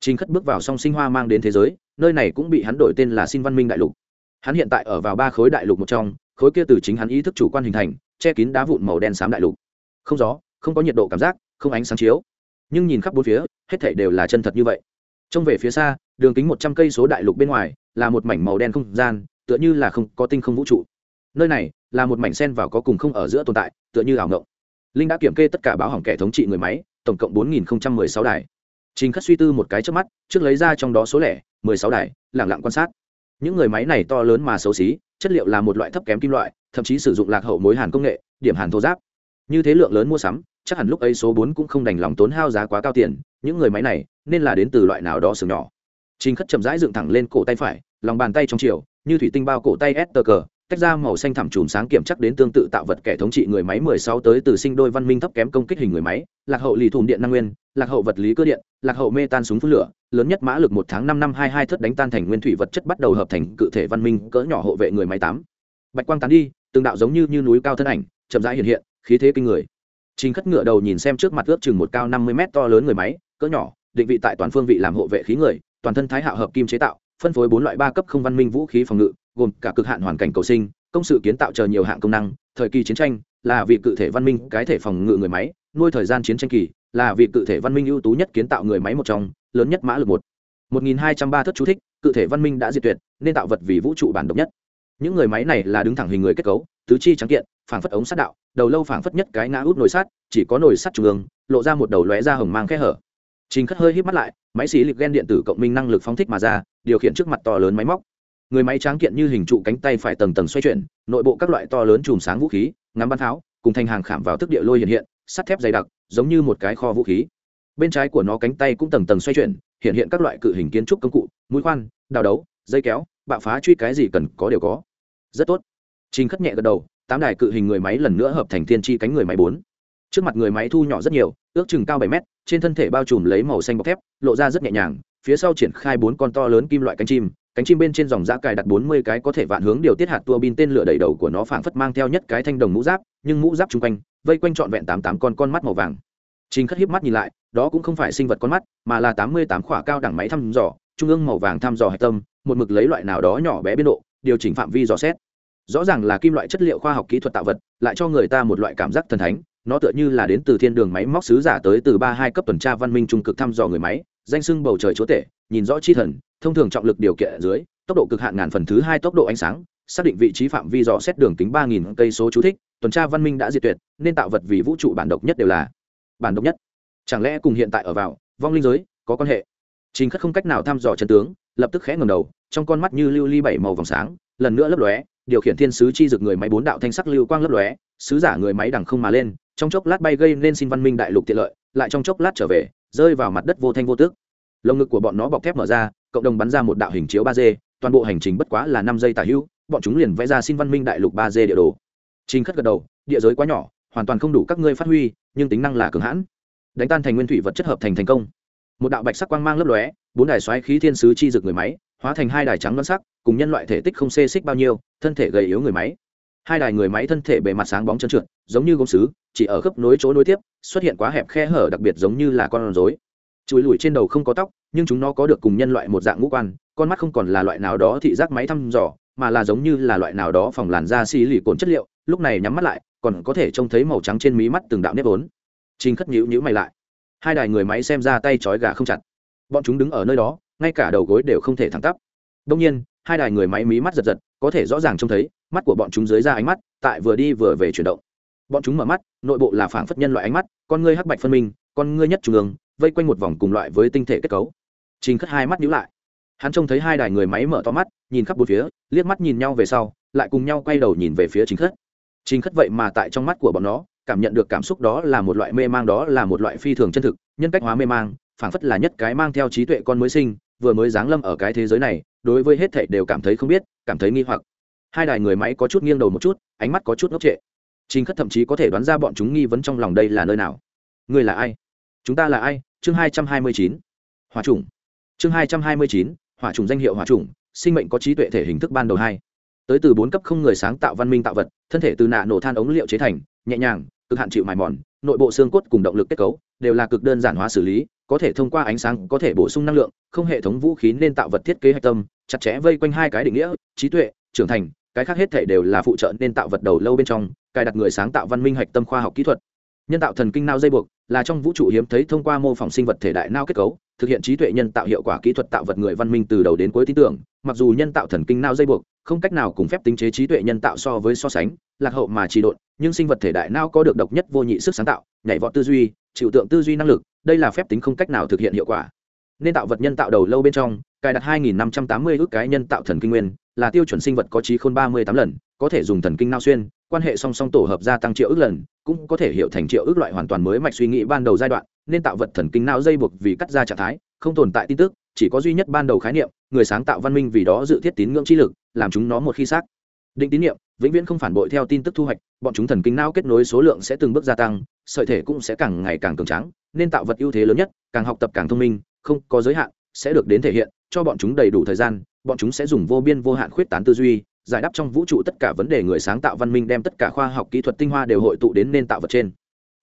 Trình Khất bước vào song sinh hoa mang đến thế giới, nơi này cũng bị hắn đổi tên là Xin Văn Minh Đại Lục. Hắn hiện tại ở vào ba khối đại lục một trong, khối kia từ chính hắn ý thức chủ quan hình thành che kín đá vụn màu đen xám đại lục. Không gió không có nhiệt độ cảm giác không ánh sáng chiếu. Nhưng nhìn khắp bốn phía hết thảy đều là chân thật như vậy. Trông về phía xa đường kính một trăm cây số đại lục bên ngoài là một mảnh màu đen không gian tựa như là không có tinh không vũ trụ. Nơi này là một mảnh sen vào có cùng không ở giữa tồn tại, tựa như ảo ngộng. Linh đã kiểm kê tất cả báo hỏng kẻ thống trị người máy, tổng cộng bốn nghìn sáu đài. Trình khất suy tư một cái trước mắt, trước lấy ra trong đó số lẻ, mười sáu đài lẳng lặng quan sát. Những người máy này to lớn mà xấu xí, chất liệu là một loại thấp kém kim loại, thậm chí sử dụng lạc hậu mối hàn công nghệ, điểm hàn thô giáp. Như thế lượng lớn mua sắm, chắc hẳn lúc ấy số bốn cũng không đành lòng tốn hao giá quá cao tiền, những người máy này nên là đến từ loại nào đó sừng nhỏ. Trình khất chậm rãi dựng thẳng lên cổ tay phải, lòng bàn tay trong chiều, như thủy tinh bao cổ tay s tờ cờ tách ra màu xanh thẳm chùm sáng kiểm chắc đến tương tự tạo vật kẻ thống trị người máy 16 tới từ sinh đôi văn minh thấp kém công kích hình người máy, lạc hậu lì thùm điện năng nguyên, lạc hậu vật lý cơ điện, lạc hậu mê tan súng phun lửa, lớn nhất mã lực một tháng năm năm hai hai thất đánh tan thành nguyên thủy vật chất bắt đầu hợp thành cự thể văn minh cỡ nhỏ hộ vệ người máy tám. Bạch quang tán đi, từng đạo giống như như núi cao thân ảnh, chậm rãi hiện hiện, khí thế kinh người. Trình Khất ngựa đầu nhìn xem trước mặt ước chừng một cao 50 mét to lớn người máy, cỡ nhỏ, định vị tại toàn phương vị làm hộ vệ khí người, toàn thân thái hạo hợp kim chế tạo, phân phối bốn loại ba cấp không văn minh vũ khí phòng ngự, gồm cả cực hạn hoàn cảnh cầu sinh, công sự kiến tạo chờ nhiều hạng công năng thời kỳ chiến tranh là vì cự thể văn minh cái thể phòng ngự người máy nuôi thời gian chiến tranh kỳ là vì cự thể văn minh ưu tú nhất kiến tạo người máy một trong lớn nhất mã lực một. Một nghìn hai trăm ba thất chú thích cụ thể văn minh đã diệt tuyệt nên tạo vật vì vũ trụ bản độc nhất. Những người máy này là đứng thẳng hình người kết cấu tứ chi trắng kiện phảng phất ống sát đạo đầu lâu phảng phất nhất cái ngã út nồi sắt chỉ có nồi sắt trung ương lộ ra một đầu lóe ra hồng mang khe hở. Trình khất hơi hít mắt lại máy xí lịch gen điện tử cộng minh năng lực phóng thích mà ra điều khiển trước mặt to lớn máy móc người máy tráng kiện như hình trụ cánh tay phải tầng tầng xoay chuyển, nội bộ các loại to lớn chùm sáng vũ khí, ngắm bắn tháo, cùng thành hàng khảm vào thức địa lôi hiện hiện, sắt thép dày đặc, giống như một cái kho vũ khí. Bên trái của nó cánh tay cũng tầng tầng xoay chuyển, hiện hiện các loại cự hình kiến trúc công cụ, mũi khoan, đào đấu, dây kéo, bạo phá truy cái gì cần có đều có. Rất tốt. Trình khất nhẹ gật đầu, tám đài cự hình người máy lần nữa hợp thành thiên chi cánh người máy bốn. Trước mặt người máy thu nhỏ rất nhiều, ước chừng cao bảy mét, trên thân thể bao trùm lấy màu xanh bọc thép, lộ ra rất nhẹ nhàng, phía sau triển khai bốn con to lớn kim loại cánh chim cánh chim bên trên dòng giã cài đặt bốn mươi cái có thể vạn hướng điều tiết hạt tua bin tên lửa đầy đầu của nó phảng phất mang theo nhất cái thanh đồng mũ giáp, nhưng mũ giáp chung quanh, vây quanh trọn vẹn tám tám con con mắt màu vàng. Trình khất hiếp mắt nhìn lại, đó cũng không phải sinh vật con mắt, mà là tám mươi tám khỏa cao đẳng máy thăm dò, trung ương màu vàng thăm dò hạch tâm, một mực lấy loại nào đó nhỏ bé biên độ, điều chỉnh phạm vi dò xét. Rõ ràng là kim loại chất liệu khoa học kỹ thuật tạo vật, lại cho người ta một loại cảm giác thần thánh, nó tựa như là đến từ thiên đường máy móc sứ giả tới từ ba hai cấp tuần tra văn minh trung cực thăm dò người máy, danh sưng bầu trời chúa tể, nhìn rõ chi thần thông thường trọng lực điều kiện ở dưới, tốc độ cực hạn ngàn phần thứ hai tốc độ ánh sáng, xác định vị trí phạm vi dò xét đường kính ba nghìn cây số chú thích, tuần tra văn minh đã diệt tuyệt, nên tạo vật vì vũ trụ bản độc nhất đều là bản độc nhất. Chẳng lẽ cùng hiện tại ở vào, vong linh giới, có quan hệ? Trình khất không cách nào thăm dò chân tướng, lập tức khẽ ngầm đầu, trong con mắt như lưu ly bảy màu vòng sáng, lần nữa lấp lóe, điều khiển thiên sứ chi dực người máy bốn đạo thanh sắc lưu quang lấp lóe, sứ giả người máy đằng không mà lên, trong chốc lát bay gây nên xin văn minh đại lục tiện lợi, lại trong chốc lát trở về, rơi vào mặt đất vô thanh vô tước lồng ngực của bọn nó bọc thép mở ra cộng đồng bắn ra một đạo hình chiếu ba d, toàn bộ hành trình bất quá là năm giây tả hữu, bọn chúng liền vẽ ra xin văn minh đại lục ba d địa đồ. Trình khất gật đầu, địa giới quá nhỏ, hoàn toàn không đủ các ngươi phát huy, nhưng tính năng là cường hãn. Đánh tan thành nguyên thủy vật chất hợp thành thành công. Một đạo bạch sắc quang mang lấp lóe, bốn đài xoáy khí thiên sứ chi rực người máy, hóa thành hai đài trắng đoan sắc, cùng nhân loại thể tích không xê xích bao nhiêu, thân thể gầy yếu người máy. Hai đài người máy thân thể bề mặt sáng bóng trơn trượt, giống như gốm sứ, chỉ ở khớp nối chỗ nối tiếp, xuất hiện quá hẹp khe hở đặc biệt giống như là con rối. Chùi lùi trên đầu không có tóc nhưng chúng nó có được cùng nhân loại một dạng ngũ quan, con mắt không còn là loại nào đó thị giác máy thăm dò, mà là giống như là loại nào đó phòng làn da xì lì cồn chất liệu, lúc này nhắm mắt lại, còn có thể trông thấy màu trắng trên mí mắt từng đạo nếp vốn. Trình khất nhữ nhữ mày lại. Hai đài người máy xem ra tay trói gà không chặt. Bọn chúng đứng ở nơi đó, ngay cả đầu gối đều không thể thẳng tắp. Đông nhiên, hai đài người máy mí mắt giật giật, có thể rõ ràng trông thấy, mắt của bọn chúng dưới ra ánh mắt, tại vừa đi vừa về chuyển động. Bọn chúng mở mắt, nội bộ là phảng phất nhân loại ánh mắt, con ngươi hắc bạch phân minh, con ngươi nhất trung ương, vây quanh một vòng cùng loại với tinh thể kết cấu trình khất hai mắt nhíu lại. Hắn trông thấy hai đài người máy mở to mắt, nhìn khắp bốn phía, liếc mắt nhìn nhau về sau, lại cùng nhau quay đầu nhìn về phía trình khất. Trình khất vậy mà tại trong mắt của bọn nó, cảm nhận được cảm xúc đó là một loại mê mang, đó là một loại phi thường chân thực, nhân cách hóa mê mang, phảng phất là nhất cái mang theo trí tuệ con mới sinh, vừa mới giáng lâm ở cái thế giới này, đối với hết thảy đều cảm thấy không biết, cảm thấy nghi hoặc. Hai đài người máy có chút nghiêng đầu một chút, ánh mắt có chút ngốc trệ. Trình khất thậm chí có thể đoán ra bọn chúng nghi vấn trong lòng đây là nơi nào. Người là ai? Chúng ta là ai? Chương hai trăm hai mươi chín. Hòa trùng chương hai trăm hai mươi chín, hỏa trùng danh hiệu hỏa trùng, sinh mệnh có trí tuệ thể hình thức ban đầu hai. Tới từ bốn cấp không người sáng tạo văn minh tạo vật, thân thể từ nạ nổ than ống liệu chế thành, nhẹ nhàng, cực hạn chịu mài mòn, nội bộ xương cốt cùng động lực kết cấu đều là cực đơn giản hóa xử lý, có thể thông qua ánh sáng, có thể bổ sung năng lượng, không hệ thống vũ khí nên tạo vật thiết kế hạch tâm, chặt chẽ vây quanh hai cái định nghĩa, trí tuệ, trưởng thành, cái khác hết thể đều là phụ trợ nên tạo vật đầu lâu bên trong, cài đặt người sáng tạo văn minh hạch tâm khoa học kỹ thuật. Nhân tạo thần kinh nao dây buộc là trong vũ trụ hiếm thấy thông qua mô phỏng sinh vật thể đại nao kết cấu thực hiện trí tuệ nhân tạo hiệu quả kỹ thuật tạo vật người văn minh từ đầu đến cuối tin tưởng, mặc dù nhân tạo thần kinh nao dây buộc, không cách nào cùng phép tính chế trí tuệ nhân tạo so với so sánh, lạc hậu mà trì độn, nhưng sinh vật thể đại nao có được độc nhất vô nhị sức sáng tạo, nhảy vọt tư duy, chịu tượng tư duy năng lực, đây là phép tính không cách nào thực hiện hiệu quả. Nên tạo vật nhân tạo đầu lâu bên trong, cài đặt 2.580 ước cái nhân tạo thần kinh nguyên, là tiêu chuẩn sinh vật có trí khôn 38 lần, có thể dùng thần kinh nao xuyên, quan hệ song song tổ hợp gia tăng triệu ước lần, cũng có thể hiểu thành triệu ước loại hoàn toàn mới mạch suy nghĩ ban đầu giai đoạn nên tạo vật thần kinh não dây buộc vì cắt ra trạng thái, không tồn tại tin tức, chỉ có duy nhất ban đầu khái niệm, người sáng tạo văn minh vì đó dự thiết tín ngưỡng chi lực, làm chúng nó một khi xác. Định tín niệm, vĩnh viễn không phản bội theo tin tức thu hoạch, bọn chúng thần kinh não kết nối số lượng sẽ từng bước gia tăng, sợi thể cũng sẽ càng ngày càng cường tráng, nên tạo vật ưu thế lớn nhất, càng học tập càng thông minh, không có giới hạn, sẽ được đến thể hiện, cho bọn chúng đầy đủ thời gian, bọn chúng sẽ dùng vô biên vô hạn khuyết tán tư duy, giải đáp trong vũ trụ tất cả vấn đề người sáng tạo văn minh đem tất cả khoa học kỹ thuật tinh hoa đều hội tụ đến nên tạo vật trên.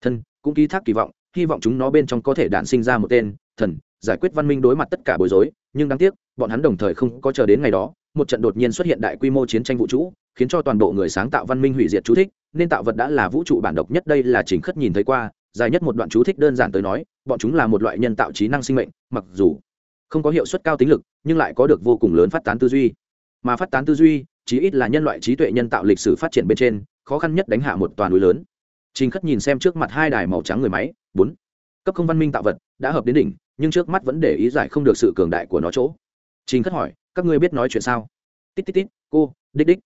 Thân, cũng ký thác kỳ vọng hy vọng chúng nó bên trong có thể đản sinh ra một tên thần, giải quyết văn minh đối mặt tất cả bối rối, nhưng đáng tiếc, bọn hắn đồng thời không có chờ đến ngày đó, một trận đột nhiên xuất hiện đại quy mô chiến tranh vũ trụ, khiến cho toàn bộ người sáng tạo văn minh hủy diệt chú thích, nên tạo vật đã là vũ trụ bản độc nhất đây là chính khất nhìn thấy qua, dài nhất một đoạn chú thích đơn giản tới nói, bọn chúng là một loại nhân tạo trí năng sinh mệnh, mặc dù không có hiệu suất cao tính lực, nhưng lại có được vô cùng lớn phát tán tư duy. Mà phát tán tư duy, chí ít là nhân loại trí tuệ nhân tạo lịch sử phát triển bên trên, khó khăn nhất đánh hạ một toàn núi lớn trình khất nhìn xem trước mặt hai đài màu trắng người máy, bốn. Cấp không văn minh tạo vật, đã hợp đến đỉnh, nhưng trước mắt vẫn để ý giải không được sự cường đại của nó chỗ. Trình khất hỏi, các ngươi biết nói chuyện sao? Tít tít tít, cô, đích đích.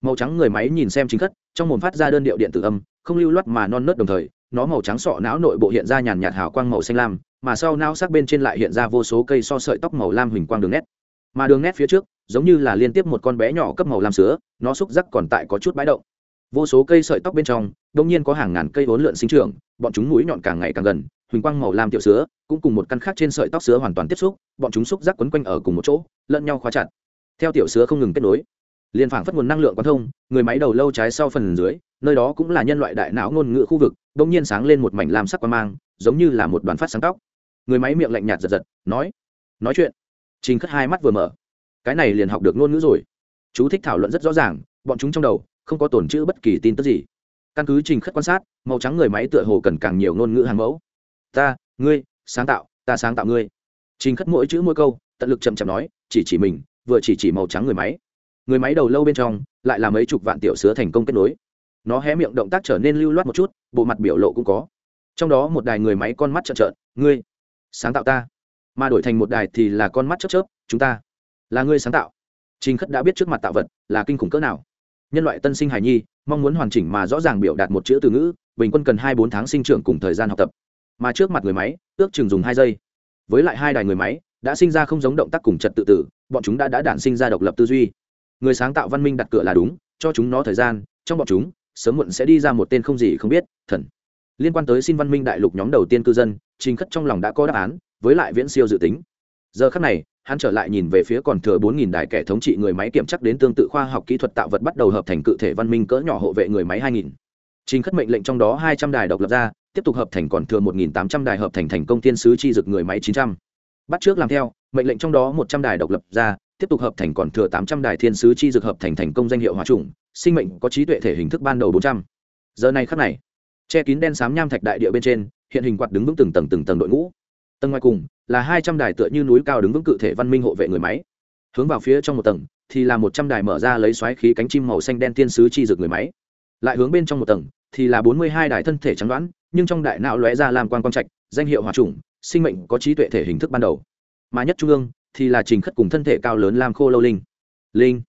Màu trắng người máy nhìn xem trình khất, trong mồm phát ra đơn điệu điện tử âm, không lưu loát mà non nớt đồng thời, nó màu trắng sọ não nội bộ hiện ra nhàn nhạt hào quang màu xanh lam, mà sau não sắc bên trên lại hiện ra vô số cây so sợi tóc màu lam huỳnh quang đường nét. Mà đường nét phía trước, giống như là liên tiếp một con bé nhỏ cấp màu lam sữa, nó xúc giác còn tại có chút bãi động vô số cây sợi tóc bên trong đông nhiên có hàng ngàn cây vốn lượn sinh trưởng, bọn chúng mũi nhọn càng ngày càng gần, huỳnh quang màu lam tiểu sữa cũng cùng một căn khác trên sợi tóc sữa hoàn toàn tiếp xúc, bọn chúng xúc rắc quấn quanh ở cùng một chỗ, lẫn nhau khóa chặt. Theo tiểu sữa không ngừng kết nối, liền phảng phất nguồn năng lượng quan thông, người máy đầu lâu trái sau phần dưới, nơi đó cũng là nhân loại đại não ngôn ngữ khu vực đông nhiên sáng lên một mảnh lam sắc quang mang, giống như là một đoàn phát sáng tóc. Người máy miệng lạnh nhạt giật giật, nói nói chuyện. Trình khất hai mắt vừa mở. Cái này liền học được ngôn ngữ rồi. Chú thích thảo luận rất rõ ràng, bọn chúng trong đầu không có tổn chữ bất kỳ tin tức gì. Căn cứ trình khất quan sát, màu trắng người máy tựa hồ cần càng nhiều ngôn ngữ hàng mẫu. Ta, ngươi, sáng tạo, ta sáng tạo ngươi. Trình khất mỗi chữ mỗi câu, tận lực chậm chậm nói, chỉ chỉ mình, vừa chỉ chỉ màu trắng người máy. Người máy đầu lâu bên trong, lại là mấy chục vạn tiểu sứa thành công kết nối. Nó hé miệng động tác trở nên lưu loát một chút, bộ mặt biểu lộ cũng có. Trong đó một đài người máy con mắt trợn trợn, ngươi, sáng tạo ta. Mà đổi thành một đài thì là con mắt chớp chớp, chúng ta. Là ngươi sáng tạo. Trình khất đã biết trước mặt tạo vật là kinh khủng cỡ nào nhân loại tân sinh hài nhi, mong muốn hoàn chỉnh mà rõ ràng biểu đạt một chữ từ ngữ, bình quân cần hai bốn tháng sinh trưởng cùng thời gian học tập. Mà trước mặt người máy, ước chừng dùng hai giây. Với lại hai đài người máy, đã sinh ra không giống động tác cùng trật tự tử, bọn chúng đã đã đản sinh ra độc lập tư duy. Người sáng tạo văn minh đặt cửa là đúng, cho chúng nó thời gian, trong bọn chúng, sớm muộn sẽ đi ra một tên không gì không biết, thần. Liên quan tới xin văn minh đại lục nhóm đầu tiên cư dân, trình khất trong lòng đã có đáp án, với lại viễn siêu dự tính. Giờ khắc này hắn trở lại nhìn về phía còn thừa bốn nghìn đài kẻ thống trị người máy kiểm chắc đến tương tự khoa học kỹ thuật tạo vật bắt đầu hợp thành cự thể văn minh cỡ nhỏ hộ vệ người máy hai nghìn. Trình khất mệnh lệnh trong đó hai trăm đài độc lập ra, tiếp tục hợp thành còn thừa một nghìn tám trăm đài hợp thành thành công tiên sứ chi dực người máy chín trăm. Bắt trước làm theo, mệnh lệnh trong đó một trăm đài độc lập ra, tiếp tục hợp thành còn thừa tám trăm đài thiên sứ chi dực hợp thành thành công danh hiệu hóa chủng, sinh mệnh có trí tuệ thể hình thức ban đầu bốn trăm. Giờ này khắc này, che kín đen xám nham thạch đại địa bên trên, hiện hình quạt đứng vững từng tầng từng tầng đội ngũ. Tầng ngoài cùng là hai trăm đài tựa như núi cao đứng vững cự thể văn minh hộ vệ người máy. Hướng vào phía trong một tầng, thì là một trăm đài mở ra lấy xoáy khí cánh chim màu xanh đen tiên sứ chi rực người máy. Lại hướng bên trong một tầng, thì là bốn mươi hai đài thân thể trắng đoán, nhưng trong đại não lóe ra làm quan quang trạch, danh hiệu hòa trùng sinh mệnh có trí tuệ thể hình thức ban đầu. Mà nhất trung ương, thì là trình khất cùng thân thể cao lớn làm khô lâu linh. Linh.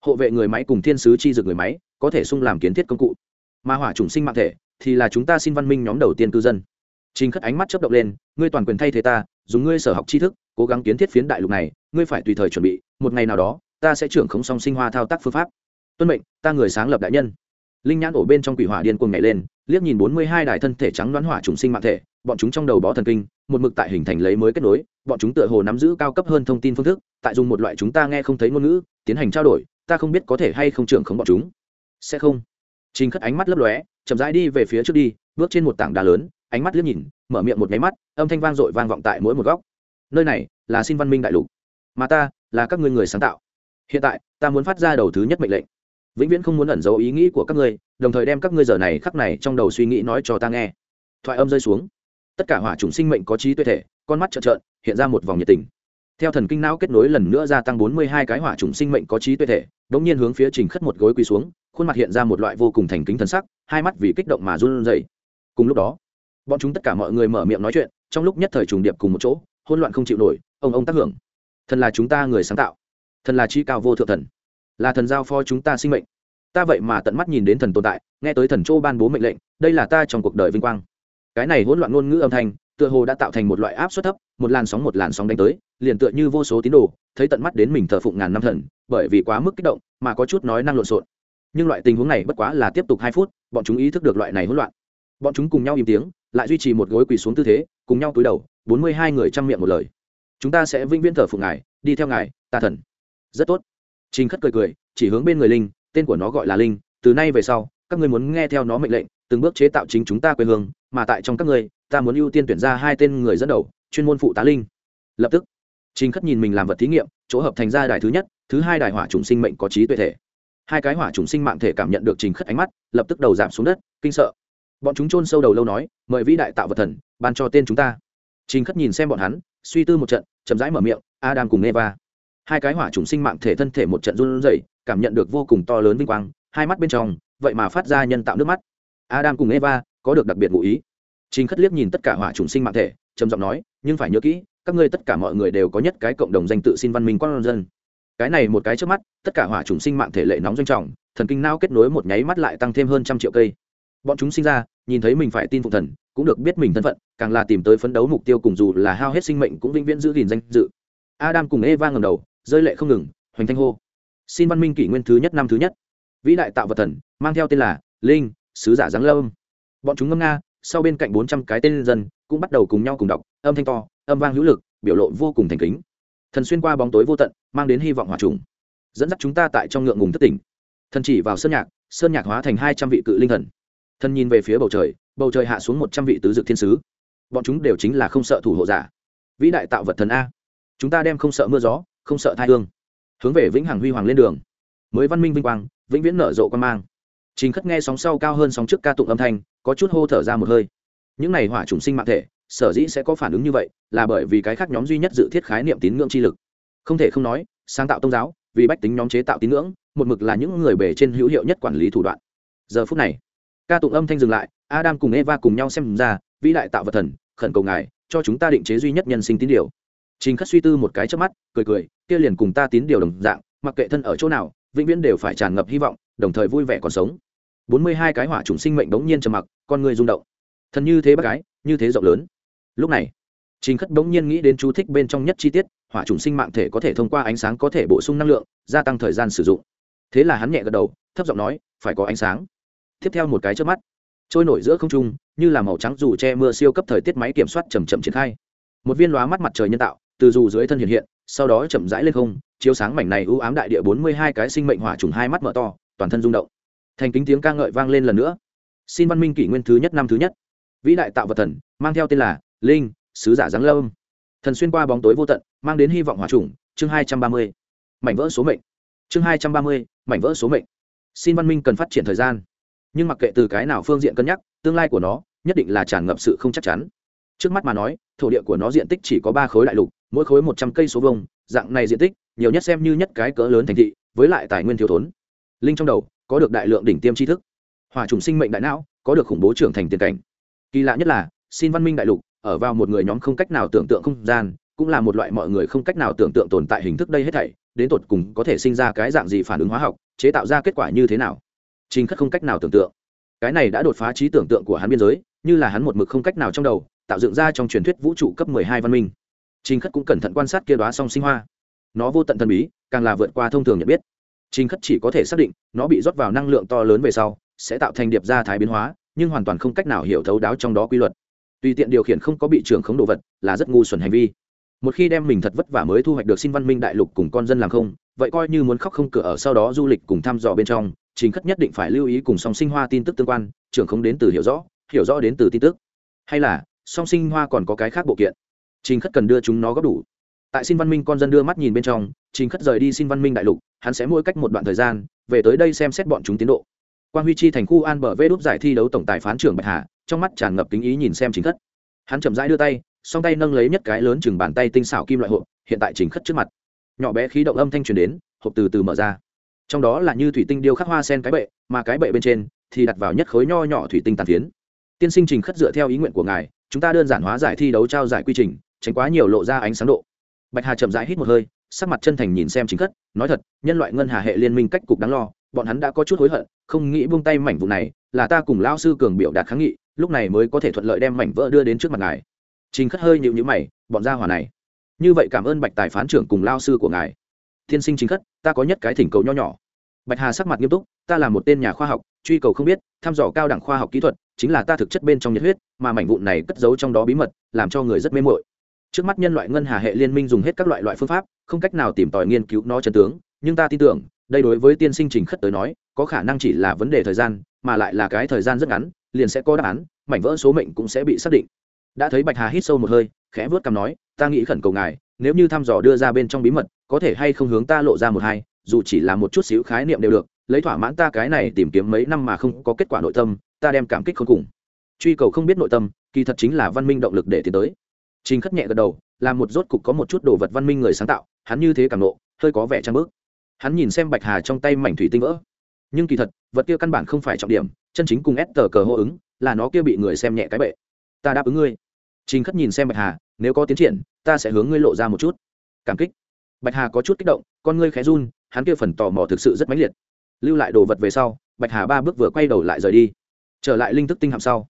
Hộ vệ người máy cùng thiên sứ chi dược người máy, có thể sung làm kiến thiết công cụ. Mà hỏa chủng sinh mạng thể, thì là chúng ta xin văn minh nhóm đầu tiên cư dân. Trình khất ánh mắt chớp động lên, ngươi toàn quyền thay thế ta dùng ngươi sở học tri thức, cố gắng kiến thiết phiến đại lục này, ngươi phải tùy thời chuẩn bị, một ngày nào đó, ta sẽ trưởng khống song sinh hoa thao tác phương pháp. Tuân mệnh, ta người sáng lập đại nhân. Linh nhãn ổ bên trong quỷ hỏa điên cuồng nhảy lên, liếc nhìn bốn mươi hai đài thân thể trắng đoán hỏa trùng sinh mạng thể, bọn chúng trong đầu bó thần kinh, một mực tại hình thành lấy mới kết nối, bọn chúng tựa hồ nắm giữ cao cấp hơn thông tin phương thức, tại dùng một loại chúng ta nghe không thấy ngôn ngữ, tiến hành trao đổi, ta không biết có thể hay không trưởng khống bọn chúng. Sẽ không. Trình khất ánh mắt lấp lóe, chậm rãi đi về phía trước đi, bước trên một tảng đá lớn ánh mắt liếc nhìn, mở miệng một nháy mắt, âm thanh vang dội vang vọng tại mỗi một góc. Nơi này là xin văn minh đại lục, mà ta là các ngươi người sáng tạo. Hiện tại, ta muốn phát ra đầu thứ nhất mệnh lệnh. Vĩnh viễn không muốn ẩn giấu ý nghĩ của các ngươi, đồng thời đem các ngươi giờ này khắc này trong đầu suy nghĩ nói cho ta nghe. Thoại âm rơi xuống. Tất cả hỏa chủng sinh mệnh có trí tuệ thể, con mắt trợn trợn, hiện ra một vòng nhiệt tình. Theo thần kinh não kết nối lần nữa gia tăng bốn mươi hai cái hỏa chủng sinh mệnh có trí tuệ thể đ ỗ n g nhiên hướng phía trình khất một gối quỳ xuống, khuôn mặt hiện ra một loại vô cùng thành kính thần sắc, hai mắt vì kích động mà run rẩy. Cùng lúc đó bọn chúng tất cả mọi người mở miệng nói chuyện, trong lúc nhất thời trùng điệp cùng một chỗ hôn loạn không chịu nổi, ông ông tác hưởng. Thần là chúng ta người sáng tạo. Thần là chi cao vô thượng thần. Là thần giao phó chúng ta sinh mệnh. Ta vậy mà tận mắt nhìn đến thần tồn tại, nghe tới thần châu ban bố mệnh lệnh, đây là ta trong cuộc đời vinh quang. Cái này hỗn loạn ngôn ngữ âm thanh, tựa hồ đã tạo thành một loại áp suất thấp, một làn sóng một làn sóng đánh tới, liền tựa như vô số tín đồ, thấy tận mắt đến mình thờ phụng ngàn năm thần, bởi vì quá mức kích động, mà có chút nói năng lộn xộn. Nhưng loại tình huống này bất quá là tiếp tục hai phút, bọn chúng ý thức được loại này hỗn loạn bọn chúng cùng nhau im tiếng, lại duy trì một gối quỳ xuống tư thế, cùng nhau cúi đầu, bốn mươi hai người chăm miệng một lời. Chúng ta sẽ vĩnh viễn thờ phụng ngài, đi theo ngài ta thần. Rất tốt. Trình khất cười cười, chỉ hướng bên người linh, tên của nó gọi là linh, từ nay về sau, các ngươi muốn nghe theo nó mệnh lệnh, từng bước chế tạo chính chúng ta quê hương, mà tại trong các ngươi, ta muốn ưu tiên tuyển ra hai tên người dẫn đầu, chuyên môn phụ tá linh. Lập tức, trình khất nhìn mình làm vật thí nghiệm, chỗ hợp thành ra đài thứ nhất, thứ hai đài hỏa trùng sinh mệnh có trí tuệ thể. Hai cái hỏa trùng sinh mạng thể cảm nhận được trình khất ánh mắt, lập tức đầu giảm xuống đất, kinh sợ bọn chúng chôn sâu đầu lâu nói, mời vĩ đại tạo vật thần, ban cho tên chúng ta. Trình khất nhìn xem bọn hắn, suy tư một trận, chậm rãi mở miệng, adam cùng eva. Hai cái hỏa trùng sinh mạng thể thân thể một trận run rẩy, cảm nhận được vô cùng to lớn vinh quang, hai mắt bên trong, vậy mà phát ra nhân tạo nước mắt. Adam cùng eva có được đặc biệt ngụ ý. Trình khất liếc nhìn tất cả hỏa trùng sinh mạng thể, trầm giọng nói, nhưng phải nhớ kỹ, các ngươi tất cả mọi người đều có nhất cái cộng đồng danh tự xin văn minh quan dân. Cái này một cái trước mắt, tất cả hỏa trùng sinh mạng thể lệ nóng doanh trọng, thần kinh não kết nối một nháy mắt lại tăng thêm hơn trăm triệu cây. Bọn chúng sinh ra nhìn thấy mình phải tin phục thần, cũng được biết mình thân phận, càng là tìm tới phấn đấu mục tiêu cùng dù là hao hết sinh mệnh cũng vĩnh viễn giữ gìn danh dự. Adam cùng eva ngầm đầu, rơi lệ không ngừng, hoành thanh hô. Xin văn minh kỷ nguyên thứ nhất năm thứ nhất. Vĩ đại tạo vật thần, mang theo tên là linh, sứ giả giáng lâm. Bọn chúng ngâm nga, sau bên cạnh bốn trăm cái tên dân, cũng bắt đầu cùng nhau cùng đọc, âm thanh to, âm vang hữu lực, biểu lộ vô cùng thành kính. Thần xuyên qua bóng tối vô tận, mang đến hy vọng hòa trùng. Dẫn dắt chúng ta tại trong ngượng ngùng thất tỉnh. Thần chỉ vào sơn nhạc sơn nhạc hóa thành hai trăm vị cự linh thần thần nhìn về phía bầu trời bầu trời hạ xuống một trăm vị tứ dực thiên sứ. Bọn chúng đều chính là không sợ thủ hộ giả. Vĩ đại tạo vật thần a. Chúng ta đem không sợ mưa gió, không sợ thai hương. Hướng về vĩnh hằng huy hoàng lên đường. Mới văn minh vinh quang, vĩnh viễn nở rộ quan mang. Chính khất nghe sóng sau cao hơn sóng trước ca tụng âm thanh, có chút hô thở ra một hơi. Những này hỏa trùng sinh mạng thể, sở dĩ sẽ có phản ứng như vậy, là bởi vì cái khác nhóm duy nhất dự thiết khái niệm tín ngưỡng chi lực. Không thể không nói, sáng tạo tôn giáo, vì bách tính nhóm chế tạo tín ngưỡng, một mực là những người bề trên hữu hiệu nhất quản lý thủ đoạn. Giờ phút này ca tụng âm thanh dừng lại, adam cùng eva cùng nhau xem ra, vĩ đại tạo vật thần, khẩn cầu ngài, cho chúng ta định chế duy nhất nhân sinh tín điều. Trình khất suy tư một cái trước mắt, cười cười, kia liền cùng ta tín điều đồng dạng, mặc kệ thân ở chỗ nào, vĩnh viễn đều phải tràn ngập hy vọng, đồng thời vui vẻ còn sống. Bốn mươi hai cái hỏa trùng sinh mệnh bỗng nhiên trầm mặc, con người rung động. Thần như thế bác gái, như thế rộng lớn. Lúc này, trình khất bỗng nhiên nghĩ đến chú thích bên trong nhất chi tiết, hỏa trùng sinh mạng thể có thể thông qua ánh sáng có thể bổ sung năng lượng, gia tăng thời gian sử dụng. Thế là hắn nhẹ gật đầu, thấp giọng nói, phải có ánh sáng tiếp theo một cái trước mắt. Trôi nổi giữa không trung, như là màu trắng dù che mưa siêu cấp thời tiết máy kiểm soát chầm chậm triển khai. Một viên lóa mắt mặt trời nhân tạo, từ dù dưới thân hiện hiện, sau đó chậm rãi lên không, chiếu sáng mảnh này ưu ám đại địa bốn mươi hai cái sinh mệnh hỏa trùng hai mắt mở to, toàn thân rung động. Thành kính tiếng ca ngợi vang lên lần nữa. Xin văn minh kỷ nguyên thứ nhất năm thứ nhất. Vĩ đại tạo vật thần, mang theo tên là linh, sứ giả giáng lâm. Thần xuyên qua bóng tối vô tận, mang đến hy vọng hòa trùng. Chương hai trăm ba mươi. Mảnh vỡ số mệnh. Chương hai trăm ba mươi. Mảnh vỡ số mệnh. Xin văn minh cần phát triển thời gian nhưng mặc kệ từ cái nào phương diện cân nhắc, tương lai của nó nhất định là tràn ngập sự không chắc chắn. Trước mắt mà nói, thổ địa của nó diện tích chỉ có ba khối đại lục, mỗi khối một trăm cây số vông dạng này diện tích, nhiều nhất xem như nhất cái cỡ lớn thành thị, với lại tài nguyên thiếu thốn. Linh trong đầu, có được đại lượng đỉnh tiêm tri thức. Hòa trùng sinh mệnh đại não, có được khủng bố trưởng thành tiền cảnh. Kỳ lạ nhất là, xin văn minh đại lục, ở vào một người nhóm không cách nào tưởng tượng không gian, cũng là một loại mọi người không cách nào tưởng tượng tồn tại hình thức đây hết thảy, đến tột cùng có thể sinh ra cái dạng gì phản ứng hóa học, chế tạo ra kết quả như thế nào? Trình khất không cách nào tưởng tượng. Cái này đã đột phá trí tưởng tượng của hắn biên giới, như là hắn một mực không cách nào trong đầu, tạo dựng ra trong truyền thuyết vũ trụ cấp mười hai văn minh. Trình khất cũng cẩn thận quan sát kia đoá song sinh hoa. Nó vô tận thần bí, càng là vượt qua thông thường nhận biết. Trình khất chỉ có thể xác định, nó bị rót vào năng lượng to lớn về sau, sẽ tạo thành điệp gia thái biến hóa, nhưng hoàn toàn không cách nào hiểu thấu đáo trong đó quy luật. Tùy tiện điều khiển không có bị trưởng khống đồ vật, là rất ngu xuẩn hành vi. Một khi đem mình thật vất vả mới thu hoạch được xin văn minh đại lục cùng con dân làm không, vậy coi như muốn khóc không cửa ở sau đó du lịch cùng thăm dò bên trong chính khất nhất định phải lưu ý cùng song sinh hoa tin tức tương quan, trưởng không đến từ hiểu rõ hiểu rõ đến từ tin tức. Hay là, song sinh hoa còn có cái khác bộ kiện? Trình khất cần đưa chúng nó góp đủ. Tại xin văn minh con dân đưa mắt nhìn bên trong, trình khất rời đi xin văn minh đại lục, hắn sẽ mỗi cách một đoạn thời gian, về tới đây xem xét bọn chúng tiến độ. Quan huy chi thành khu an bờ vê đúp giải thi đấu tổng tài phán trưởng bạch hà, trong mắt tràn ngập kính ý nhìn xem chính khất. Hắn chậm rãi đưa tay, song tay nâng lấy nhất cái lớn chừng bàn tay tinh xảo kim loại hộp, hiện tại chính khất trước mặt. Nhỏ bé khí động âm thanh truyền đến, hộp từ từ mở ra trong đó là như thủy tinh điêu khắc hoa sen cái bệ, mà cái bệ bên trên thì đặt vào nhất khối nho nhỏ thủy tinh tàn phiến. Tiên sinh trình khất dựa theo ý nguyện của ngài, chúng ta đơn giản hóa giải thi đấu trao giải quy trình, tránh quá nhiều lộ ra ánh sáng độ. Bạch hà chậm rãi hít một hơi, sắc mặt chân thành nhìn xem chính khất, nói thật, nhân loại ngân hà hệ liên minh cách cục đáng lo, bọn hắn đã có chút hối hận, không nghĩ buông tay mảnh vụ này, là ta cùng lao sư cường biểu đạt kháng nghị, lúc này mới có thể thuận lợi đem mảnh vỡ đưa đến trước mặt ngài. Trình khất hơi nhịu nhữ mày, bọn gia hỏa này. Như vậy cảm ơn bạch tài phán trưởng cùng lao sư của ngài. Thiên sinh chính khất ta có nhất cái thỉnh cầu nho nhỏ. Bạch hà sắc mặt nghiêm túc, ta là một tên nhà khoa học, truy cầu không biết, thăm dò cao đẳng khoa học kỹ thuật, chính là ta thực chất bên trong nhiệt huyết, mà mảnh vụn này cất giấu trong đó bí mật, làm cho người rất mê mội trước mắt nhân loại ngân hà hệ liên minh dùng hết các loại loại phương pháp, không cách nào tìm tòi nghiên cứu nó chân tướng, nhưng ta tin tưởng, đây đối với tiên sinh trình khất tới nói, có khả năng chỉ là vấn đề thời gian, mà lại là cái thời gian rất ngắn, liền sẽ có đáp án, mảnh vỡ số mệnh cũng sẽ bị xác định. Đã thấy bạch hà hít sâu một hơi, khẽ vớt cằm nói, ta nghĩ khẩn cầu ngài, nếu như thăm dò đưa ra bên trong bí mật có thể hay không hướng ta lộ ra một hai, dù chỉ là một chút xíu khái niệm đều được, lấy thỏa mãn ta cái này tìm kiếm mấy năm mà không có kết quả nội tâm, ta đem cảm kích không cùng. Truy cầu không biết nội tâm, kỳ thật chính là văn minh động lực để tiến tới. Trình khất nhẹ gật đầu, là một rốt cục có một chút đồ vật văn minh người sáng tạo, hắn như thế cảm nộ, hơi có vẻ trang bước. Hắn nhìn xem bạch hà trong tay mảnh thủy tinh vỡ. Nhưng kỳ thật, vật kia căn bản không phải trọng điểm, chân chính cùng ép tờ cờ hô ứng, là nó kia bị người xem nhẹ cái bệ. Ta đáp ứng ngươi. Trình khất nhìn xem bạch hà, nếu có tiến triển, ta sẽ hướng ngươi lộ ra một chút. Cảm kích bạch hà có chút kích động, con ngươi khé run, hắn kia phần tò mò thực sự rất mãnh liệt. Lưu lại đồ vật về sau, bạch hà ba bước vừa quay đầu lại rời đi. Trở lại linh thức tinh hạm sau,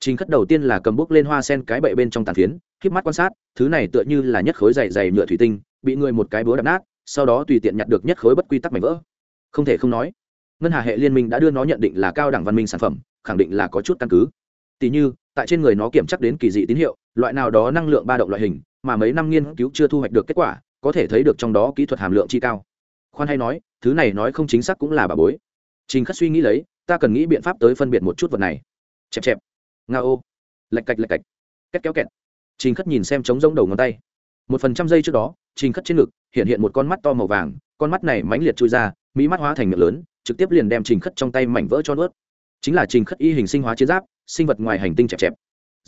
trình khất đầu tiên là cầm bút lên hoa sen cái bậy bên trong tàn phiến khiếp mắt quan sát, thứ này tựa như là nhất khối dày dày nhựa thủy tinh, bị người một cái búa đập nát, sau đó tùy tiện nhặt được nhất khối bất quy tắc mảnh vỡ. Không thể không nói, ngân hà hệ liên minh đã đưa nó nhận định là cao đẳng văn minh sản phẩm, khẳng định là có chút căn cứ. Tỷ như, tại trên người nó kiểm chắc đến kỳ dị tín hiệu, loại nào đó năng lượng ba động loại hình, mà mấy năm nghiên cứu chưa thu hoạch được kết quả có thể thấy được trong đó kỹ thuật hàm lượng chi cao. Khoan hay nói, thứ này nói không chính xác cũng là bà bối. Trình khất suy nghĩ lấy, ta cần nghĩ biện pháp tới phân biệt một chút vật này. Chẹp chẹp. Nga ô. Lạch cạch lạch cạch. Két kéo kẹt trình khất nhìn xem trống rông đầu ngón tay. Một phần trăm giây trước đó, trình khất trên ngực hiện hiện một con mắt to màu vàng, con mắt này mãnh liệt chui ra, mỹ mắt hóa thành miệng lớn, trực tiếp liền đem trình khất trong tay mảnh vỡ cho nuốt. Chính là trình khất y hình sinh hóa chiến giáp, sinh vật ngoài hành tinh chẹp chẹp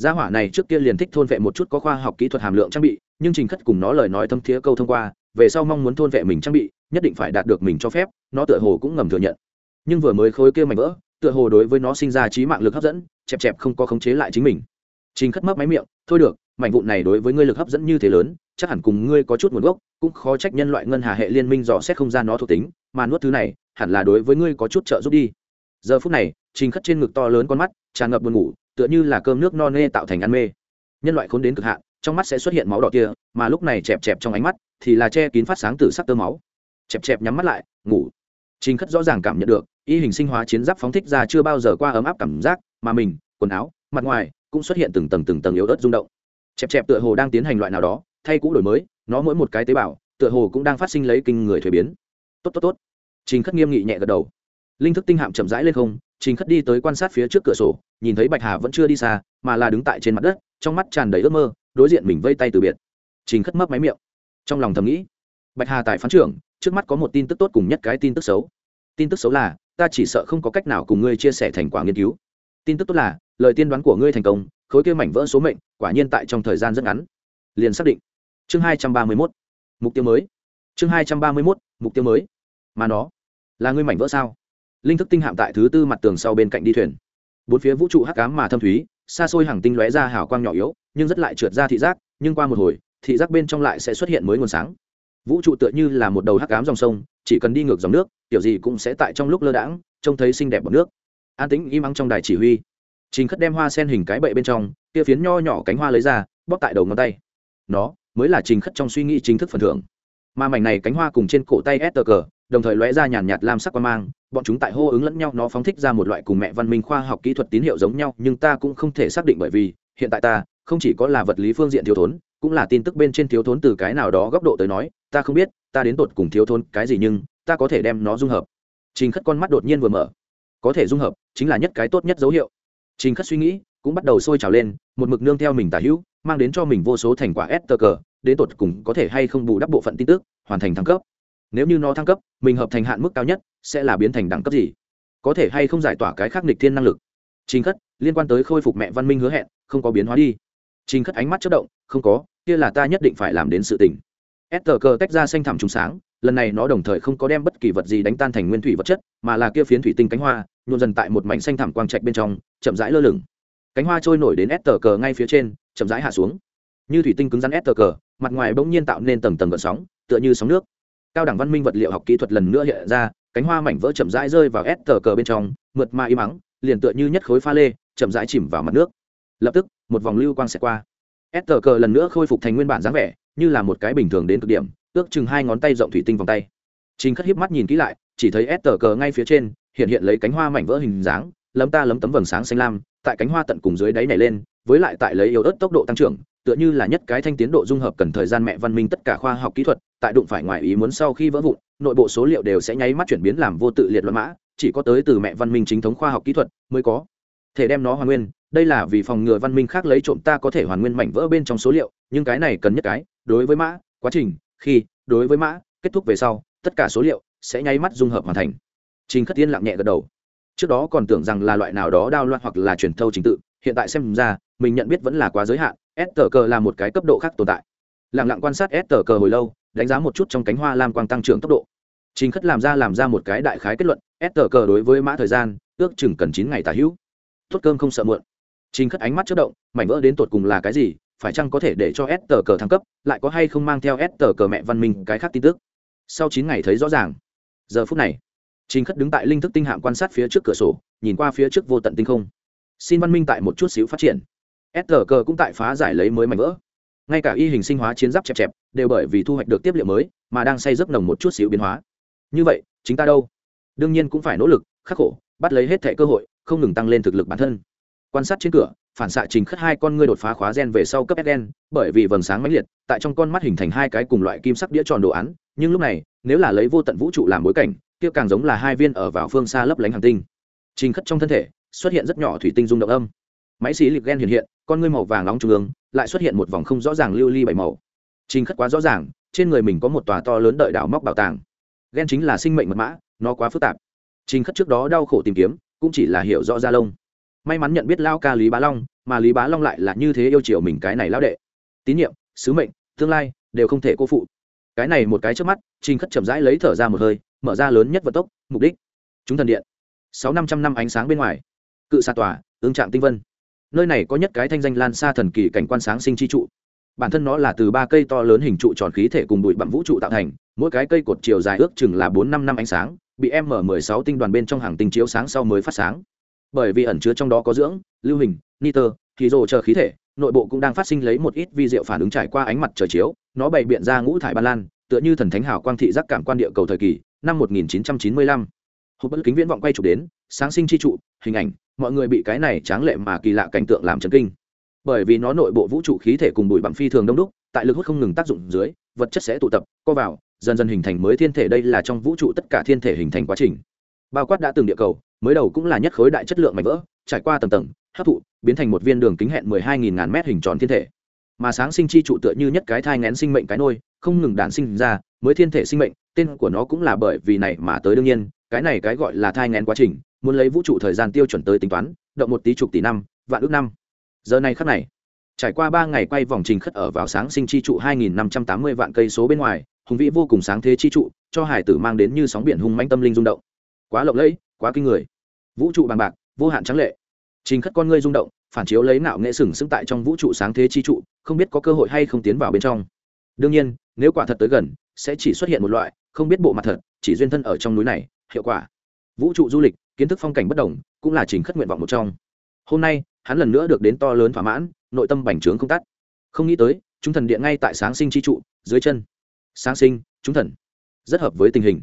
gia hỏa này trước kia liền thích thôn vệ một chút có khoa học kỹ thuật hàm lượng trang bị, nhưng trình khất cùng nó lời nói thâm thiế câu thông qua, về sau mong muốn thôn vệ mình trang bị, nhất định phải đạt được mình cho phép, nó tựa hồ cũng ngầm thừa nhận. Nhưng vừa mới khối kia mảnh vỡ, tựa hồ đối với nó sinh ra trí mạng lực hấp dẫn, chẹp chẹp không có khống chế lại chính mình. Trình khất mấp máy miệng, thôi được, mảnh vụn này đối với ngươi lực hấp dẫn như thế lớn, chắc hẳn cùng ngươi có chút nguồn gốc, cũng khó trách nhân loại ngân hà hệ liên minh dò xét không gian nó thuộc tính, mà nuốt thứ này, hẳn là đối với ngươi có chút trợ giúp đi. Giờ phút này, trình khất trên ngực to lớn con mắt, tràn ngập buồn ngủ tựa như là cơm nước no nê tạo thành ăn mê. Nhân loại khốn đến cực hạn, trong mắt sẽ xuất hiện máu đỏ kia, mà lúc này chẹp chẹp trong ánh mắt thì là che kín phát sáng từ sắc tơ máu. Chẹp chẹp nhắm mắt lại, ngủ. Trình khất rõ ràng cảm nhận được, y hình sinh hóa chiến giáp phóng thích ra chưa bao giờ qua ấm áp cảm giác, mà mình, quần áo, mặt ngoài cũng xuất hiện từng tầng từng tầng yếu ớt rung động. Chẹp chẹp tựa hồ đang tiến hành loại nào đó, thay cũ đổi mới, nó mỗi một cái tế bào, tựa hồ cũng đang phát sinh lấy kinh người thuế biến. Tốt tốt tốt. Trình khất nghiêm nghị nhẹ gật đầu. Linh thức tinh hạm chậm rãi lên không trình khất đi tới quan sát phía trước cửa sổ, nhìn thấy bạch hà vẫn chưa đi xa, mà là đứng tại trên mặt đất, trong mắt tràn đầy ước mơ, đối diện mình vây tay từ biệt. Trình khất mấp máy miệng. Trong lòng thầm nghĩ, bạch hà tại phán trưởng, trước mắt có một tin tức tốt cùng nhất cái tin tức xấu. Tin tức xấu là, ta chỉ sợ không có cách nào cùng ngươi chia sẻ thành quả nghiên cứu. Tin tức tốt là, lời tiên đoán của ngươi thành công, khối kia mảnh vỡ số mệnh, quả nhiên tại trong thời gian rất ngắn. Liền xác định. Chương hai trăm ba mươi mốt. Mục tiêu mới. Chương hai trăm ba mươi mốt, mục tiêu mới. Mà nó, là ngươi mảnh vỡ sao? Linh thức tinh hạm tại thứ tư mặt tường sau bên cạnh đi thuyền. Bốn phía vũ trụ hắc cám mà thâm thúy, xa xôi hàng tinh lóe ra hào quang nhỏ yếu, nhưng rất lại trượt ra thị giác, nhưng qua một hồi, thị giác bên trong lại sẽ xuất hiện mới nguồn sáng. Vũ trụ tựa như là một đầu hắc cám dòng sông, chỉ cần đi ngược dòng nước, kiểu gì cũng sẽ tại trong lúc lơ đãng, trông thấy xinh đẹp bọc nước. An tĩnh im ắng trong đài chỉ huy. Trình khất đem hoa sen hình cái bậy bên trong, kia phiến nho nhỏ cánh hoa lấy ra, bóp tại đầu ngón tay. Nó mới là trình khất trong suy nghĩ chính thức phần thưởng. Mà mảnh này cánh hoa cùng trên cổ tay s cờ đồng thời lóe ra nhàn nhạt lam sắc quan mang, bọn chúng tại hô ứng lẫn nhau, nó phóng thích ra một loại cùng mẹ văn minh khoa học kỹ thuật tín hiệu giống nhau, nhưng ta cũng không thể xác định bởi vì, hiện tại ta, không chỉ có là vật lý phương diện thiếu thốn, cũng là tin tức bên trên thiếu thốn từ cái nào đó góc độ tới nói, ta không biết, ta đến tột cùng thiếu thốn cái gì nhưng, ta có thể đem nó dung hợp. Trình khất con mắt đột nhiên vừa mở. Có thể dung hợp, chính là nhất cái tốt nhất dấu hiệu. Trình khất suy nghĩ, cũng bắt đầu sôi trào lên, một mực nương theo mình tả hữu, mang đến cho mình vô số thành quả s tờ cờ đến tột cùng có thể hay không bù đắp bộ phận tin tức, hoàn thành thăng cấp nếu như nó thăng cấp, mình hợp thành hạn mức cao nhất, sẽ là biến thành đẳng cấp gì? Có thể hay không giải tỏa cái khắc nịch thiên năng lực? Trình khất, liên quan tới khôi phục mẹ văn minh hứa hẹn, không có biến hóa đi. Trình khất ánh mắt chất động, không có, kia là ta nhất định phải làm đến sự tình. S tờ cờ tách ra xanh thẳm trùng sáng, lần này nó đồng thời không có đem bất kỳ vật gì đánh tan thành nguyên thủy vật chất, mà là kia phiến thủy tinh cánh hoa, nhuộn dần tại một mảnh xanh thẳm quang trạch bên trong, chậm rãi lơ lửng. Cánh hoa trôi nổi đến s tờ cờ ngay phía trên, chậm rãi hạ xuống. Như thủy tinh cứng rắn s tờ cờ mặt ngoài bỗng nhiên tạo nên tầng tầng gợn sóng, tựa như sóng nước cao đẳng văn minh vật liệu học kỹ thuật lần nữa hiện ra cánh hoa mảnh vỡ chậm rãi rơi vào s tờ cờ bên trong mượt mà im ắng liền tựa như nhất khối pha lê chậm rãi chìm vào mặt nước. Lập tức một vòng lưu quang sẽ qua. S tờ cờ lần nữa khôi phục thành nguyên bản dáng vẻ như là một cái bình thường đến cực điểm ước chừng hai ngón tay rộng thủy tinh vòng tay. Chính Khất hiếp mắt nhìn kỹ lại, chỉ thấy S tờ cờ ngay phía trên, hiện hiện lấy cánh hoa mảnh vỡ hình dáng, lấm ta lấm tấm vầng sáng xanh lam, tại cánh hoa tận cùng dưới đáy nảy lên, với lại tại lấy yếu ớt tốc độ tăng trưởng, tựa như là nhất cái thanh tiến độ dung hợp cần thời gian mẹ văn minh tất cả khoa học kỹ thuật, tại đụng phải ngoài ý muốn sau khi vỡ vụn, nội bộ số liệu đều sẽ nháy mắt chuyển biến làm vô tự liệt luận mã, chỉ có tới từ mẹ văn minh chính thống khoa học kỹ thuật mới có. Thể đem nó hoàn nguyên, đây là vì phòng ngừa văn minh khác lấy trộm ta có thể hoàn nguyên mảnh vỡ bên trong số liệu, nhưng cái này cần nhất cái, đối với mã, quá trình, khi, đối với mã, kết thúc về sau, tất cả số liệu sẽ nháy mắt dung hợp hoàn thành. Trình khất tiên lặng nhẹ gật đầu. Trước đó còn tưởng rằng là loại nào đó đao loạn hoặc là truyền thâu trình tự hiện tại xem ra mình nhận biết vẫn là quá giới hạn s tờ cờ là một cái cấp độ khác tồn tại. Lặng lặng quan sát s tờ cờ hồi lâu đánh giá một chút trong cánh hoa lam quang tăng trưởng tốc độ. Trình khất làm ra làm ra một cái đại khái kết luận, s tờ cờ đối với mã thời gian, ước chừng cần chín ngày tả hữu. Tốt cơm không sợ muộn. Trình khất ánh mắt chất động, mảnh vỡ đến tột cùng là cái gì, phải chăng có thể để cho s tờ cờ thăng cấp, lại có hay không mang theo s tờ cờ mẹ văn minh cái khác tin tức? Sau chín ngày thấy rõ ràng. Giờ phút này, trình khất đứng tại linh thức tinh hạm quan sát phía trước cửa sổ, nhìn qua phía trước vô tận tinh không. Xin văn minh tại một chút xíu phát triển. S cờ cũng tại phá giải lấy mới mảnh vỡ. Ngay cả y hình sinh hóa chiến giáp chẹp chẹp đều bởi vì thu hoạch được tiếp liệu mới mà đang say giấc nồng một chút xíu biến hóa. Như vậy, chính ta đâu? Đương nhiên cũng phải nỗ lực, khắc khổ, bắt lấy hết thẻ cơ hội, không ngừng tăng lên thực lực bản thân. Quan sát trên cửa, phản xạ trình khất hai con ngươi đột phá khóa gen về sau cấp gen bởi vì vầng sáng mãnh liệt, tại trong con mắt hình thành hai cái cùng loại kim sắc đĩa tròn đồ án, nhưng lúc này, nếu là lấy vô tận vũ trụ làm bối cảnh, kia càng giống là hai viên ở vào phương xa lấp lánh hàng tinh. Trình khất trong thân thể, xuất hiện rất nhỏ thủy tinh rung động âm. Máy xí liệt gen hiện hiện, con ngươi màu vàng nóng trung ương, lại xuất hiện một vòng không rõ ràng lưu ly bảy màu trình khất quá rõ ràng, trên người mình có một tòa to lớn đợi đảo móc bảo tàng. Gen chính là sinh mệnh mật mã, nó quá phức tạp. Trình khất trước đó đau khổ tìm kiếm, cũng chỉ là hiểu rõ ra lông. May mắn nhận biết lao ca lý bá long, mà lý bá long lại là như thế yêu chiều mình cái này lao đệ. Tín nhiệm, sứ mệnh, tương lai, đều không thể cô phụ. Cái này một cái trước mắt, trình khất chậm rãi lấy thở ra một hơi, mở ra lớn nhất vận tốc, mục đích. Chúng thần điện. Sáu năm trăm năm ánh sáng bên ngoài. Cự xa tòa ứng trạng tinh vân. Nơi này có nhất cái thanh danh lan xa thần kỳ cảnh quan sáng sinh chi trụ bản thân nó là từ ba cây to lớn hình trụ tròn khí thể cùng bụi bặm vũ trụ tạo thành, mỗi cái cây cột chiều dài ước chừng là bốn năm năm ánh sáng, bị m mười sáu tinh đoàn bên trong hàng tinh chiếu sáng sau mới phát sáng bởi vì ẩn chứa trong đó có dưỡng, lưu hình, nitơ, khí rồ chờ khí thể, nội bộ cũng đang phát sinh lấy một ít vi diệu phản ứng trải qua ánh mặt trời chiếu, nó bày biện ra ngũ thải ba lan, tựa như thần thánh hảo quang thị giác cảm quan địa cầu thời kỳ, năm 1995. hộp bất kính viễn vọng quay chụp đến, sáng sinh chi trụ, hình ảnh, mọi người bị cái này tráng lệ mà kỳ lạ cảnh tượng làm chấn kinh bởi vì nó nội bộ vũ trụ khí thể cùng bụi bặm phi thường đông đúc, tại lực hút không ngừng tác dụng dưới, vật chất sẽ tụ tập, co vào, dần dần hình thành mới thiên thể đây là trong vũ trụ tất cả thiên thể hình thành quá trình. Bao quát đã từng địa cầu, mới đầu cũng là nhất khối đại chất lượng mảnh vỡ, trải qua tầng tầng, hấp thụ, biến thành một viên đường kính hẹn mười hai nghìn ngàn mét hình tròn thiên thể. Mà sáng sinh chi trụ tựa như nhất cái thai ngén sinh mệnh cái nôi, không ngừng đản sinh ra, mới thiên thể sinh mệnh, tên của nó cũng là bởi vì này mà tới đương nhiên, cái này cái gọi là thai ngén quá trình, muốn lấy vũ trụ thời gian tiêu chuẩn tới tính toán, động một tí chục tỷ năm, vạn ước năm giờ này khắc này, trải qua ba ngày quay vòng trình khất ở vào sáng sinh chi trụ hai nghìn năm trăm tám mươi vạn cây số bên ngoài, hùng vĩ vô cùng sáng thế chi trụ, cho hải tử mang đến như sóng biển hung manh tâm linh rung động. Quá lộng lẫy, quá kinh người. Vũ trụ bằng bạc, vô hạn trắng lệ. Trình khất con ngươi rung động, phản chiếu lấy nạo nghệ sừng sững tại trong vũ trụ sáng thế chi trụ, không biết có cơ hội hay không tiến vào bên trong. Đương nhiên, nếu quả thật tới gần, sẽ chỉ xuất hiện một loại, không biết bộ mặt thật, chỉ duyên thân ở trong núi này, hiệu quả. Vũ trụ du lịch, kiến thức phong cảnh bất đồng, cũng là trình khất nguyện vọng một trong. Hôm nay hắn lần nữa được đến to lớn thỏa mãn, nội tâm bành trướng không tắt. Không nghĩ tới, chúng thần điện ngay tại sáng sinh chi trụ, dưới chân. Sáng sinh, chúng thần. Rất hợp với tình hình.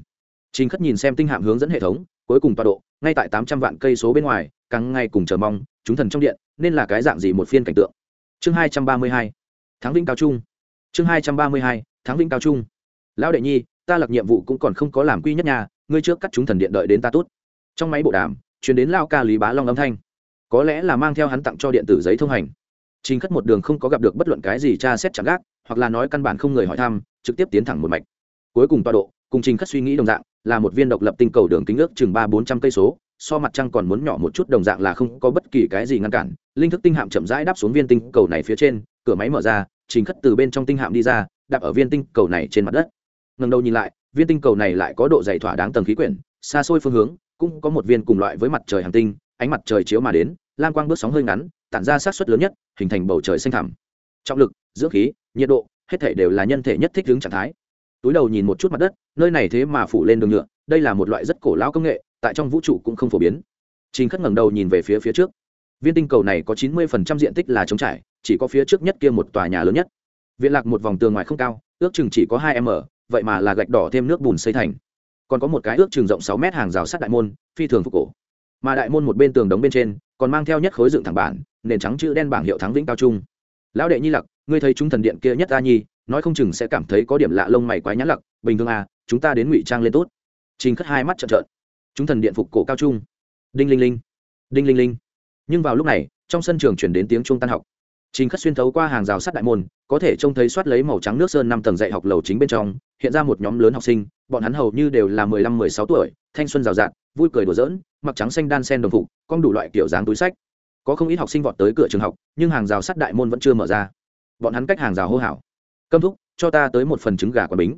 Trình khất nhìn xem tinh hạm hướng dẫn hệ thống, cuối cùng tọa độ, ngay tại tám trăm vạn cây số bên ngoài, càng ngay cùng chờ mong, chúng thần trong điện, nên là cái dạng gì một phiên cảnh tượng. Chương hai trăm ba mươi hai. Tháng vĩnh cao trung. Chương hai trăm ba mươi hai. Tháng vĩnh cao trung. Lão đệ nhi, ta lập nhiệm vụ cũng còn không có làm quy nhất nhà, ngươi trước cắt chúng thần điện đợi đến ta tốt. Trong máy bộ đàm chuyển đến lao ca lý bá long âm thanh có lẽ là mang theo hắn tặng cho điện tử giấy thông hành. Trình khất một đường không có gặp được bất luận cái gì tra xét chẳng gác, hoặc là nói căn bản không người hỏi thăm, trực tiếp tiến thẳng một mạch. Cuối cùng tọa độ, cùng trình khất suy nghĩ đồng dạng, là một viên độc lập tinh cầu đường kính ước chừng ba bốn trăm cây số, so mặt trăng còn muốn nhỏ một chút đồng dạng là không có bất kỳ cái gì ngăn cản. Linh thức tinh hạm chậm rãi đáp xuống viên tinh cầu này phía trên, cửa máy mở ra, trình khất từ bên trong tinh hạm đi ra, đạp ở viên tinh cầu này trên mặt đất. Ngần đầu nhìn lại, viên tinh cầu này lại có độ dày thỏa đáng tầng khí quyển, xa xôi phương hướng, cũng có một viên cùng loại với mặt trời hành tinh ánh mặt trời chiếu mà đến, lam quang bước sóng hơi ngắn, tản ra sát xuất lớn nhất, hình thành bầu trời xanh thẳm. Trọng lực, dưỡng khí, nhiệt độ, hết thể đều là nhân thể nhất thích hướng trạng thái. Túi đầu nhìn một chút mặt đất, nơi này thế mà phủ lên đường nhựa, đây là một loại rất cổ lão công nghệ, tại trong vũ trụ cũng không phổ biến. Trình khất ngẩng đầu nhìn về phía phía trước. Viên tinh cầu này có chín mươi diện tích là trống trải, chỉ có phía trước nhất kia một tòa nhà lớn nhất. Viện lạc một vòng tường ngoài không cao, ước chừng chỉ có hai m, vậy mà là gạch đỏ thêm nước bùn xây thành. Còn có một cái ước chừng rộng sáu mét hàng rào sắt đại môn, phi thường phục cổ mà đại môn một bên tường đống bên trên còn mang theo nhất khối dựng thẳng bản, nền trắng chữ đen bảng hiệu thắng vĩnh cao trung. Lão đệ nhi lặc, ngươi thấy chúng thần điện kia nhất a nhi, nói không chừng sẽ cảm thấy có điểm lạ lông mày quái nhãn lặc, bình thường à chúng ta đến ngụy trang lên tốt. Trình khất hai mắt trợn trợn. Chúng thần điện phục cổ cao trung. Đinh linh linh. Đinh linh linh. Nhưng vào lúc này, trong sân trường chuyển đến tiếng chuông tan học trình khất xuyên thấu qua hàng rào sắt đại môn, có thể trông thấy soát lấy màu trắng nước sơn năm tầng dạy học lầu chính bên trong, hiện ra một nhóm lớn học sinh, bọn hắn hầu như đều là mười lăm, mười sáu tuổi, thanh xuân rào rạt, vui cười đùa giỡn, mặc trắng xanh đan sen đồng phục con đủ loại kiểu dáng túi sách. Có không ít học sinh vọt tới cửa trường học, nhưng hàng rào sắt đại môn vẫn chưa mở ra. Bọn hắn cách hàng rào hô hào. Câm thúc, cho ta tới một phần trứng gà quả bính.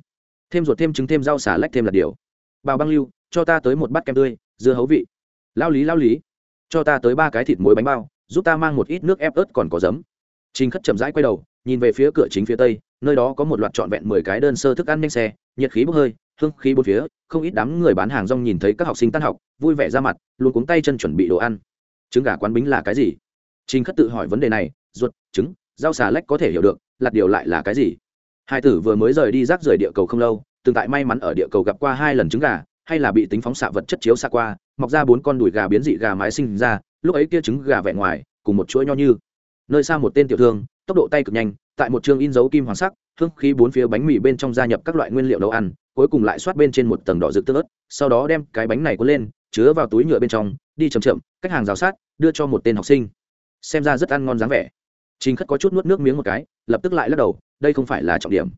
Thêm ruột thêm trứng thêm rau xả lách thêm là điều. Bào băng lưu, cho ta tới một bát kem tươi, dưa hấu vị. Lao lý lao lý, cho ta tới ba cái thịt muối bánh bao, giúp ta mang một ít nước ép ớt còn có giấm. Trình Khất chậm rãi quay đầu, nhìn về phía cửa chính phía tây, nơi đó có một loạt trọn vẹn mười cái đơn sơ thức ăn nhanh xe, nhiệt khí bốc hơi, hương khí bốn phía, không ít đám người bán hàng rong nhìn thấy các học sinh tan học, vui vẻ ra mặt, luôn cuống tay chân chuẩn bị đồ ăn. Trứng gà quán bính là cái gì? Trình Khất tự hỏi vấn đề này, ruột, trứng, rau xà lách có thể hiểu được, lạt điều lại là cái gì? Hai tử vừa mới rời đi rác rời địa cầu không lâu, từng tại may mắn ở địa cầu gặp qua hai lần trứng gà, hay là bị tính phóng xạ vật chất chiếu xạ qua, mọc ra bốn con đùi gà biến dị gà mái sinh ra, lúc ấy kia trứng gà vẹn ngoài, cùng một chuỗi nho như nơi xa một tên tiểu thương, tốc độ tay cực nhanh, tại một trường in dấu kim hoàng sắc, hương khí bốn phía bánh mì bên trong gia nhập các loại nguyên liệu nấu ăn, cuối cùng lại xoát bên trên một tầng đỏ rực tương ớt, sau đó đem cái bánh này cuốn lên, chứa vào túi nhựa bên trong, đi chậm chậm cách hàng rào sát, đưa cho một tên học sinh. Xem ra rất ăn ngon dáng vẻ. Chính khất có chút nuốt nước miếng một cái, lập tức lại lắc đầu, đây không phải là trọng điểm.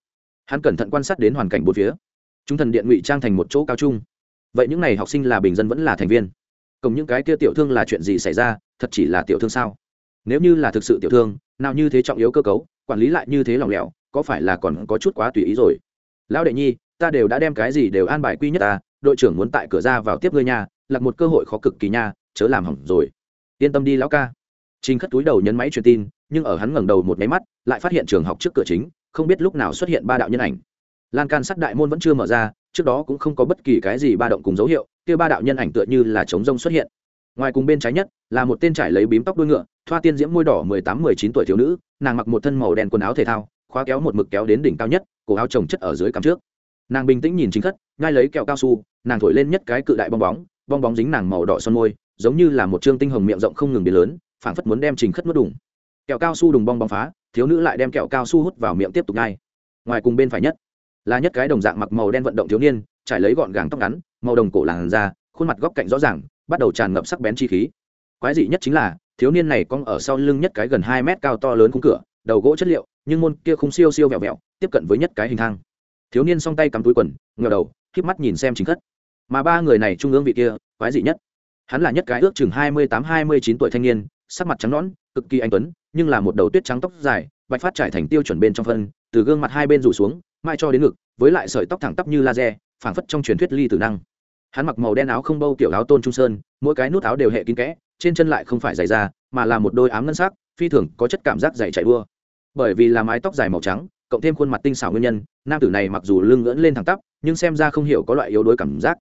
Hắn cẩn thận quan sát đến hoàn cảnh bốn phía. Chúng thần điện ngụy trang thành một chỗ cao trung. Vậy những n à y học sinh là bình dân vẫn là thành viên? Cộng những cái kia tiểu thương là chuyện gì xảy ra? Thật chỉ là tiểu thương sao? Nếu như là thực sự tiểu thương, nào như thế trọng yếu cơ cấu, quản lý lại như thế lỏng lẻo, có phải là còn có chút quá tùy ý rồi? Lão đệ nhi, ta đều đã đem cái gì đều an bài quy nhất ta, đội trưởng muốn tại cửa ra vào tiếp ngươi nhà là một cơ hội khó cực kỳ nha, chớ làm hỏng rồi. Yên tâm đi lão ca. Trình khất túi đầu nhấn máy truyền tin, nhưng ở hắn ngẩng đầu một máy mắt, lại phát hiện trường học trước cửa chính, không biết lúc nào xuất hiện ba đạo nhân ảnh. Lan can sắt đại môn vẫn chưa mở ra, trước đó cũng không có bất kỳ cái gì ba động cùng dấu hiệu, kia ba đạo nhân ảnh tựa như là chống rông xuất hiện ngoài cùng bên trái nhất, là một tên trải lấy bím tóc đuôi ngựa, thoa tiên diễm môi đỏ mười tám, mười chín tuổi thiếu nữ, nàng mặc một thân màu đen quần áo thể thao, khóa kéo một mực kéo đến đỉnh cao nhất, cổ áo trồng chất ở dưới cắm trước. Nàng bình tĩnh nhìn chính khất ngay lấy kẹo cao su, nàng thổi lên nhất cái cự đại bong bóng bong bóng dính nàng màu đỏ son môi, giống như là một trương tinh hồng miệng rộng không ngừng biến lớn, phảng phất muốn đem trình khất nuốt đủng kẹo cao su đùng bong bóng phá, thiếu nữ lại đem kẹo cao su hút vào miệng tiếp tục ngay ngoài cùng bên phải nhất, là nhất cái đồng dạng mặc màu đen vận động thiếu niên, trải lấy gọn gàng tóc ngắn, màu đồng cổ làn da, khuôn mặt góc cạnh rõ ràng bắt đầu tràn ngập sắc bén chi khí. Quái dị nhất chính là, thiếu niên này cong ở sau lưng nhất cái gần hai mét cao to lớn khung cửa, đầu gỗ chất liệu, nhưng môn kia khung siêu siêu vẹo vẹo, tiếp cận với nhất cái hình thang. Thiếu niên song tay cắm túi quần ngờ đầu k mắt nhìn xem chính khất. Mà ba người này trung ương vị kia, quái dị nhất. Hắn là nhất cái ước chừng hai mươi tám, hai mươi chín tuổi thanh niên, sắc mặt trắng nõn, cực kỳ anh tuấn, nhưng là một đầu tuyết trắng tóc dài, bạch phát trải thành tiêu chuẩn bên trong phân, từ gương mặt hai bên rủ xuống mai cho đến ngực, với lại sợi tóc thẳng tắp như laser, phảng phất trong truyền thuyết ly tử năng hắn mặc màu đen áo không bâu kiểu áo tôn trung sơn, mỗi cái nút áo đều hệ kín kẽ, trên chân lại không phải dày da, mà là một đôi ám ngân sắc, phi thường có chất cảm giác dày chạy đua. Bởi vì là mái tóc dài màu trắng, cộng thêm khuôn mặt tinh xảo nguyên nhân, nam tử này mặc dù lưng ngưỡn lên thẳng tắp, nhưng xem ra không hiểu có loại yếu đuối cảm giác.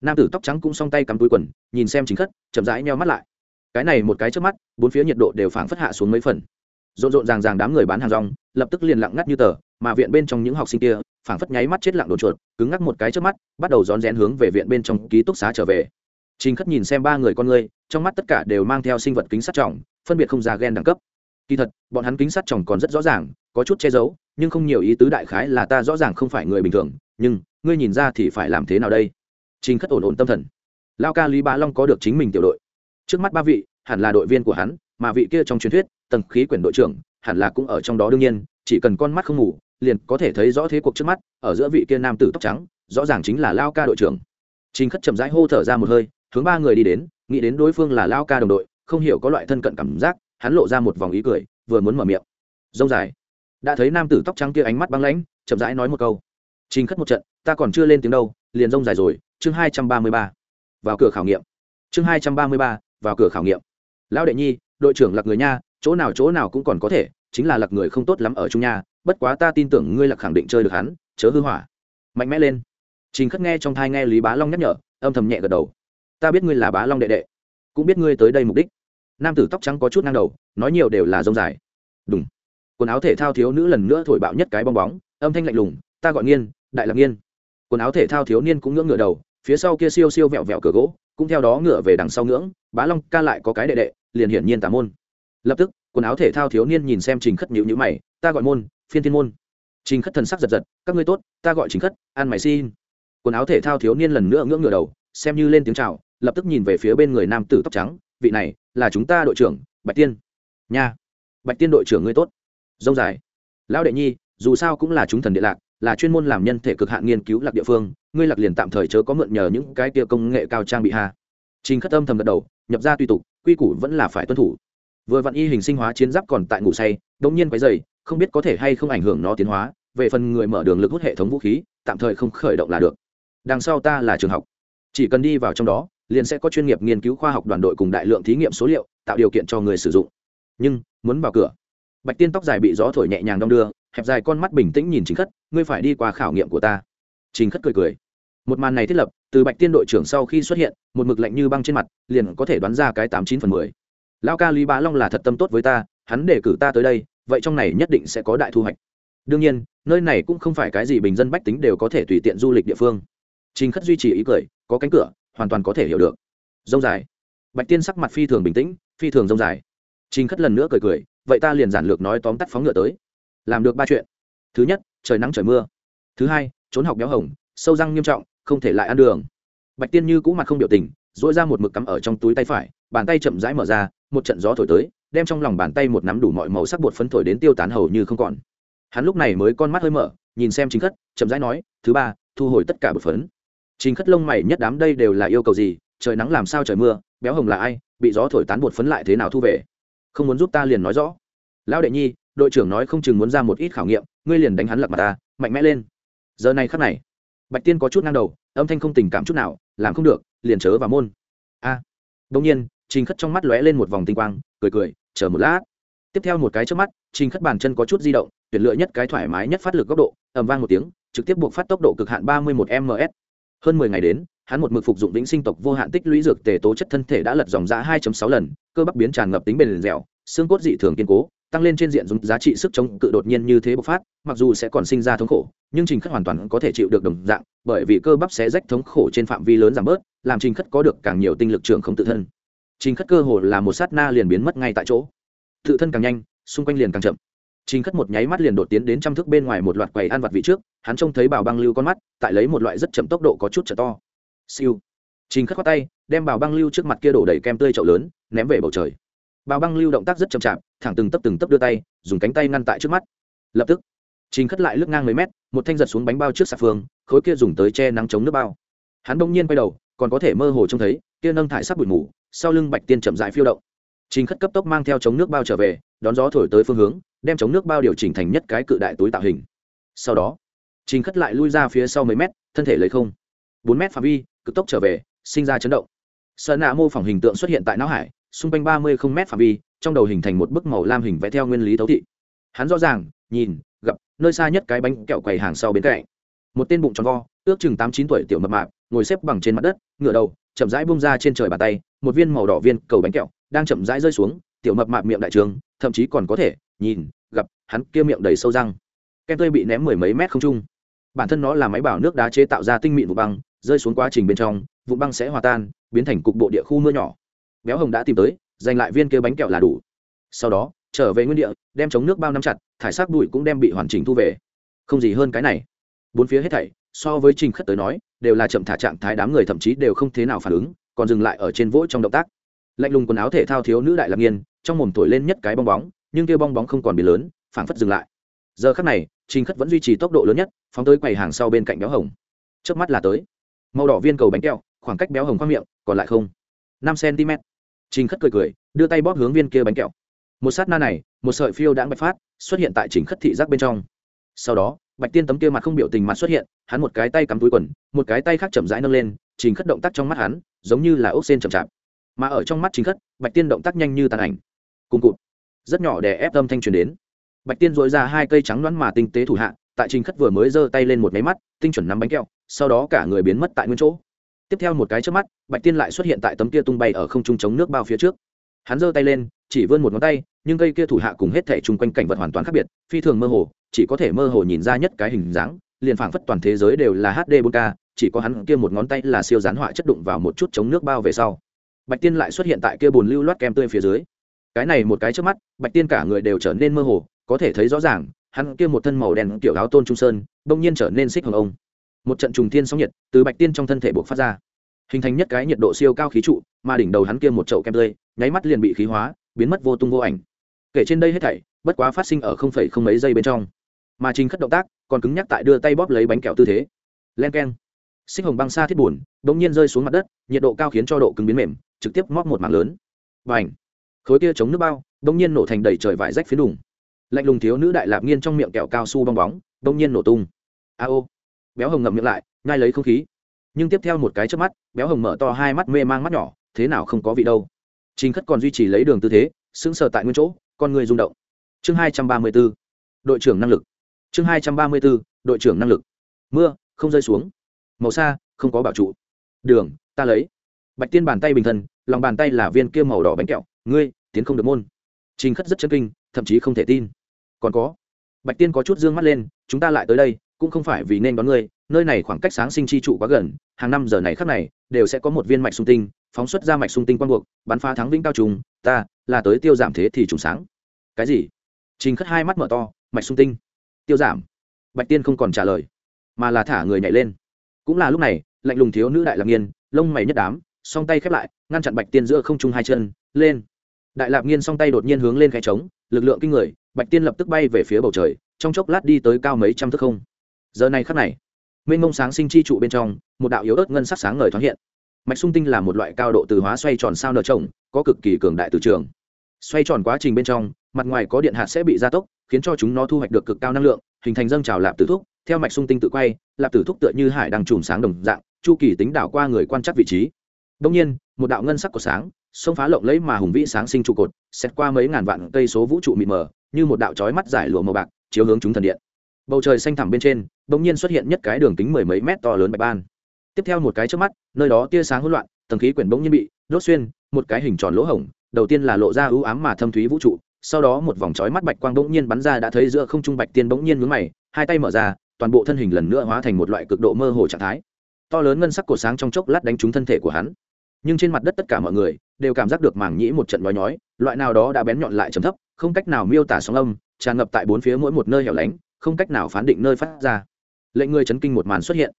Nam tử tóc trắng cũng song tay cắm túi quần, nhìn xem chính khất, chậm rãi nheo mắt lại. Cái này một cái trước mắt, bốn phía nhiệt độ đều phảng phất hạ xuống mấy phần. Rộn rộn ràng ràng đám người bán hàng rong, lập tức liền lặng ngắt như tờ, mà viện bên trong những học sinh kia phảng phất nháy mắt chết lặng đồn chuột, cứng ngắc một cái trước mắt, bắt đầu rón rén hướng về viện bên trong ký túc xá trở về. Trình khất nhìn xem ba người con người trong mắt tất cả đều mang theo sinh vật kính sắt trọng, phân biệt không ra ghen đẳng cấp. Kỳ thật, bọn hắn kính sắt trọng còn rất rõ ràng, có chút che giấu, nhưng không nhiều ý tứ đại khái là ta rõ ràng không phải người bình thường, nhưng, ngươi nhìn ra thì phải làm thế nào đây? Trình khất ổn ổn tâm thần. Lao ca lý bá long có được chính mình tiểu đội. Trước mắt ba vị, hẳn là đội viên của hắn, mà vị kia trong truyền thuyết, tầng khí quyển đội trưởng, hẳn là cũng ở trong đó đương nhiên, chỉ cần con mắt không ngủ liền có thể thấy rõ thế cuộc trước mắt, ở giữa vị kia nam tử tóc trắng, rõ ràng chính là lao ca đội trưởng. Trình khất chậm rãi hô thở ra một hơi, hướng ba người đi đến, nghĩ đến đối phương là lao ca đồng đội, không hiểu có loại thân cận cảm giác, hắn lộ ra một vòng ý cười, vừa muốn mở miệng. Rông dài. Đã thấy nam tử tóc trắng kia ánh mắt băng lãnh, chậm rãi nói một câu. Trình khất một trận, ta còn chưa lên tiếng đâu, liền rông dài rồi, chương hai trăm ba mươi ba. Vào cửa khảo nghiệm. Chương hai trăm ba mươi ba, vào cửa khảo nghiệm. Lão đệ nhi, đội trưởng lạc người nha, chỗ nào chỗ nào cũng còn có thể chính là lặc người không tốt lắm ở trung nha, bất quá ta tin tưởng ngươi lặc khẳng định chơi được hắn, chớ hư hỏa. Mạnh mẽ lên. Trình khất nghe trong thai nghe lý bá long nhắc nhở, âm thầm nhẹ gật đầu. Ta biết ngươi là bá long đệ đệ, cũng biết ngươi tới đây mục đích. Nam tử tóc trắng có chút ngang đầu, nói nhiều đều là rông dài. Đúng quần áo thể thao thiếu nữ lần nữa thổi bạo nhất cái bong bóng, âm thanh lạnh lùng, ta gọi nghiên, đại lạc nghiên. Quần áo thể thao thiếu niên cũng ngưỡng ngựa đầu, phía sau kia siêu siêu vẹo vẹo cửa gỗ, cũng theo đó ngựa về đằng sau ngưỡng, bá long ca lại có cái đệ đệ, liền hiển nhiên tà môn. Lập tức quần áo thể thao thiếu niên nhìn xem trình khất nhữ nhữ mày, ta gọi môn, phiên thiên môn. Trình khất thần sắc giật giật, các ngươi tốt, ta gọi trình khất, ăn mày xin. Quần áo thể thao thiếu niên lần nữa ngưỡng ngửa đầu, xem như lên tiếng chào, lập tức nhìn về phía bên người nam tử tóc trắng, vị này, là chúng ta đội trưởng, bạch tiên. Nha, bạch tiên đội trưởng ngươi tốt. Dông dài. Lão đệ nhi, dù sao cũng là chúng thần địa lạc, là chuyên môn làm nhân thể cực hạn nghiên cứu lạc địa phương, ngươi lạc liền tạm thời chớ có mượn nhờ những cái kia công nghệ cao trang bị hà trình khất âm thầm gật đầu, nhập ra tùy tục, quy củ vẫn là phải tuân thủ vừa vặn y hình sinh hóa chiến giáp còn tại ngủ say đống nhiên quấy dày không biết có thể hay không ảnh hưởng nó tiến hóa, về phần người mở đường lực hút hệ thống vũ khí, tạm thời không khởi động là được. Đằng sau ta là trường học. Chỉ cần đi vào trong đó, liền sẽ có chuyên nghiệp nghiên cứu khoa học đoàn đội cùng đại lượng thí nghiệm số liệu, tạo điều kiện cho người sử dụng. Nhưng, muốn vào cửa. Bạch tiên tóc dài bị gió thổi nhẹ nhàng đong đưa, hẹp dài con mắt bình tĩnh nhìn chính khất, ngươi phải đi qua khảo nghiệm của ta. Chính khất cười cười. Một màn này thiết lập, từ bạch tiên đội trưởng sau khi xuất hiện, một mực lạnh như băng trên mặt, liền có thể đoán ra cái tám chín phần mười lao ca lý bá long là thật tâm tốt với ta, hắn để cử ta tới đây, vậy trong này nhất định sẽ có đại thu hoạch. Đương nhiên, nơi này cũng không phải cái gì bình dân bách tính đều có thể tùy tiện du lịch địa phương. Trình khất duy trì ý cười, có cánh cửa, hoàn toàn có thể hiểu được. Dông dài. Bạch tiên sắc mặt phi thường bình tĩnh, phi thường dông dài. Trình khất lần nữa cười cười, vậy ta liền giản lược nói tóm tắt phóng ngựa tới. Làm được ba chuyện. Thứ nhất, trời nắng trời mưa. Thứ hai, trốn học béo hồng, sâu răng nghiêm trọng, không thể lại ăn đường. Bạch tiên như cũ mặt không biểu tình dỗi ra một mực cắm ở trong túi tay phải, bàn tay chậm rãi mở ra một trận gió thổi tới đem trong lòng bàn tay một nắm đủ mọi màu sắc bột phấn thổi đến tiêu tán hầu như không còn. Hắn lúc này mới con mắt hơi mở nhìn xem chính khất chậm rãi nói thứ ba thu hồi tất cả bột phấn. Chính khất lông mày nhất đám đây đều là yêu cầu gì? Trời nắng làm sao trời mưa béo hồng là ai bị gió thổi tán bột phấn lại thế nào thu về? Không muốn giúp ta liền nói rõ. Lão đệ nhi đội trưởng nói không chừng muốn ra một ít khảo nghiệm ngươi liền đánh hắn lật mặt ta mạnh mẽ lên. Giờ này khắc này bạch tiên có chút ngang đầu âm thanh không tình cảm chút nào làm không được liền chớ vào môn. A. À, đông nhiên trình khất trong mắt lóe lên một vòng tinh quang, cười cười, chờ một lát. Tiếp theo một cái trước mắt, trình khất bàn chân có chút di động, tuyển lựa nhất cái thoải mái nhất phát lực góc độ, ầm vang một tiếng, trực tiếp buộc phát tốc độ cực hạn ba mươi một ms hơn mười ngày đến, hắn một mực phục dụng vĩnh sinh tộc vô hạn tích lũy dược tề tố chất thân thể đã lật dòng ra 2.6 lần, cơ bắp biến tràn ngập tính bền dẻo, xương cốt dị thường kiên cố, tăng lên trên diện dùng giá trị sức chống cự đột nhiên như thế bộc phát, mặc dù sẽ còn sinh ra thống khổ, nhưng trình khất hoàn toàn có thể chịu được đồng dạng, bởi vì cơ bắp sẽ rách thống khổ trên phạm vi lớn giảm bớt, làm trình khất có được càng nhiều tinh lực trường không tự thân trình khất cơ hồ là một sát na liền biến mất ngay tại chỗ. Tự thân càng nhanh, xung quanh liền càng chậm. Trình khất một nháy mắt liền đột tiến đến trăm thước bên ngoài một loạt quầy ăn vặt vị trước, hắn trông thấy bảo băng lưu con mắt, tại lấy một loại rất chậm tốc độ có chút trở to. Siêu. Trình khất khoát tay, đem bảo băng lưu trước mặt kia đổ đầy kem tươi chậu lớn, ném về bầu trời. Bảo băng lưu động tác rất chậm chạp, thẳng từng tấp từng tấp đưa tay, dùng cánh tay ngăn tại trước mắt. Lập tức, trình khất lại lướt ngang mấy mét, một thanh giật xuống bánh bao trước sạp phương, khối kia dùng tới che nắng chống nước bao. Hắn bỗng nhiên quay đầu, còn có thể mơ hồ trông thấy, kia nâng thải sắc bụi mù sau lưng bạch tiên chậm dại phiêu động. Trình khất cấp tốc mang theo chống nước bao trở về, đón gió thổi tới phương hướng, đem chống nước bao điều chỉnh thành nhất cái cự đại túi tạo hình. Sau đó, trình khất lại lui ra phía sau mấy mét, thân thể lấy không. Bốn mét phạm vi, cực tốc trở về, sinh ra chấn động. Sợ nạ mô phỏng hình tượng xuất hiện tại não hải, xung quanh ba mươi không mét phạm vi, trong đầu hình thành một bức màu lam hình vẽ theo nguyên lý thấu thị. Hắn rõ ràng, nhìn, gặp, nơi xa nhất cái bánh kẹo quầy hàng sau bên cạnh. Một tên bụng tròn vo, ước chừng tám chín tuổi tiểu mập mạp, ngồi xếp bằng trên mặt đất ngựa đầu chậm rãi bung ra trên trời bàn tay, một viên màu đỏ viên cầu bánh kẹo đang chậm rãi rơi xuống, tiểu mập mạp miệng đại trường, thậm chí còn có thể nhìn, gặp, hắn kia miệng đầy sâu răng. Kem tươi bị ném mười mấy mét không trung. Bản thân nó là máy bảo nước đá chế tạo ra tinh mịn vụ băng, rơi xuống quá trình bên trong vụ băng sẽ hòa tan, biến thành cục bộ địa khu mưa nhỏ. Béo hồng đã tìm tới, giành lại viên kia bánh kẹo là đủ. Sau đó, trở về nguyên địa, đem chống nước bao năm chặt, thải xác bụi cũng đem bị hoàn chỉnh thu về. Không gì hơn cái này. Bốn phía hết thảy, so với trình khất tới nói đều là chậm thả trạng thái, đám người thậm chí đều không thế nào phản ứng, còn dừng lại ở trên vỗ trong động tác. Lạnh lùng quần áo thể thao thiếu nữ đại lạc nghiên, trong mồm thổi lên nhất cái bong bóng, nhưng kia bong bóng không còn biến lớn, phảng phất dừng lại. Giờ khắc này, trình khất vẫn duy trì tốc độ lớn nhất, phóng tới quầy hàng sau bên cạnh béo hồng. Trước mắt là tới. Màu đỏ viên cầu bánh kẹo, khoảng cách béo hồng khoang miệng, còn lại không. Năm cm. Trình khất cười cười, đưa tay bóp hướng viên kia bánh kẹo. Một sát na này, một sợi phiêu đãng bạch phát, xuất hiện tại trình khất thị giác bên trong. Sau đó bạch tiên tấm kia mặt không biểu tình mặt xuất hiện, hắn một cái tay cắm túi quần, một cái tay khác chậm rãi nâng lên, trình khất động tác trong mắt hắn, giống như là ốc sen chậm chạp. Mà ở trong mắt trình khất, bạch tiên động tác nhanh như tàn ảnh. Cùng cụt. Rất nhỏ để ép âm thanh truyền đến. Bạch tiên dội ra hai cây trắng đoán mà tinh tế thủ hạ, tại trình khất vừa mới giơ tay lên một máy mắt, tinh chuẩn nắm bánh kẹo, sau đó cả người biến mất tại nguyên chỗ. Tiếp theo một cái trước mắt, bạch tiên lại xuất hiện tại tấm kia tung bay ở không trung chống nước bao phía trước. Hắn giơ tay lên, chỉ vươn một ngón tay, nhưng cây kia thủ hạ cùng hết thể chung quanh cảnh vật hoàn toàn khác biệt, phi thường mơ hồ chỉ có thể mơ hồ nhìn ra nhất cái hình dáng, liền phảng phất toàn thế giới đều là hd 4 k chỉ có hắn kia một ngón tay là siêu gián họa chất đụng vào một chút chống nước bao về sau. Bạch tiên lại xuất hiện tại kia bồn lưu loát kem tươi phía dưới. Cái này một cái trước mắt, bạch tiên cả người đều trở nên mơ hồ, có thể thấy rõ ràng, hắn kia một thân màu đen kiểu áo tôn trung sơn, bỗng nhiên trở nên xích hồng ông. Một trận trùng thiên sóng nhiệt từ bạch tiên trong thân thể buộc phát ra. Hình thành nhất cái nhiệt độ siêu cao khí trụ, mà đỉnh đầu hắn kia một chậu kem tươi, nháy mắt liền bị khí hóa, biến mất vô tung vô ảnh. Kể trên đây hết thảy, bất quá phát sinh ở không phẩy không mấy giây bên trong mà trình khất động tác còn cứng nhắc tại đưa tay bóp lấy bánh kẹo tư thế. Len k e n xích hồng băng xa thiết bùn đ ỗ n g nhiên rơi xuống mặt đất, nhiệt độ cao khiến cho độ cứng biến mềm, trực tiếp móc một mảng lớn. Và h khối kia chống nước bao đ ỗ n g nhiên nổ thành đầy trời vải rách phía đùng. Lạnh lùng thiếu nữ đại lạp nghiên trong miệng kẹo cao su bong bóng đ ỗ n g nhiên nổ tung. A ô. Béo hồng ngậm miệng lại, nhai lấy không khí. Nhưng tiếp theo một cái trước mắt, béo hồng mở to hai mắt mê mang mắt nhỏ, thế nào không có vị đâu. Chính khất còn duy trì lấy đường tư thế, sững sờ tại nguyên chỗ, con người rung động. Chương hai trăm ba mươi b ố đội trưởng năng lực chương hai trăm ba mươi bốn, đội trưởng năng lực. Mưa, không rơi xuống. Màu xa, không có bảo trụ. Đường, ta lấy. Bạch tiên bàn tay bình thân, lòng bàn tay là viên kia màu đỏ bánh kẹo. Ngươi, tiến không được môn. Trình khất rất chân kinh, thậm chí không thể tin. Còn có. Bạch tiên có chút d ư ơ n g mắt lên, chúng ta lại tới đây, cũng không phải vì nên đón ngươi. Nơi này khoảng cách sáng sinh chi trụ quá gần, hàng năm giờ này khác này, đều sẽ có một viên mạch sung tinh, phóng xuất ra mạch sung tinh quang buộc, bắn phá thắng vĩnh cao trùng. Ta, là tới tiêu giảm thế thì trùng sáng. Cái gì? Trình khất hai mắt mở to, mạch sung tinh tiêu giảm. Bạch tiên không còn trả lời, mà là thả người nhảy lên. Cũng là lúc này, lạnh lùng thiếu nữ đại lạc nghiên, lông mày nhất đám, song tay khép lại, ngăn chặn bạch tiên giữa không trung hai chân, lên. Đại lạc nghiên song tay đột nhiên hướng lên khe trống, lực lượng kinh người, bạch tiên lập tức bay về phía bầu trời, trong chốc lát đi tới cao mấy trăm thước không. Giờ này khắc này, mênh mông sáng sinh chi trụ bên trong, một đạo yếu ớt ngân sắc sáng ngời thoáng hiện. Mạch sung tinh là một loại cao độ từ hóa xoay tròn sao nở trồng, có cực kỳ cường đại từ trường xoay tròn quá trình bên trong, mặt ngoài có điện hạt sẽ bị gia tốc, khiến cho chúng nó thu hoạch được cực cao năng lượng, hình thành dâng trào lạp tử thúc, theo mạch sung tinh tự quay, lạp tử thúc tựa như hải đang chùm sáng đồng dạng, chu kỳ tính đảo qua người quan trắc vị trí. Đông nhiên, một đạo ngân sắc của sáng, sông phá lộng lấy mà hùng vĩ sáng sinh trụ cột xét qua mấy ngàn vạn cây số vũ trụ mịt mờ, như một đạo trói mắt giải lụa màu bạc, chiếu hướng chúng thần điện. Bầu trời xanh thẳm bên trên bỗng nhiên xuất hiện nhất cái đường kính mười mấy mét to lớn bạch ban. Tiếp theo một cái trước mắt, nơi đó tia sáng hỗn loạn, tầng khí quyển bỗng nhiên bị đốt xuyên, một cái hình tròn lỗ hổng đầu tiên là lộ ra ưu ám mà thâm thúy vũ trụ, sau đó một vòng chói mắt bạch quang bỗng nhiên bắn ra đã thấy giữa không trung bạch tiên bỗng nhiên mướn mày, hai tay mở ra, toàn bộ thân hình lần nữa hóa thành một loại cực độ mơ hồ trạng thái. To lớn ngân sắc cổ sáng trong chốc lát đánh trúng thân thể của hắn. Nhưng trên mặt đất tất cả mọi người đều cảm giác được mảng nhĩ một trận nói nhói, loại nào đó đã bén nhọn lại trầm thấp, không cách nào miêu tả sóng âm, tràn ngập tại bốn phía mỗi một nơi hẻo lánh, không cách nào phán định nơi phát ra. Lệnh người chấn kinh một màn xuất hiện.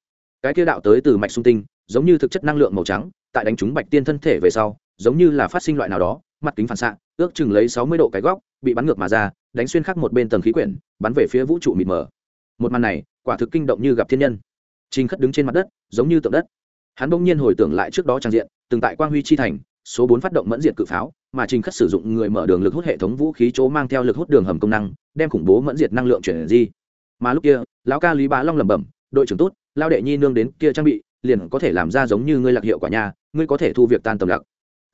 Cái kia đạo tới từ mạch sung tinh, giống như thực chất năng lượng màu trắng, tại đánh trúng bạch tiên thân thể về sau giống như là phát sinh loại nào đó, mặt kính phản xạ, ước chừng lấy sáu mươi độ cái góc, bị bắn ngược mà ra, đánh xuyên khắc một bên tầng khí quyển, bắn về phía vũ trụ mịt mờ. Một màn này, quả thực kinh động như gặp thiên nhân. Trình khất đứng trên mặt đất, giống như tượng đất. Hắn bỗng nhiên hồi tưởng lại trước đó trang diện, từng tại quang huy chi thành, số bốn phát động mẫn diệt cự pháo, mà trình khất sử dụng người mở đường lực hút hệ thống vũ khí chỗ mang theo lực hút đường hầm công năng, đem khủng bố mẫn diệt năng lượng chuyển di. Mà lúc kia, lão ca lý bá long lẩm bẩm, đội trưởng tốt lao đệ nhi nương đến kia trang bị, liền có thể làm ra giống như ngươi lạc hiệu quả nhà ngươi có thể thu việc tan tầm lặc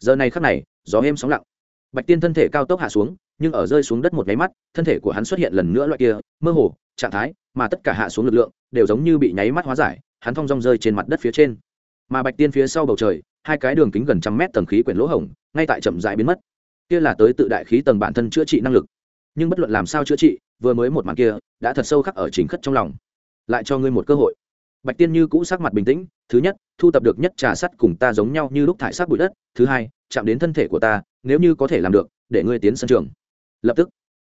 giờ này khắc này, gió êm sóng lặng. Bạch tiên thân thể cao tốc hạ xuống, nhưng ở rơi xuống đất một nháy mắt, thân thể của hắn xuất hiện lần nữa loại kia, mơ hồ, trạng thái, mà tất cả hạ xuống lực lượng, đều giống như bị nháy mắt hóa giải, hắn thong rong rơi trên mặt đất phía trên. Mà bạch tiên phía sau bầu trời, hai cái đường kính gần trăm mét tầng khí quyển lỗ hổng, ngay tại chậm dại biến mất. Kia là tới tự đại khí tầng bản thân chữa trị năng lực. Nhưng bất luận làm sao chữa trị, vừa mới một màn kia, đã thật sâu khắc ở chính khất trong lòng. Lại cho ngươi một cơ hội bạch tiên như cũ sắc mặt bình tĩnh, thứ nhất, thu tập được nhất trà sắt cùng ta giống nhau như lúc thải sắc bụi đất. Thứ hai, chạm đến thân thể của ta, nếu như có thể làm được, để ngươi tiến sân trường. Lập tức,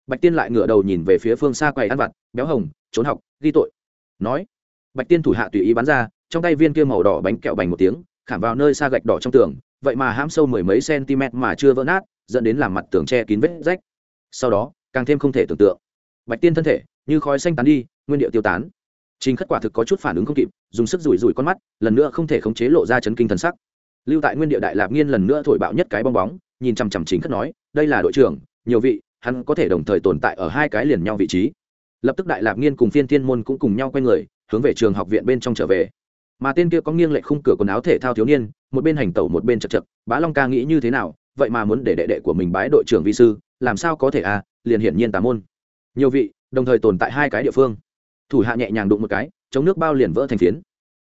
bạch tiên lại ngửa đầu nhìn về phía phương xa quầy ăn vặt, béo hồng, trốn học, ghi tội. Nói, bạch tiên thủ hạ tùy ý bắn ra, trong tay viên kia màu đỏ bánh kẹo bành một tiếng, khảm vào nơi xa gạch đỏ trong tường, vậy mà hãm sâu mười mấy cm mà chưa vỡ nát, dẫn đến làm mặt tường che kín vết rách. Sau đó, càng thêm không thể tưởng tượng. Bạch tiên thân thể như khói xanh tán đi, nguyên điệu tiêu tán trình khất quả thực có chút phản ứng không kịp, dùng sức rủi rủi con mắt, lần nữa không thể khống chế lộ ra chấn kinh thần sắc. Lưu tại nguyên địa đại lạp nghiên lần nữa thổi bạo nhất cái bong bóng, nhìn chằm chằm trình khất nói, đây là đội trưởng, nhiều vị, hắn có thể đồng thời tồn tại ở hai cái liền nhau vị trí. Lập tức đại lạp nghiên cùng phiên thiên môn cũng cùng nhau quay người, hướng về trường học viện bên trong trở về. Mà tên kia có nghiêng lệch khung cửa quần áo thể thao thiếu niên, một bên hành tẩu một bên chật chật, bá long ca nghĩ như thế nào? Vậy mà muốn để đệ đệ của mình bái đội trưởng vi sư, làm sao có thể à? Liền hiển nhiên tà môn. Nhiều vị, đồng thời tồn tại hai cái địa phương thủ hạ nhẹ nhàng đụng một cái, chống nước bao liền vỡ thành phiến.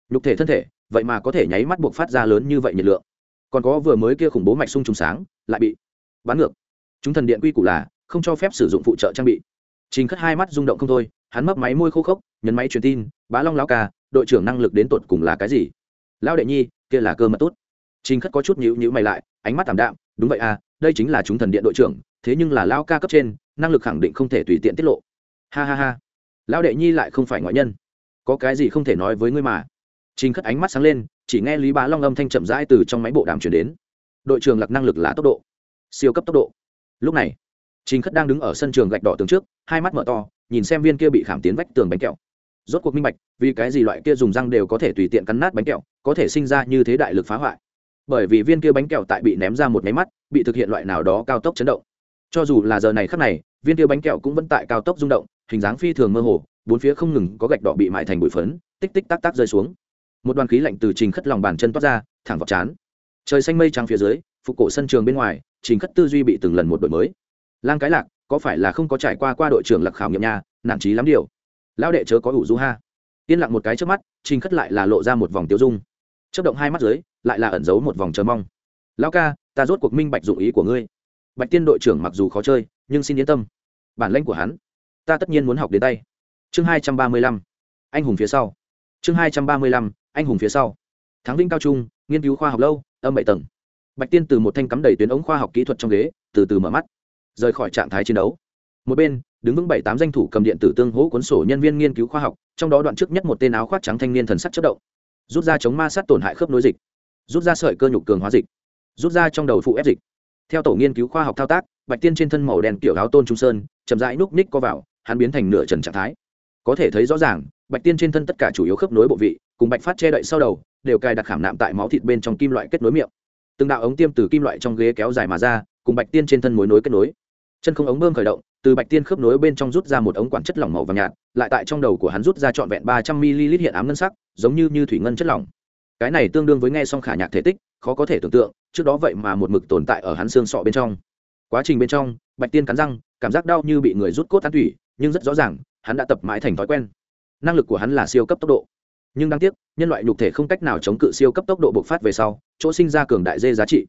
Nhục thể thân thể, vậy mà có thể nháy mắt buộc phát ra lớn như vậy nhiệt lượng. Còn có vừa mới kia khủng bố mạch sung trùng sáng, lại bị bắn ngược. Chúng thần điện quy củ là không cho phép sử dụng phụ trợ trang bị. Trình khất hai mắt rung động không thôi, hắn mấp máy môi khô khốc, nhấn máy truyền tin, bá long lao ca, đội trưởng năng lực đến tột cùng là cái gì? Lão đệ nhi, kia là cơ mật tốt. Trình khất có chút nhữ nhữ mày lại, ánh mắt thảm đạm, đúng vậy à đây chính là chúng thần điện đội trưởng, thế nhưng là lão ca cấp trên, năng lực khẳng định không thể tùy tiện tiết lộ. Ha ha ha lão đệ nhi lại không phải ngoại nhân. Có cái gì không thể nói với ngươi mà. Trình khất ánh mắt sáng lên, chỉ nghe lý bá long âm thanh chậm rãi từ trong máy bộ đàm chuyển đến. Đội trường lạc năng lực là tốc độ. Siêu cấp tốc độ. Lúc này, trình khất đang đứng ở sân trường gạch đỏ tường trước, hai mắt mở to, nhìn xem viên kia bị khảm tiến vách tường bánh kẹo. Rốt cuộc minh bạch, vì cái gì loại kia dùng răng đều có thể tùy tiện cắn nát bánh kẹo, có thể sinh ra như thế đại lực phá hoại. Bởi vì viên kia bánh kẹo tại bị ném ra một máy mắt, bị thực hiện loại nào đó cao tốc chấn động. Cho dù là giờ này khắc này, viên kia bánh kẹo cũng vẫn tại cao tốc rung động hình dáng phi thường mơ hồ, bốn phía không ngừng có gạch đỏ bị mại thành bụi phấn, tích tích tắc tắc rơi xuống. Một đoàn khí lạnh từ trình khất lòng bàn chân toát ra, thẳng vào chán trời xanh mây trắng phía dưới, phục cổ sân trường bên ngoài, trình khất tư duy bị từng lần một đổi mới. Lang cái lạc, có phải là không có trải qua qua đội trưởng lạc khảo nghiệm nhà nản trí lắm điều. Lão đệ chớ có ủ du ha. Yên lặng một cái trước mắt, trình khất lại là lộ ra một vòng tiêu dung. Chớp động hai mắt dưới, lại là ẩn giấu một vòng chờ mong. Lão ca, ta rốt cuộc minh bạch dụng ý của ngươi. Bạch tiên đội trưởng mặc dù khó chơi, nhưng xin yên tâm. Bản lãnh của hắn ta tất nhiên muốn học đến tay. Chương hai trăm ba mươi lăm, anh hùng phía sau. Chương hai trăm ba mươi lăm, anh hùng phía sau. Thắng vinh cao trung, nghiên cứu khoa học lâu, âm bảy tầng. Bạch tiên từ một thanh cắm đầy tuyến ống khoa học kỹ thuật trong ghế, từ từ mở mắt. Rời khỏi trạng thái chiến đấu. Một bên, đứng vững bảy tám danh thủ cầm điện tử tương hỗ cuốn sổ nhân viên nghiên cứu khoa học, trong đó đoạn trước nhất một tên áo khoác trắng thanh niên thần sắc chất động. Rút ra chống ma sát tổn hại khớp nối dịch. Rút ra sợi cơ nhục cường hóa dịch. Rút ra trong đầu phụ ép dịch. Theo tổ nghiên cứu khoa học thao tác, bạch tiên trên thân màu đen kiểu áo tôn trung sơn, chậm rãi núp ních co vào hắn biến thành nửa trần trạng thái. Có thể thấy rõ ràng, bạch tiên trên thân tất cả chủ yếu khớp nối bộ vị, cùng bạch phát che đậy sau đầu, đều cài đặt khảm nạm tại máu thịt bên trong kim loại kết nối miệng. Từng đạo ống tiêm từ kim loại trong ghế kéo dài mà ra, cùng bạch tiên trên thân mối nối kết nối. Chân không ống bơm khởi động, từ bạch tiên khớp nối bên trong rút ra một ống quản chất lỏng màu vàng nhạt, lại tại trong đầu của hắn rút ra trọn vẹn ba trăm ml hiện ám ngân sắc, giống như như thủy ngân chất lỏng. Cái này tương đương với nghe xong khả nhạc thể tích, khó có thể tưởng tượng, trước đó vậy mà một mực tồn tại ở hắn xương sọ bên trong. Quá trình bên trong, bạch tiên cắn răng, cảm giác đau như bị người rút cốt tán thủy nhưng rất rõ ràng, hắn đã tập mãi thành thói quen. Năng lực của hắn là siêu cấp tốc độ. Nhưng đáng tiếc, nhân loại nhục thể không cách nào chống cự siêu cấp tốc độ bộc phát về sau, chỗ sinh ra cường đại dê giá trị.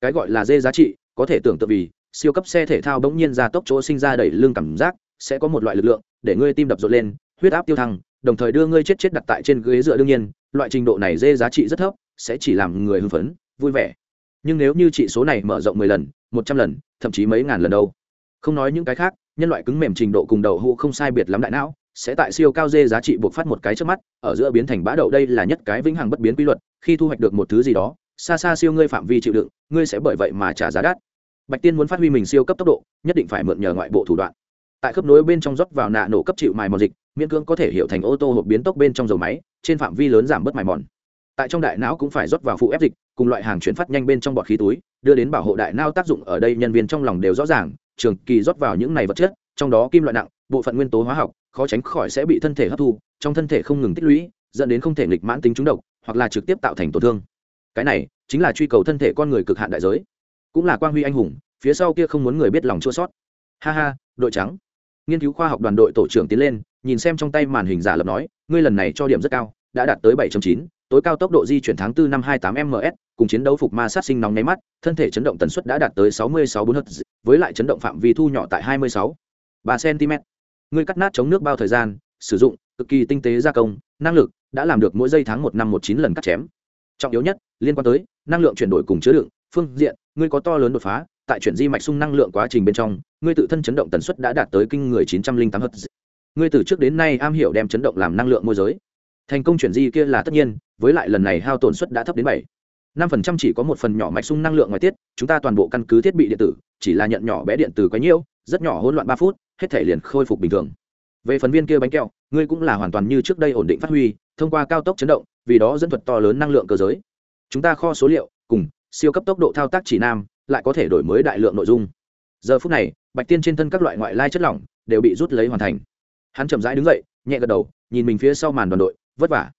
Cái gọi là dê giá trị, có thể tưởng tượng vì, siêu cấp xe thể thao bỗng nhiên ra tốc chỗ sinh ra đẩy lưng cảm giác, sẽ có một loại lực lượng để ngươi tim đập rộn lên, huyết áp tiêu thăng, đồng thời đưa ngươi chết chết đặt tại trên ghế dựa đương nhiên, loại trình độ này dê giá trị rất thấp, sẽ chỉ làm người hưng phấn, vui vẻ. Nhưng nếu như trị số này mở rộng mười lần, một trăm lần, thậm chí mấy ngàn lần đâu. Không nói những cái khác nhân loại cứng mềm trình độ cùng đầu hũ không sai biệt lắm đại não, sẽ tại siêu cao dê giá trị buộc phát một cái trước mắt, ở giữa biến thành bã đậu đây là nhất cái vĩnh hằng bất biến quy luật, khi thu hoạch được một thứ gì đó, xa xa siêu ngươi phạm vi chịu đựng, ngươi sẽ bởi vậy mà trả giá đắt. Bạch tiên muốn phát huy mình siêu cấp tốc độ, nhất định phải mượn nhờ ngoại bộ thủ đoạn. Tại khớp nối bên trong rót vào nạ nổ cấp chịu mài mòn dịch, miễn cưỡng có thể hiểu thành ô tô hộp biến tốc bên trong dầu máy, trên phạm vi lớn giảm bớt mài mòn. Tại trong đại não cũng phải rót vào phụ ép dịch, cùng loại hàng chuyển phát nhanh bên trong bọt khí túi, đưa đến bảo hộ đại não tác dụng ở đây nhân viên trong lòng đều rõ ràng trường kỳ rót vào những này vật chất trong đó kim loại nặng bộ phận nguyên tố hóa học khó tránh khỏi sẽ bị thân thể hấp thu trong thân thể không ngừng tích lũy dẫn đến không thể nghịch mãn tính trúng độc hoặc là trực tiếp tạo thành tổn thương. Cái này chính là truy cầu thân thể con người cực hạn đại giới. Cũng là quang huy anh hùng phía sau kia không muốn người biết lòng chua sót. Ha ha đội trắng. Nghiên cứu khoa học đoàn đội tổ trưởng tiến lên nhìn xem trong tay màn hình giả lập nói ngươi lần này cho điểm rất cao đã đạt tới 7.9, tối cao tốc độ di chuyển tháng 4 năm 28 ms cùng chiến đấu phục ma sát sinh nóng nháy mắt, thân thể chấn động tần suất đã đạt tới 66 bốn hz với lại chấn động phạm vi thu nhỏ tại 26 3 cm ngươi cắt nát chống nước bao thời gian, sử dụng cực kỳ tinh tế gia công, năng lực đã làm được mỗi giây tháng một năm một chín lần cắt chém. Trọng yếu nhất, liên quan tới năng lượng chuyển đổi cùng chứa đựng, phương diện, ngươi có to lớn đột phá, tại chuyển di mạch sung năng lượng quá trình bên trong, ngươi tự thân chấn động tần suất đã đạt tới kinh người chín trăm linh tám hz ngươi từ trước đến nay am hiểu đem chấn động làm năng lượng môi giới thành công chuyển di kia là tất nhiên, với lại lần này hao tổn suất đã thấp đến bảy. Năm phần trăm chỉ có một phần nhỏ mạch sung năng lượng ngoài tiết, chúng ta toàn bộ căn cứ thiết bị điện tử, chỉ là nhận nhỏ bé điện tử quá nhiễu rất nhỏ hỗn loạn ba phút, hết thể liền khôi phục bình thường. Về phần viên kia bánh kẹo, ngươi cũng là hoàn toàn như trước đây ổn định phát huy, thông qua cao tốc chấn động, vì đó dẫn thuật to lớn năng lượng cơ giới. Chúng ta kho số liệu, cùng siêu cấp tốc độ thao tác chỉ nam, lại có thể đổi mới đại lượng nội dung. Giờ phút này, bạch tiên trên thân các loại ngoại lai chất lỏng đều bị rút lấy hoàn thành. Hắn chậm rãi đứng dậy, nhẹ gật đầu, nhìn mình phía sau màn đoàn đội vất vả.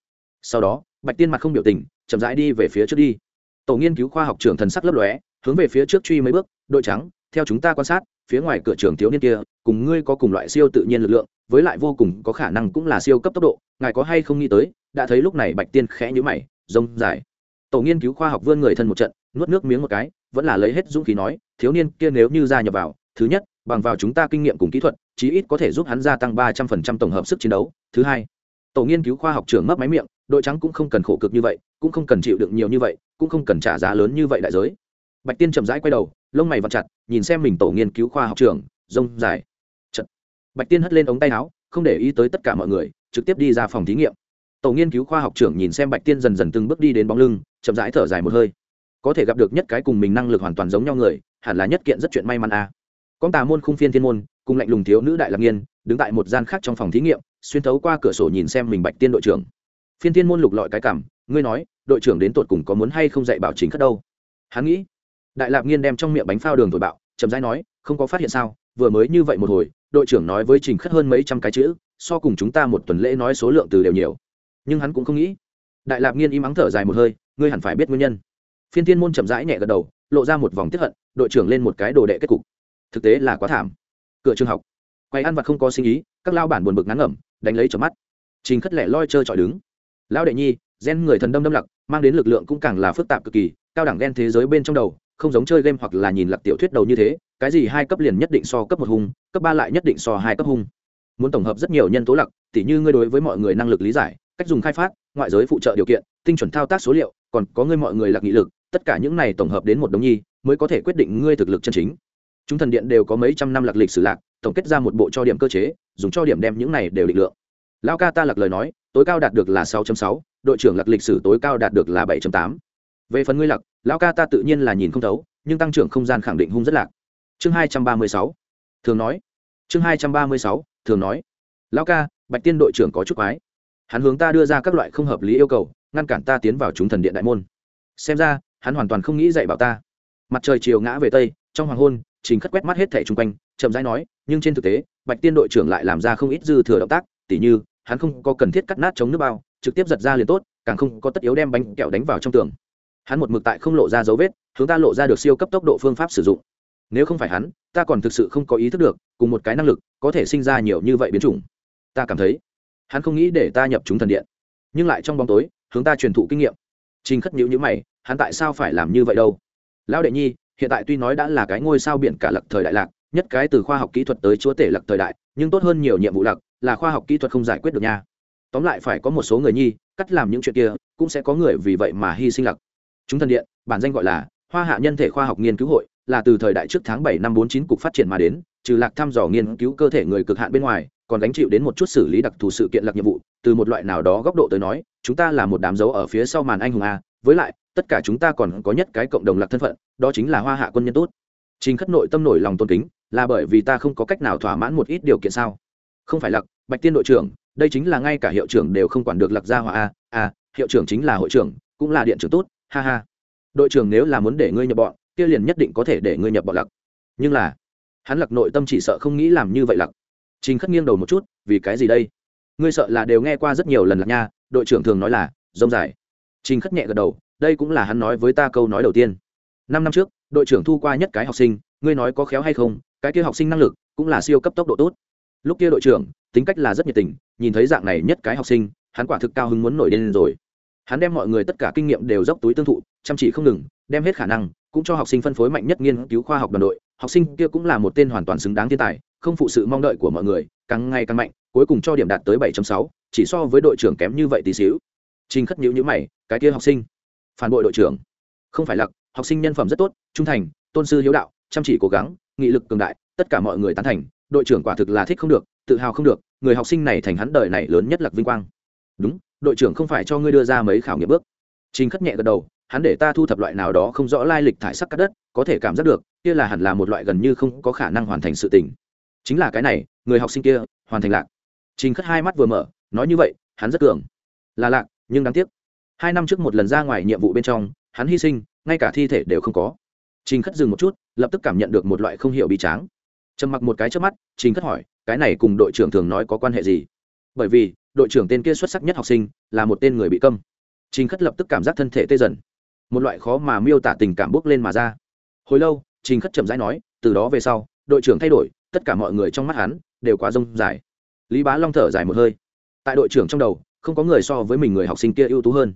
Sau đó, bạch tiên mặt không biểu tình, chậm rãi đi về phía trước đi. Tổ nghiên cứu khoa học trưởng thần sắc lấp lóe, hướng về phía trước truy mấy bước, đội trắng, theo chúng ta quan sát, phía ngoài cửa trường thiếu niên kia, cùng ngươi có cùng loại siêu tự nhiên lực lượng, với lại vô cùng có khả năng cũng là siêu cấp tốc độ, ngài có hay không nghĩ tới, đã thấy lúc này bạch tiên khẽ nhữ mày, rông dài. Tổ nghiên cứu khoa học vươn người thân một trận, nuốt nước miếng một cái, vẫn là lấy hết dũng khí nói, thiếu niên kia nếu như gia nhập vào, thứ nhất, bằng vào chúng ta kinh nghiệm cùng kỹ thuật, chí ít có thể giúp hắn gia tăng ba trăm phần trăm tổng hợp sức chiến đấu. Thứ hai tổ nghiên cứu khoa học trưởng mất máy miệng, đội trắng cũng không cần khổ cực như vậy, cũng không cần chịu đựng nhiều như vậy, cũng không cần trả giá lớn như vậy đại giới bạch tiên chậm rãi quay đầu, lông mày vặn chặt, nhìn xem mình tổ nghiên cứu khoa học trưởng, rông dài Chật. bạch tiên hất lên ống tay áo, không để ý tới tất cả mọi người, trực tiếp đi ra phòng thí nghiệm tổ nghiên cứu khoa học trưởng nhìn xem bạch tiên dần dần từng bước đi đến bóng lưng, chậm rãi thở dài một hơi có thể gặp được nhất cái cùng mình năng lực hoàn toàn giống nhau người, hẳn là nhất kiện rất chuyện may mắn à. con tà môn khung phiên thiên môn, cùng lạnh lùng thiếu nữ đại lạc nghiên, đứng tại một gian khác trong phòng thí nghiệm xuyên thấu qua cửa sổ nhìn xem mình bạch tiên đội trưởng. Phiên thiên môn lục lọi cái cảm, ngươi nói, đội trưởng đến tột cùng có muốn hay không dạy bảo chính khất đâu? Hắn nghĩ, đại lạp nghiên đem trong miệng bánh phao đường thổi bạo, chậm rãi nói, không có phát hiện sao, vừa mới như vậy một hồi, đội trưởng nói với trình khất hơn mấy trăm cái chữ, so cùng chúng ta một tuần lễ nói số lượng từ đều nhiều. Nhưng hắn cũng không nghĩ, đại lạp nghiên im ắng thở dài một hơi, ngươi hẳn phải biết nguyên nhân. Phiên thiên môn chậm rãi nhẹ gật đầu, lộ ra một vòng tiếp hận, đội trưởng lên một cái đồ đệ kết cục. Thực tế là quá thảm. Cửa trường học. Quay ăn vặt không có sinh ý, các lao bản buồn bực ngắn ngẩm đánh lấy trong mắt. Trình khất lẻ loi chơi trọi đứng. Lão đệ nhi, gen người thần đâm đâm lặc, mang đến lực lượng cũng càng là phức tạp cực kỳ, cao đẳng gen thế giới bên trong đầu, không giống chơi game hoặc là nhìn lặc tiểu thuyết đầu như thế, cái gì hai cấp liền nhất định so cấp một hung, cấp ba lại nhất định so hai cấp hung. Muốn tổng hợp rất nhiều nhân tố lặc, tỉ như ngươi đối với mọi người năng lực lý giải, cách dùng khai phát, ngoại giới phụ trợ điều kiện, tinh chuẩn thao tác số liệu, còn có ngươi mọi người lạc nghị lực, tất cả những này tổng hợp đến một đống nhi, mới có thể quyết định ngươi thực lực chân chính. Chúng thần điện đều có mấy trăm năm lạc lịch sử lạc tổng kết ra một bộ cho điểm cơ chế dùng cho điểm đem những này đều định lượng. Lao ca ta lặc lời nói tối cao đạt được là 6.6, đội trưởng lặc lịch sử tối cao đạt được là 7.8. về phần ngươi lặc lao ca ta tự nhiên là nhìn không thấu nhưng tăng trưởng không gian khẳng định hung rất lạc. Chương 236. thường nói. Chương 236, thường nói. Lao ca bạch tiên đội trưởng có chút quái. Hắn hướng ta đưa ra các loại không hợp lý yêu cầu ngăn cản ta tiến vào chúng thần điện đại môn. Xem ra hắn hoàn toàn không nghĩ dạy bảo ta. Mặt trời chiều ngã về tây trong hoàng hôn trình khất quét mắt hết thẻ chung quanh, chậm rãi nói, nhưng trên thực tế, bạch tiên đội trưởng lại làm ra không ít dư thừa động tác, tỉ như, hắn không có cần thiết cắt nát chống nước bao, trực tiếp giật ra liền tốt, càng không có tất yếu đem bánh kẹo đánh vào trong tường. Hắn một mực tại không lộ ra dấu vết, hướng ta lộ ra được siêu cấp tốc độ phương pháp sử dụng. Nếu không phải hắn, ta còn thực sự không có ý thức được, cùng một cái năng lực, có thể sinh ra nhiều như vậy biến chủng. Ta cảm thấy, hắn không nghĩ để ta nhập chúng thần điện. Nhưng lại trong bóng tối, hướng ta truyền thụ kinh nghiệm. Trình khất nhữ nhữ mày, hắn tại sao phải làm như vậy đâu? Lão đệ nhi hiện tại tuy nói đã là cái ngôi sao biển cả lặc thời đại lạc, nhất cái từ khoa học kỹ thuật tới chúa tể lặc thời đại, nhưng tốt hơn nhiều nhiệm vụ lặc là khoa học kỹ thuật không giải quyết được nha. Tóm lại phải có một số người nhi, cắt làm những chuyện kia, cũng sẽ có người vì vậy mà hy sinh lặc. Chúng thần điện, bản danh gọi là hoa hạ nhân thể khoa học nghiên cứu hội, là từ thời đại trước tháng bảy năm bốn chín cục phát triển mà đến, trừ lạc thăm dò nghiên cứu cơ thể người cực hạn bên ngoài, còn gánh chịu đến một chút xử lý đặc thù sự kiện lạc nhiệm vụ, từ một loại nào đó góc độ tới nói, chúng ta là một đám dấu ở phía sau màn anh hùng a, với lại tất cả chúng ta còn có nhất cái cộng đồng lạc thân phận, đó chính là hoa hạ quân nhân tốt. Trình khất nội tâm nổi lòng tôn kính, là bởi vì ta không có cách nào thỏa mãn một ít điều kiện sao? Không phải lạc, bạch tiên đội trưởng, đây chính là ngay cả hiệu trưởng đều không quản được lạc gia hòa a a, hiệu trưởng chính là hội trưởng, cũng là điện trưởng tốt, ha ha. Đội trưởng nếu là muốn để ngươi nhập bọn, kia liền nhất định có thể để ngươi nhập bọn lạc. Nhưng là, hắn lạc nội tâm chỉ sợ không nghĩ làm như vậy lạc. Trình khất nghiêng đầu một chút, vì cái gì đây? Ngươi sợ là đều nghe qua rất nhiều lần lạc nha, đội trưởng thường nói là, rông dài. Trình khất nhẹ gật đầu đây cũng là hắn nói với ta câu nói đầu tiên. Năm năm trước đội trưởng thu qua nhất cái học sinh ngươi nói có khéo hay không cái kia học sinh năng lực cũng là siêu cấp tốc độ tốt. Lúc kia đội trưởng tính cách là rất nhiệt tình nhìn thấy dạng này nhất cái học sinh hắn quả thực cao hứng muốn nổi lên rồi. Hắn đem mọi người tất cả kinh nghiệm đều dốc túi tương thụ chăm chỉ không ngừng đem hết khả năng cũng cho học sinh phân phối mạnh nhất nghiên cứu khoa học đoàn đội. Học sinh kia cũng là một tên hoàn toàn xứng đáng thiên tài không phụ sự mong đợi của mọi người càng ngày càng mạnh cuối cùng cho điểm đạt tới 7.6, chỉ so với đội trưởng kém như vậy tí xíu. Trình khất nhữ nhữ mày cái kia học sinh phản bội đội trưởng. Không phải lặc, học sinh nhân phẩm rất tốt, trung thành, tôn sư hiếu đạo, chăm chỉ cố gắng, nghị lực cường đại, tất cả mọi người tán thành, đội trưởng quả thực là thích không được, tự hào không được, người học sinh này thành hắn đời này lớn nhất là vinh quang. Đúng, đội trưởng không phải cho ngươi đưa ra mấy khảo nghiệm bước. Trình khất nhẹ gật đầu, hắn để ta thu thập loại nào đó không rõ lai lịch thải sắc cắt đất, có thể cảm giác được, kia là hẳn là một loại gần như không có khả năng hoàn thành sự tình. Chính là cái này, người học sinh kia, hoàn thành lạc. Trình khất hai mắt vừa mở, nói như vậy, hắn rất cường. Là lạc, nhưng đáng tiếc hai năm trước một lần ra ngoài nhiệm vụ bên trong, hắn hy sinh, ngay cả thi thể đều không có. Trình khất dừng một chút, lập tức cảm nhận được một loại không hiểu bị tráng. Trầm mặc một cái trước mắt, trình khất hỏi, cái này cùng đội trưởng thường nói có quan hệ gì? Bởi vì, đội trưởng tên kia xuất sắc nhất học sinh, là một tên người bị câm. Trình khất lập tức cảm giác thân thể tê dần. Một loại khó mà miêu tả tình cảm bước lên mà ra. Hồi lâu, trình khất chậm rãi nói, từ đó về sau, đội trưởng thay đổi, tất cả mọi người trong mắt hắn đều quá rông dài. Lý bá long thở dài một hơi. Tại đội trưởng trong đầu, không có người so với mình người học sinh kia ưu tú hơn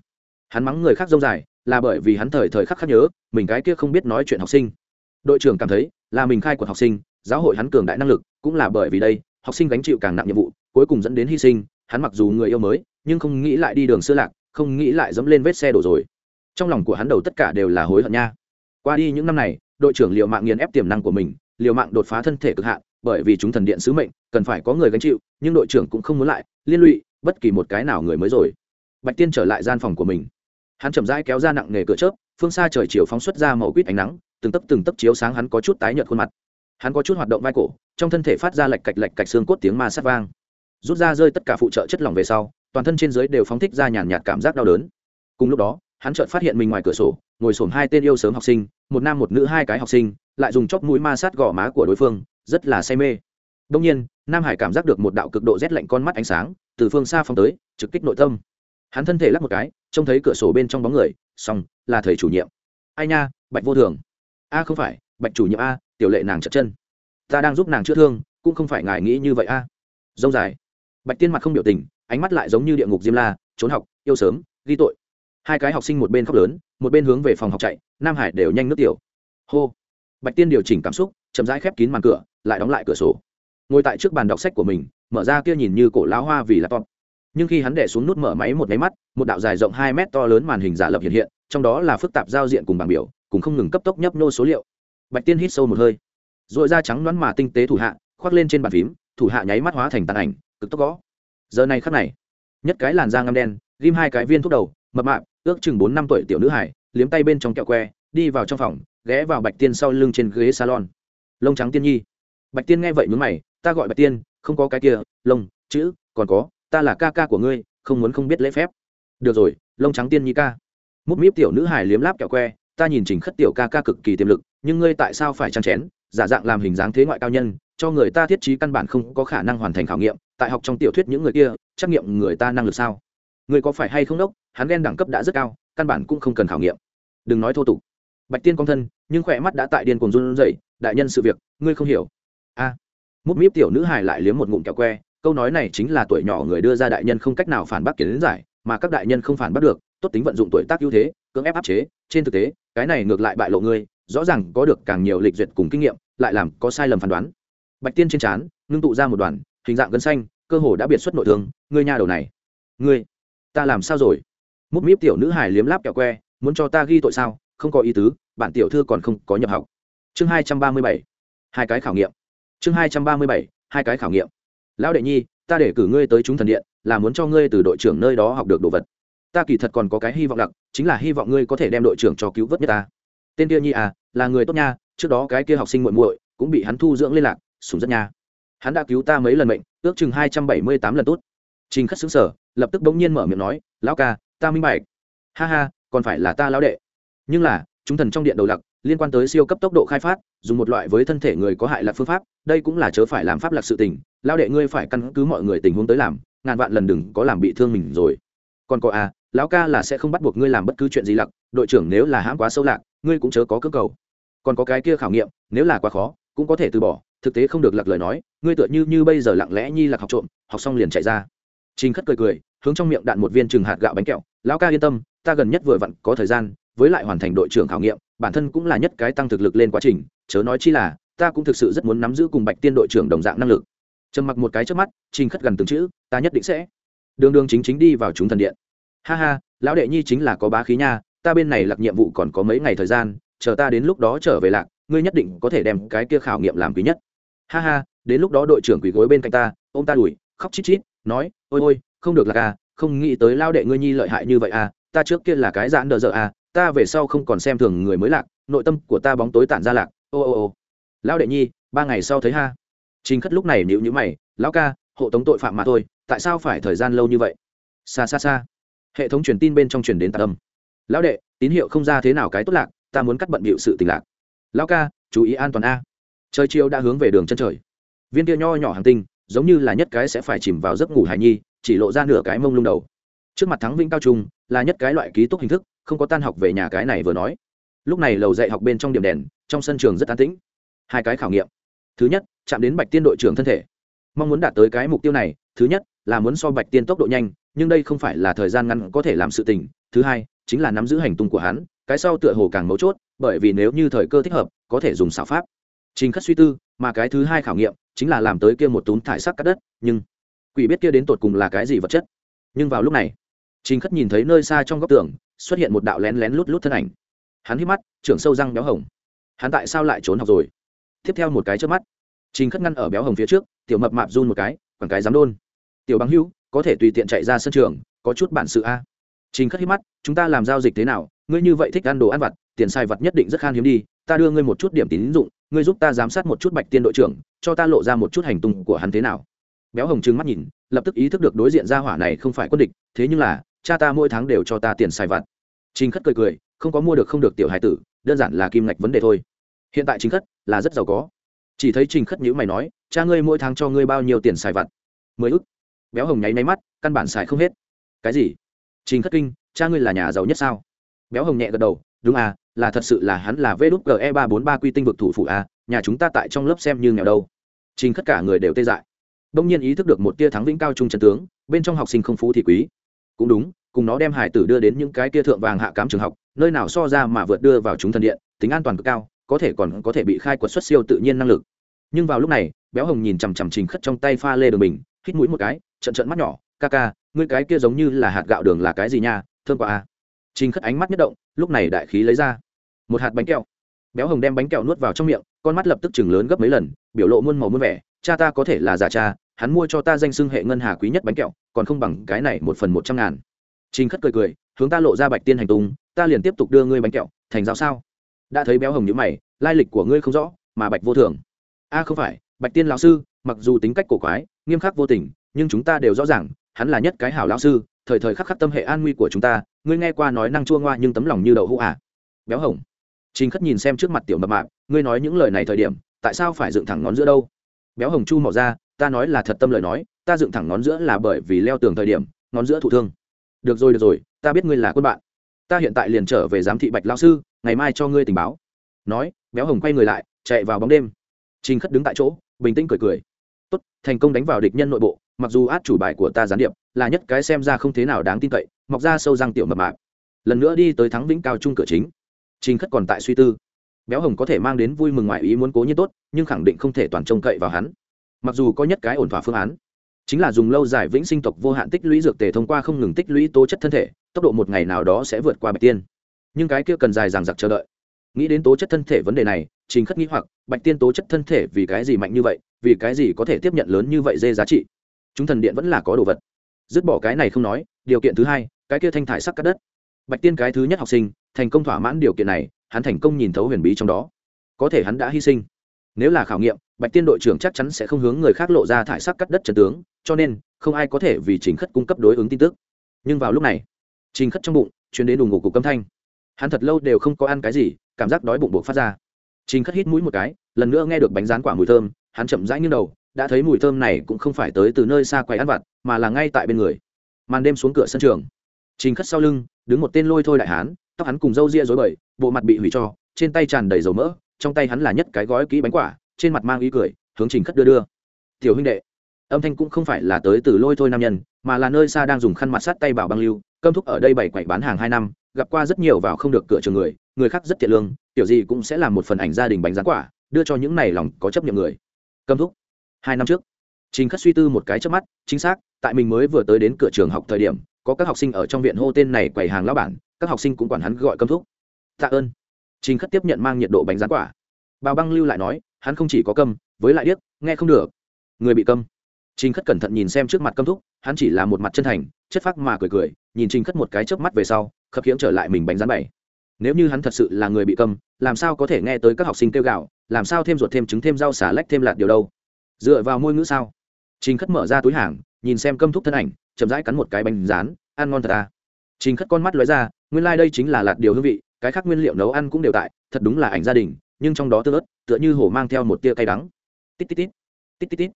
hắn mắng người khác dông dài, là bởi vì hắn thời thời khắc khắc nhớ, mình cái kia không biết nói chuyện học sinh. Đội trưởng cảm thấy, là mình khai quật học sinh, giáo hội hắn cường đại năng lực, cũng là bởi vì đây, học sinh gánh chịu càng nặng nhiệm vụ, cuối cùng dẫn đến hy sinh. Hắn mặc dù người yêu mới, nhưng không nghĩ lại đi đường xưa lạc, không nghĩ lại dẫm lên vết xe đổ rồi. Trong lòng của hắn đầu tất cả đều là hối hận nha. Qua đi những năm này, đội trưởng liệu mạng nghiền ép tiềm năng của mình liều mạng đột phá thân thể cực hạn, bởi vì chúng thần điện sứ mệnh, cần phải có người gánh chịu, nhưng đội trưởng cũng không muốn lại, liên lụy bất kỳ một cái nào người mới rồi. Bạch tiên trở lại gian phòng của mình hắn chậm rãi kéo ra nặng nghề cửa chớp, phương xa trời chiều phóng xuất ra màu quýt ánh nắng, từng tấc từng tấc chiếu sáng hắn có chút tái nhợt khuôn mặt. Hắn có chút hoạt động vai cổ, trong thân thể phát ra lạch cạch lạch cạch xương cốt tiếng ma sát vang. Rút ra rơi tất cả phụ trợ chất lỏng về sau, toàn thân trên dưới đều phóng thích ra nhàn nhạt cảm giác đau đớn. Cùng lúc đó, hắn chợt phát hiện mình ngoài cửa sổ, ngồi sổm hai tên yêu sớm học sinh, một nam một nữ hai cái học sinh, lại dùng chóp mũi ma sát gò má của đối phương, rất là say mê. Đông nhiên, nam hải cảm giác được một đạo cực độ rét lạnh con mắt ánh sáng, từ phương xa phong tới, trực kích nội tâm hắn thân thể lắc một cái, trông thấy cửa sổ bên trong bóng người, xong, là thầy chủ nhiệm. Ai nha, bạch vô thường. A, không phải, bạch chủ nhiệm a, tiểu lệ nàng chật chân. Ta đang giúp nàng chữa thương, cũng không phải ngài nghĩ như vậy a. Dông dài. Bạch tiên mặt không biểu tình, ánh mắt lại giống như địa ngục diêm la, trốn học, yêu sớm, ghi tội. Hai cái học sinh một bên khóc lớn, một bên hướng về phòng học chạy, nam hải đều nhanh nước tiểu. Hô. Bạch tiên điều chỉnh cảm xúc, chậm rãi khép kín màn cửa, lại đóng lại cửa sổ. Ngồi tại trước bàn đọc sách của mình, mở ra kia nhìn như cổ lão hoa vì laptop nhưng khi hắn đẻ xuống nút mở máy một máy mắt, một đạo dài rộng hai mét to lớn màn hình giả lập hiện hiện, trong đó là phức tạp giao diện cùng bảng biểu, cùng không ngừng cấp tốc nhấp nô số liệu. Bạch tiên hít sâu một hơi r ồ i da trắng đoán mà tinh tế thủ hạ, khoác lên trên bàn phím, thủ hạ nháy mắt hóa thành tàn ảnh, cực tốc gõ. Giờ này khắc này, nhất cái làn da ngăm đen, ghim hai cái viên thuốc đầu, mập mạp, ước chừng bốn năm tuổi tiểu nữ hải liếm tay bên trong kẹo que, đi vào trong phòng, ghé vào bạch tiên sau lưng trên ghế salon. Lông trắng tiên nhi. Bạch tiên nghe vậy mướn mày, ta gọi bạch tiên, không có cái kia, lông, chữ, còn có ta là ca ca của ngươi không muốn không biết lễ phép. Được rồi lông trắng tiên nhi ca. Múc míp tiểu nữ hải liếm láp kẹo que ta nhìn trình khất tiểu ca ca cực kỳ tiềm lực nhưng ngươi tại sao phải trăng chén giả dạng làm hình dáng thế ngoại cao nhân cho người ta thiết trí căn bản không có khả năng hoàn thành khảo nghiệm tại học trong tiểu thuyết những người kia trắc nghiệm người ta năng lực sao? Người có phải hay không đốc hắn ghen đẳng cấp đã rất cao căn bản cũng không cần khảo nghiệm. Đừng nói thô tục. Bạch tiên công thân nhưng khỏe mắt đã tại điên cùng run rẩy đại nhân sự việc ngươi không hiểu. A. À, múc míp tiểu nữ hài lại liếm một ngụm kẹo que câu nói này chính là tuổi nhỏ người đưa ra đại nhân không cách nào phản bác kiến giải, mà các đại nhân không phản bác được, tốt tính vận dụng tuổi tác ưu thế, cưỡng ép áp chế. Trên thực tế, cái này ngược lại bại lộ ngươi rõ ràng có được càng nhiều lịch duyệt cùng kinh nghiệm, lại làm có sai lầm phán đoán. Bạch tiên trên trán, ngưng tụ ra một đoàn, hình dạng gân xanh, cơ hồ đã biệt xuất nội thương, ngươi nhà đầu này. Ngươi, ta làm sao rồi? Múc míp tiểu nữ hải liếm láp kẹo que, muốn cho ta ghi tội sao? Không có ý tứ, bản tiểu thư còn không có nhập học. Chương hai trăm ba mươi bảy, hai cái khảo nghiệm. Chương hai trăm ba mươi bảy, hai cái khảo nghiệm lão đệ nhi, ta để cử ngươi tới chúng thần điện, là muốn cho ngươi từ đội trưởng nơi đó học được đồ vật. Ta kỳ thật còn có cái hy vọng lặc chính là hy vọng ngươi có thể đem đội trưởng cho cứu vớt nhất ta. Tên kia nhi à là người tốt nha, trước đó cái kia học sinh muội muội cũng bị hắn thu dưỡng liên lạc sùng rất nha. Hắn đã cứu ta mấy lần mệnh, ước chừng hai trăm bảy mươi tám lần tốt. Trình khất xứng sở lập tức bỗng nhiên mở miệng nói, lão ca, ta minh bạch. Ha ha, còn phải là ta lão đệ. Nhưng là, chúng thần trong điện đầu lặc, liên quan tới siêu cấp tốc độ khai phát, dùng một loại với thân thể người có hại là phương pháp, đây cũng là chớ phải làm pháp lạc sự tình lão đệ ngươi phải căn cứ mọi người tình huống tới làm, ngàn vạn lần đừng có làm bị thương mình rồi. Còn có à lão ca là sẽ không bắt buộc ngươi làm bất cứ chuyện gì lặc, đội trưởng nếu là hãm quá sâu lạc, ngươi cũng chớ có cơ cầu. Còn có cái kia khảo nghiệm, nếu là quá khó, cũng có thể từ bỏ, thực tế không được lặc lời nói, ngươi tựa như như bây giờ lặng lẽ nhi lạc học trộm, học xong liền chạy ra. Trình khất cười cười, hướng trong miệng đạn một viên trừng hạt gạo bánh kẹo, lão ca yên tâm, ta gần nhất vừa vặn có thời gian, với lại hoàn thành đội trưởng khảo nghiệm, bản thân cũng là nhất cái tăng thực lực lên quá trình, chớ nói chi là, ta cũng thực sự rất muốn nắm giữ cùng bạch tiên đội trưởng đồng dạng năng lực trầm mặc một cái trước mắt trình khất gần từng chữ ta nhất định sẽ. Đường đường chính chính đi vào chúng thần điện. Ha ha lão đệ nhi chính là có bá khí nha ta bên này lạc nhiệm vụ còn có mấy ngày thời gian chờ ta đến lúc đó trở về lạc ngươi nhất định có thể đem cái kia khảo nghiệm làm quý nhất. Ha ha đến lúc đó đội trưởng quỳ gối bên cạnh ta ô m ta đùi khóc chít chít nói ôi ôi không được là à, không nghĩ tới lao đệ ngươi nhi lợi hại như vậy à ta trước kia là cái giãn đờ dợ à ta về sau không còn xem thường người mới lạc nội tâm của ta bóng tối tản ra lạc ô ô ô. Lao đệ nhi ba ngày sau thấy ha trình khất lúc này nhíu nhíu mày, lão ca, hộ tống tội phạm mà thôi, tại sao phải thời gian lâu như vậy? Xa xa xa. Hệ thống truyền tin bên trong truyền đến tạc âm. Lão đệ, tín hiệu không ra thế nào cái tốt lạc, ta muốn cắt bận bịu sự tình lạc. Lão ca, chú ý an toàn a. Trời chiều đã hướng về đường chân trời. Viên kia nho nhỏ hành tinh, giống như là nhất cái sẽ phải chìm vào giấc ngủ hài nhi, chỉ lộ ra nửa cái mông lung đầu. Trước mặt thắng vĩnh cao trung, là nhất cái loại ký túc hình thức, không có tan học về nhà cái này vừa nói. Lúc này lầu dạy học bên trong điểm đèn, trong sân trường rất an tĩnh. Hai cái khảo nghiệm thứ nhất, chạm đến bạch tiên đội trưởng thân thể. Mong muốn đạt tới cái mục tiêu này, thứ nhất là muốn so bạch tiên tốc độ nhanh, nhưng đây không phải là thời gian ngắn có thể làm sự tình. Thứ hai, chính là nắm giữ hành tung của hắn, cái sau tựa hồ càng mấu chốt, bởi vì nếu như thời cơ thích hợp, có thể dùng xảo pháp. Trình khất suy tư, mà cái thứ hai khảo nghiệm chính là làm tới kia một túm thải sắc cắt đất, nhưng quỷ biết kia đến tột cùng là cái gì vật chất. Nhưng vào lúc này, trình khất nhìn thấy nơi xa trong góc tường, xuất hiện một đạo lén lén lút lút thân ảnh. Hắn hít mắt, trưởng sâu răng béo hồng. Hắn tại sao lại trốn học rồi? Tiếp theo một cái trước mắt. Trình khất ngăn ở béo hồng phía trước, tiểu mập mạp run một cái còn cái dám đôn. Tiểu bằng hưu có thể tùy tiện chạy ra sân trường, có chút bản sự a. Trình khất hít mắt, chúng ta làm giao dịch thế nào? Ngươi như vậy thích ăn đồ ăn vặt, tiền sai vặt nhất định rất khan hiếm đi. Ta đưa ngươi một chút điểm tín dụng, ngươi giúp ta giám sát một chút bạch tiên đội trưởng, cho ta lộ ra một chút hành tung của hắn thế nào. Béo hồng trừng mắt nhìn, lập tức ý thức được đối diện gia hỏa này không phải quân địch, thế nhưng là, cha ta mỗi tháng đều cho ta tiền sai vặt. Trình khất cười cười, không có mua được không được tiểu hải tử, đơn giản là kim ngạch vấn đề thôi hiện tại trình khất là rất giàu có. Chỉ thấy trình khất nhữ mày nói cha ngươi mỗi tháng cho ngươi bao nhiêu tiền xài vặt? Mười ức. Béo hồng nháy máy mắt căn bản xài không hết. Cái gì? Trình khất kinh cha ngươi là nhà giàu nhất sao? Béo hồng nhẹ gật đầu đúng à là thật sự là hắn là vê đúc ge ba bốn ba quy tinh vực thủ phủ à, nhà chúng ta tại trong lớp xem như nghèo đâu. Trình khất cả người đều tê dại. Đông nhiên ý thức được một tia thắng vĩnh cao trung trần tướng bên trong học sinh không phú thì quý. Cũng đúng cùng nó đem hải tử đưa đến những cái tia thượng vàng hạ cám trường học nơi nào so ra mà vượt đưa vào chúng thần điện tính an toàn cực cao có thể còn có thể bị khai quật xuất siêu tự nhiên năng lực. Nhưng vào lúc này, béo hồng nhìn chằm chằm trình khất trong tay pha lê đường bình, hít mũi một cái trận trận mắt nhỏ, ca ca, ngươi cái kia giống như là hạt gạo đường là cái gì nha, thơm quá a trình khất ánh mắt nhất động, lúc này đại khí lấy ra. Một hạt bánh kẹo. Béo hồng đem bánh kẹo nuốt vào trong miệng, con mắt lập tức chừng lớn gấp mấy lần, biểu lộ muôn màu muôn vẻ, cha ta có thể là giả cha, hắn mua cho ta danh xưng hệ ngân hà quý nhất bánh kẹo, còn không bằng cái này một phần một trăm ngàn. Trình khất cười cười, hướng ta lộ ra bạch tiên hành tung, ta liền tiếp tục đưa ngươi bánh kẹo, thành giáo sao? Đã thấy béo hồng như mày, lai lịch của ngươi không rõ, mà bạch vô thường. A, không phải, bạch tiên lão sư, mặc dù tính cách cổ quái, nghiêm khắc vô tình, nhưng chúng ta đều rõ ràng, hắn là nhất cái hảo lão sư, thời thời khắc khắc tâm hệ an nguy của chúng ta, ngươi nghe qua nói năng chua ngoa nhưng tấm lòng như đậu hũ à? Béo hồng. Trình khất nhìn xem trước mặt tiểu mập mạp, ngươi nói những lời này thời điểm, tại sao phải dựng thẳng ngón giữa đâu? Béo hồng chu mỏ ra ta nói là thật tâm lời nói, ta dựng thẳng ngón giữa là bởi vì leo tường thời điểm, ngón giữa thụ thương. Được rồi được rồi, ta biết ngươi là quân bạn ta hiện tại liền trở về giám thị bạch lao sư, ngày mai cho ngươi tình báo. Nói, béo hồng quay người lại, chạy vào bóng đêm. Trình khất đứng tại chỗ, bình tĩnh cười cười. Tốt, thành công đánh vào địch nhân nội bộ, mặc dù át chủ bài của ta gián điệp, là nhất cái xem ra không thế nào đáng tin cậy, mọc ra sâu răng tiểu mập mạp. Lần nữa đi tới thắng vĩnh cao trung cửa chính. Trình khất còn tại suy tư. Béo hồng có thể mang đến vui mừng ngoại ý muốn cố nhiên tốt, nhưng khẳng định không thể toàn trông cậy vào hắn. Mặc dù có nhất cái ổn thỏa phương án, chính là dùng lâu dài vĩnh sinh tộc vô hạn tích lũy dược tề thông qua không ngừng tích lũy tố chất thân thể tốc độ một ngày nào đó sẽ vượt qua bạch tiên. Nhưng cái kia cần dài dằng dặc chờ đợi. Nghĩ đến tố chất thân thể vấn đề này chính khất nghĩ hoặc, bạch tiên tố chất thân thể vì cái gì mạnh như vậy, vì cái gì có thể tiếp nhận lớn như vậy dê giá trị? Chúng thần điện vẫn là có đồ vật. Dứt bỏ cái này không nói, điều kiện thứ hai, cái kia thanh thải sắc cắt đất. Bạch tiên cái thứ nhất học sinh, thành công thỏa mãn điều kiện này, hắn thành công nhìn thấu huyền bí trong đó. Có thể hắn đã hy sinh. Nếu là khảo nghiệm, bạch tiên đội trưởng chắc chắn sẽ không hướng người khác lộ ra thải sắc cắt đất trần tướng, cho nên, không ai có thể vì chính khất cung cấp đối ứng tin tức. Nhưng vào lúc này trình khất trong bụng chuyến đến đùng ngủ cục câm thanh. Hắn thật lâu đều không có ăn cái gì, cảm giác đói bụng buộc phát ra. Trình khất hít mũi một cái, lần nữa nghe được bánh rán quả mùi thơm, hắn chậm rãi nghiêng đầu, đã thấy mùi thơm này cũng không phải tới từ nơi xa quầy ăn vặt, mà là ngay tại bên người. Màn đêm xuống cửa sân trường. Trình khất sau lưng, đứng một tên lôi thôi đại hán, tóc hắn cùng râu ria rối bời, bộ mặt bị hủy cho, trên tay tràn đầy dầu mỡ, trong tay hắn là nhất cái gói kỹ bánh quả, trên mặt mang ý cười, hướng trình khất đưa đưa. Tiểu huynh đệ. Âm thanh cũng không phải là tới từ lôi thôi nam nhân, mà là nơi xa đang dùng khăn mặt sát tay bảo băng lưu. Câm thúc ở đây bảy quậy bán hàng hai năm, gặp qua rất nhiều vào không được cửa trường người người khác rất thiện lương, tiểu gì cũng sẽ làm một phần ảnh gia đình bánh rán quả, đưa cho những này lòng có chấp nhận người. Câm thúc, hai năm trước, trình khất suy tư một cái trước mắt, chính xác, tại mình mới vừa tới đến cửa trường học thời điểm, có các học sinh ở trong viện hô tên này quầy hàng lão bản, các học sinh cũng quản hắn gọi câm thúc. Tạ ơn. Trình khất tiếp nhận mang nhiệt độ bánh rán quả. Bào băng lưu lại nói, hắn không chỉ có câm, với lại điếc, nghe không được. Người bị câm. Trình khất cẩn thận nhìn xem trước mặt câm thúc, hắn chỉ là một mặt chân thành, chất phác mà cười cười nhìn trình khất một cái chớp mắt về sau, khập khiễng trở lại mình bánh rán bảy nếu như hắn thật sự là người bị câm, làm sao có thể nghe tới các học sinh kêu gạo làm sao thêm ruột thêm trứng thêm rau xả lách thêm lạt điều đâu? Dựa vào môi ngữ sao? Trình khất mở ra túi hàng, nhìn xem câm thúc thân ảnh, chậm rãi cắn một cái bánh rán, ăn ngon thật à? Trình khất con mắt lóe ra, nguyên lai、like、đây chính là lạt điều hương vị, cái khác nguyên liệu nấu ăn cũng đều tại, thật đúng là ảnh gia đình, nhưng trong đó tơ ớt, tựa như hổ mang theo một tia cay đắng. Tít tít tít tít tít tít.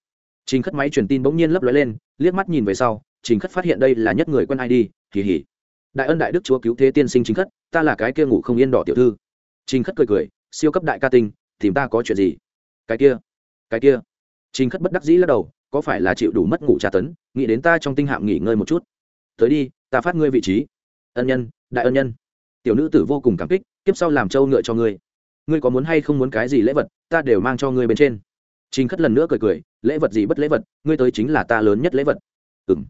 Trình khất máy truyền tin bỗng nhiên lấp lóe lên, liếc mắt nhìn về sau, trình khất phát hiện đây là nhất người quân ai hì hì. Đại ân đại đức chúa cứu thế tiên sinh chính khất, ta là cái kia ngủ không yên đỏ tiểu thư. Chính khất cười cười, siêu cấp đại ca tinh, tìm ta có chuyện gì? Cái kia cái kia. Chính khất bất đắc dĩ lắc đầu, có phải là chịu đủ mất ngủ tra tấn, nghĩ đến ta trong tinh hạm nghỉ ngơi một chút. Tới đi, ta phát ngươi vị trí. Ân nhân, đại ân nhân. Tiểu nữ tử vô cùng cảm kích, kiếp sau làm trâu ngựa cho ngươi. Ngươi có muốn hay không muốn cái gì lễ vật, ta đều mang cho ngươi bên trên. Trình khất lần nữa cười cười, lễ vật gì bất lễ vật, ngươi tới chính là ta lớn nhất lễ vật. Ừ m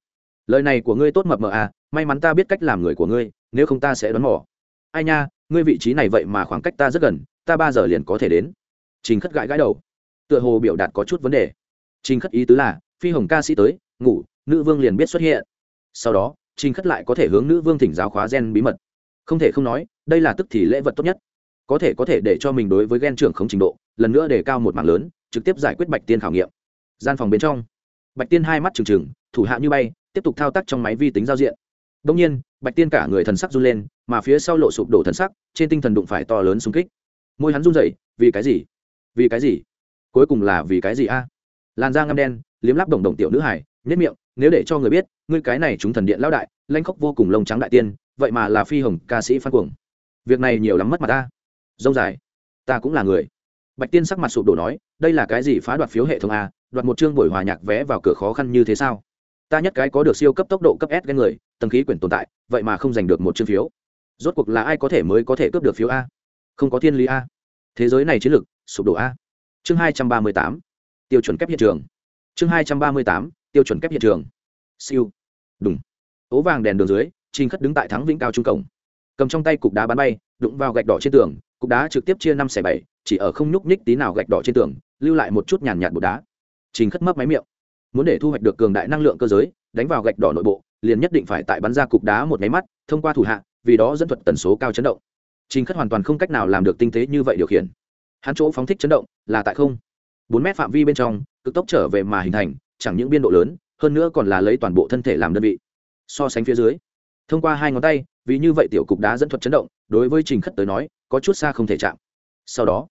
lời này của ngươi tốt mập mờ à may mắn ta biết cách làm người của ngươi, nếu không ta sẽ đón mỏ ai nha, ngươi vị trí này vậy mà khoảng cách ta rất gần, ta ba giờ liền có thể đến. Trình khất gãi gãi đầu. Tựa hồ biểu đạt có chút vấn đề. Trình khất ý tứ là, phi hồng ca sĩ tới, ngủ, nữ vương liền biết xuất hiện. Sau đó, trình khất lại có thể hướng nữ vương thỉnh giáo khóa gen bí mật. Không thể không nói, đây là tức thì lễ vật tốt nhất. Có thể có thể để cho mình đối với gen trưởng không trình độ, lần nữa đề cao một mảng lớn, trực tiếp giải quyết bạch tiên khảo nghiệm. Gian phòng bên trong. Bạch tiên hai mắt trừng trừng, thủ hạ như bay, tiếp tục thao tác trong máy vi tính giao diện đông nhiên, bạch tiên cả người thần sắc run lên, mà phía sau lộ sụp đổ thần sắc, trên tinh thần đụng phải to lớn xung kích. Môi hắn run rẩy, vì cái gì? Vì cái gì? Cuối cùng là vì cái gì a? Làn da ngăm đen, liếm láp đồng đồng tiểu nữ hải, nhếch miệng, nếu để cho người biết, ngươi cái này chúng thần điện lão đại lanh khốc vô cùng lông trắng đại tiên, vậy mà là phi hồng ca sĩ phan cuồng. Việc này nhiều lắm mất mặt ta. Rông dài, ta cũng là người. Bạch tiên sắc mặt sụp đổ nói, đây là cái gì phá đoạt phiếu hệ thống a? Đoạt một chương buổi hòa nhạc vé vào cửa khó khăn như thế sao? Ta nhất cái có được siêu cấp tốc độ cấp s ghen người, tầng khí quyển tồn tại, vậy mà không giành được một chương phiếu. Rốt cuộc là ai có thể mới có thể cướp được phiếu a? Không có thiên lý a. Thế giới này chiến lược, sụp đổ a. Chương hai trăm ba mươi tám, tiêu chuẩn kép hiện trường. Chương hai trăm ba mươi tám, tiêu chuẩn kép hiện trường. Siêu. Đúng ố vàng đèn đường dưới, trình khất đứng tại thắng vĩnh cao trung cổng. Cầm trong tay cục đá bắn bay, đụng vào gạch đỏ trên tường, cục đá trực tiếp chia năm xẻ bảy, chỉ ở không nhúc nhích tí nào gạch đỏ trên tường, lưu lại một chút nhàn nhạt bột đá. Trình khất mấp máy miệng muốn để thu hoạch được cường đại năng lượng cơ giới, đánh vào gạch đỏ nội bộ, liền nhất định phải tại bắn ra cục đá một máy mắt, thông qua thủ hạ, vì đó dẫn thuật tần số cao chấn động. Trình khất hoàn toàn không cách nào làm được tinh tế như vậy điều khiển. Hắn chỗ phóng thích chấn động là tại không, bốn mét phạm vi bên trong, cực tốc trở về mà hình thành, chẳng những biên độ lớn, hơn nữa còn là lấy toàn bộ thân thể làm đơn vị. So sánh phía dưới, thông qua hai ngón tay, vì như vậy tiểu cục đá dẫn thuật chấn động, đối với trình khất tới nói, có chút xa không thể chạm. Sau đó,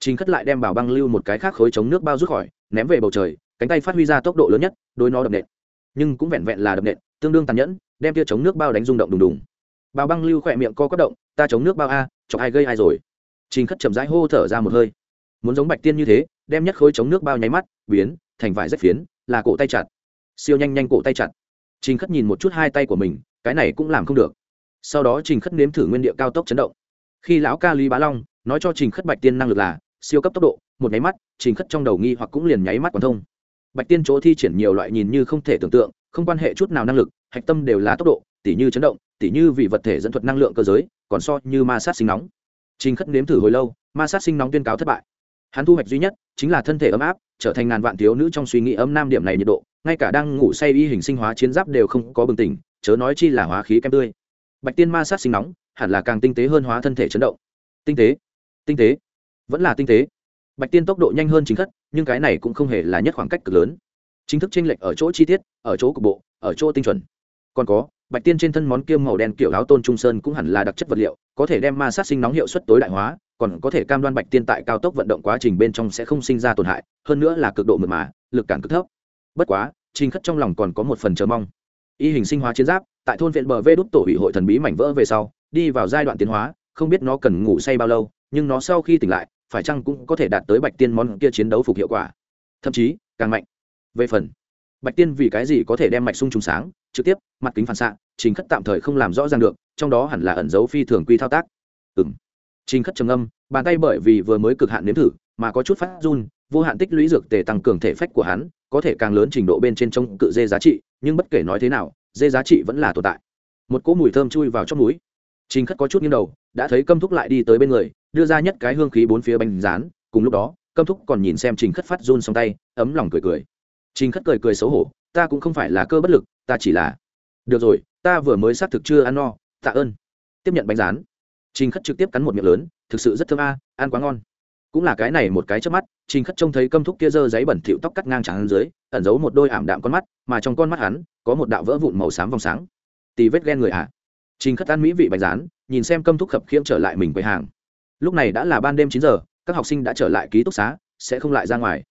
trình khất lại đem bảo băng lưu một cái khác khối chống nước bao rút khỏi, ném về bầu trời cánh tay phát huy ra tốc độ lớn nhất, đối nó đập nện. Nhưng cũng vẹn vẹn là đập nện, tương đương tàn nhẫn, đem tia chống nước bao đánh rung động đùng đùng. Bào băng lưu khỏe miệng co quất động, ta chống nước bao a, chọc ai gây ai rồi? Trình khất chậm rãi hô thở ra một hơi. Muốn giống bạch tiên như thế, đem nhất khối chống nước bao nháy mắt, biến thành vải rách phiến, là cổ tay chặt. Siêu nhanh nhanh cổ tay chặt. Trình khất nhìn một chút hai tay của mình, cái này cũng làm không được. Sau đó trình khất nếm thử nguyên địa cao tốc chấn động. Khi lão ca lý bá long nói cho trình khất bạch tiên năng lực là siêu cấp tốc độ, một nháy mắt, trình khất trong đầu nghi hoặc cũng liền nháy mắt còn thông bạch tiên chỗ thi triển nhiều loại nhìn như không thể tưởng tượng, không quan hệ chút nào năng lực, hạch tâm đều là tốc độ, tỉ như chấn động, tỉ như vì vật thể dẫn thuật năng lượng cơ giới, còn so như ma sát sinh nóng. Trình khất nếm thử hồi lâu, ma sát sinh nóng tuyên cáo thất bại. Hắn thu hoạch duy nhất chính là thân thể ấm áp, trở thành ngàn vạn thiếu nữ trong suy nghĩ ấm nam điểm này nhiệt độ, ngay cả đang ngủ say y hình sinh hóa chiến giáp đều không có bừng tỉnh, chớ nói chi là hóa khí kem tươi. Bạch tiên ma sát sinh nóng, hẳn là càng tinh tế hơn hóa thân thể chấn động. Tinh tế tinh tế, vẫn là tinh tế. Bạch tiên tốc độ nhanh hơn chính khất nhưng cái này cũng không hề là nhất khoảng cách cực lớn. Chính thức tranh lệch ở chỗ chi tiết, ở chỗ cục bộ, ở chỗ tinh chuẩn. Còn có, bạch tiên trên thân món kiêm màu đen kiểu áo tôn trung sơn cũng hẳn là đặc chất vật liệu, có thể đem ma sát sinh nóng hiệu suất tối đại hóa, còn có thể cam đoan bạch tiên tại cao tốc vận động quá trình bên trong sẽ không sinh ra tổn hại, hơn nữa là cực độ mượt mà, lực cản cực thấp. Bất quá, trình khất trong lòng còn có một phần chờ mong. Y hình sinh hóa chiến giáp, tại thôn viện bờ vê đúc tổ ủy hội thần bí mảnh vỡ về sau, đi vào giai đoạn tiến hóa, không biết nó cần ngủ say bao lâu, nhưng nó sau khi tỉnh lại phải chăng cũng có thể đạt tới bạch tiên món kia chiến đấu phục hiệu quả? Thậm chí, càng mạnh. Về phần, bạch tiên vì cái gì có thể đem mạch sung trùng sáng, trực tiếp, mặt kính phản xạ, trình khất tạm thời không làm rõ ràng được, trong đó hẳn là ẩn dấu phi thường quy thao tác. Ừng trình khất trầm âm bàn tay bởi vì vừa mới cực hạn nếm thử, mà có chút phát run, vô hạn tích lũy dược tề tăng cường thể phách của hắn, có thể càng lớn trình độ bên trên trong cự dê giá trị, nhưng bất kể nói thế nào, dê giá trị vẫn là tồn tại. Một cỗ mùi thơm chui vào trong núi trình khất có chút nghiêng đầu, đã thấy câm thúc lại đi tới bên người, đưa ra nhất cái hương khí bốn phía bánh rán, cùng lúc đó, câm thúc còn nhìn xem trình khất phát run xong tay, ấm lòng cười cười. Trình khất cười cười xấu hổ, ta cũng không phải là cơ bất lực, ta chỉ là được rồi, ta vừa mới xác thực chưa ăn no, tạ ơn. Tiếp nhận bánh rán, trình khất trực tiếp cắn một miệng lớn, thực sự rất thơm a, ăn quá ngon. Cũng là cái này một cái chớp mắt, trình khất trông thấy câm thúc kia dơ giấy bẩn thỉu tóc cắt ngang trắng dưới, ẩn giấu một đôi ảm đạm con mắt, mà trong con mắt hắn có một đạo vỡ vụn màu xám vòng sáng. Tì vết ghen người ạ à trình khất ăn mỹ vị bạch rán, nhìn xem câm thúc khập khiễng trở lại mình quầy hàng. Lúc này đã là ban đêm chín giờ, các học sinh đã trở lại ký túc xá, sẽ không lại ra ngoài.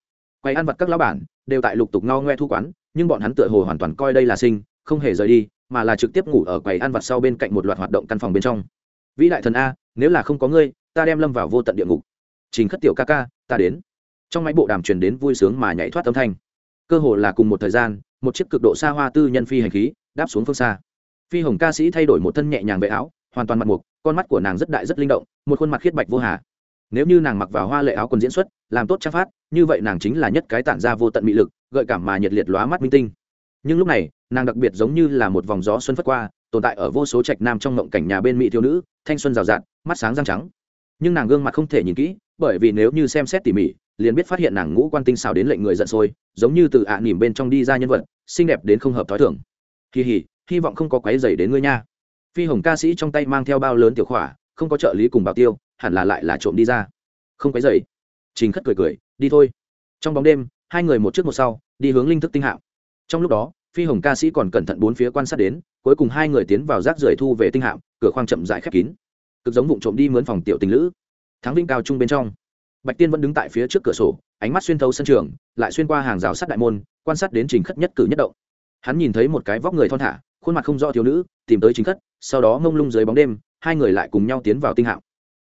Quay ăn vặt các lão bản đều tại lục tục no ngoe thu quán, nhưng bọn hắn tựa hồ hoàn toàn coi đây là sinh, không hề rời đi, mà là trực tiếp ngủ ở quầy ăn vặt sau bên cạnh một loạt hoạt động căn phòng bên trong. Vĩ đại thần a, nếu là không có ngươi, ta đem lâm vào vô tận địa ngục. Trình khất tiểu ca ca, ta đến. Trong máy bộ đàm truyền đến vui sướng mà nhảy thoát âm thanh. Cơ hồ là cùng một thời gian, một chiếc cực độ xa hoa tư nhân phi hành khí đáp xuống phương xa phi hồng ca sĩ thay đổi một thân nhẹ nhàng vệ áo, hoàn toàn mặt mục, con mắt của nàng rất đại rất linh động, một khuôn mặt khiết bạch vô hà. Nếu như nàng mặc vào hoa lệ áo quần diễn xuất, làm tốt trang phát, như vậy nàng chính là nhất cái tản ra vô tận mị lực, gợi cảm mà nhiệt liệt lóa mắt minh tinh. Nhưng lúc này, nàng đặc biệt giống như là một vòng gió xuân phất qua, tồn tại ở vô số trạch nam trong mộng cảnh nhà bên mỹ thiếu nữ, thanh xuân rào rạt, mắt sáng răng trắng. Nhưng nàng gương mặt không thể nhìn kỹ, bởi vì nếu như xem xét tỉ mỉ, liền biết phát hiện nàng ngũ quan tinh xào đến lệnh người giận sôi, giống như từ ạ à nỉm bên trong đi ra nhân vật, xinh đẹp đến không hợp thói thường. Kỳ hỉ hy vọng không có quái dày đến ngươi nha. Phi hồng ca sĩ trong tay mang theo bao lớn tiểu khỏa, không có trợ lý cùng bảo tiêu, hẳn là lại là trộm đi ra. Không quái dày trình khất cười cười, đi thôi. Trong bóng đêm, hai người một trước một sau, đi hướng linh thức tinh hạm. Trong lúc đó, phi hồng ca sĩ còn cẩn thận bốn phía quan sát đến, cuối cùng hai người tiến vào rác rưởi thu về tinh hạm, cửa khoang chậm dại khép kín. Cực giống vụ trộm đi mướn phòng tiểu tình lữ. Thắng vinh cao trung bên trong. Bạch tiên vẫn đứng tại phía trước cửa sổ, ánh mắt xuyên thấu sân trường, lại xuyên qua hàng rào sắt đại môn, quan sát đến trình khất nhất cử nhất động. Hắn nhìn thấy một cái vóc người thon thả khuôn mặt không rõ thiếu nữ, tìm tới chính khất, sau đó ngông lung dưới bóng đêm, hai người lại cùng nhau tiến vào tinh hạng.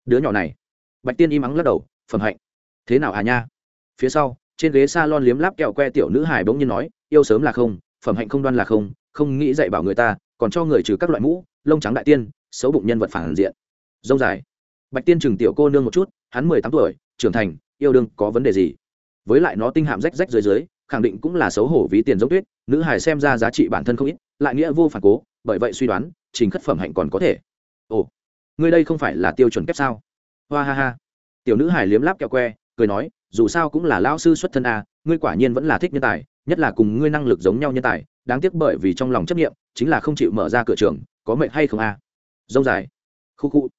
đứa nhỏ này. Bạch tiên im ắng lắc đầu, phẩm hạnh. Thế nào hà nha? Phía sau, trên ghế s a lon liếm láp kẹo que tiểu nữ hải bỗng nhiên nói, yêu sớm là không, phẩm hạnh không đoan là không không nghĩ dạy bảo người ta, còn cho người trừ các loại mũ, lông trắng đại tiên, xấu bụng nhân vật phản diện. Dông dài. Bạch tiên chừng tiểu cô nương một chút, hắn mười tám tuổi, trưởng thành, yêu đương có vấn đề gì? Với lại nó tinh hạm rách rách dưới dưới khẳng định cũng là xấu hổ ví tiền giống tuyết, nữ hải xem ra giá trị bản thân không ít, lại nghĩa vô phản cố, bởi vậy suy đoán, trình khất phẩm hạnh còn có thể. Ồ ngươi đây không phải là tiêu chuẩn kép sao? Hoa ha ha. Tiểu nữ hải liếm láp kẹo que, cười nói, dù sao cũng là lao sư xuất thân a, ngươi quả nhiên vẫn là thích nhân tài, nhất là cùng ngươi năng lực giống nhau nhân tài, đáng tiếc bởi vì trong lòng chấp nghiệm chính là không chịu mở ra cửa trường, có mệnh hay không a? Dông dài. Khu khu.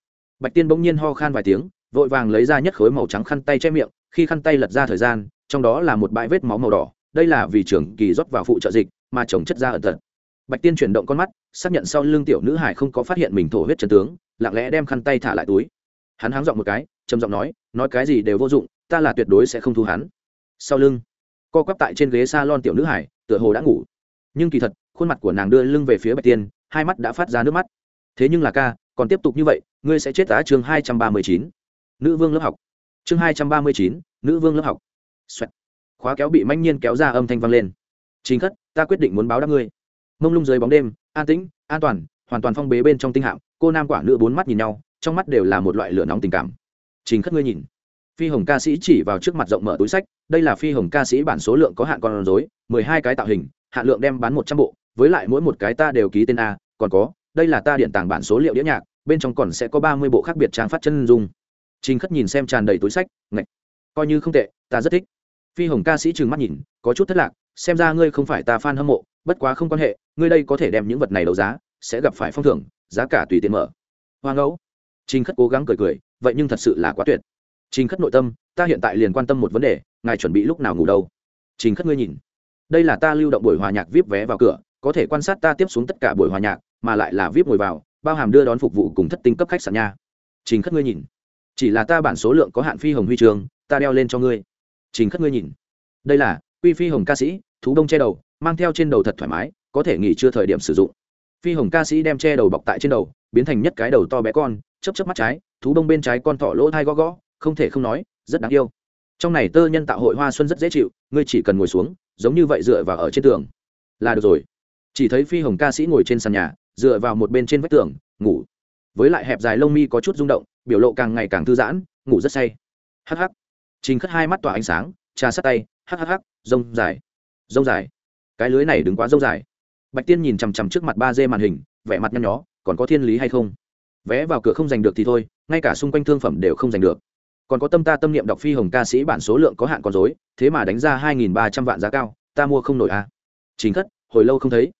Bạch tiên bỗng nhiên ho khan vài tiếng, vội vàng lấy ra nhất khối màu trắng khăn tay che miệng, khi khăn tay lật ra thời gian, trong đó là một bãi vết máu màu đỏ đây là vì trưởng kỳ rót vào phụ trợ dịch mà chồng chất ra ẩn tật. Bạch tiên chuyển động con mắt, xác nhận sau lưng tiểu nữ hải không có phát hiện mình thổ huyết trần tướng, lặng lẽ đem khăn tay thả lại túi. Hắn háng giọng một cái, trầm giọng nói nói cái gì đều vô dụng, ta là tuyệt đối sẽ không thu hắn. Sau lưng, co quắp tại trên ghế s a lon tiểu nữ hải tựa hồ đã ngủ. Nhưng kỳ thật, khuôn mặt của nàng đưa lưng về phía bạch tiên, hai mắt đã phát ra nước mắt. Thế nhưng là ca, còn tiếp tục như vậy, ngươi sẽ chết tá chương hai trăm ba mươi chín. Nữ vương lớp học. Chương hai trăm ba mươi chín, nữ vương lớp học. Xoẹt khóa kéo bị manh nhiên kéo ra âm thanh vang lên. Chính khất, ta quyết định muốn báo đáp ngươi. Mông lung dưới bóng đêm, an tĩnh, an toàn, hoàn toàn phong bế bên trong tinh hạm, cô nam quả nữ bốn mắt nhìn nhau, trong mắt đều là một loại lửa nóng tình cảm. Trình khất ngươi nhìn. Phi hồng ca sĩ chỉ vào trước mặt rộng mở túi sách, đây là phi hồng ca sĩ bản số lượng có hạn con rối, mười hai cái tạo hình, hạn lượng đem bán một trăm bộ, với lại mỗi một cái ta đều ký tên a, còn có, đây là ta điện tảng bản số liệu đĩa nhạc, bên trong còn sẽ có ba mươi bộ khác biệt trang phát chân dung. Trình khất nhìn xem tràn đầy túi sách, ngạch. Coi như không tệ, ta rất thích phi hồng ca sĩ trừng mắt nhìn, có chút thất lạc, xem ra ngươi không phải ta f a n hâm mộ, bất quá không quan hệ, ngươi đây có thể đem những vật này đấu giá, sẽ gặp phải phong thưởng, giá cả tùy tiện mở. Hoa ngẫu trình khất cố gắng cười cười, vậy nhưng thật sự là quá tuyệt. Trình khất nội tâm, ta hiện tại liền quan tâm một vấn đề, ngài chuẩn bị lúc nào ngủ đâu? Trình khất ngươi nhìn. Đây là ta lưu động buổi hòa nhạc vip vé vào cửa, có thể quan sát ta tiếp xuống tất cả buổi hòa nhạc, mà lại là vip ngồi vào, bao hàm đưa đón phục vụ cùng thất tinh cấp khách sạn nha. Trình khất ngươi nhìn. Chỉ là ta bản số lượng có hạn phi hồng huy trường, ta đeo lên cho ngươi trình khất ngươi nhìn. Đây là, quy phi hồng ca sĩ, thú đông che đầu, mang theo trên đầu thật thoải mái, có thể nghỉ chưa thời điểm sử dụng. Phi hồng ca sĩ đem che đầu bọc tại trên đầu, biến thành nhất cái đầu to bé con chấp chấp mắt trái, thú đông bên trái con thỏ lỗ thai gõ gõ, không thể không nói, rất đáng yêu. Trong này tơ nhân tạo hội hoa xuân rất dễ chịu, ngươi chỉ cần ngồi xuống, giống như vậy dựa vào ở trên tường, là được rồi. Chỉ thấy phi hồng ca sĩ ngồi trên sàn nhà, dựa vào một bên trên vách tường, ngủ. Với lại hẹp dài lông mi có chút rung động, biểu lộ càng ngày càng thư giãn, ngủ rất say. Hắc hắc trình khất hai mắt tỏa ánh sáng trà sát tay hắc hắc hắc rông dài rông dài. Cái lưới này đứng quá rông dài. Bạch tiên nhìn chằm chằm trước mặt ba d màn hình vẻ mặt nhăn nhó còn có thiên lý hay không? Vé vào cửa không giành được thì thôi ngay cả xung quanh thương phẩm đều không giành được. Còn có tâm ta tâm niệm đọc phi hồng ca sĩ bản số lượng có hạn còn dối thế mà đánh ra hai nghìn ba trăm vạn giá cao ta mua không nổi à. Trình Khất, hồi lâu không thấy.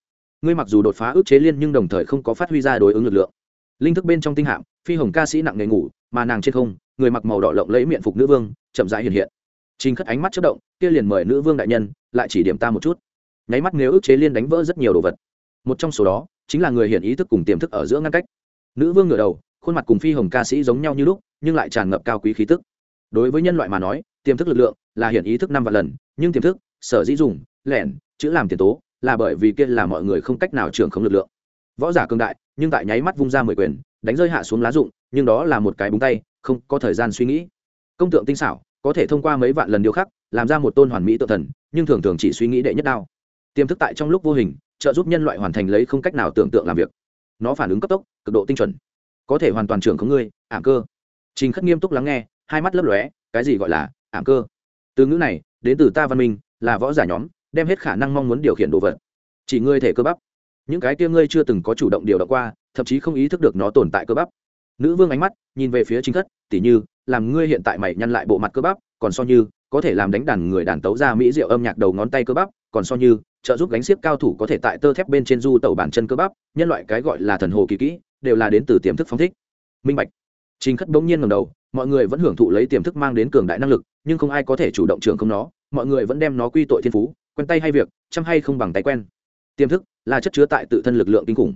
Ngươi mặc dù đột phá ước chế liên nhưng đồng thời không có phát huy ra đối ứng lực lượng. Linh thức bên trong tinh hạm phi hồng ca sĩ nặng nề ngủ, mà nàng trên không, người mặc màu đỏ lộng lấy miệng phục nữ vương, chậm rãi hiện hiện. Trình khất ánh mắt chất động, kia liền mời nữ vương đại nhân, lại chỉ điểm ta một chút. Nháy mắt nếu ức chế liên đánh vỡ rất nhiều đồ vật. Một trong số đó, chính là người hiện ý thức cùng tiềm thức ở giữa ngăn cách. Nữ vương ngửa đầu, khuôn mặt cùng phi hồng ca sĩ giống nhau như lúc, nhưng lại tràn ngập cao quý khí tức. Đối với nhân loại mà nói, tiềm thức lực lượng là hiện ý thức năm vạn lần, nhưng tiềm thức, sở dĩ dùng, lẻn, chữ làm tiền tố, là bởi vì kia là mọi người không cách nào trưởng không lực lượng. Võ giả cường đại, nhưng tại nháy mắt vung ra mười quyền đánh rơi hạ xuống lá rụng, nhưng đó là một cái búng tay không có thời gian suy nghĩ. Công tượng tinh xảo có thể thông qua mấy vạn lần điều khắc làm ra một tôn hoàn mỹ tự thần nhưng thường thường chỉ suy nghĩ đệ nhất đao. Tiềm thức tại trong lúc vô hình trợ giúp nhân loại hoàn thành lấy không cách nào tưởng tượng làm việc. Nó phản ứng cấp tốc cực độ tinh chuẩn. Có thể hoàn toàn trưởng có ngươi ảm cơ. Trình khất nghiêm túc lắng nghe hai mắt lấp lóe cái gì gọi là ảm cơ? Từ ngữ này đến từ ta văn minh là võ giả nhóm đem hết khả năng mong muốn điều khiển đồ vật. Chỉ ngươi thể cơ bắp. Những cái kia ngươi chưa từng có chủ động điều động qua thậm chí không ý thức được nó tồn tại cơ bắp. Nữ vương ánh mắt nhìn về phía chính thất tỉ như, làm ngươi hiện tại mày nhăn lại bộ mặt cơ bắp, còn so như, có thể làm đánh đàn người đàn tấu ra mỹ diệu âm nhạc đầu ngón tay cơ bắp, còn so như, trợ giúp gánh xiếc cao thủ có thể tại tơ thép bên trên du tẩu bản chân cơ bắp, nhân loại cái gọi là thần hồ kỳ kỹ, đều là đến từ tiềm thức phong thích. Minh bạch. Chính khất bỗng nhiên ngầm đầu, mọi người vẫn hưởng thụ lấy tiềm thức mang đến cường đại năng lực, nhưng không ai có thể chủ động trưởng không nó, mọi người vẫn đem nó quy tội thiên phú, quen tay hay việc, chăm hay không bằng tay quen. Tiềm thức là chất chứa tại tự thân lực lượng kinh khủng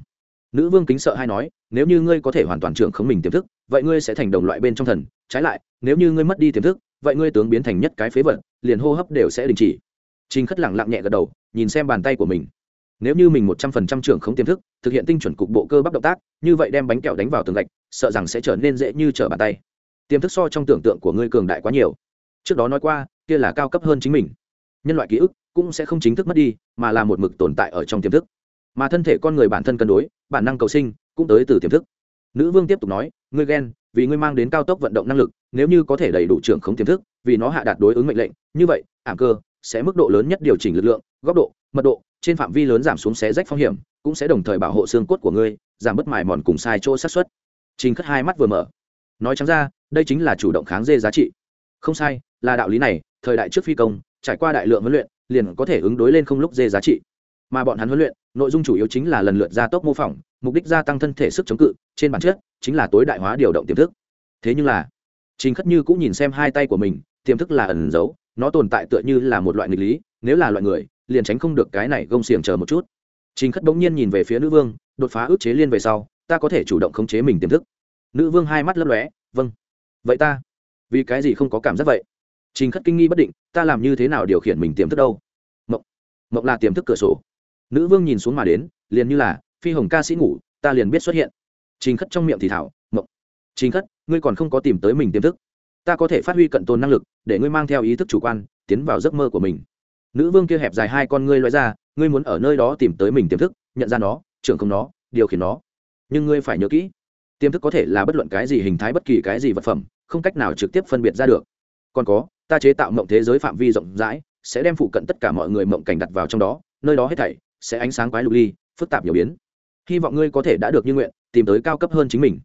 nữ vương kính sợ hay nói nếu như ngươi có thể hoàn toàn trưởng khống mình tiềm thức vậy ngươi sẽ thành đồng loại bên trong thần trái lại nếu như ngươi mất đi tiềm thức vậy ngươi tướng biến thành nhất cái phế vật liền hô hấp đều sẽ đình chỉ Trình Khất lặng lặng nhẹ gật đầu, nhìn xem bàn tay của mình. Nếu như mình một trăm phần trăm trưởng không tiềm thức, thực hiện tinh chuẩn cục bộ cơ bắp động tác, như vậy đem bánh kẹo đánh vào tường gạch, sợ rằng sẽ trở nên dễ như trở bàn tay. Tiềm thức so trong tưởng tượng của ngươi cường đại quá nhiều. Trước đó nói qua, kia là cao cấp hơn chính mình. Nhân loại ký ức cũng sẽ không chính thức mất đi, mà là một mực tồn tại ở trong tiềm thức. Mà thân thể con người bản thân cân đối, bản năng cầu sinh, cũng tới từ tiềm thức. Nữ vương tiếp tục nói, ngươi ghen, vì ngươi mang đến cao tốc vận động năng lực, nếu như có thể đầy đủ trưởng không tiềm thức, vì nó hạ đạt đối ứng mệnh lệnh, như vậy, ảm cơ sẽ mức độ lớn nhất điều chỉnh lực lượng góc độ mật độ trên phạm vi lớn giảm xuống xé rách phong hiểm cũng sẽ đồng thời bảo hộ xương cốt của ngươi giảm bớt mài mòn cùng sai chỗ sát xuất trình khất hai mắt vừa mở. Nói trắng ra đây chính là chủ động kháng dê giá trị. Không sai là đạo lý này thời đại trước phi công trải qua đại lượng huấn luyện liền có thể ứng đối lên không lúc dê giá trị mà bọn hắn huấn luyện, nội dung chủ yếu chính là lần lượt gia tốc mô phỏng, mục đích gia tăng thân thể sức chống cự, trên bản chất, chính là tối đại hóa điều động tiềm thức. Thế nhưng là, trình khất như cũng nhìn xem hai tay của mình, tiềm thức là ẩn giấu, nó tồn tại tựa như là một loại nghịch lý, nếu là loại người, liền tránh không được cái này gông xiềng chờ một chút. Trình khất bỗng nhiên nhìn về phía nữ vương, đột phá ước chế liên về sau, ta có thể chủ động khống chế mình tiềm thức. Nữ vương hai mắt lấp lóe vâng. Vậy ta? Vì cái gì không có cảm giác vậy? Trình khất kinh nghi bất định, ta làm như thế nào điều khiển mình tiềm thức đâu? Mộng. Mộng là tiềm thức cửa sổ nữ vương nhìn xuống mà đến, liền như là, phi hồng ca sĩ ngủ, ta liền biết xuất hiện. Trình khất trong miệng thì thảo, mộng, trình khất, ngươi còn không có tìm tới mình tiềm thức. Ta có thể phát huy cận tồn năng lực, để ngươi mang theo ý thức chủ quan, tiến vào giấc mơ của mình. Nữ vương kia hẹp dài hai con ngươi loại ra, ngươi muốn ở nơi đó tìm tới mình tiềm thức, nhận ra nó, trưởng không nó, điều khiển nó. Nhưng ngươi phải nhớ kỹ, tiềm thức có thể là bất luận cái gì hình thái bất kỳ cái gì vật phẩm, không cách nào trực tiếp phân biệt ra được. Còn có, ta chế tạo mộng thế giới phạm vi rộng rãi, sẽ đem phụ cận tất cả mọi người mộng cảnh đặt vào trong đó, nơi đó hết thảy sẽ ánh sáng quái lục ly, phức tạp nhiều biến. Hy vọng ngươi có thể đã được như nguyện, tìm tới cao cấp hơn chính mình.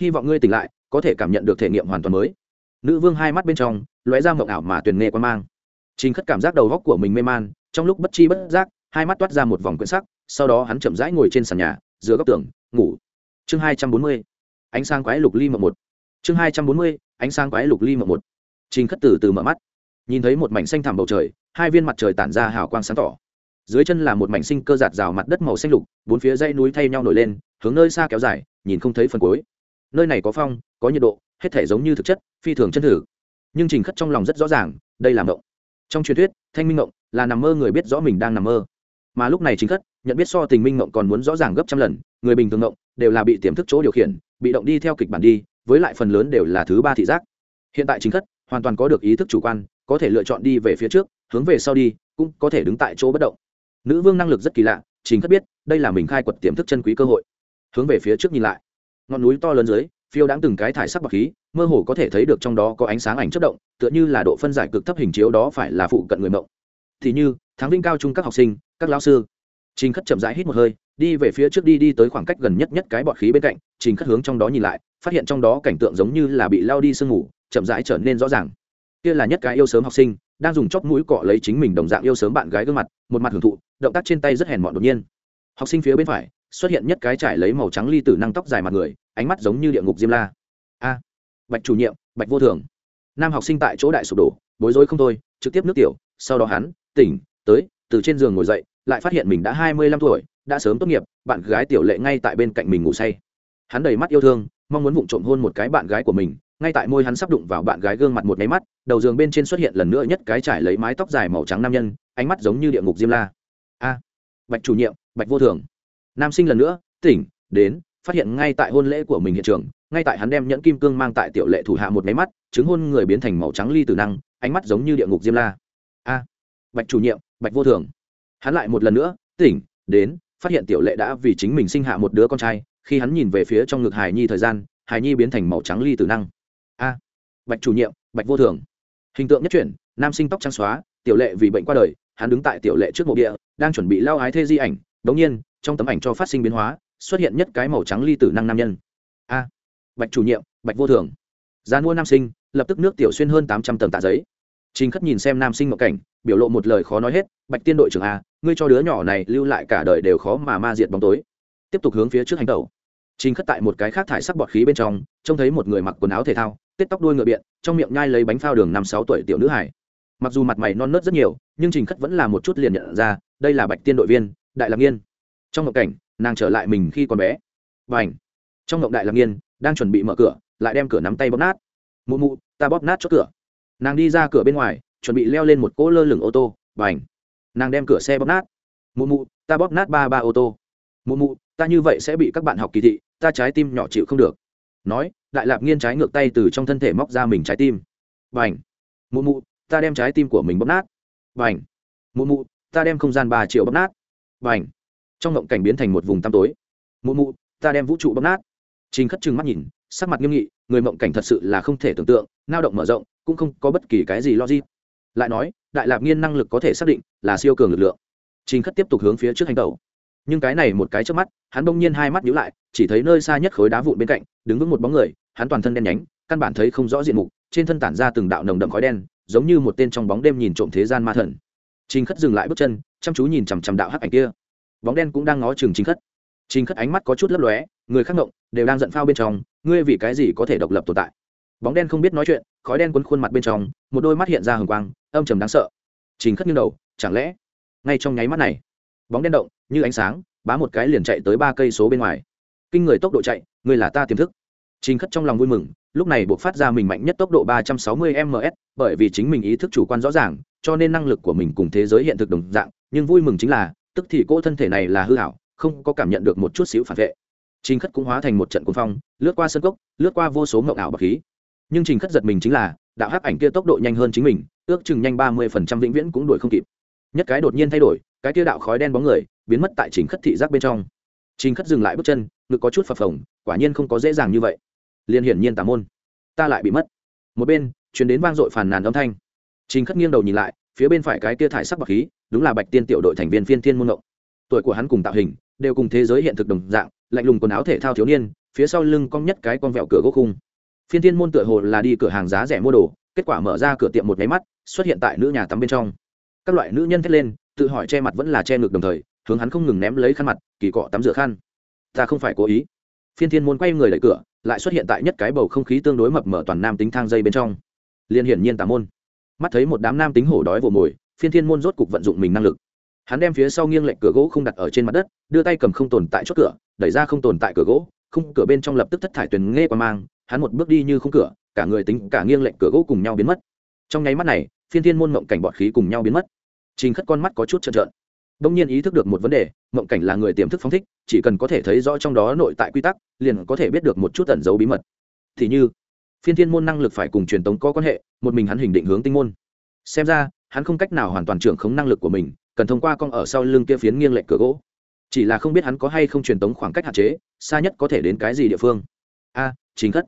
Hy vọng ngươi tỉnh lại, có thể cảm nhận được thể nghiệm hoàn toàn mới. Nữ vương hai mắt bên trong, lóe ra mộng ảo mà tuyền nghe quan mang. Trình khất cảm giác đầu góc của mình mê man, trong lúc bất chi bất giác, hai mắt toát ra một vòng quyển sắc, sau đó hắn chậm rãi ngồi trên sàn nhà, giữa góc tường, ngủ. Chương hai trăm bốn mươi, ánh sáng quái lục ly mộng một. Chương hai trăm bốn mươi, ánh sáng quái lục ly mộng một. Trình khất từ từ mở mắt, nhìn thấy một mảnh xanh thẳm bầu trời, hai viên mặt trời tản ra hào quang sáng tỏ dưới chân là một mảnh sinh cơ giạt rào mặt đất màu xanh lục, bốn phía dãy núi thay nhau nổi lên, hướng nơi xa kéo dài, nhìn không thấy phần cuối. Nơi này có phong, có nhiệt độ, hết thể giống như thực chất, phi thường chân thử. Nhưng trình khất trong lòng rất rõ ràng, đây là mộng. Trong truyền thuyết, thanh minh mộng là nằm mơ người biết rõ mình đang nằm mơ. Mà lúc này trình khất, nhận biết so tình minh mộng còn muốn rõ ràng gấp trăm lần, người bình thường mộng đều là bị tiềm thức chỗ điều khiển, bị động đi theo kịch bản đi, với lại phần lớn đều là thứ ba thị giác. Hiện tại chính khất hoàn toàn có được ý thức chủ quan, có thể lựa chọn đi về phía trước, hướng về sau đi, cũng có thể đứng tại chỗ bất động nữ vương năng lực rất kỳ lạ chính khất biết, đây là mình khai quật tiềm thức chân quý cơ hội. Hướng về phía trước nhìn lại. Ngọn núi to lớn dưới, phiêu đáng từng cái thải sắc bọc khí, mơ hồ có thể thấy được trong đó có ánh sáng ảnh chất động, tựa như là độ phân giải cực thấp hình chiếu đó phải là phụ cận người mộng. Thì như tháng vinh cao trung các học sinh, các lao sư. Trình khất chậm rãi hít một hơi, đi về phía trước đi đi tới khoảng cách gần nhất nhất cái bọt khí bên cạnh, trình khất hướng trong đó nhìn lại, phát hiện trong đó cảnh tượng giống như là bị lao đi sương ngủ, chậm rãi trở nên rõ ràng. Kia là nhất cái yêu sớm học sinh đang dùng chóp mũi cọ lấy chính mình đồng dạng yêu sớm bạn gái gương mặt, một mặt hưởng thụ, động tác trên tay rất hèn mọn đột nhiên. Học sinh phía bên phải, xuất hiện nhất cái trải lấy màu trắng ly tử năng tóc dài mặt người, ánh mắt giống như địa ngục diêm la. A, bạch chủ nhiệm, bạch vô thường. Nam học sinh tại chỗ đại sụp đổ, bối rối không thôi, trực tiếp nước tiểu, sau đó hắn, tỉnh, tới, từ trên giường ngồi dậy, lại phát hiện mình đã hai mươi lăm tuổi, đã sớm tốt nghiệp, bạn gái tiểu lệ ngay tại bên cạnh mình ngủ say. Hắn đầy mắt yêu thương, mong muốn vụng trộm hôn một cái bạn gái của mình ngay tại môi hắn sắp đụng vào bạn gái gương mặt một nháy mắt, đầu giường bên trên xuất hiện lần nữa nhất cái trải lấy mái tóc dài màu trắng nam nhân, ánh mắt giống như địa ngục diêm la. A, bạch chủ nhiệm, bạch vô thường. Nam sinh lần nữa, tỉnh, đến, phát hiện ngay tại hôn lễ của mình hiện trường, ngay tại hắn đem nhẫn kim cương mang tại tiểu lệ thủ hạ một máy mắt, chứng hôn người biến thành màu trắng ly tử năng, ánh mắt giống như địa ngục diêm la. A, bạch chủ nhiệm, bạch vô thường. Hắn lại một lần nữa, tỉnh, đến, phát hiện tiểu lệ đã vì chính mình sinh hạ một đứa con trai, khi hắn nhìn về phía trong ngực hài nhi thời gian hài nhi biến thành màu trắng ly tử năng bạch chủ nhiệm, bạch vô thường. Hình tượng nhất chuyển, nam sinh tóc trắng xóa, tiểu lệ vì bệnh qua đời, hắn đứng tại tiểu lệ trước mộ địa, đang chuẩn bị lao ái thê di ảnh. Đống nhiên, trong tấm ảnh cho phát sinh biến hóa, xuất hiện nhất cái màu trắng ly tử năng nam nhân. A, bạch chủ nhiệm, bạch vô thường. Gian mua nam sinh, lập tức nước tiểu xuyên hơn tám trăm tầng tạ giấy. Trình khất nhìn xem nam sinh mộng cảnh, biểu lộ một lời khó nói hết, bạch tiên đội trưởng a, ngươi cho đứa nhỏ này lưu lại cả đời đều khó mà ma diệt bóng tối. Tiếp tục hướng phía trước hành tẩu. Trình khất tại một cái khác thải sắc bọt khí bên trong, trông thấy một người mặc quần áo thể thao tết tóc đuôi ngựa biện, trong miệng nhai lấy bánh phao đường năm sáu tuổi tiểu nữ hải mặc dù mặt mày non nớt rất nhiều, nhưng trình khất vẫn là một chút liền nhận ra, đây là bạch tiên đội viên, đại lạc nghiên. Trong ngộng cảnh, nàng trở lại mình khi còn bé. Và ảnh trong ngộng đại lạc nghiên, đang chuẩn bị mở cửa, lại đem cửa nắm tay bóp nát. Mụ mụ, ta bóp nát chốt cửa. Nàng đi ra cửa bên ngoài, chuẩn bị leo lên một cỗ lơ lửng ô tô. Và ảnh nàng đem cửa xe bóp nát. Mụ mụ, ta bóp nát ba ba ô tô. Mụ mụ, ta như vậy sẽ bị các bạn học kỳ thị, ta trái tim nhỏ chịu không được. Nói đại lạp nghiên trái ngược tay từ trong thân thể móc ra mình trái tim. Và ảnh mụ mụ, ta đem trái tim của mình bóp nát. Và ảnh mụ mụ, ta đem không gian ba triệu bóp nát. Và ảnh trong ngộng cảnh biến thành một vùng tăm tối. Mụ mụ, ta đem vũ trụ bóp nát. Trình khất trừng mắt nhìn, sắc mặt nghiêm nghị, người mộng cảnh thật sự là không thể tưởng tượng, nao động mở rộng, cũng không có bất kỳ cái gì logic. Lại nói, đại lạp nghiên năng lực có thể xác định là siêu cường lực lượng. Trình khất tiếp tục hướng phía trước hành tàu nhưng cái này một cái trước mắt, hắn bỗng nhiên hai mắt nhíu lại, chỉ thấy nơi xa nhất khối đá vụn bên cạnh, đứng vững một bóng người, hắn toàn thân đen nhánh, căn bản thấy không rõ diện mục, trên thân tản ra từng đạo nồng đậm khói đen, giống như một tên trong bóng đêm nhìn trộm thế gian ma thần. Trình khất dừng lại bước chân, chăm chú nhìn chằm chằm đạo hắc ảnh kia. Bóng đen cũng đang ngó chừng trình khất. Trình khất ánh mắt có chút lấp lóe, người khác động đều đang giận phao bên trong, ngươi vì cái gì có thể độc lập tồn tại? Bóng đen không biết nói chuyện, khói đen quấn khuôn mặt bên trong, một đôi mắt hiện ra hừng quang, âm trầm đáng sợ. Trình khất nghiêng đầu, chẳng lẽ, ngay trong nháy mắt này, bóng đen động như ánh sáng, bá một cái liền chạy tới ba cây số bên ngoài. Kinh người tốc độ chạy, người là ta tiềm thức. Trình khất trong lòng vui mừng, lúc này buộc phát ra mình mạnh nhất tốc độ ba trăm sáu mươi ms bởi vì chính mình ý thức chủ quan rõ ràng, cho nên năng lực của mình cùng thế giới hiện thực đồng dạng, nhưng vui mừng chính là, tức thì cỗ thân thể này là hư hảo, không có cảm nhận được một chút xíu phản vệ. Trình khất cũng hóa thành một trận cuồng phong, lướt qua sân cốc, lướt qua vô số mộng ảo bậc khí. Nhưng trình khất giật mình chính là, đạo hắc ảnh kia tốc độ nhanh hơn chính mình, ước chừng nhanh ba mươi phần trăm vĩnh viễn cũng đuổi không kịp. Nhất cái đột nhiên thay đổi, cái kia đạo khói đen bóng người biến mất tại trình khất thị giác bên trong. Trình khất dừng lại bước chân, ngực có chút phập phồng, quả nhiên không có dễ dàng như vậy. Liền hiển nhiên tà môn, ta lại bị mất. Một bên chuyển đến vang dội phàn nàn âm thanh. Trình khất nghiêng đầu nhìn lại, phía bên phải cái kia thải sắc bạc khí, đúng là bạch tiên tiểu đội thành viên phiên thiên môn ngộng. Tuổi của hắn cùng tạo hình, đều cùng thế giới hiện thực đồng dạng, lạnh lùng quần áo thể thao thiếu niên, phía sau lưng cong nhất cái con vẹo cửa gỗ khung. Phiên thiên môn tựa hồ là đi cửa hàng giá rẻ mua đồ, kết quả mở ra cửa tiệm một nháy mắt, xuất hiện tại nữ nhà tắm bên trong. Các loại nữ nhân thét lên, tự hỏi che mặt vẫn là che ngực đồng thời hướng hắn không ngừng ném lấy khăn mặt, kỳ cọ tắm rửa khăn. Ta không phải cố ý. Phiên thiên môn quay người đẩy cửa, lại xuất hiện tại nhất cái bầu không khí tương đối mập mở toàn nam tính thang dây bên trong. Liên hiển nhiên tà môn. Mắt thấy một đám nam tính hổ đói vồ mồi, phiên thiên môn rốt cục vận dụng mình năng lực. Hắn đem phía sau nghiêng lệnh cửa gỗ không đặt ở trên mặt đất, đưa tay cầm không tồn tại chốt cửa, đẩy ra không tồn tại cửa gỗ, khung cửa bên trong lập tức thất thải tuyền nghe qua mang, hắn một bước đi như khung cửa, cả người tính cả nghiêng lệnh cửa gỗ cùng nhau biến mất. Trong nháy mắt này, phiên thiên môn mộng cảnh bọt khí cùng nhau biến mất. Trình khất con mắt có chút trợn trợn đông nhiên ý thức được một vấn đề mộng cảnh là người tiềm thức phóng thích chỉ cần có thể thấy rõ trong đó nội tại quy tắc liền có thể biết được một chút tẩn dấu bí mật. Thì như phiên thiên môn năng lực phải cùng truyền tống có quan hệ một mình hắn hình định hướng tinh môn. Xem ra hắn không cách nào hoàn toàn trưởng khống năng lực của mình cần thông qua con ở sau lưng kia phiến nghiêng lệch cửa gỗ. Chỉ là không biết hắn có hay không truyền tống khoảng cách hạn chế xa nhất có thể đến cái gì địa phương. A à, chính khất.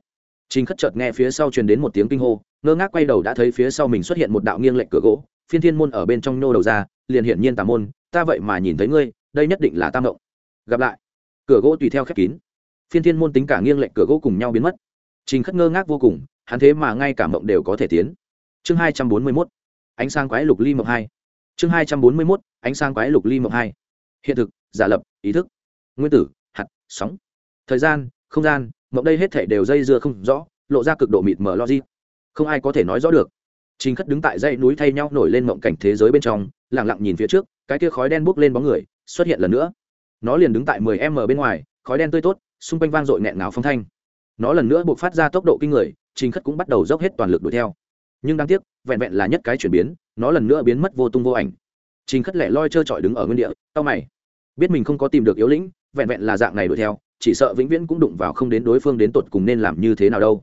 Chính khất chợt nghe phía sau truyền đến một tiếng kinh hô ngơ ngác quay đầu đã thấy phía sau mình xuất hiện một đạo nghiêng lệch cửa gỗ. Phiên thiên môn ở bên trong nô đầu ra liền hiển nhiên tà môn ta vậy mà nhìn thấy ngươi, đây nhất định là tam động gặp lại. Cửa gỗ tùy theo khép kín. Phiên thiên môn tính cả nghiêng lệch cửa gỗ cùng nhau biến mất. Trình khất ngơ ngác vô cùng, hắn thế mà ngay cả mộng đều có thể tiến. Chương hai trăm bốn mươi mốt. Ánh sáng quái lục ly mộng hai. Chương hai trăm bốn mươi mốt. Ánh sáng quái lục ly mộng hai. Hiện thực, giả lập, ý thức. Nguyên tử, hạt, sóng. Thời gian, không gian, mộng đây hết thể đều dây dưa không rõ, lộ ra cực độ mịt mờ logic. Không ai có thể nói rõ được trình khất đứng tại dãy núi thay nhau nổi lên mộng cảnh thế giới bên trong, lặng lặng nhìn phía trước, cái kia khói đen bốc lên bóng người, xuất hiện lần nữa. Nó liền đứng tại 10 m bên ngoài, khói đen tươi tốt, xung quanh vang dội nghẹn ngào phong thanh. Nó lần nữa buộc phát ra tốc độ kinh người, trình khất cũng bắt đầu dốc hết toàn lực đuổi theo. Nhưng đáng tiếc, vẹn vẹn là nhất cái chuyển biến, nó lần nữa biến mất vô tung vô ảnh. Trình khất lẻ loi trơ trọi đứng ở nguyên địa, cau mày. Biết mình không có tìm được yếu lĩnh, vẹn vẹn là dạng này đuổi theo, chỉ sợ vĩnh viễn cũng đụng vào không đến đối phương đến tột cùng nên làm như thế nào đâu.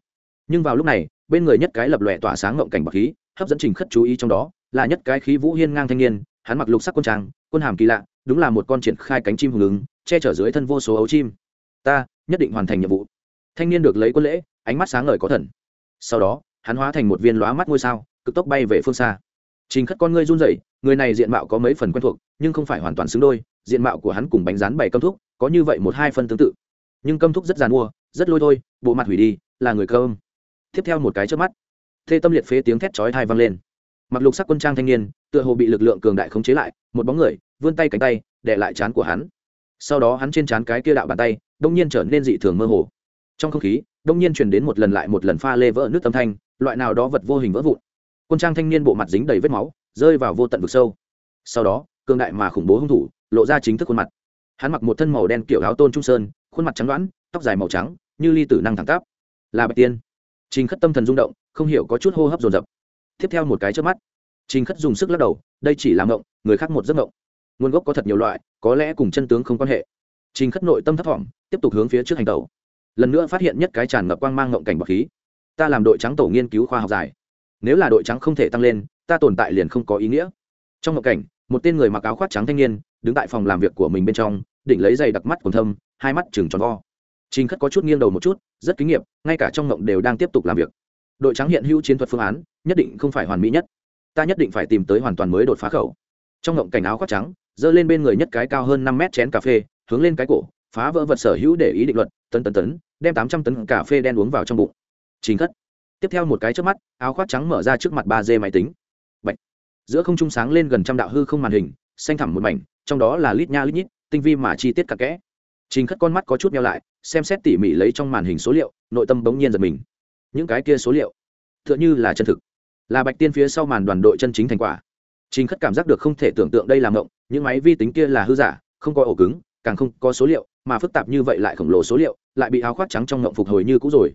Nhưng vào lúc này bên người nhất cái lập lòe tỏa sáng ngộng cảnh bạc khí, hấp dẫn trình khất chú ý trong đó, là nhất cái khí vũ hiên ngang thanh niên, hắn mặc lục sắc quân trang, quân hàm kỳ lạ, đúng là một con triển khai cánh chim hùng ứng, che chở dưới thân vô số ấu chim. Ta, nhất định hoàn thành nhiệm vụ. Thanh niên được lấy quân lễ, ánh mắt sáng ngời có thần. Sau đó, hắn hóa thành một viên lóa mắt ngôi sao, cực tốc bay về phương xa. Trình khất con ngươi run rẩy, người này diện mạo có mấy phần quen thuộc, nhưng không phải hoàn toàn xứng đôi, diện mạo của hắn cùng bánh rán bảy câm thúc, có như vậy một hai phân tương tự. Nhưng câm thúc rất g mua, rất lôi thôi, bộ mặt hủy đi, là người cơm tiếp theo một cái trước mắt. Thê tâm liệt phế tiếng thét chói thai vang lên. Mặc lục sắc quân trang thanh niên, tựa hồ bị lực lượng cường đại khống chế lại, một bóng người, vươn tay cánh tay để lại chán của hắn. Sau đó hắn trên chán cái kia đạo bàn tay, đông nhiên trở nên dị thường mơ hồ. Trong không khí, đông nhiên truyền đến một lần lại một lần pha lê vỡ nước âm thanh, loại nào đó vật vô hình vỡ vụn. Quân trang thanh niên bộ mặt dính đầy vết máu, rơi vào vô tận vực sâu. Sau đó, cường đại mà khủng bố hung thủ, lộ ra chính thức khuôn mặt. Hắn mặc một thân màu đen kiểu áo tôn trung sơn, khuôn mặt trắng đoán tóc dài màu trắng, như ly tử năng thẳng tắp. Là bạch tiên trình khất tâm thần rung động, không hiểu có chút hô hấp dồn dập. Tiếp theo một cái trước mắt, trình khất dùng sức lắc đầu, đây chỉ là ngộng, người khác một giấc ngộng. Nguồn gốc có thật nhiều loại, có lẽ cùng chân tướng không quan hệ. Trình khất nội tâm thấp thỏm, tiếp tục hướng phía trước hành tàu lần nữa phát hiện nhất cái tràn ngập quang mang ngộng cảnh bọc khí. Ta làm đội trắng tổ nghiên cứu khoa học dài nếu là đội trắng không thể tăng lên, ta tồn tại liền không có ý nghĩa. Trong ngộng cảnh, một tên người mặc áo khoác trắng thanh niên, đứng tại phòng làm việc của mình bên trong, định lấy giày đặc mắt quần thâm, hai mắt trừng tròn vo trình khất có chút nghiêng đầu một chút, rất kinh nghiệm ngay cả trong ngộng đều đang tiếp tục làm việc. Đội trắng hiện hữu chiến thuật phương án, nhất định không phải hoàn mỹ nhất. Ta nhất định phải tìm tới hoàn toàn mới đột phá khẩu. Trong ngộng cảnh áo khoác trắng, giơ lên bên người nhất cái cao hơn năm mét chén cà phê, hướng lên cái cổ, phá vỡ vật sở hữu để ý định luật, tấn tấn tấn, đem tám trăm tấn cà phê đen uống vào trong bụng. Chính khất. Tiếp theo một cái chớp mắt, áo khoác trắng mở ra trước mặt ba d máy tính. Bạch. giữa không trung sáng lên gần trăm đạo hư không màn hình, xanh thẳm một mảnh, trong đó là lít nha lít nhít, tinh vi mà chi tiết cả kẽ. Trình khất con mắt có chút nheo lại, xem xét tỉ mỉ lấy trong màn hình số liệu, nội tâm bỗng nhiên giật mình. Những cái kia số liệu, tựa như là chân thực, là bạch tiên phía sau màn đoàn đội chân chính thành quả. Trình khất cảm giác được không thể tưởng tượng đây là mộng, những máy vi tính kia là hư giả, không có ổ cứng, càng không có số liệu, mà phức tạp như vậy lại khổng lồ số liệu, lại bị áo khoác trắng trong mộng phục hồi như cũ rồi.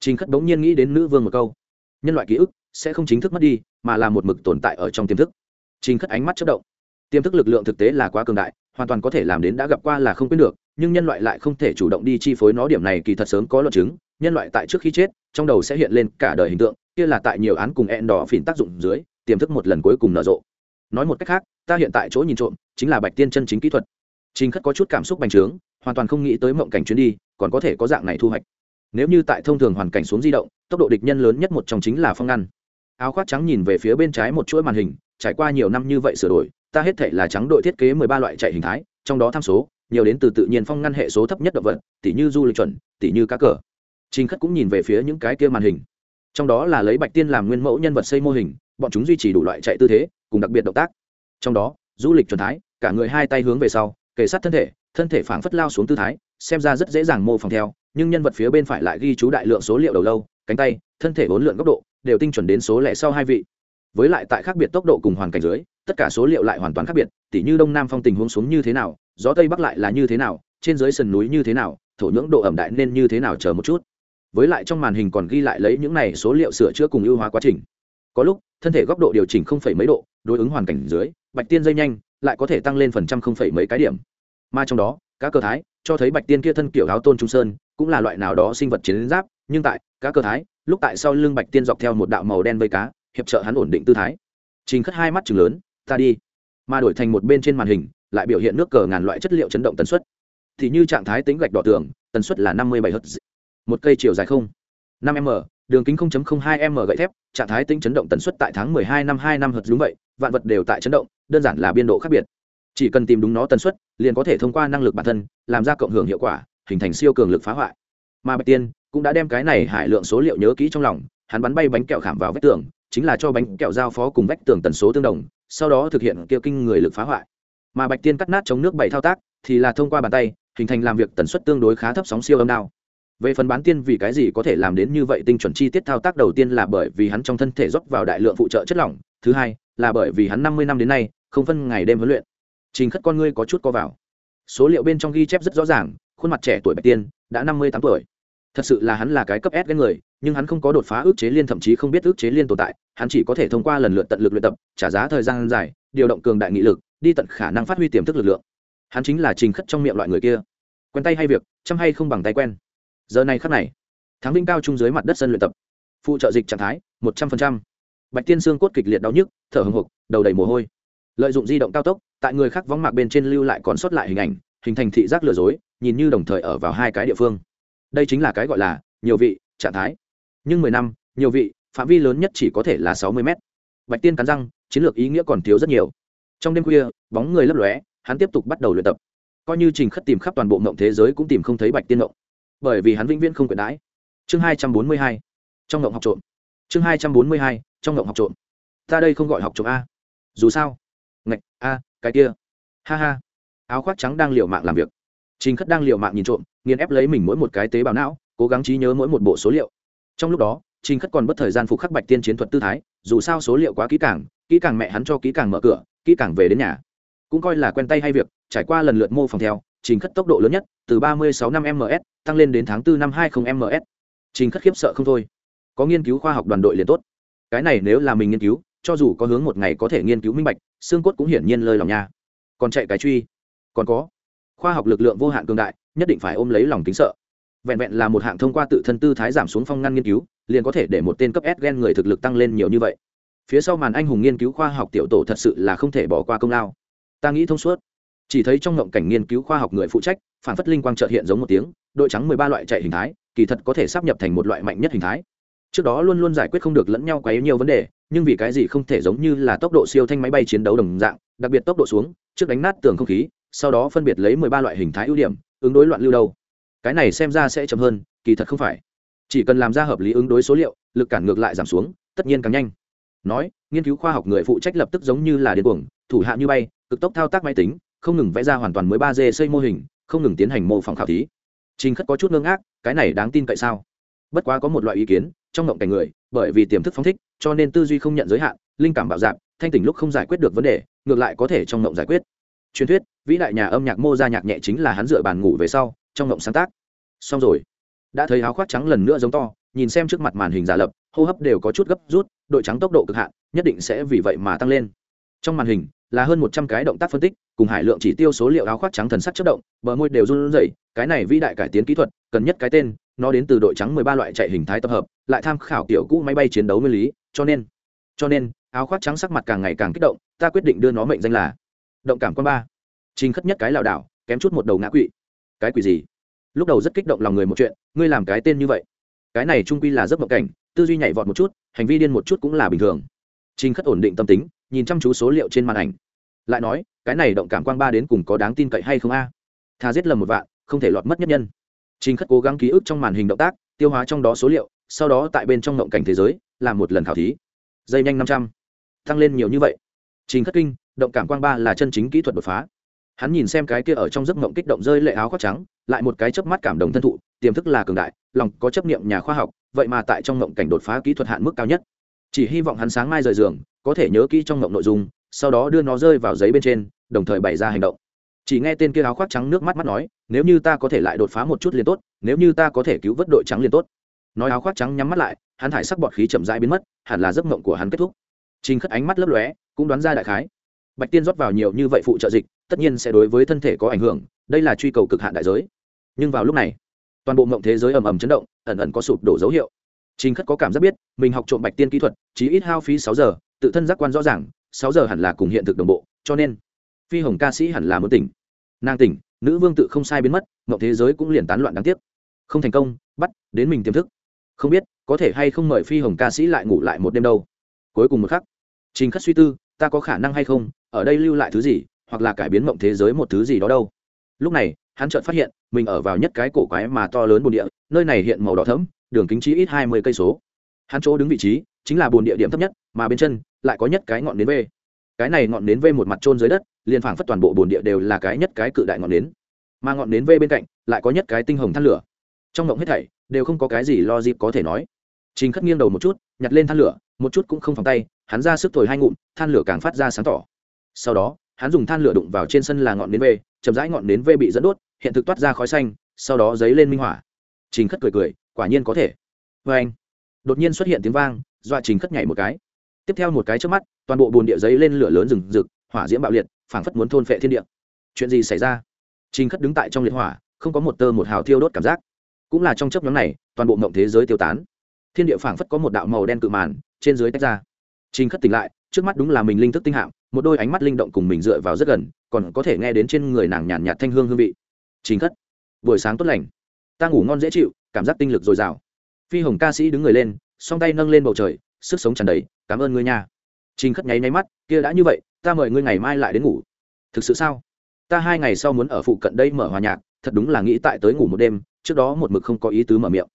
Trình khất bỗng nhiên nghĩ đến nữ vương một câu, nhân loại ký ức sẽ không chính thức mất đi, mà là một mực tồn tại ở trong tiềm thức. Trình khất ánh mắt chớp động tiềm thức lực lượng thực tế là quá cường đại, hoàn toàn có thể làm đến đã gặp qua là không quyết được, nhưng nhân loại lại không thể chủ động đi chi phối nó điểm này kỳ thật sớm có luận chứng, nhân loại tại trước khi chết, trong đầu sẽ hiện lên cả đời hình tượng, kia là tại nhiều án cùng ẹn đỏ phìn tác dụng dưới, tiềm thức một lần cuối cùng nở rộ. Nói một cách khác, ta hiện tại chỗ nhìn trộm, chính là bạch tiên chân chính kỹ thuật. Chính khất có chút cảm xúc bành trướng, hoàn toàn không nghĩ tới mộng cảnh chuyến đi, còn có thể có dạng này thu hoạch. Nếu như tại thông thường hoàn cảnh xuống di động, tốc độ địch nhân lớn nhất một trong chính là phong ngăn. Áo khoác trắng nhìn về phía bên trái một chuỗi màn hình, trải qua nhiều năm như vậy sửa đổi ta hết thể là trắng đội thiết kế mười ba loại chạy hình thái, trong đó tham số, nhiều đến từ tự nhiên phong ngăn hệ số thấp nhất động vật tỷ như du lịch chuẩn tỷ như cá cờ. Trình khất cũng nhìn về phía những cái kia màn hình. Trong đó là lấy bạch tiên làm nguyên mẫu nhân vật xây mô hình, bọn chúng duy trì đủ loại chạy tư thế, cùng đặc biệt động tác. Trong đó, du lịch chuẩn thái, cả người hai tay hướng về sau, kề sát thân thể thân thể phảng phất lao xuống tư thái, xem ra rất dễ dàng mô phỏng theo, nhưng nhân vật phía bên phải lại ghi chú đại lượng số liệu đầu lâu, cánh tay, thân thể bốn lượn góc độ, đều tinh chuẩn đến số lẻ sau hai vị. Với lại tại khác biệt tốc độ cùng hoàn cảnh dưới tất cả số liệu lại hoàn toàn khác biệt, tỉ như đông nam phong tình huống xuống như thế nào, gió tây bắc lại là như thế nào, trên dưới sườn núi như thế nào, thổ nhưỡng độ ẩm đại nên như thế nào chờ một chút. Với lại trong màn hình còn ghi lại lấy những này số liệu sửa chữa cùng ưu hóa quá trình. Có lúc, thân thể góc độ điều chỉnh không phẩy mấy độ, đối ứng hoàn cảnh dưới, bạch tiên dây nhanh, lại có thể tăng lên phần trăm không phẩy mấy cái điểm. Mà trong đó, cá cơ thái cho thấy bạch tiên kia thân kiểu áo tôn trung sơn, cũng là loại nào đó sinh vật chiến giáp, nhưng tại cá cơ thái, lúc tại sau lưng bạch tiên dọc theo một đạo màu đen vây cá, hiệp trợ hắn ổn định tư thái. Trình khất hai mắt chừng lớn ta đi. Mà đổi thành một bên trên màn hình, lại biểu hiện nước cờ ngàn loại chất liệu chấn động tần suất. Thì như trạng thái tính gạch đỏ tường, tần suất là năm mươi bảy hz. Một cây chiều dài không. năm m, đường kính 0.02 m gậy thép, trạng thái tính chấn động tần suất tại tháng 12 năm 2 năm hz đúng vậy, vạn vật đều tại chấn động, đơn giản là biên độ khác biệt. Chỉ cần tìm đúng nó tần suất, liền có thể thông qua năng lực bản thân, làm ra cộng hưởng hiệu quả, hình thành siêu cường lực phá hoại. Mà bạch tiên cũng đã đem cái này hải lượng số liệu nhớ kỹ trong lòng, hắn bắn bay bánh kẹo khảm vào vách tường, chính là cho bánh kẹo giao phó cùng vách tường tần số tương đồng sau đó thực hiện kia kinh người lực phá hoại. Mà bạch tiên cắt nát chống nước bảy thao tác, thì là thông qua bàn tay, hình thành làm việc tần suất tương đối khá thấp sóng siêu âm đao. Về phần bán tiên vì cái gì có thể làm đến như vậy tinh chuẩn chi tiết thao tác đầu tiên là bởi vì hắn trong thân thể rót vào đại lượng phụ trợ chất lỏng, thứ hai là bởi vì hắn năm mươi năm đến nay không phân ngày đêm huấn luyện. Trình khất con ngươi có chút co vào. Số liệu bên trong ghi chép rất rõ ràng, khuôn mặt trẻ tuổi bạch tiên đã năm mươi tám tuổi. Thật sự là hắn là cái cấp s cái người nhưng hắn không có đột phá ước chế liên, thậm chí không biết ước chế liên tồn tại, hắn chỉ có thể thông qua lần lượt tận lực luyện tập, trả giá thời gian dài, điều động cường đại nghị lực, đi tận khả năng phát huy tiềm thức lực lượng. Hắn chính là trình khất trong miệng loại người kia. Quen tay hay việc, chăm hay không bằng tay quen. Giờ này khắc này, thắng vinh cao trung dưới mặt đất sân luyện tập. Phụ trợ dịch trạng thái, một trăm linh bạch tiên xương cốt kịch liệt đau nhức, thở hồng hộc đầu đầy mồ hôi. Lợi dụng di động cao tốc, tại người khác vắng mạc bên trên lưu lại còn sót lại hình ảnh, hình thành thị giác lừa dối, nhìn như đồng thời ở vào hai cái địa phương. Đây chính là cái gọi là nhiều vị, trạng thái nhưng mười năm, nhiều vị, phạm vi lớn nhất chỉ có thể là sáu mươi mét. Bạch tiên cắn răng, chiến lược ý nghĩa còn thiếu rất nhiều. Trong đêm khuya, bóng người lấp lóe, hắn tiếp tục bắt đầu luyện tập. Coi như trình khất tìm khắp toàn bộ mộng thế giới cũng tìm không thấy bạch tiên mộng bởi vì hắn vĩnh viễn không quyền đãi. Chương hai trăm bốn mươi hai, trong mộng học trộm. Chương hai trăm bốn mươi hai, trong mộng học trộm. Ta đây không gọi học trộm a. Dù sao, ngạch, a, cái kia. Ha ha. Áo khoác trắng đang liều mạng làm việc. Trình khất đang liều mạng nhìn trộm, nghiền ép lấy mình mỗi một cái tế bào não, cố gắng trí nhớ mỗi một bộ số liệu trong lúc đó, trình khất còn bất thời gian phục khắc bạch tiên chiến thuật tư thái, dù sao số liệu quá kỹ càng kỹ càng mẹ hắn cho kỹ càng mở cửa, kỹ càng về đến nhà. Cũng coi là quen tay hay việc, trải qua lần lượt mô phỏng theo, trình khất tốc độ lớn nhất, từ 36 năm ms tăng lên đến tháng 4 năm 20 ms trình khất khiếp sợ không thôi. Có nghiên cứu khoa học đoàn đội liền tốt. Cái này nếu là mình nghiên cứu, cho dù có hướng một ngày có thể nghiên cứu minh bạch, xương cốt cũng hiển nhiên lơi lòng nha. Còn chạy cái truy? Còn có. Khoa học lực lượng vô hạn cường đại, nhất định phải ôm lấy lòng tính sợ vẹn vẹn là một hạng thông qua tự thân tư thái giảm xuống phong ngăn nghiên cứu, liền có thể để một tên cấp s gen người thực lực tăng lên nhiều như vậy. Phía sau màn anh hùng nghiên cứu khoa học tiểu tổ thật sự là không thể bỏ qua công lao. Ta nghĩ thông suốt. Chỉ thấy trong ngộng cảnh nghiên cứu khoa học người phụ trách, phản phất linh quang trợt hiện giống một tiếng, đội trắng mười ba loại chạy hình thái, kỳ thật có thể sắp nhập thành một loại mạnh nhất hình thái. Trước đó luôn luôn giải quyết không được lẫn nhau quá nhiều vấn đề, nhưng vì cái gì không thể giống như là tốc độ siêu thanh máy bay chiến đấu đồng dạng, đặc biệt tốc độ xuống, trước đánh nát tường không khí, sau đó phân biệt lấy mười ba loại hình thái ưu điểm, ứng đối loạn lưu đâu cái này xem ra sẽ chậm hơn, kỳ thật không phải. Chỉ cần làm ra hợp lý ứng đối số liệu, lực cản ngược lại giảm xuống, tất nhiên càng nhanh. Nói, nghiên cứu khoa học người phụ trách lập tức giống như là điên cuồng, thủ hạ như bay, cực tốc thao tác máy tính, không ngừng vẽ ra hoàn toàn mới ba d xây mô hình, không ngừng tiến hành mô phỏng khảo thí. Trình khất có chút ngưng ác cái này đáng tin cậy sao? Bất quá có một loại ý kiến, trong ngộng cảnh người, bởi vì tiềm thức phóng thích, cho nên tư duy không nhận giới hạn, linh cảm bạo dạp thanh tỉnh lúc không giải quyết được vấn đề, ngược lại có thể trong ngộng giải quyết. Truyền thuyết, vĩ đại nhà âm nhạc mô ra nhạc nhẹ chính là hắn dựa bàn ngủ về sau trong ngộng sáng tác. Xong rồi. Đã thấy áo khoác trắng lần nữa giống to, nhìn xem trước mặt màn hình giả lập, hô hấp đều có chút gấp rút, đội trắng tốc độ cực hạn, nhất định sẽ vì vậy mà tăng lên. Trong màn hình, là hơn một trăm cái động tác phân tích, cùng hải lượng chỉ tiêu số liệu áo khoác trắng thần sắc chất động, bờ môi đều run rẩy, cái này vĩ đại cải tiến kỹ thuật, cần nhất cái tên, nó đến từ đội trắng mười ba loại chạy hình thái tập hợp, lại tham khảo kiểu cũ máy bay chiến đấu nguyên lý, cho nên cho nên, áo khoác trắng sắc mặt càng ngày càng kích động, ta quyết định đưa nó mệnh danh là động cảm quan ba. Trình khất nhất cái lảo đảo, kém chút một đầu ngã quỵ cái quỷ gì? Lúc đầu rất kích động lòng người một chuyện, ngươi làm cái tên như vậy. Cái này trung quy là giấc mộng cảnh, tư duy nhảy vọt một chút, hành vi điên một chút cũng là bình thường. Trình khất ổn định tâm tính, nhìn chăm chú số liệu trên màn ảnh. Lại nói, cái này động cảm quang ba đến cùng có đáng tin cậy hay không a? À? thà giết lầm một vạn, không thể lọt mất nhất nhân. Trình khất cố gắng ký ức trong màn hình động tác, tiêu hóa trong đó số liệu, sau đó tại bên trong động cảnh thế giới, làm một lần khảo thí. Dây nhanh năm trăm. Tăng lên nhiều như vậy. Trình khất kinh, động cảm quang ba là chân chính kỹ thuật đột phá hắn nhìn xem cái kia ở trong giấc mộng kích động rơi lệ áo khoác trắng, lại một cái chớp mắt cảm động thân thụ, tiềm thức là cường đại, lòng có chấp niệm nhà khoa học, vậy mà tại trong mộng cảnh đột phá kỹ thuật hạn mức cao nhất. Chỉ hy vọng hắn sáng mai rời giường, có thể nhớ kỹ trong mộng nội dung, sau đó đưa nó rơi vào giấy bên trên, đồng thời bày ra hành động. Chỉ nghe tên kia áo khoác trắng nước mắt mắt nói, nếu như ta có thể lại đột phá một chút liền tốt, nếu như ta có thể cứu vớt đội trắng liền tốt. Nói áo khoác trắng nhắm mắt lại, hắn thải sắc bọt khí chậm rãi biến mất, hẳn là giấc mộng của hắn kết thúc. Trình khất ánh mắt lấp lóe, cũng đoán ra đại khái. Bạch tiên rót vào nhiều như vậy phụ trợ dịch tất nhiên sẽ đối với thân thể có ảnh hưởng, đây là truy cầu cực hạn đại giới. Nhưng vào lúc này, toàn bộ mộng thế giới ầm ầm chấn động, ẩn ẩn có sụp đổ dấu hiệu. Trình khất có cảm giác biết, mình học trộm bạch tiên kỹ thuật chỉ ít hao phí sáu giờ, tự thân giác quan rõ ràng, sáu giờ hẳn là cùng hiện thực đồng bộ, cho nên, phi hồng ca sĩ hẳn là muốn tỉnh. Nàng tỉnh, nữ vương tự không sai biến mất, mộng thế giới cũng liền tán loạn đáng tiếc. Không thành công, bắt, đến mình tiềm thức. Không biết, có thể hay không mời phi hồng ca sĩ lại ngủ lại một đêm đâu. Cuối cùng một khắc, trình khất suy tư, ta có khả năng hay không, ở đây lưu lại thứ gì? Hoặc là cải biến mộng thế giới một thứ gì đó đâu. Lúc này, hắn chợt phát hiện, mình ở vào nhất cái cổ quái mà to lớn bồn địa, nơi này hiện màu đỏ thẫm, đường kính chỉ ít hai mươi cây số. Hắn chỗ đứng vị trí, chính là bồn địa điểm thấp nhất, mà bên chân, lại có nhất cái ngọn nến v. Cái này ngọn nến v một mặt trôn dưới đất, liền phảng phất toàn bộ bồn địa đều là cái nhất cái cự đại ngọn nến. Mà ngọn nến v bên cạnh, lại có nhất cái tinh hồng than lửa. Trong mộng hết thảy, đều không có cái gì lo dịp có thể nói. Trình khất nghiêng đầu một chút, nhặt lên than lửa, một chút cũng không phòng tay, hắn ra sức thổi hai ngụm, than lửa càng phát ra sáng tỏ. Sau đó hắn dùng than lửa đụng vào trên sân là ngọn nến vê, chậm rãi ngọn nến vê bị dẫn đốt, hiện thực toát ra khói xanh, sau đó dấy lên minh hỏa trình khất cười cười, quả nhiên có thể. Vê anh, đột nhiên xuất hiện tiếng vang, dọa trình khất nhảy một cái. Tiếp theo một cái trước mắt, toàn bộ bồn địa giấy lên lửa lớn rừng rực, hỏa diễm bạo liệt, phảng phất muốn thôn phệ thiên địa. Chuyện gì xảy ra? Trình khất đứng tại trong liệt hỏa, không có một tơ một hào thiêu đốt cảm giác. Cũng là trong chấp nhóm này, toàn bộ mộng thế giới tiêu tán. Thiên địa phảng phất có một đạo màu đen cự màn, trên dưới tách ra. Trình khất tỉnh lại trước mắt đúng là mình linh thức tinh hạng một đôi ánh mắt linh động cùng mình dựa vào rất gần, còn có thể nghe đến trên người nàng nhàn nhạt thanh hương hương vị. Trình khất, buổi sáng tốt lành. Ta ngủ ngon dễ chịu, cảm giác tinh lực dồi dào. Phi hồng ca sĩ đứng người lên, song tay nâng lên bầu trời, sức sống tràn đầy, cảm ơn ngươi nha. Trình khất nháy nháy mắt, kia đã như vậy, ta mời ngươi ngày mai lại đến ngủ. Thực sự sao? Ta hai ngày sau muốn ở phụ cận đây mở hòa nhạc, thật đúng là nghĩ tại tới ngủ một đêm, trước đó một mực không có ý tứ mở miệng.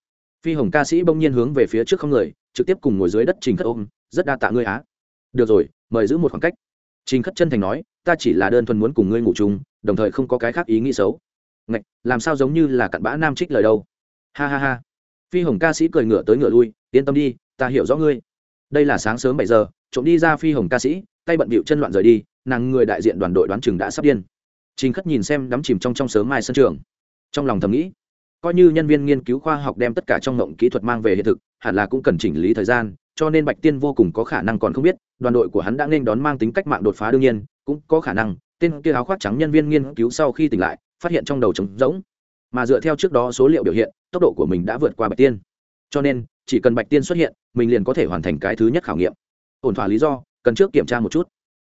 Phi hồng ca sĩ bỗng nhiên hướng về phía trước không người, trực tiếp cùng ngồi dưới đất trình khất ôm, rất đa tạ ngươi á được rồi, mời giữ một khoảng cách. Trình khất chân thành nói, ta chỉ là đơn thuần muốn cùng ngươi ngủ chung, đồng thời không có cái khác ý nghĩ xấu. Ngạch, làm sao giống như là cặn bã nam trích lời đâu? Ha ha ha. Phi hồng ca sĩ cười ngựa tới ngựa lui, yên tâm đi, ta hiểu rõ ngươi. Đây là sáng sớm bảy giờ, trộm đi ra phi hồng ca sĩ, tay bận bịu chân loạn rời đi, nàng người đại diện đoàn đội đoán chừng đã sắp điên. Trình khất nhìn xem đắm chìm trong trong sớm mai sân trường. Trong lòng thầm nghĩ, coi như nhân viên nghiên cứu khoa học đem tất cả trong ngộng kỹ thuật mang về hiện thực, hẳn là cũng cần chỉnh lý thời gian cho nên bạch tiên vô cùng có khả năng còn không biết, đoàn đội của hắn đã nên đón mang tính cách mạng đột phá đương nhiên, cũng có khả năng, tên kia áo khoác trắng nhân viên nghiên cứu sau khi tỉnh lại, phát hiện trong đầu trống rỗng. Mà dựa theo trước đó số liệu biểu hiện, tốc độ của mình đã vượt qua bạch tiên. Cho nên, chỉ cần bạch tiên xuất hiện, mình liền có thể hoàn thành cái thứ nhất khảo nghiệm. Ổn thỏa lý do, cần trước kiểm tra một chút.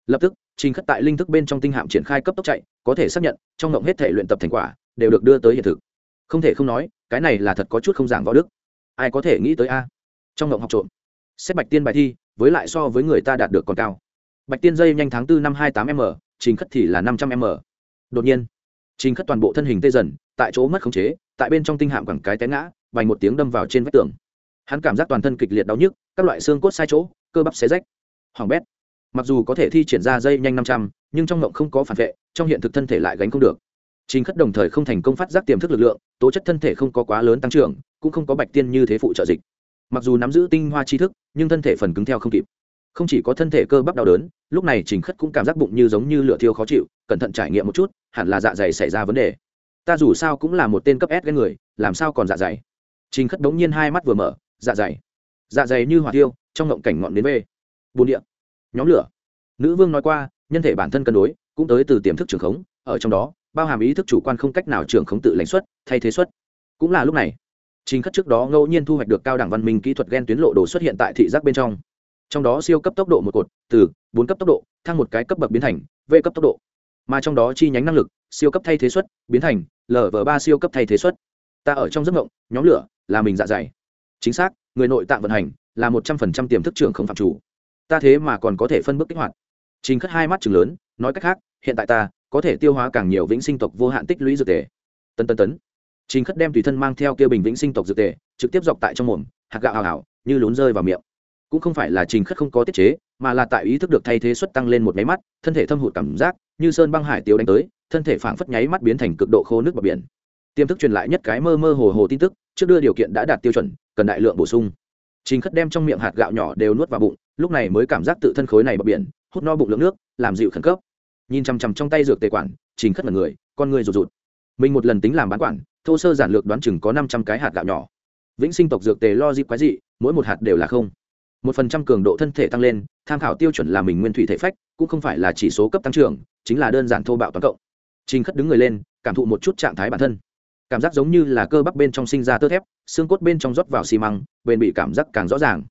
Lập tức, trình khất tại linh thức bên trong tinh hạm triển khai cấp tốc chạy, có thể xác nhận, trong ngộng hết thể luyện tập thành quả, đều được đưa tới hiện thực. Không thể không nói, cái này là thật có chút không giảng võ đức. Ai có thể nghĩ tới a? Trong ngộng học trộm xét bạch tiên bài thi với lại so với người ta đạt được còn cao. Bạch tiên dây nhanh tháng bốn năm hai tám m trình khất thì là năm trăm m. Đột nhiên trình khất toàn bộ thân hình tê dần tại chỗ mất khống chế tại bên trong tinh hạm quẳng cái té ngã vành một tiếng đâm vào trên vách tường. Hắn cảm giác toàn thân kịch liệt đau nhức các loại xương cốt sai chỗ cơ bắp xé rách. Hoàng bét. Mặc dù có thể thi triển ra dây nhanh năm trăm nhưng trong mộng không có phản vệ trong hiện thực thân thể lại gánh không được. Trình Khất đồng thời không thành công phát giác tiềm thức lực lượng, tố chất thân thể không có quá lớn tăng trưởng, cũng không có Bạch Tiên như thế phụ trợ dịch. Mặc dù nắm giữ tinh hoa tri thức, nhưng thân thể phần cứng theo không kịp. Không chỉ có thân thể cơ bắp đau đớn, lúc này Trình Khất cũng cảm giác bụng như giống như lửa thiêu khó chịu, cẩn thận trải nghiệm một chút, hẳn là dạ dày xảy ra vấn đề. Ta dù sao cũng là một tên cấp S cái người, làm sao còn dạ dày? Trình Khất đống nhiên hai mắt vừa mở, dạ dày. Dạ dày như hỏa tiêu, trong ngộng cảnh ngọn đến bê. bồn địa. Nhóm lửa. Nữ vương nói qua, nhân thể bản thân cân đối, cũng tới từ tiềm thức trường khống, ở trong đó bao hàm ý thức chủ quan không cách nào trưởng khống tự lãnh xuất thay thế xuất cũng là lúc này trình khất trước đó ngẫu nhiên thu hoạch được cao đẳng văn minh kỹ thuật gen tuyến lộ đồ xuất hiện tại thị giác bên trong. Trong đó siêu cấp tốc độ một cột, từ bốn cấp tốc độ, thăng một cái cấp bậc biến thành v cấp tốc độ. Mà trong đó chi nhánh năng lực, siêu cấp thay thế suất biến thành lv ba siêu cấp thay thế suất. ta ở trong giấc mộng, nhóm lửa, là mình dạ dày. Chính xác, người nội tạng vận hành, là một trăm phần trăm tiềm thức trưởng không phạm chủ. Ta thế mà còn có thể phân bước kích hoạt. Trình khất hai mắt trừng lớn, nói cách khác, hiện tại ta có thể tiêu hóa càng nhiều vĩnh sinh tộc vô hạn tích lũy dược tề. Tần tần tấn trình khất đem tùy thân mang theo kia bình vĩnh sinh tộc dược tề, trực tiếp dọc tại trong mồm, hạt gạo hào hào, như lún rơi vào miệng. Cũng không phải là trình khất không có tiết chế, mà là tại ý thức được thay thế suất tăng lên một máy mắt, thân thể thâm hụt cảm giác, như sơn băng hải tiếu đánh tới, thân thể phảng phất nháy mắt biến thành cực độ khô nước bờ biển. Tiềm thức truyền lại nhất cái mơ mơ hồ hồ tin tức, trước đưa điều kiện đã đạt tiêu chuẩn, cần đại lượng bổ sung. Trình khất đem trong miệng hạt gạo nhỏ đều nuốt vào bụng, lúc này mới cảm giác tự thân khối này bờ biển, hút no bụng lượng nước, làm dịu khẩn cấp. Nhìn chằm chằm trong tay dược tề quản, trình khất mặt người, con người rụt rụt mình một lần tính làm bán quản, thô sơ giản lược đoán chừng có năm trăm cái hạt gạo nhỏ. Vĩnh sinh tộc dược tề lo dịp quái dị, mỗi một hạt đều là không. Một phần trăm cường độ thân thể tăng lên, tham khảo tiêu chuẩn là mình nguyên thủy thể phách, cũng không phải là chỉ số cấp tăng trưởng, chính là đơn giản thô bạo toàn cộng. Trình khất đứng người lên, cảm thụ một chút trạng thái bản thân. Cảm giác giống như là cơ bắp bên trong sinh ra tơ thép, xương cốt bên trong rót vào xi măng, bền bị cảm giác càng rõ ràng.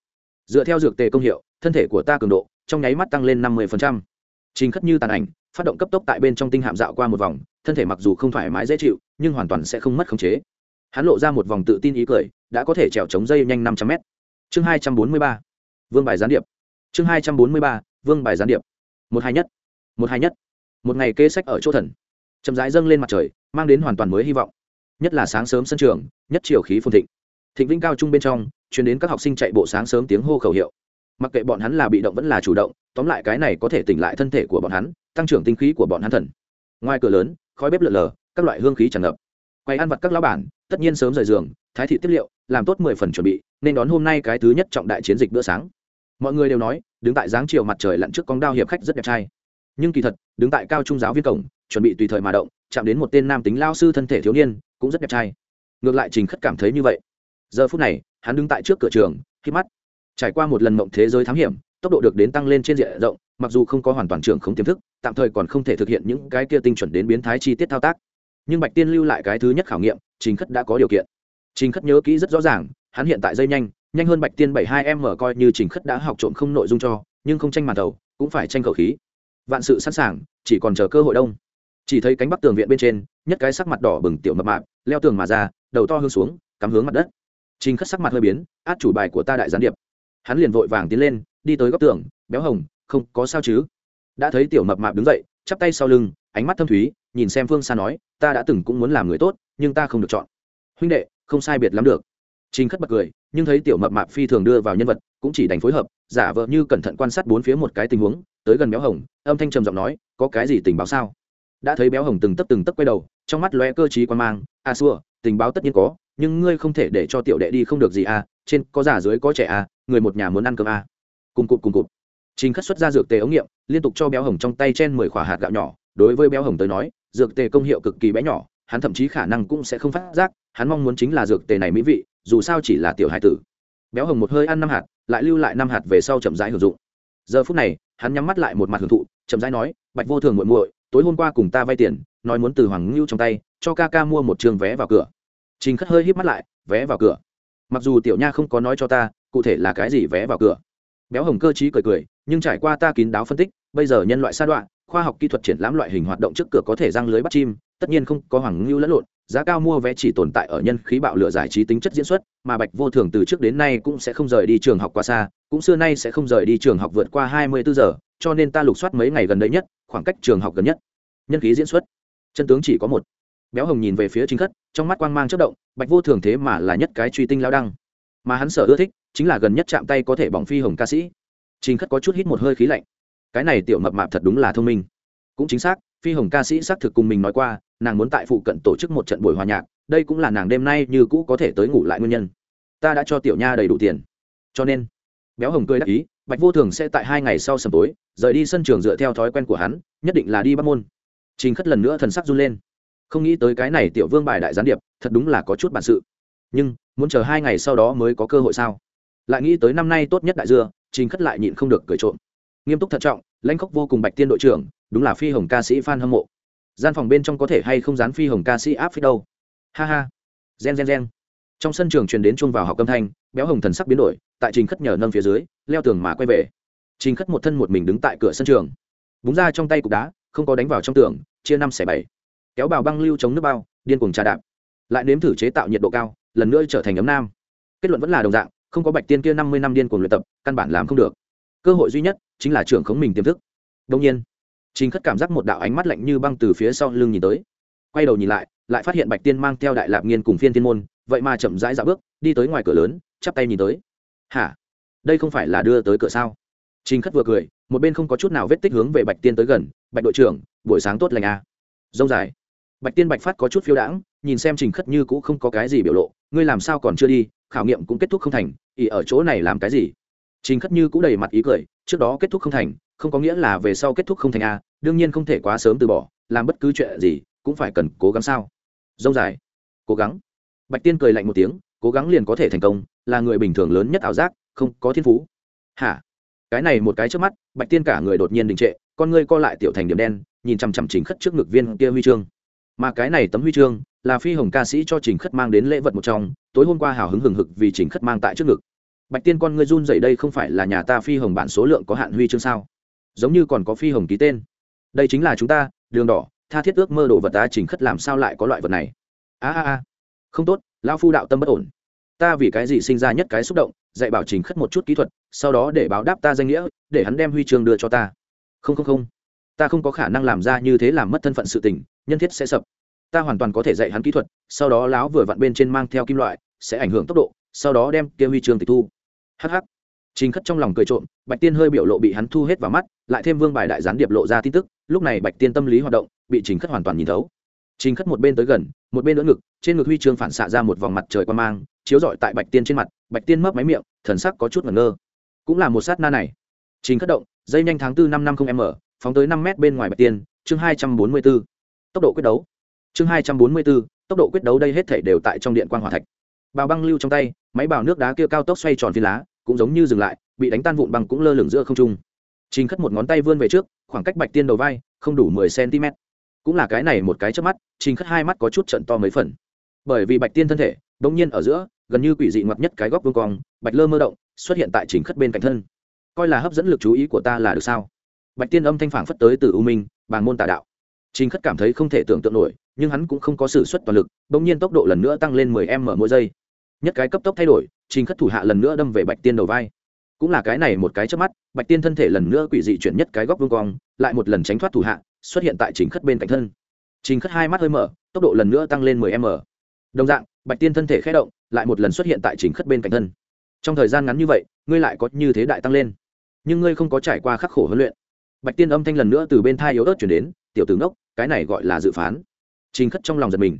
Dựa theo dược tề công hiệu, thân thể của ta cường độ, trong nháy mắt tăng lên năm mươi phần trăm trình khất như tàn ảnh, phát động cấp tốc tại bên trong tinh hạm dạo qua một vòng, thân thể mặc dù không thoải mái dễ chịu, nhưng hoàn toàn sẽ không mất khống chế. Hắn lộ ra một vòng tự tin ý cười, đã có thể trèo chống dây nhanh năm trăm mét. Chương hai trăm bốn mươi ba, vương bài gián điệp. Chương hai trăm bốn mươi ba, vương bài gián điệp. Một hai nhất, một hai nhất. Một ngày kê sách ở chỗ thần. Chậm rãi dâng lên mặt trời, mang đến hoàn toàn mới hy vọng. Nhất là sáng sớm sân trường, nhất chiều khí phồn thịnh. Thịnh vĩnh cao trung bên trong chuyển đến các học sinh chạy bộ sáng sớm tiếng hô khẩu hiệu mặc kệ bọn hắn là bị động vẫn là chủ động, tóm lại cái này có thể tỉnh lại thân thể của bọn hắn, tăng trưởng tinh khí của bọn hắn thần. Ngoài cửa lớn, khói bếp lợn lờ, các loại hương khí tràn ngập. Quay ăn vặt các lão bản, tất nhiên sớm rời giường, thái thị tiếp liệu, làm tốt mười phần chuẩn bị, nên đón hôm nay cái thứ nhất trọng đại chiến dịch bữa sáng. Mọi người đều nói, đứng tại dáng chiều mặt trời lặn trước con đao hiệp khách rất đẹp trai. Nhưng kỳ thật, đứng tại cao trung giáo viên cổng, chuẩn bị tùy thời mà động, chạm đến một tên nam tính lao sư thân thể thiếu niên, cũng rất đẹp trai. Ngược lại trình khất cảm thấy như vậy. Giờ phút này, hắn đứng tại trước cửa trường khi mắt trải qua một lần mộng thế giới thám hiểm tốc độ được đến tăng lên trên diện rộng mặc dù không có hoàn toàn trường không tiềm thức tạm thời còn không thể thực hiện những cái kia tinh chuẩn đến biến thái chi tiết thao tác. Nhưng bạch tiên lưu lại cái thứ nhất khảo nghiệm trình khất đã có điều kiện. Trình khất nhớ kỹ rất rõ ràng hắn hiện tại dây nhanh nhanh hơn bạch tiên bảy hai m coi như trình khất đã học trộm không nội dung cho nhưng không tranh màn đầu, cũng phải tranh khẩu khí. Vạn sự sẵn sàng chỉ còn chờ cơ hội đông. Chỉ thấy cánh bắc tường viện bên trên nhất cái sắc mặt đỏ bừng tiểu mập mạp leo tường mà ra đầu to hướng xuống cắm hướng mặt đất. Trình khất sắc mặt hơi biến át chủ bài của ta đại gián điệp hắn liền vội vàng tiến lên, đi tới góc tường, béo hồng, không có sao chứ? Đã thấy tiểu mập mạp đứng dậy, chắp tay sau lưng, ánh mắt thâm thúy, nhìn xem phương xa nói, ta đã từng cũng muốn làm người tốt, nhưng ta không được chọn. Huynh đệ, không sai biệt lắm được. Trình khất bật cười, nhưng thấy tiểu mập mạp phi thường đưa vào nhân vật, cũng chỉ đành phối hợp, giả vờ như cẩn thận quan sát bốn phía một cái tình huống, tới gần béo hồng, âm thanh trầm giọng nói, có cái gì tình báo sao? Đã thấy béo hồng từng tấp từng tấp quay đầu, trong mắt lóe cơ t quan mang a à xua, tình báo tất nhiên có nhưng ngươi không thể để cho tiểu đệ đi không được gì à trên có già dưới có trẻ à người một nhà muốn ăn cơm à. cùng cụt cùng cụt. Trình khất xuất ra dược tề ống nghiệm, liên tục cho béo hồng trong tay chen mười khỏa hạt gạo nhỏ. Đối với béo hồng tới nói, dược tề công hiệu cực kỳ bé nhỏ, hắn thậm chí khả năng cũng sẽ không phát giác, hắn mong muốn chính là dược tề này mỹ vị, dù sao chỉ là tiểu hải tử. Béo hồng một hơi ăn năm hạt, lại lưu lại năm hạt về sau chậm rãi hưởng dụng. Giờ phút này, hắn nhắm mắt lại một mặt hưởng thụ, chậm rãi nói, bạch vô thường muội muội, tối hôm qua cùng ta vay tiền, nói muốn từ hoàng ngưu trong tay, cho ca ca mua một trường vé vào cửa trình khất hơi híp mắt lại, vé vào cửa. Mặc dù tiểu nha không có nói cho ta, cụ thể là cái gì vé vào cửa. Béo hồng cơ trí cười cười, nhưng trải qua ta kín đáo phân tích, bây giờ nhân loại sa đoạn, khoa học kỹ thuật triển lãm loại hình hoạt động trước cửa có thể răng lưới bắt chim, tất nhiên không có hoàng ngưu lẫn lộn, giá cao mua vé chỉ tồn tại ở nhân khí bạo lửa giải trí tính chất diễn xuất, mà bạch vô thường từ trước đến nay cũng sẽ không rời đi trường học quá xa, cũng xưa nay sẽ không rời đi trường học vượt qua hai mươi bốn giờ, cho nên ta lục soát mấy ngày gần đây nhất, khoảng cách trường học gần nhất. Nhân khí diễn xuất. Chân tướng chỉ có một. Béo hồng nhìn về phía chính khất trong mắt quang mang chất động, bạch vô thường thế mà là nhất cái truy tinh lao đăng. Mà hắn sở ưa thích, chính là gần nhất chạm tay có thể bỏng phi hồng ca sĩ. Chính khất có chút hít một hơi khí lạnh. Cái này tiểu mập mạp thật đúng là thông minh. Cũng chính xác, phi hồng ca sĩ xác thực cùng mình nói qua, nàng muốn tại phụ cận tổ chức một trận buổi hòa nhạc, đây cũng là nàng đêm nay như cũ có thể tới ngủ lại nguyên nhân. Ta đã cho tiểu nha đầy đủ tiền. Cho nên, béo hồng cười đắc ý, bạch vô thường sẽ tại hai ngày sau sầm tối, rời đi sân trường dựa theo thói quen của hắn, nhất định là đi bắt môn. Trình khất lần nữa thần sắc run lên không nghĩ tới cái này tiểu vương bài đại gián điệp, thật đúng là có chút bản sự. Nhưng, muốn chờ hai ngày sau đó mới có cơ hội sao? Lại nghĩ tới năm nay tốt nhất đại dưa, trình khất lại nhịn không được cười trộm. Nghiêm túc thận trọng, lãnh khóc vô cùng bạch tiên đội trưởng, đúng là phi hồng ca sĩ f a n hâm mộ. Gian phòng bên trong có thể hay không dán phi hồng ca sĩ áp phích đâu? Ha ha. Gen gen gen. Trong sân trường truyền đến chuông vào học âm thanh, béo hồng thần sắc biến đổi, tại trình khất nhờ nâng phía dưới, leo tường mà quay về. Trình khất một thân một mình đứng tại cửa sân trường. Búng ra trong tay cục đá, không có đánh vào trong tường, chia năm xẻ bảy kéo bào băng lưu chống nước bao, điên cuồng trà đạp. Lại nếm thử chế tạo nhiệt độ cao, lần nữa trở thành ấm nam. Kết luận vẫn là đồng dạng, không có bạch tiên kia năm mươi năm điên cuồng luyện tập, căn bản làm không được. Cơ hội duy nhất chính là trưởng khống mình tiềm thức. Đông nhiên, trình khất cảm giác một đạo ánh mắt lạnh như băng từ phía sau lưng nhìn tới. Quay đầu nhìn lại lại phát hiện bạch tiên mang theo đại lạp nghiên cùng phiên tiên môn, vậy mà chậm rãi dạo bước, đi tới ngoài cửa lớn, chắp tay nhìn tới. Hả? Đây không phải là đưa tới cửa sao? Trình khất vừa cười, một bên không có chút nào vết tích hướng về bạch tiên tới gần, bạch đội trưởng, buổi sáng tốt lành a à. dông dài bạch tiên bạch phát có chút phiêu đãng, nhìn xem trình khất như cũng không có cái gì biểu lộ, ngươi làm sao còn chưa đi, khảo nghiệm cũng kết thúc không thành ỉ ở chỗ này làm cái gì? Trình khất như cũng đầy mặt ý cười, trước đó kết thúc không thành, không có nghĩa là về sau kết thúc không thành a đương nhiên không thể quá sớm từ bỏ, làm bất cứ chuyện gì cũng phải cần cố gắng sao? Dông dài. Cố gắng. Bạch tiên cười lạnh một tiếng, cố gắng liền có thể thành công, là người bình thường lớn nhất ảo giác, không có thiên phú. Hả? Cái này một cái trước mắt, bạch tiên cả người đột nhiên đình trệ, con ngươi co lại tiểu thành điểm đen, nhìn chằm chằm trình khất trước ngực viên kia huy chương mà cái này tấm huy chương là phi hồng ca sĩ cho trình khất mang đến lễ vật một trong, tối hôm qua hào hứng hừng hực vì trình khất mang tại trước ngực. Bạch tiên con ngươi run dậy đây không phải là nhà ta phi hồng bản số lượng có hạn huy chương sao? Giống như còn có phi hồng ký tên. Đây chính là chúng ta, đường đỏ, tha thiết ước mơ đồ vật ta trình khất làm sao lại có loại vật này? A a a. Không tốt lao phu đạo tâm bất ổn. Ta vì cái gì sinh ra nhất cái xúc động, dạy bảo trình khất một chút kỹ thuật, sau đó để báo đáp ta danh nghĩa, để hắn đem huy chương đưa cho ta. Không không không. Ta không có khả năng làm ra như thế làm mất thân phận sự tình nhân thiết sẽ sập. Ta hoàn toàn có thể dạy hắn kỹ thuật, sau đó láo vừa vặn bên trên mang theo kim loại, sẽ ảnh hưởng tốc độ, sau đó đem kia huy chương tịch thu. Hh trình khất trong lòng cười trộm, bạch tiên hơi biểu lộ bị hắn thu hết vào mắt, lại thêm vương bài đại gián điệp lộ ra tin tức, lúc này bạch tiên tâm lý hoạt động, bị trình khất hoàn toàn nhìn thấu. Trình khất một bên tới gần, một bên đỡ ngực, trên ngực huy chương phản xạ ra một vòng mặt trời qua mang, chiếu rọi tại bạch tiên trên mặt, bạch tiên mấp máy miệng, thần sắc có chút ngẩn ngơ. Cũng là một sát na này. Trình khất động, dây nhanh tháng tư năm năm không m, phóng tới năm m bên ngoài bạch tiên, chương hai trăm bốn mươi bốn tốc độ quyết đấu. Chương hai trăm bốn mươi bốn, tốc độ quyết đấu đây hết thể đều tại trong điện quan hòa thạch. Bào băng lưu trong tay, máy bào nước đá kia cao tốc xoay tròn phi lá, cũng giống như dừng lại, bị đánh tan vụn băng cũng lơ lửng giữa không trung. Trình khất một ngón tay vươn về trước, khoảng cách bạch tiên đầu vai, không đủ mười cm cũng là cái này một cái trước mắt, trình khất hai mắt có chút trận to mấy phần. Bởi vì bạch tiên thân thể đ ỗ n g nhiên ở giữa, gần như quỷ dị ngoặt nhất cái góc vương cong, bạch lơ mơ động, xuất hiện tại trình khất bên cạnh thân. Coi là hấp dẫn lực chú ý của ta là được sao? Bạch tiên âm thanh phản phất tới từ u minh bàn môn tà đạo trình khất cảm thấy không thể tưởng tượng nổi, nhưng hắn cũng không có sử xuất toàn lực, bỗng nhiên tốc độ lần nữa tăng lên mười m mỗi giây. Nhất cái cấp tốc thay đổi, trình khất thủ hạ lần nữa đâm về bạch tiên đầu vai. Cũng là cái này một cái chớp mắt, bạch tiên thân thể lần nữa quỷ dị chuyển nhất cái góc vương cong, lại một lần tránh thoát thủ hạ, xuất hiện tại trình khất bên cạnh thân. Trình khất hai mắt hơi mở, tốc độ lần nữa tăng lên 10 m đồng dạng, bạch tiên thân thể khẽ động, lại một lần xuất hiện tại trình khất bên cạnh thân. Trong thời gian ngắn như vậy, ngươi lại có như thế đại tăng lên. Nhưng ngươi không có trải qua khắc khổ huấn luyện. Bạch tiên âm thanh lần nữa từ bên thai yếu ớt chuyển đến tiểu tử ngốc, cái này gọi là dự phán. Trình khất trong lòng giật mình.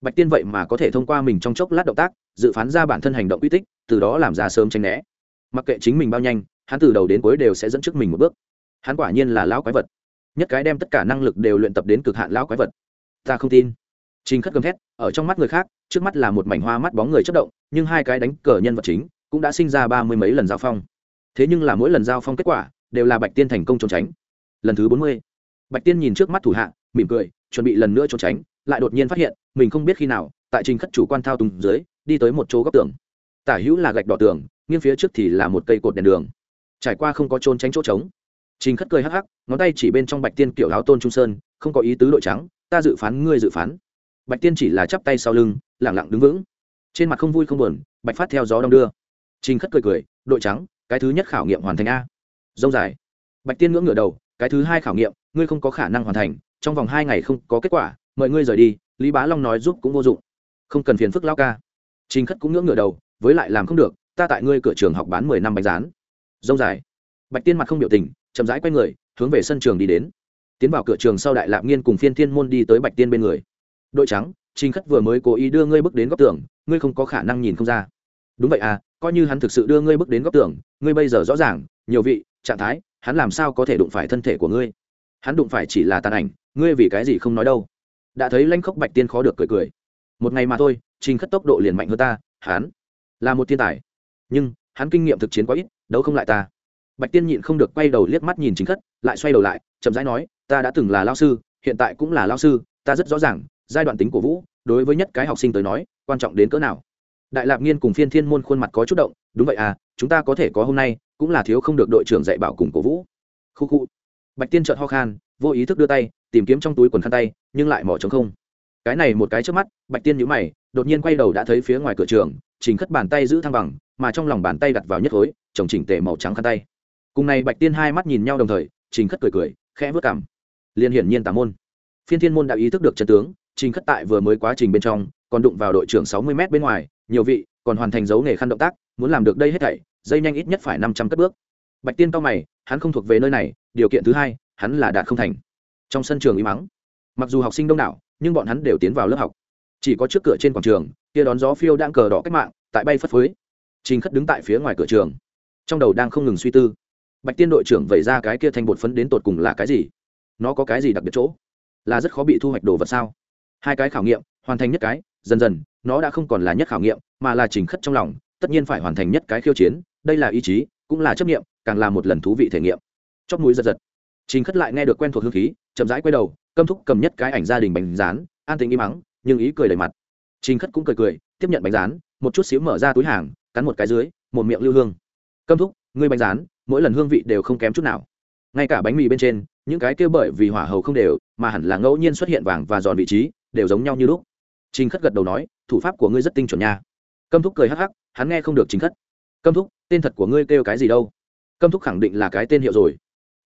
Bạch tiên vậy mà có thể thông qua mình trong chốc lát động tác, dự phán ra bản thân hành động uy tích, từ đó làm ra sớm tranh né. Mặc kệ chính mình bao nhanh, hắn từ đầu đến cuối đều sẽ dẫn trước mình một bước. Hắn quả nhiên là lão quái vật. Nhất cái đem tất cả năng lực đều luyện tập đến cực hạn lão quái vật. Ta không tin. Trình khất gầm thét, ở trong mắt người khác, trước mắt là một mảnh hoa mắt bóng người chất động, nhưng hai cái đánh cờ nhân vật chính cũng đã sinh ra ba mươi mấy lần giao phong. Thế nhưng là mỗi lần giao phong kết quả đều là bạch tiên thành công trốn tránh. Lần thứ bốn mươi bạch tiên nhìn trước mắt thủ hạ, mỉm cười, chuẩn bị lần nữa trốn tránh, lại đột nhiên phát hiện, mình không biết khi nào, tại trình khất chủ quan thao tùng dưới, đi tới một chỗ góc tường. Tả hữu là gạch đỏ tường, nghiêng phía trước thì là một cây cột đèn đường. Trải qua không có trốn tránh chỗ trống, trình khất cười hắc hắc, ngón tay chỉ bên trong bạch tiên kiểu áo tôn trung sơn, không có ý tứ đội trắng, ta dự phán ngươi dự phán. Bạch tiên chỉ là chắp tay sau lưng, lẳng lặng đứng vững. Trên mặt không vui không buồn, bạch phát theo gió đông đưa. Trình khất cười cười, đội trắng, cái thứ nhất khảo nghiệm hoàn thành a. Dông dài. Bạch tiên ngưỡng ngửa đầu cái thứ hai khảo nghiệm, ngươi không có khả năng hoàn thành, trong vòng hai ngày không có kết quả, mời ngươi rời đi, lý bá long nói giúp cũng vô dụng. Không cần phiền phức lao ca. Trình khất cũng ngưỡng ngửa đầu, với lại làm không được, ta tại ngươi cửa trường học bán mười năm bánh rán. Dông dài. Bạch tiên mặt không biểu tình, chậm rãi quay người, hướng về sân trường đi đến. Tiến vào cửa trường sau đại lạp nghiên cùng phiên thiên môn đi tới bạch tiên bên người. Đội trắng, trình khất vừa mới cố ý đưa ngươi bước đến góc tường, ngươi không có khả năng nhìn không ra. Đúng vậy à coi như hắn thực sự đưa ngươi bước đến góc tường, ngươi bây giờ rõ ràng, nhiều vị trạng thái, hắn làm sao có thể đụng phải thân thể của ngươi? Hắn đụng phải chỉ là tàn ảnh, ngươi vì cái gì không nói đâu? Đã thấy lanh khóc bạch tiên khó được cười cười. Một ngày mà thôi, trình khất tốc độ liền mạnh hơn ta, hắn là một thiên tài. Nhưng, hắn kinh nghiệm thực chiến quá ít, đấu không lại ta. Bạch tiên nhịn không được quay đầu liếc mắt nhìn chính khất, lại xoay đầu lại, chậm rãi nói, ta đã từng là lao sư, hiện tại cũng là lao sư, ta rất rõ ràng, giai đoạn tính của vũ, đối với nhất cái học sinh tới nói, quan trọng đến cỡ nào. Đại lạp nghiên cùng phiên thiên môn khuôn mặt có chút động, đúng vậy à chúng ta có thể có hôm nay, cũng là thiếu không được đội trưởng dạy bảo cùng cổ vũ. Khu khu. Bạch tiên trợn ho khan, vô ý thức đưa tay, tìm kiếm trong túi quần khăn tay, nhưng lại mỏ trống không. Cái này một cái trước mắt, bạch tiên nhíu mày, đột nhiên quay đầu đã thấy phía ngoài cửa trường trình khất bàn tay giữ thăng bằng, mà trong lòng bàn tay đặt vào nhất khối chồng chỉnh tề màu trắng khăn tay. Cùng này bạch tiên hai mắt nhìn nhau đồng thời trình khất cười cười, khẽ vớt cảm liên hiển nhiên tà môn. Phiên thiên môn đã ý thức được trận tướng trình khất tại vừa mới quá trình bên trong, còn đụng vào đội trưởng sáu mươi m bên ngoài, nhiều vị, còn hoàn thành dấu nghề khăn động tác, muốn làm được đây hết thảy dây nhanh ít nhất phải năm trăm cất bước. Bạch tiên cao mày, hắn không thuộc về nơi này, điều kiện thứ hai, hắn là đạt không thành. Trong sân trường y mắng, mặc dù học sinh đông đảo, nhưng bọn hắn đều tiến vào lớp học. Chỉ có trước cửa trên quảng trường, kia đón gió phiêu đang cờ đỏ cách mạng, tại bay phất phới. Trình khất đứng tại phía ngoài cửa trường, trong đầu đang không ngừng suy tư. Bạch tiên đội trưởng vẩy ra cái kia thành bột phấn đến tột cùng là cái gì? Nó có cái gì đặc biệt chỗ? Là rất khó bị thu hoạch đồ vật sao? Hai cái khảo nghiệm, hoàn thành nhất cái, dần dần, nó đã không còn là nhất khảo nghiệm, mà là trình khất trong lòng, tất nhiên phải hoàn thành nhất cái khiêu chiến đây là ý chí, cũng là chấp nghiệm càng là một lần thú vị thể nghiệm. Chót mũi giật giật. Trình khất lại nghe được quen thuộc hương khí, chậm rãi quay đầu câm thúc cầm nhất cái ảnh gia đình bánh rán, an tình im mắng, nhưng ý cười đầy mặt. Trình khất cũng cười cười, tiếp nhận bánh rán, một chút xíu mở ra túi hàng, cắn một cái dưới, một miệng lưu hương. Câm thúc, ngươi bánh rán, mỗi lần hương vị đều không kém chút nào. Ngay cả bánh mì bên trên, những cái kia bởi vì hỏa hầu không đều, mà hẳn là ngẫu nhiên xuất hiện vàng và giòn vị trí, đều giống nhau như lúc. Trình khất gật đầu nói, thủ pháp của ngươi rất tinh chuẩn nha. Câm thúc cười hắc hắc, hắn nghe không được trình khất câm thúc, tên thật của ngươi kêu cái gì đâu? Câm thúc khẳng định là cái tên hiệu rồi.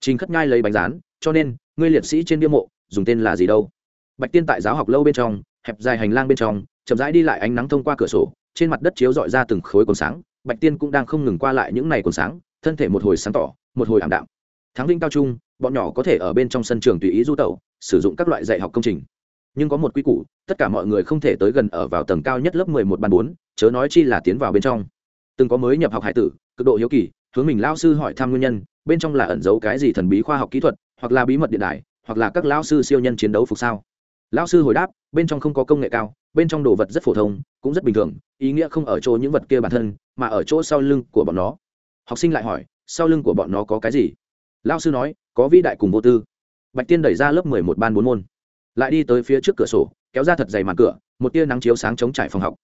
Trình khất nhai lấy bánh rán, cho nên, ngươi liệt sĩ trên bia mộ, dùng tên là gì đâu? Bạch tiên tại giáo học lâu bên trong, hẹp dài hành lang bên trong, chậm rãi đi lại ánh nắng thông qua cửa sổ, trên mặt đất chiếu dọi ra từng khối còn sáng. Bạch tiên cũng đang không ngừng qua lại những ngày còn sáng, thân thể một hồi sáng tỏ, một hồi ảm đạm. Thắng vinh cao trung, bọn nhỏ có thể ở bên trong sân trường tùy ý du tẩu, sử dụng các loại dạy học công trình. Nhưng có một quy củ, tất cả mọi người không thể tới gần ở vào tầng cao nhất lớp mười một ban bốn, chớ nói chi là tiến vào bên trong từng có mới nhập học hải tử cực độ hiếu kỳ hướng mình lao sư hỏi thăm nguyên nhân bên trong là ẩn giấu cái gì thần bí khoa học kỹ thuật hoặc là bí mật điện đài, hoặc là các lao sư siêu nhân chiến đấu phục sao? Lao sư hồi đáp bên trong không có công nghệ cao bên trong đồ vật rất phổ thông cũng rất bình thường ý nghĩa không ở chỗ những vật kia bản thân mà ở chỗ sau lưng của bọn nó. Học sinh lại hỏi sau lưng của bọn nó có cái gì? Lao sư nói có vĩ đại cùng vô tư. Bạch tiên đẩy ra lớp mười một ban bốn môn. Lại đi tới phía trước cửa sổ kéo ra thật dày màn cửa một tia nắng chiếu sáng chống trải phòng học.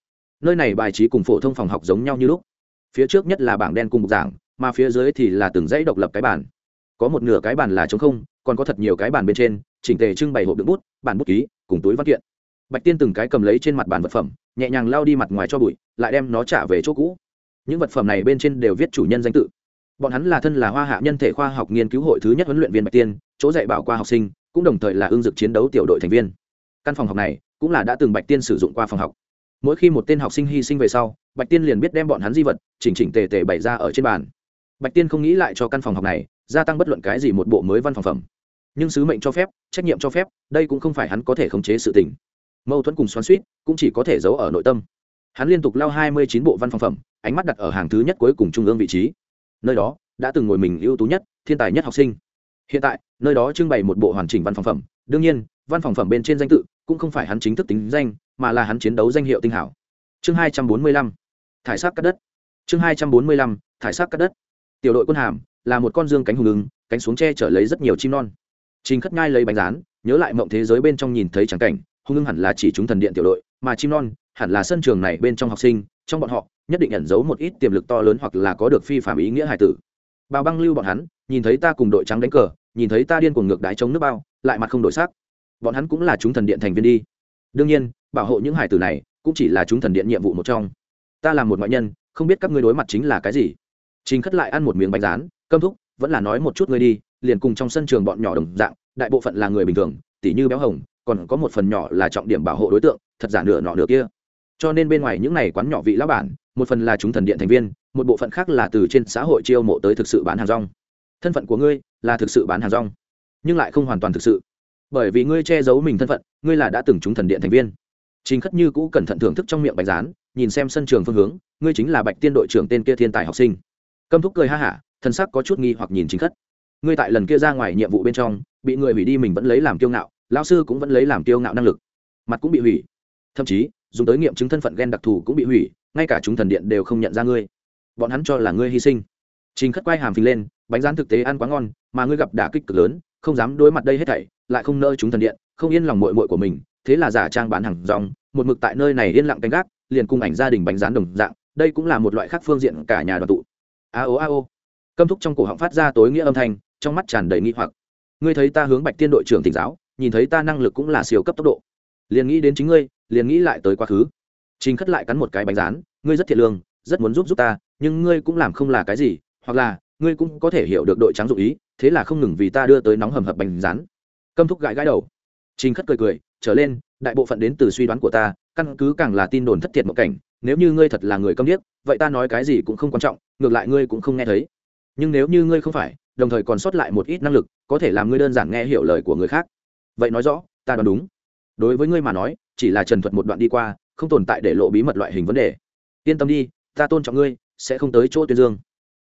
Nơi này bài trí cùng phổ thông phòng học giống nhau như lúc phía trước nhất là bảng đen cùng bục giảng, mà phía dưới thì là từng dãy độc lập cái bàn. Có một nửa cái bàn là trống không, còn có thật nhiều cái bàn bên trên, chỉnh tề trưng bày hộp đựng bút bản bút ký, cùng túi văn kiện. Bạch tiên từng cái cầm lấy trên mặt bàn vật phẩm, nhẹ nhàng lao đi mặt ngoài cho bụi, lại đem nó trả về chỗ cũ. Những vật phẩm này bên trên đều viết chủ nhân danh tự. Bọn hắn là thân là hoa hạ nhân thể khoa học nghiên cứu hội thứ nhất huấn luyện viên bạch tiên, chỗ dạy bảo qua học sinh, cũng đồng thời là ương dực chiến đấu tiểu đội thành viên. Căn phòng học này cũng là đã từng bạch tiên sử dụng qua phòng học mỗi khi một tên học sinh hy sinh về sau, bạch tiên liền biết đem bọn hắn di vật, chỉnh chỉnh tề tề bày ra ở trên bàn. Bạch tiên không nghĩ lại cho căn phòng học này, gia tăng bất luận cái gì một bộ mới văn phòng phẩm. Nhưng sứ mệnh cho phép, trách nhiệm cho phép, đây cũng không phải hắn có thể khống chế sự tình. Mâu thuẫn cùng xoắn suýt cũng chỉ có thể giấu ở nội tâm. Hắn liên tục lao hai mươi chín bộ văn phòng phẩm, ánh mắt đặt ở hàng thứ nhất cuối cùng trung ương vị trí. Nơi đó, đã từng ngồi mình ưu tú nhất, thiên tài nhất học sinh. Hiện tại, nơi đó trưng bày một bộ hoàn chỉnh văn phòng phẩm. Đương nhiên, văn phòng phẩm bên trên danh tự cũng không phải hắn chính thức tính danh, mà là hắn chiến đấu danh hiệu tinh hảo. Chương hai trăm bốn mươi lăm, thải sắc cắt đất. Chương hai trăm bốn mươi lăm, thải sắc cắt đất. Tiểu đội quân hàm là một con dương cánh hùng ứng, cánh xuống tre trở lấy rất nhiều chim non. Trình khất ngai lấy bánh rán, nhớ lại mộng thế giới bên trong nhìn thấy trắng cảnh hung ưng hẳn là chỉ chúng thần điện tiểu đội, mà chim non hẳn là sân trường này bên trong học sinh, trong bọn họ, nhất định ẩn giấu một ít tiềm lực to lớn hoặc là có được phi phạm ý nghĩa hải tử. Bao băng lưu bọn hắn, nhìn thấy ta cùng đội trắng đánh cờ, nhìn thấy ta điên cuồng ngược đái chống nước bao, lại mặt không đổi sắc bọn hắn cũng là chúng thần điện thành viên đi. Đương nhiên, bảo hộ những hải tử này cũng chỉ là chúng thần điện nhiệm vụ một trong. Ta là một ngoại nhân, không biết các ngươi đối mặt chính là cái gì. Trình khất lại ăn một miếng bánh rán cơm thúc, vẫn là nói một chút ngươi đi, liền cùng trong sân trường bọn nhỏ đồng dạng, đại bộ phận là người bình thường, tỉ như béo hồng, còn có một phần nhỏ là trọng điểm bảo hộ đối tượng, thật giả nửa nọ nửa kia. Cho nên bên ngoài những này quán nhỏ vị lão bản, một phần là chúng thần điện thành viên, một bộ phận khác là từ trên xã hội chiêu mộ tới thực sự bán hàng rong. Thân phận của ngươi là thực sự bán hàng rong, nhưng lại không hoàn toàn thực sự bởi vì ngươi che giấu mình thân phận, ngươi là đã từng chúng thần điện thành viên. Chính khất như cũ cẩn thận thưởng thức trong miệng bánh rán nhìn xem sân trường phương hướng, ngươi chính là bạch tiên đội trưởng tên kia thiên tài học sinh. Câm thúc cười ha hả thân sắc có chút nghi hoặc nhìn chính khất. Ngươi tại lần kia ra ngoài nhiệm vụ bên trong, bị người hủy đi mình vẫn lấy làm kiêu ngạo lao sư cũng vẫn lấy làm kiêu ngạo năng lực. Mặt cũng bị hủy. Thậm chí, dùng tới nghiệm chứng thân phận ghen đặc thù cũng bị hủy, ngay cả chúng thần điện đều không nhận ra ngươi. Bọn hắn cho là ngươi hy sinh. Trình khất quay hàm phình lên, bánh rán thực tế ăn quá ngon, mà ngươi gặp đả kích cực lớn, không dám đối mặt đây hết thảy lại không nỡ chúng thần điện, không yên lòng mội mội của mình, thế là giả trang bán hàng rong, một mực tại nơi này yên lặng canh gác, liền cùng ảnh gia đình bánh rán đồng dạng, đây cũng là một loại khác phương diện cả nhà đoàn tụ. A ô a ô. Câm thúc trong cổ họng phát ra tối nghĩa âm thanh, trong mắt tràn đầy nghi hoặc. Ngươi thấy ta hướng bạch tiên đội trưởng tỉnh giáo, nhìn thấy ta năng lực cũng là siêu cấp tốc độ. Liền nghĩ đến chính ngươi, liền nghĩ lại tới quá khứ. Chính khất lại cắn một cái bánh rán, ngươi rất thiệt lương, rất muốn giúp giúp ta, nhưng ngươi cũng làm không là cái gì, hoặc là, ngươi cũng có thể hiểu được đội trắng dụ ý, thế là không ngừng vì ta đưa tới nóng hầm hập bánh rán câm thúc gãi gãi đầu. Trình khất cười cười, trở lên, đại bộ phận đến từ suy đoán của ta, căn cứ càng là tin đồn thất thiệt một cảnh, nếu như ngươi thật là người câm điếc, vậy ta nói cái gì cũng không quan trọng, ngược lại ngươi cũng không nghe thấy. Nhưng nếu như ngươi không phải, đồng thời còn sót lại một ít năng lực, có thể làm ngươi đơn giản nghe hiểu lời của người khác. Vậy nói rõ, ta đoán đúng. Đối với ngươi mà nói, chỉ là trần thuật một đoạn đi qua, không tồn tại để lộ bí mật loại hình vấn đề. Yên tâm đi, ta tôn trọng ngươi, sẽ không tới chỗ tuyên dương.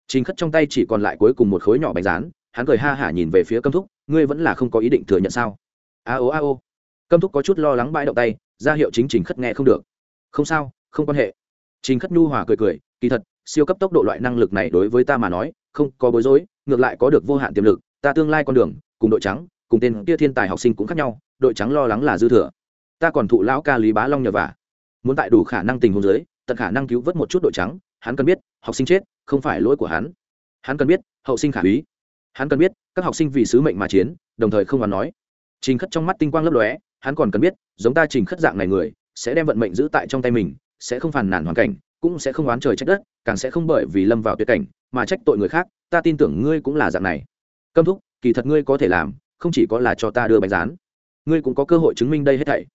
Chính khất trong tay chỉ còn lại cuối cùng một khối nhỏ bánh rán, hắn cười ha hả nhìn về phía câm thúc ngươi vẫn là không có ý định thừa nhận sao? A ô a ô câm thúc có chút lo lắng bãi động tay, ra hiệu chính trình khất nghe không được. Không sao, không quan hệ. Trình khất nhu hòa cười cười, kỳ thật, siêu cấp tốc độ loại năng lực này đối với ta mà nói, không có bối rối, ngược lại có được vô hạn tiềm lực, ta tương lai con đường, cùng đội trắng, cùng tên kia thiên tài học sinh cũng khác nhau, đội trắng lo lắng là dư thừa. Ta còn thụ lão ca lý bá long nhờ vả. Muốn tại đủ khả năng tình huống giới tận khả năng cứu vớt một chút đội trắng, hắn cần biết, học sinh chết, không phải lỗi của hắn. Hắn cần biết, hậu sinh khả úy hắn cần biết, các học sinh vì sứ mệnh mà chiến, đồng thời không còn nói. Trình khất trong mắt tinh quang lấp lóe, hắn còn cần biết, giống ta trình khất dạng này người, sẽ đem vận mệnh giữ tại trong tay mình, sẽ không phàn nàn hoàn cảnh, cũng sẽ không oán trời trách đất, càng sẽ không bởi vì lâm vào tuyệt cảnh mà trách tội người khác, ta tin tưởng ngươi cũng là dạng này. Câm thúc, kỳ thật ngươi có thể làm, không chỉ có là cho ta đưa bánh rán. Ngươi cũng có cơ hội chứng minh đây hết thảy.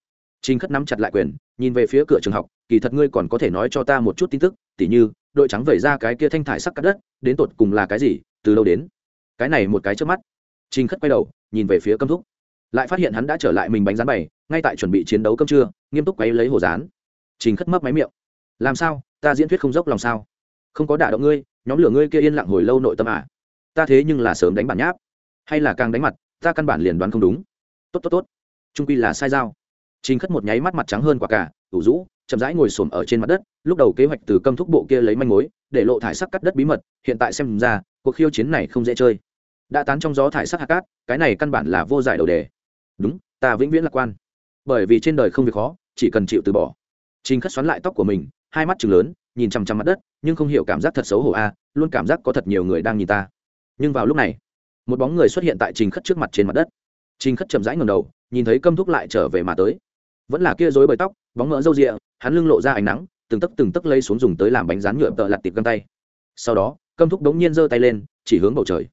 Trình khất nắm chặt lại quyền, nhìn về phía cửa trường học, kỳ thật ngươi còn có thể nói cho ta một chút tin tức, tỉ như, đội trắng vẩy ra cái kia thanh thải sắc cắt đất, đến tột cùng là cái gì, từ đâu đến? Cái này một cái trước mắt. Trinh khất quay đầu, nhìn về phía câm thúc. Lại phát hiện hắn đã trở lại mình bánh rán bày, ngay tại chuẩn bị chiến đấu cơm trưa, nghiêm túc quấy lấy hồ rán trình khất mấp máy miệng. Làm sao? Ta diễn thuyết không dốc lòng sao? Không có đả động ngươi, nhóm lửa ngươi kia yên lặng hồi lâu nội tâm à? Ta thế nhưng là sớm đánh bản nháp. Hay là càng đánh mặt, ta căn bản liền đoán không đúng. Tốt tốt tốt. Trung quy là sai dao trình khất một nháy mắt mặt trắng hơn quả cả, ủ rũ, chậm rãi ngồi xổm ở trên mặt đất, lúc đầu kế hoạch từ câm thúc bộ kia lấy manh mối để lộ thải sắc cắt đất bí mật, hiện tại xem ra, cuộc khiêu chiến này không dễ chơi. Đã tán trong gió thải sắc hạt cát, cái này căn bản là vô giải đầu đề. Đúng, ta vĩnh viễn lạc quan. Bởi vì trên đời không việc khó, chỉ cần chịu từ bỏ. Trình khất xoắn lại tóc của mình, hai mắt chừng lớn, nhìn chằm chằm mặt đất, nhưng không hiểu cảm giác thật xấu hổ a à, luôn cảm giác có thật nhiều người đang nhìn ta. Nhưng vào lúc này, một bóng người xuất hiện tại trình khất trước mặt trên mặt đất. Trình khất chậm rãi ngầm đầu, nhìn thấy câm thúc lại trở về mà tới. Vẫn là kia dối bời tóc, bóng mỡ râu rịa, hắn lưng lộ ra ánh nắng từng tấc từng tấc lấy xuống dùng tới làm bánh rán nhựa tợ lặt tiệp găng tay. Sau đó, câm thúc đống nhiên giơ tay lên, chỉ hướng bầu trời.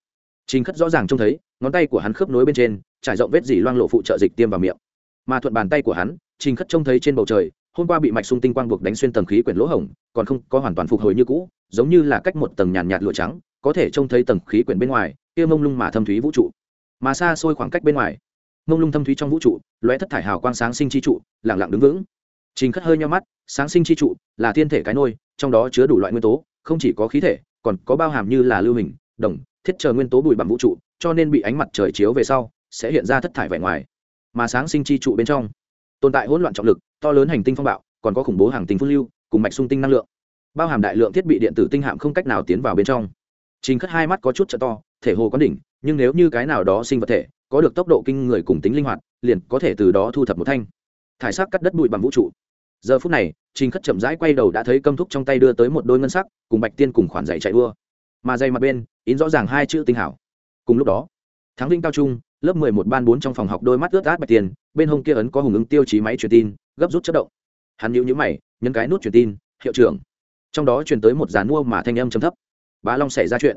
Trình khất rõ ràng trông thấy, ngón tay của hắn khớp nối bên trên, trải rộng vết dỉ loang lộ phụ trợ dịch tiêm vào miệng. Mà thuận bàn tay của hắn, trình khất trông thấy trên bầu trời, hôm qua bị mạch sung tinh quang buộc đánh xuyên tầng khí quyển lỗ hổng, còn không có hoàn toàn phục hồi như cũ, giống như là cách một tầng nhàn nhạt lụa trắng, có thể trông thấy tầng khí quyển bên ngoài, kia mông lung mà thâm thúy vũ trụ. Mà xa xôi khoảng cách bên ngoài, mông lung thâm thúy trong vũ trụ, lóe thất thải hào quang sáng sinh chi trụ lẳng lặng đứng vững trình khất hơi nhau mắt, sáng sinh chi trụ, là thiên thể cái nôi, trong đó chứa đủ loại nguyên tố, không chỉ có khí thể, còn có bao hàm như là lưu hình, đồng, thiết chờ nguyên tố bụi bặm vũ trụ, cho nên bị ánh mặt trời chiếu về sau, sẽ hiện ra thất thải vẻ ngoài. Mà sáng sinh chi trụ bên trong, tồn tại hỗn loạn trọng lực, to lớn hành tinh phong bạo, còn có khủng bố hàng tinh phun lưu, cùng mạch sung tinh năng lượng. Bao hàm đại lượng thiết bị điện tử tinh hạm không cách nào tiến vào bên trong. Trình khất hai mắt có chút trợ to, thể hồ có đỉnh, nhưng nếu như cái nào đó sinh vật thể, có được tốc độ kinh người cùng tính linh hoạt, liền có thể từ đó thu thập một thanh thải sắc cắt đất bụi bằng vũ trụ. Giờ phút này, trình khất chậm rãi quay đầu đã thấy câm thúc trong tay đưa tới một đôi ngân sắc, cùng bạch tiên cùng khoản dạy chạy đua. Mà dây mặt bên, in rõ ràng hai chữ tinh hảo. Cùng lúc đó, thắng vinh cao trung, lớp mười một ban bốn trong phòng học đôi mắt ướt át bạch tiền bên hông kia ấn có hùng ứng tiêu chí máy truyền tin, gấp rút chất động. Hắn nhíu nhíu mày, nhấn cái nút truyền tin, hiệu trưởng. Trong đó truyền tới một dàn mua mà thanh âm chấm thấp. Bá long xảy ra chuyện.